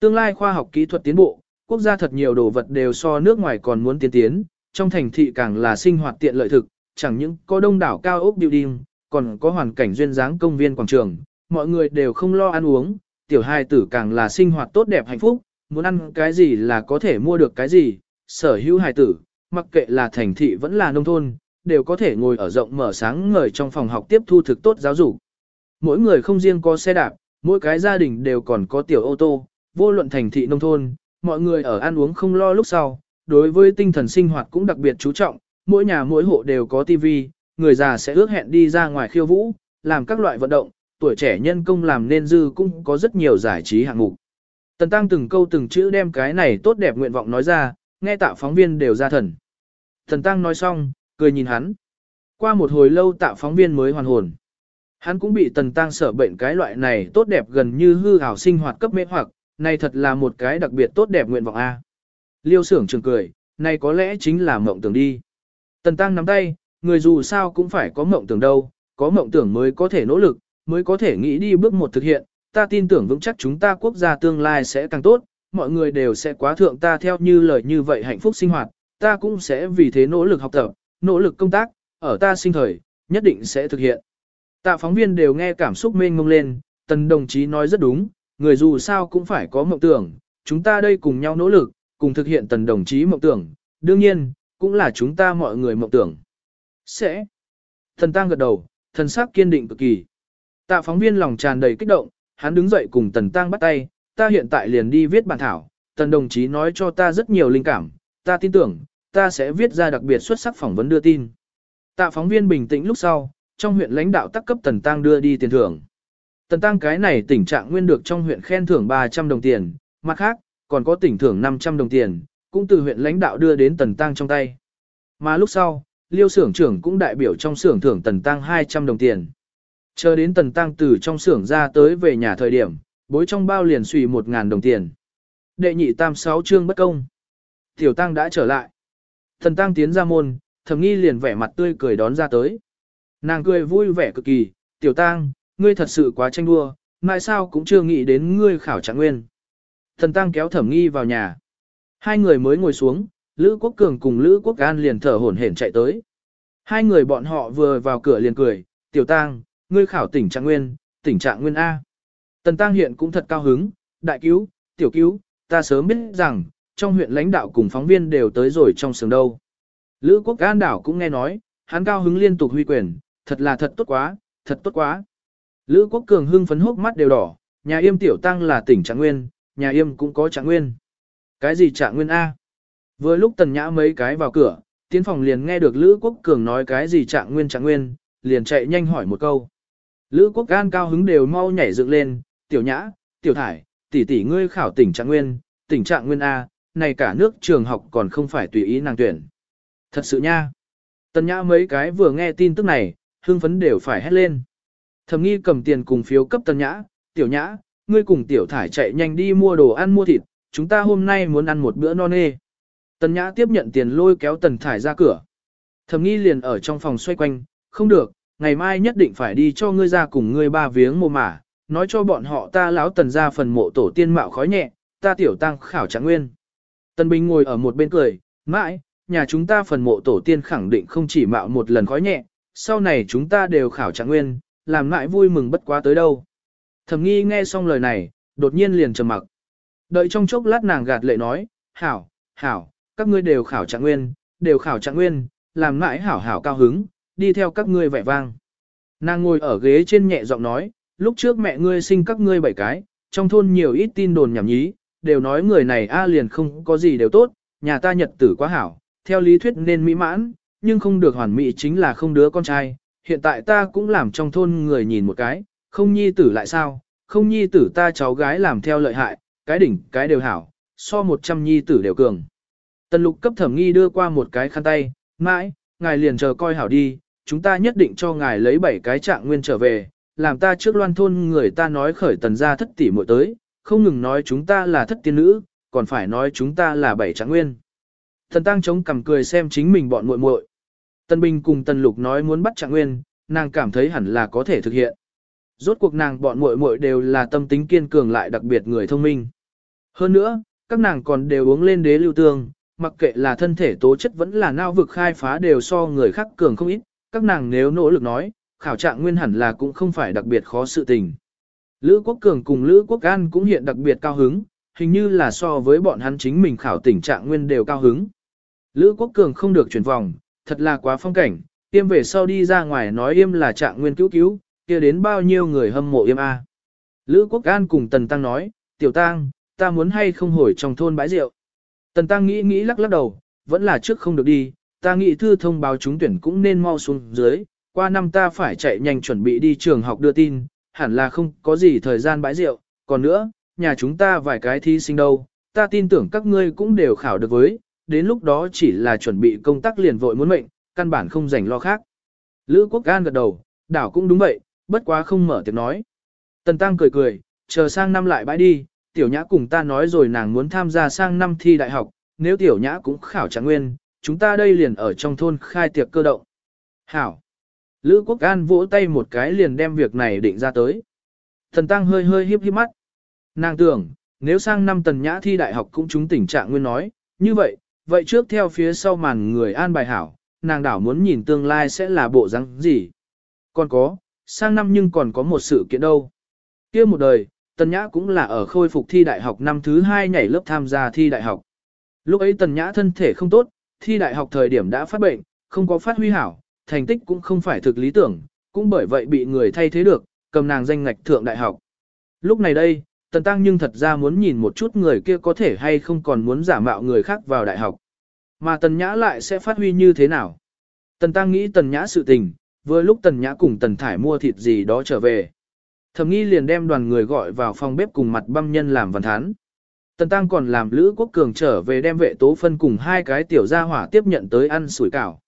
Tương lai khoa học kỹ thuật tiến bộ, quốc gia thật nhiều đồ vật đều so nước ngoài còn muốn tiến tiến, trong thành thị càng là sinh hoạt tiện lợi thực, chẳng những có đông đảo cao ốc building, còn có hoàn cảnh duyên dáng công viên quảng trường, mọi người đều không lo ăn uống, tiểu hài tử càng là sinh hoạt tốt đẹp hạnh phúc, muốn ăn cái gì là có thể mua được cái gì, sở hữu hài tử, mặc kệ là thành thị vẫn là nông thôn, đều có thể ngồi ở rộng mở sáng ngời trong phòng học tiếp thu thực tốt giáo dục. Mỗi người không riêng có xe đạp, mỗi cái gia đình đều còn có tiểu ô tô, vô luận thành thị nông thôn, mọi người ở ăn uống không lo lúc sau, đối với tinh thần sinh hoạt cũng đặc biệt chú trọng, mỗi nhà mỗi hộ đều có tivi, người già sẽ ước hẹn đi ra ngoài khiêu vũ, làm các loại vận động, tuổi trẻ nhân công làm nên dư cũng có rất nhiều giải trí hạng mục. Tần Tăng từng câu từng chữ đem cái này tốt đẹp nguyện vọng nói ra, nghe tạ phóng viên đều ra thần. Tần Tăng nói xong, cười nhìn hắn. Qua một hồi lâu tạ phóng viên mới hoàn hồn. Hắn cũng bị Tần Tăng sợ bệnh cái loại này tốt đẹp gần như hư ảo sinh hoạt cấp mê hoặc, này thật là một cái đặc biệt tốt đẹp nguyện vọng A. Liêu sưởng trường cười, này có lẽ chính là mộng tưởng đi. Tần Tăng nắm tay, người dù sao cũng phải có mộng tưởng đâu, có mộng tưởng mới có thể nỗ lực, mới có thể nghĩ đi bước một thực hiện, ta tin tưởng vững chắc chúng ta quốc gia tương lai sẽ càng tốt, mọi người đều sẽ quá thượng ta theo như lời như vậy hạnh phúc sinh hoạt, ta cũng sẽ vì thế nỗ lực học tập, nỗ lực công tác, ở ta sinh thời, nhất định sẽ thực hiện. Tạ phóng viên đều nghe cảm xúc mênh mông lên, tần đồng chí nói rất đúng, người dù sao cũng phải có mộng tưởng, chúng ta đây cùng nhau nỗ lực, cùng thực hiện tần đồng chí mộng tưởng, đương nhiên, cũng là chúng ta mọi người mộng tưởng. Sẽ. Thần tăng gật đầu, thần sắc kiên định cực kỳ. Tạ phóng viên lòng tràn đầy kích động, hắn đứng dậy cùng tần tăng bắt tay, ta hiện tại liền đi viết bản thảo, tần đồng chí nói cho ta rất nhiều linh cảm, ta tin tưởng, ta sẽ viết ra đặc biệt xuất sắc phỏng vấn đưa tin. Tạ phóng viên bình tĩnh lúc sau, trong huyện lãnh đạo tắc cấp tần tăng đưa đi tiền thưởng. Tần tăng cái này tình trạng nguyên được trong huyện khen thưởng 300 đồng tiền, mặt khác, còn có tỉnh thưởng 500 đồng tiền, cũng từ huyện lãnh đạo đưa đến tần tăng trong tay. Mà lúc sau, liêu xưởng trưởng cũng đại biểu trong xưởng thưởng tần tăng 200 đồng tiền. Chờ đến tần tăng từ trong xưởng ra tới về nhà thời điểm, bối trong bao liền xùy một ngàn đồng tiền. Đệ nhị tam sáu chương bất công. Tiểu tăng đã trở lại. thần tăng tiến ra môn, thầm nghi liền vẻ mặt tươi cười đón ra tới. Nàng cười vui vẻ cực kỳ, tiểu tăng, ngươi thật sự quá tranh đua, mai sao cũng chưa nghĩ đến ngươi khảo trạng nguyên. Thần tăng kéo thẩm nghi vào nhà. Hai người mới ngồi xuống, Lữ Quốc Cường cùng Lữ Quốc An liền thở hổn hển chạy tới. Hai người bọn họ vừa vào cửa liền cười, tiểu tăng, ngươi khảo tỉnh trạng nguyên, tỉnh trạng nguyên A. Tần tăng hiện cũng thật cao hứng, đại cứu, tiểu cứu, ta sớm biết rằng, trong huyện lãnh đạo cùng phóng viên đều tới rồi trong sừng đâu. Lữ Quốc An đảo cũng nghe nói, hắn cao hứng liên tục huy quyền, thật là thật tốt quá, thật tốt quá. Lữ Quốc Cường hưng phấn hốc mắt đều đỏ, nhà yêm tiểu tăng là tỉnh trạng nguyên, nhà yêm cũng có trạng nguyên. Cái gì trạng nguyên A? Vừa lúc tần nhã mấy cái vào cửa, tiến phòng liền nghe được Lữ Quốc Cường nói cái gì trạng nguyên trạng nguyên, liền chạy nhanh hỏi một câu. Lữ Quốc Gan cao hứng đều mau nhảy dựng lên, tiểu nhã, tiểu thải, tỷ tỷ ngươi khảo tỉnh trạng nguyên, tỉnh trạng nguyên A, này cả nước trường học còn không phải tùy ý nàng tuyển. Thật sự nha. Tần nhã mấy cái vừa nghe tin tức này, hương phấn đều phải hét lên. Thầm nghi cầm tiền cùng phiếu cấp tần nhã, tiểu nhã, ngươi cùng tiểu thải chạy nhanh đi mua đồ ăn mua thịt, chúng ta hôm nay muốn ăn một bữa non nê. Tần nhã tiếp nhận tiền lôi kéo tần thải ra cửa. Thầm nghi liền ở trong phòng xoay quanh, không được, ngày mai nhất định phải đi cho ngươi ra cùng ngươi ba viếng mồ mả, nói cho bọn họ ta láo tần ra phần mộ tổ tiên mạo khói nhẹ, ta tiểu tăng khảo trạng nguyên. Tần Bình ngồi ở một bên cười, mãi, nhà chúng ta phần mộ tổ tiên khẳng định không chỉ mạo một lần khói nhẹ, sau này chúng ta đều khảo trạng nguyên, làm mãi vui mừng bất quá tới đâu. Thẩm nghi nghe xong lời này, đột nhiên liền trầm mặc. Đợi trong chốc lát nàng gạt lệ nói, hảo, hảo, các ngươi đều khảo trạng nguyên, đều khảo trạng nguyên, làm mãi hảo hảo cao hứng, đi theo các ngươi vẻ vang. Nàng ngồi ở ghế trên nhẹ giọng nói, lúc trước mẹ ngươi sinh các ngươi bảy cái, trong thôn nhiều ít tin đồn nhảm nhí, đều nói người này A liền không có gì đều tốt, nhà ta nhật tử quá hảo, theo lý thuyết nên mỹ mãn, nhưng không được hoàn mỹ chính là không đứa con trai. Hiện tại ta cũng làm trong thôn người nhìn một cái, không nhi tử lại sao, không nhi tử ta cháu gái làm theo lợi hại, cái đỉnh, cái đều hảo, so một trăm nhi tử đều cường. Tần lục cấp thẩm nghi đưa qua một cái khăn tay, mãi, ngài liền chờ coi hảo đi, chúng ta nhất định cho ngài lấy bảy cái trạng nguyên trở về, làm ta trước loan thôn người ta nói khởi tần gia thất tỷ muội tới, không ngừng nói chúng ta là thất tiên nữ, còn phải nói chúng ta là bảy trạng nguyên. Thần tăng chống cằm cười xem chính mình bọn muội muội. Tần Bình cùng Tần Lục nói muốn bắt trạng nguyên, nàng cảm thấy hẳn là có thể thực hiện. Rốt cuộc nàng bọn muội muội đều là tâm tính kiên cường lại đặc biệt người thông minh. Hơn nữa, các nàng còn đều uống lên đế lưu tương, mặc kệ là thân thể tố chất vẫn là não vực khai phá đều so người khác cường không ít, các nàng nếu nỗ lực nói, khảo trạng nguyên hẳn là cũng không phải đặc biệt khó sự tình. Lữ Quốc Cường cùng Lữ Quốc An cũng hiện đặc biệt cao hứng, hình như là so với bọn hắn chính mình khảo tình trạng nguyên đều cao hứng. Lữ Quốc Cường không được chuyển vòng, thật là quá phong cảnh, tiêm về sau đi ra ngoài nói im là trạng nguyên cứu cứu, kia đến bao nhiêu người hâm mộ im a. Lữ Quốc An cùng Tần Tăng nói, tiểu Tăng, ta muốn hay không hồi trong thôn bãi rượu. Tần Tăng nghĩ nghĩ lắc lắc đầu, vẫn là trước không được đi, ta nghĩ thư thông báo trúng tuyển cũng nên mau xuống dưới, qua năm ta phải chạy nhanh chuẩn bị đi trường học đưa tin, hẳn là không có gì thời gian bãi rượu, còn nữa, nhà chúng ta vài cái thi sinh đâu, ta tin tưởng các ngươi cũng đều khảo được với, đến lúc đó chỉ là chuẩn bị công tác liền vội muốn mệnh, căn bản không rảnh lo khác. Lữ Quốc Gan gật đầu, đảo cũng đúng vậy, bất quá không mở tiếng nói. Tần Tăng cười cười, chờ sang năm lại bãi đi, tiểu nhã cùng ta nói rồi nàng muốn tham gia sang năm thi đại học, nếu tiểu nhã cũng khảo trạng nguyên, chúng ta đây liền ở trong thôn khai tiệc cơ động. Hảo. Lữ Quốc An vỗ tay một cái liền đem việc này định ra tới. Thần Tăng hơi hơi hiếp hiếp mắt. Nàng tưởng, nếu sang năm tần nhã thi đại học cũng chúng tình trạng nguyên nói, như vậy, vậy trước theo phía sau màn người an bài hảo, nàng đảo muốn nhìn tương lai sẽ là bộ răng gì. Còn có, sang năm nhưng còn có một sự kiện đâu. kia một đời, tần nhã cũng là ở khôi phục thi đại học năm thứ hai nhảy lớp tham gia thi đại học. Lúc ấy tần nhã thân thể không tốt, thi đại học thời điểm đã phát bệnh, không có phát huy hảo, thành tích cũng không phải thực lý tưởng, cũng bởi vậy bị người thay thế được, cầm nàng danh ngạch thượng đại học. Lúc này đây, Tần Tăng nhưng thật ra muốn nhìn một chút người kia có thể hay không còn muốn giả mạo người khác vào đại học. Mà Tần Nhã lại sẽ phát huy như thế nào? Tần Tăng nghĩ Tần Nhã sự tình, vừa lúc Tần Nhã cùng Tần Thải mua thịt gì đó trở về. Thẩm nghi liền đem đoàn người gọi vào phòng bếp cùng mặt băm nhân làm văn thán. Tần Tăng còn làm Lữ Quốc Cường trở về đem vệ tố phân cùng hai cái tiểu gia hỏa tiếp nhận tới ăn sủi cảo.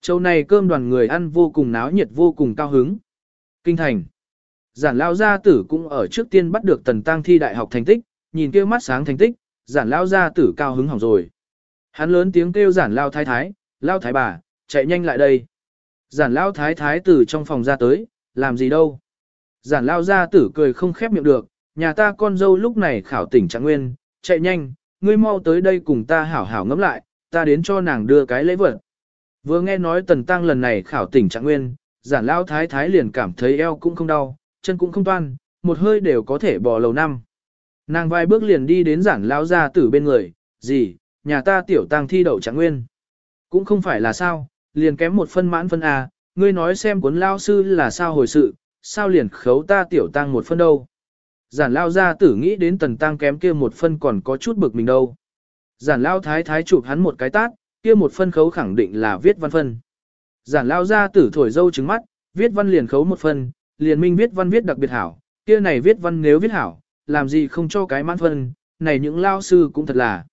Châu này cơm đoàn người ăn vô cùng náo nhiệt vô cùng cao hứng. Kinh thành. Giản lao gia tử cũng ở trước tiên bắt được Tần Tăng thi đại học thành tích, nhìn kia mắt sáng thành tích, giản lao gia tử cao hứng hỏng rồi. Hắn lớn tiếng kêu giản lao thái thái, lao thái bà, chạy nhanh lại đây. Giản lao thái thái từ trong phòng ra tới, làm gì đâu. Giản lao gia tử cười không khép miệng được, nhà ta con dâu lúc này khảo tỉnh trạng nguyên, chạy nhanh, ngươi mau tới đây cùng ta hảo hảo ngẫm lại, ta đến cho nàng đưa cái lễ vật. Vừa nghe nói tần tăng lần này khảo tỉnh trạng nguyên, giản lao thái thái liền cảm thấy eo cũng không đau, chân cũng không toan, một hơi đều có thể bò lầu năm. Nàng vài bước liền đi đến giản lao gia tử bên người, gì, nhà ta tiểu tăng thi đậu trạng nguyên. Cũng không phải là sao, liền kém một phân mãn phân A, ngươi nói xem cuốn lao sư là sao hồi sự, sao liền khấu ta tiểu tăng một phân đâu. Giản lao gia tử nghĩ đến tần tăng kém kia một phân còn có chút bực mình đâu. Giản lao thái thái chụp hắn một cái tát, kia một phân khấu khẳng định là viết văn phân. Giản lao gia tử thổi dâu trứng mắt, viết văn liền khấu một phân, liền minh viết văn viết đặc biệt hảo, kia này viết văn nếu viết hảo, làm gì không cho cái mãn phân, này những lao sư cũng thật là.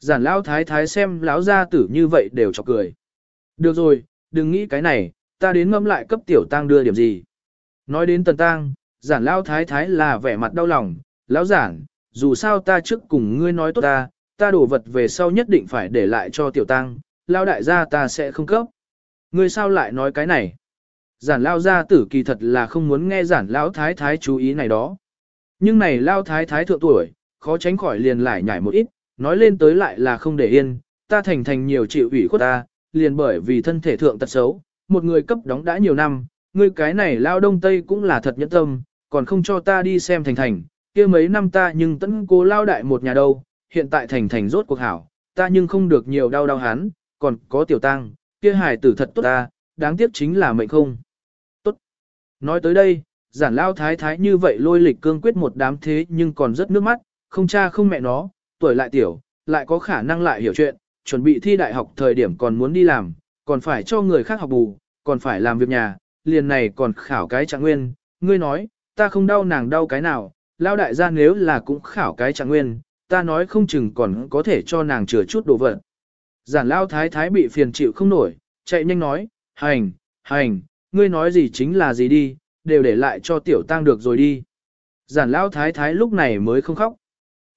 Giản lao thái thái xem lão gia tử như vậy đều chọc cười. Được rồi, đừng nghĩ cái này, ta đến ngâm lại cấp tiểu tang đưa điểm gì. Nói đến tần tang, giản lao thái thái là vẻ mặt đau lòng, lão giản, dù sao ta trước cùng ngươi nói tốt ta, ta đổ vật về sau nhất định phải để lại cho tiểu tăng, lao đại gia ta sẽ không cấp. Ngươi sao lại nói cái này? Giản lao gia tử kỳ thật là không muốn nghe giản lão thái thái chú ý này đó. Nhưng này lao thái thái thượng tuổi, khó tránh khỏi liền lại nhảy một ít, nói lên tới lại là không để yên, ta thành thành nhiều chịu ủy khuất ta, liền bởi vì thân thể thượng tật xấu, một người cấp đóng đã nhiều năm, ngươi cái này lao đông tây cũng là thật nhẫn tâm, còn không cho ta đi xem thành thành, kia mấy năm ta nhưng tẫn cố lao đại một nhà đâu, hiện tại thành thành rốt cuộc hảo, ta nhưng không được nhiều đau đau hắn, còn có tiểu tăng, kia hài tử thật tốt ta, đáng tiếc chính là mệnh không. Tốt. Nói tới đây, giản lao thái thái như vậy lôi lịch cương quyết một đám thế nhưng còn rất nước mắt, không cha không mẹ nó, tuổi lại tiểu, lại có khả năng lại hiểu chuyện, chuẩn bị thi đại học thời điểm còn muốn đi làm, còn phải cho người khác học bù, còn phải làm việc nhà, liền này còn khảo cái trạng nguyên, ngươi nói, ta không đau nàng đau cái nào, lao đại gia nếu là cũng khảo cái trạng nguyên, ta nói không chừng còn có thể cho nàng chừa chút đồ vật. Giản lao thái thái bị phiền chịu không nổi, chạy nhanh nói, hành, hành, ngươi nói gì chính là gì đi, đều để lại cho tiểu tăng được rồi đi. Giản lao thái thái lúc này mới không khóc.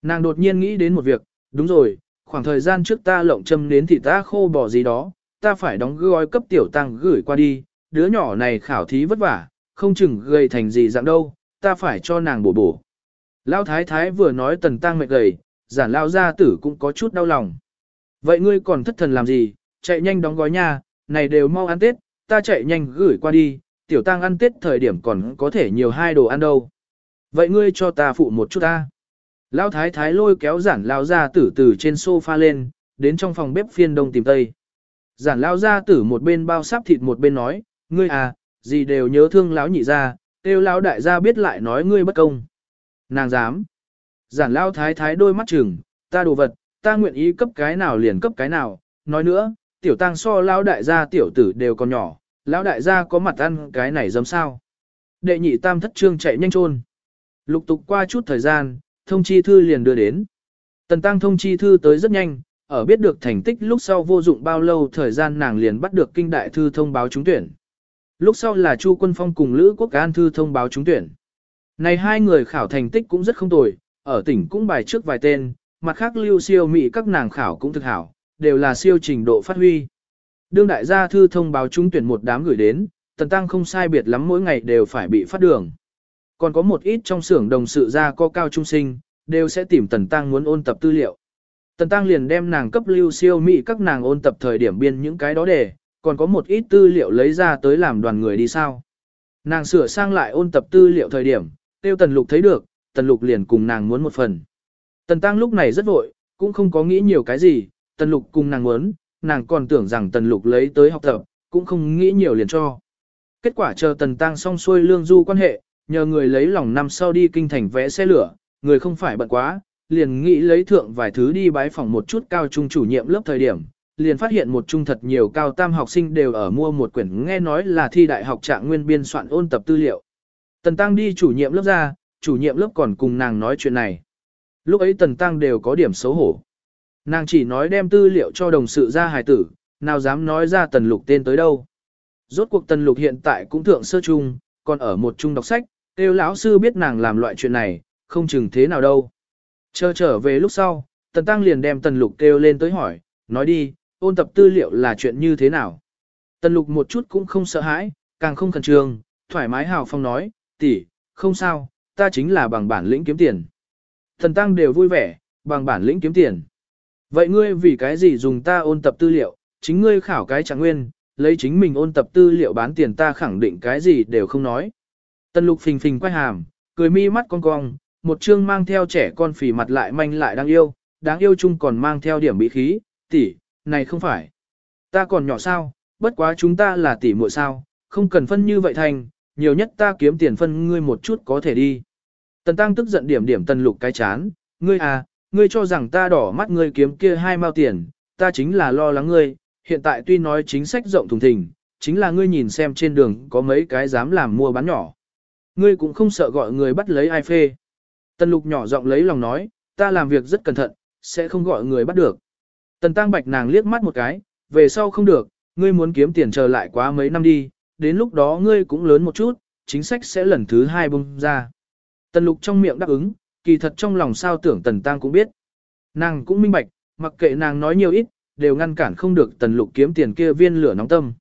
Nàng đột nhiên nghĩ đến một việc, đúng rồi, khoảng thời gian trước ta lộng châm đến thì ta khô bỏ gì đó, ta phải đóng gói cấp tiểu tăng gửi qua đi, đứa nhỏ này khảo thí vất vả, không chừng gây thành gì dạng đâu, ta phải cho nàng bổ bổ. Lão thái thái vừa nói tần tăng mệt gầy, giản lao gia tử cũng có chút đau lòng. Vậy ngươi còn thất thần làm gì, chạy nhanh đóng gói nha, này đều mau ăn Tết, ta chạy nhanh gửi qua đi, tiểu tăng ăn Tết thời điểm còn có thể nhiều hai đồ ăn đâu. Vậy ngươi cho ta phụ một chút ta. Lão thái thái lôi kéo giản lao gia tử từ trên sofa lên, đến trong phòng bếp phiên đông tìm tây. Giản lao gia tử một bên bao sắp thịt một bên nói, ngươi à, gì đều nhớ thương lão nhị gia, tiêu lão đại gia biết lại nói ngươi bất công. Nàng dám. Giản lao thái thái đôi mắt chừng, ta đồ vật, ta nguyện ý cấp cái nào liền cấp cái nào, nói nữa, tiểu tăng so lão đại gia tiểu tử đều còn nhỏ, lão đại gia có mặt ăn cái này dám sao. Đệ nhị tam thất trương chạy nhanh trôn. Lục tục qua chút thời gian, thông chi thư liền đưa đến. Tần tăng thông chi thư tới rất nhanh, ở biết được thành tích lúc sau vô dụng bao lâu thời gian nàng liền bắt được kinh đại thư thông báo trúng tuyển. Lúc sau là Chu Quân Phong cùng Lữ Quốc An thư thông báo trúng tuyển. Này hai người khảo thành tích cũng rất không tồi, ở tỉnh cũng bài trước vài tên, mặt khác lưu siêu mỹ các nàng khảo cũng thực hảo, đều là siêu trình độ phát huy. Đương đại gia thư thông báo trúng tuyển một đám gửi đến, tần tăng không sai biệt lắm mỗi ngày đều phải bị phát đường. Còn có một ít trong xưởng đồng sự gia có cao trung sinh, đều sẽ tìm tần tăng muốn ôn tập tư liệu. Tần tăng liền đem nàng cấp lưu siêu mỹ các nàng ôn tập thời điểm biên những cái đó để, còn có một ít tư liệu lấy ra tới làm đoàn người đi sao. Nàng sửa sang lại ôn tập tư liệu thời điểm, tiêu tần lục thấy được, tần lục liền cùng nàng muốn một phần. Tần tăng lúc này rất vội, cũng không có nghĩ nhiều cái gì, tần lục cùng nàng muốn, nàng còn tưởng rằng tần lục lấy tới học tập, cũng không nghĩ nhiều liền cho. Kết quả chờ tần tăng xong xuôi lương du quan hệ, nhờ người lấy lòng năm sau đi kinh thành vẽ xe lửa, người không phải bận quá, liền nghĩ lấy thượng vài thứ đi bái phòng một chút cao trung chủ nhiệm lớp thời điểm, liền phát hiện một trung thật nhiều cao tam học sinh đều ở mua một quyển nghe nói là thi đại học trạng nguyên biên soạn ôn tập tư liệu. Tần Tăng đi chủ nhiệm lớp ra, chủ nhiệm lớp còn cùng nàng nói chuyện này. Lúc ấy Tần Tăng đều có điểm xấu hổ. Nàng chỉ nói đem tư liệu cho đồng sự ra hài tử, nào dám nói ra Tần Lục tên tới đâu. Rốt cuộc Tần Lục hiện tại cũng thượng sơ trung, còn ở một trung đọc sách, kêu lão sư biết nàng làm loại chuyện này, không chừng thế nào đâu. Chờ trở về lúc sau, Tần Tăng liền đem Tần Lục kêu lên tới hỏi, nói đi, ôn tập tư liệu là chuyện như thế nào. Tần Lục một chút cũng không sợ hãi, càng không khẩn trương, thoải mái hào phong nói, tỷ, không sao, ta chính là bằng bản lĩnh kiếm tiền. Thần Tăng đều vui vẻ, bằng bản lĩnh kiếm tiền. Vậy ngươi vì cái gì dùng ta ôn tập tư liệu, chính ngươi khảo cái trạng nguyên, lấy chính mình ôn tập tư liệu bán tiền ta khẳng định cái gì đều không nói. Tần lục phình phình quay hàm, cười mi mắt cong cong, một chương mang theo trẻ con phì mặt lại manh lại đáng yêu, đáng yêu chung còn mang theo điểm bị khí, tỷ, này không phải. Ta còn nhỏ sao, bất quá chúng ta là tỷ muội sao, không cần phân như vậy thành, nhiều nhất ta kiếm tiền phân ngươi một chút có thể đi. Tần Tăng tức giận điểm điểm tần lục cái chán, ngươi à, ngươi cho rằng ta đỏ mắt ngươi kiếm kia hai mao tiền, ta chính là lo lắng ngươi, hiện tại tuy nói chính sách rộng thùng thình, chính là ngươi nhìn xem trên đường có mấy cái dám làm mua bán nhỏ. Ngươi cũng không sợ gọi người bắt lấy ai phê. Tần lục nhỏ giọng lấy lòng nói, ta làm việc rất cẩn thận, sẽ không gọi người bắt được. Tần tăng bạch nàng liếc mắt một cái, về sau không được, ngươi muốn kiếm tiền chờ lại quá mấy năm đi, đến lúc đó ngươi cũng lớn một chút, chính sách sẽ lần thứ hai bung ra. Tần lục trong miệng đáp ứng, kỳ thật trong lòng sao tưởng tần tăng cũng biết. Nàng cũng minh bạch, mặc kệ nàng nói nhiều ít, đều ngăn cản không được tần lục kiếm tiền kia viên lửa nóng tâm.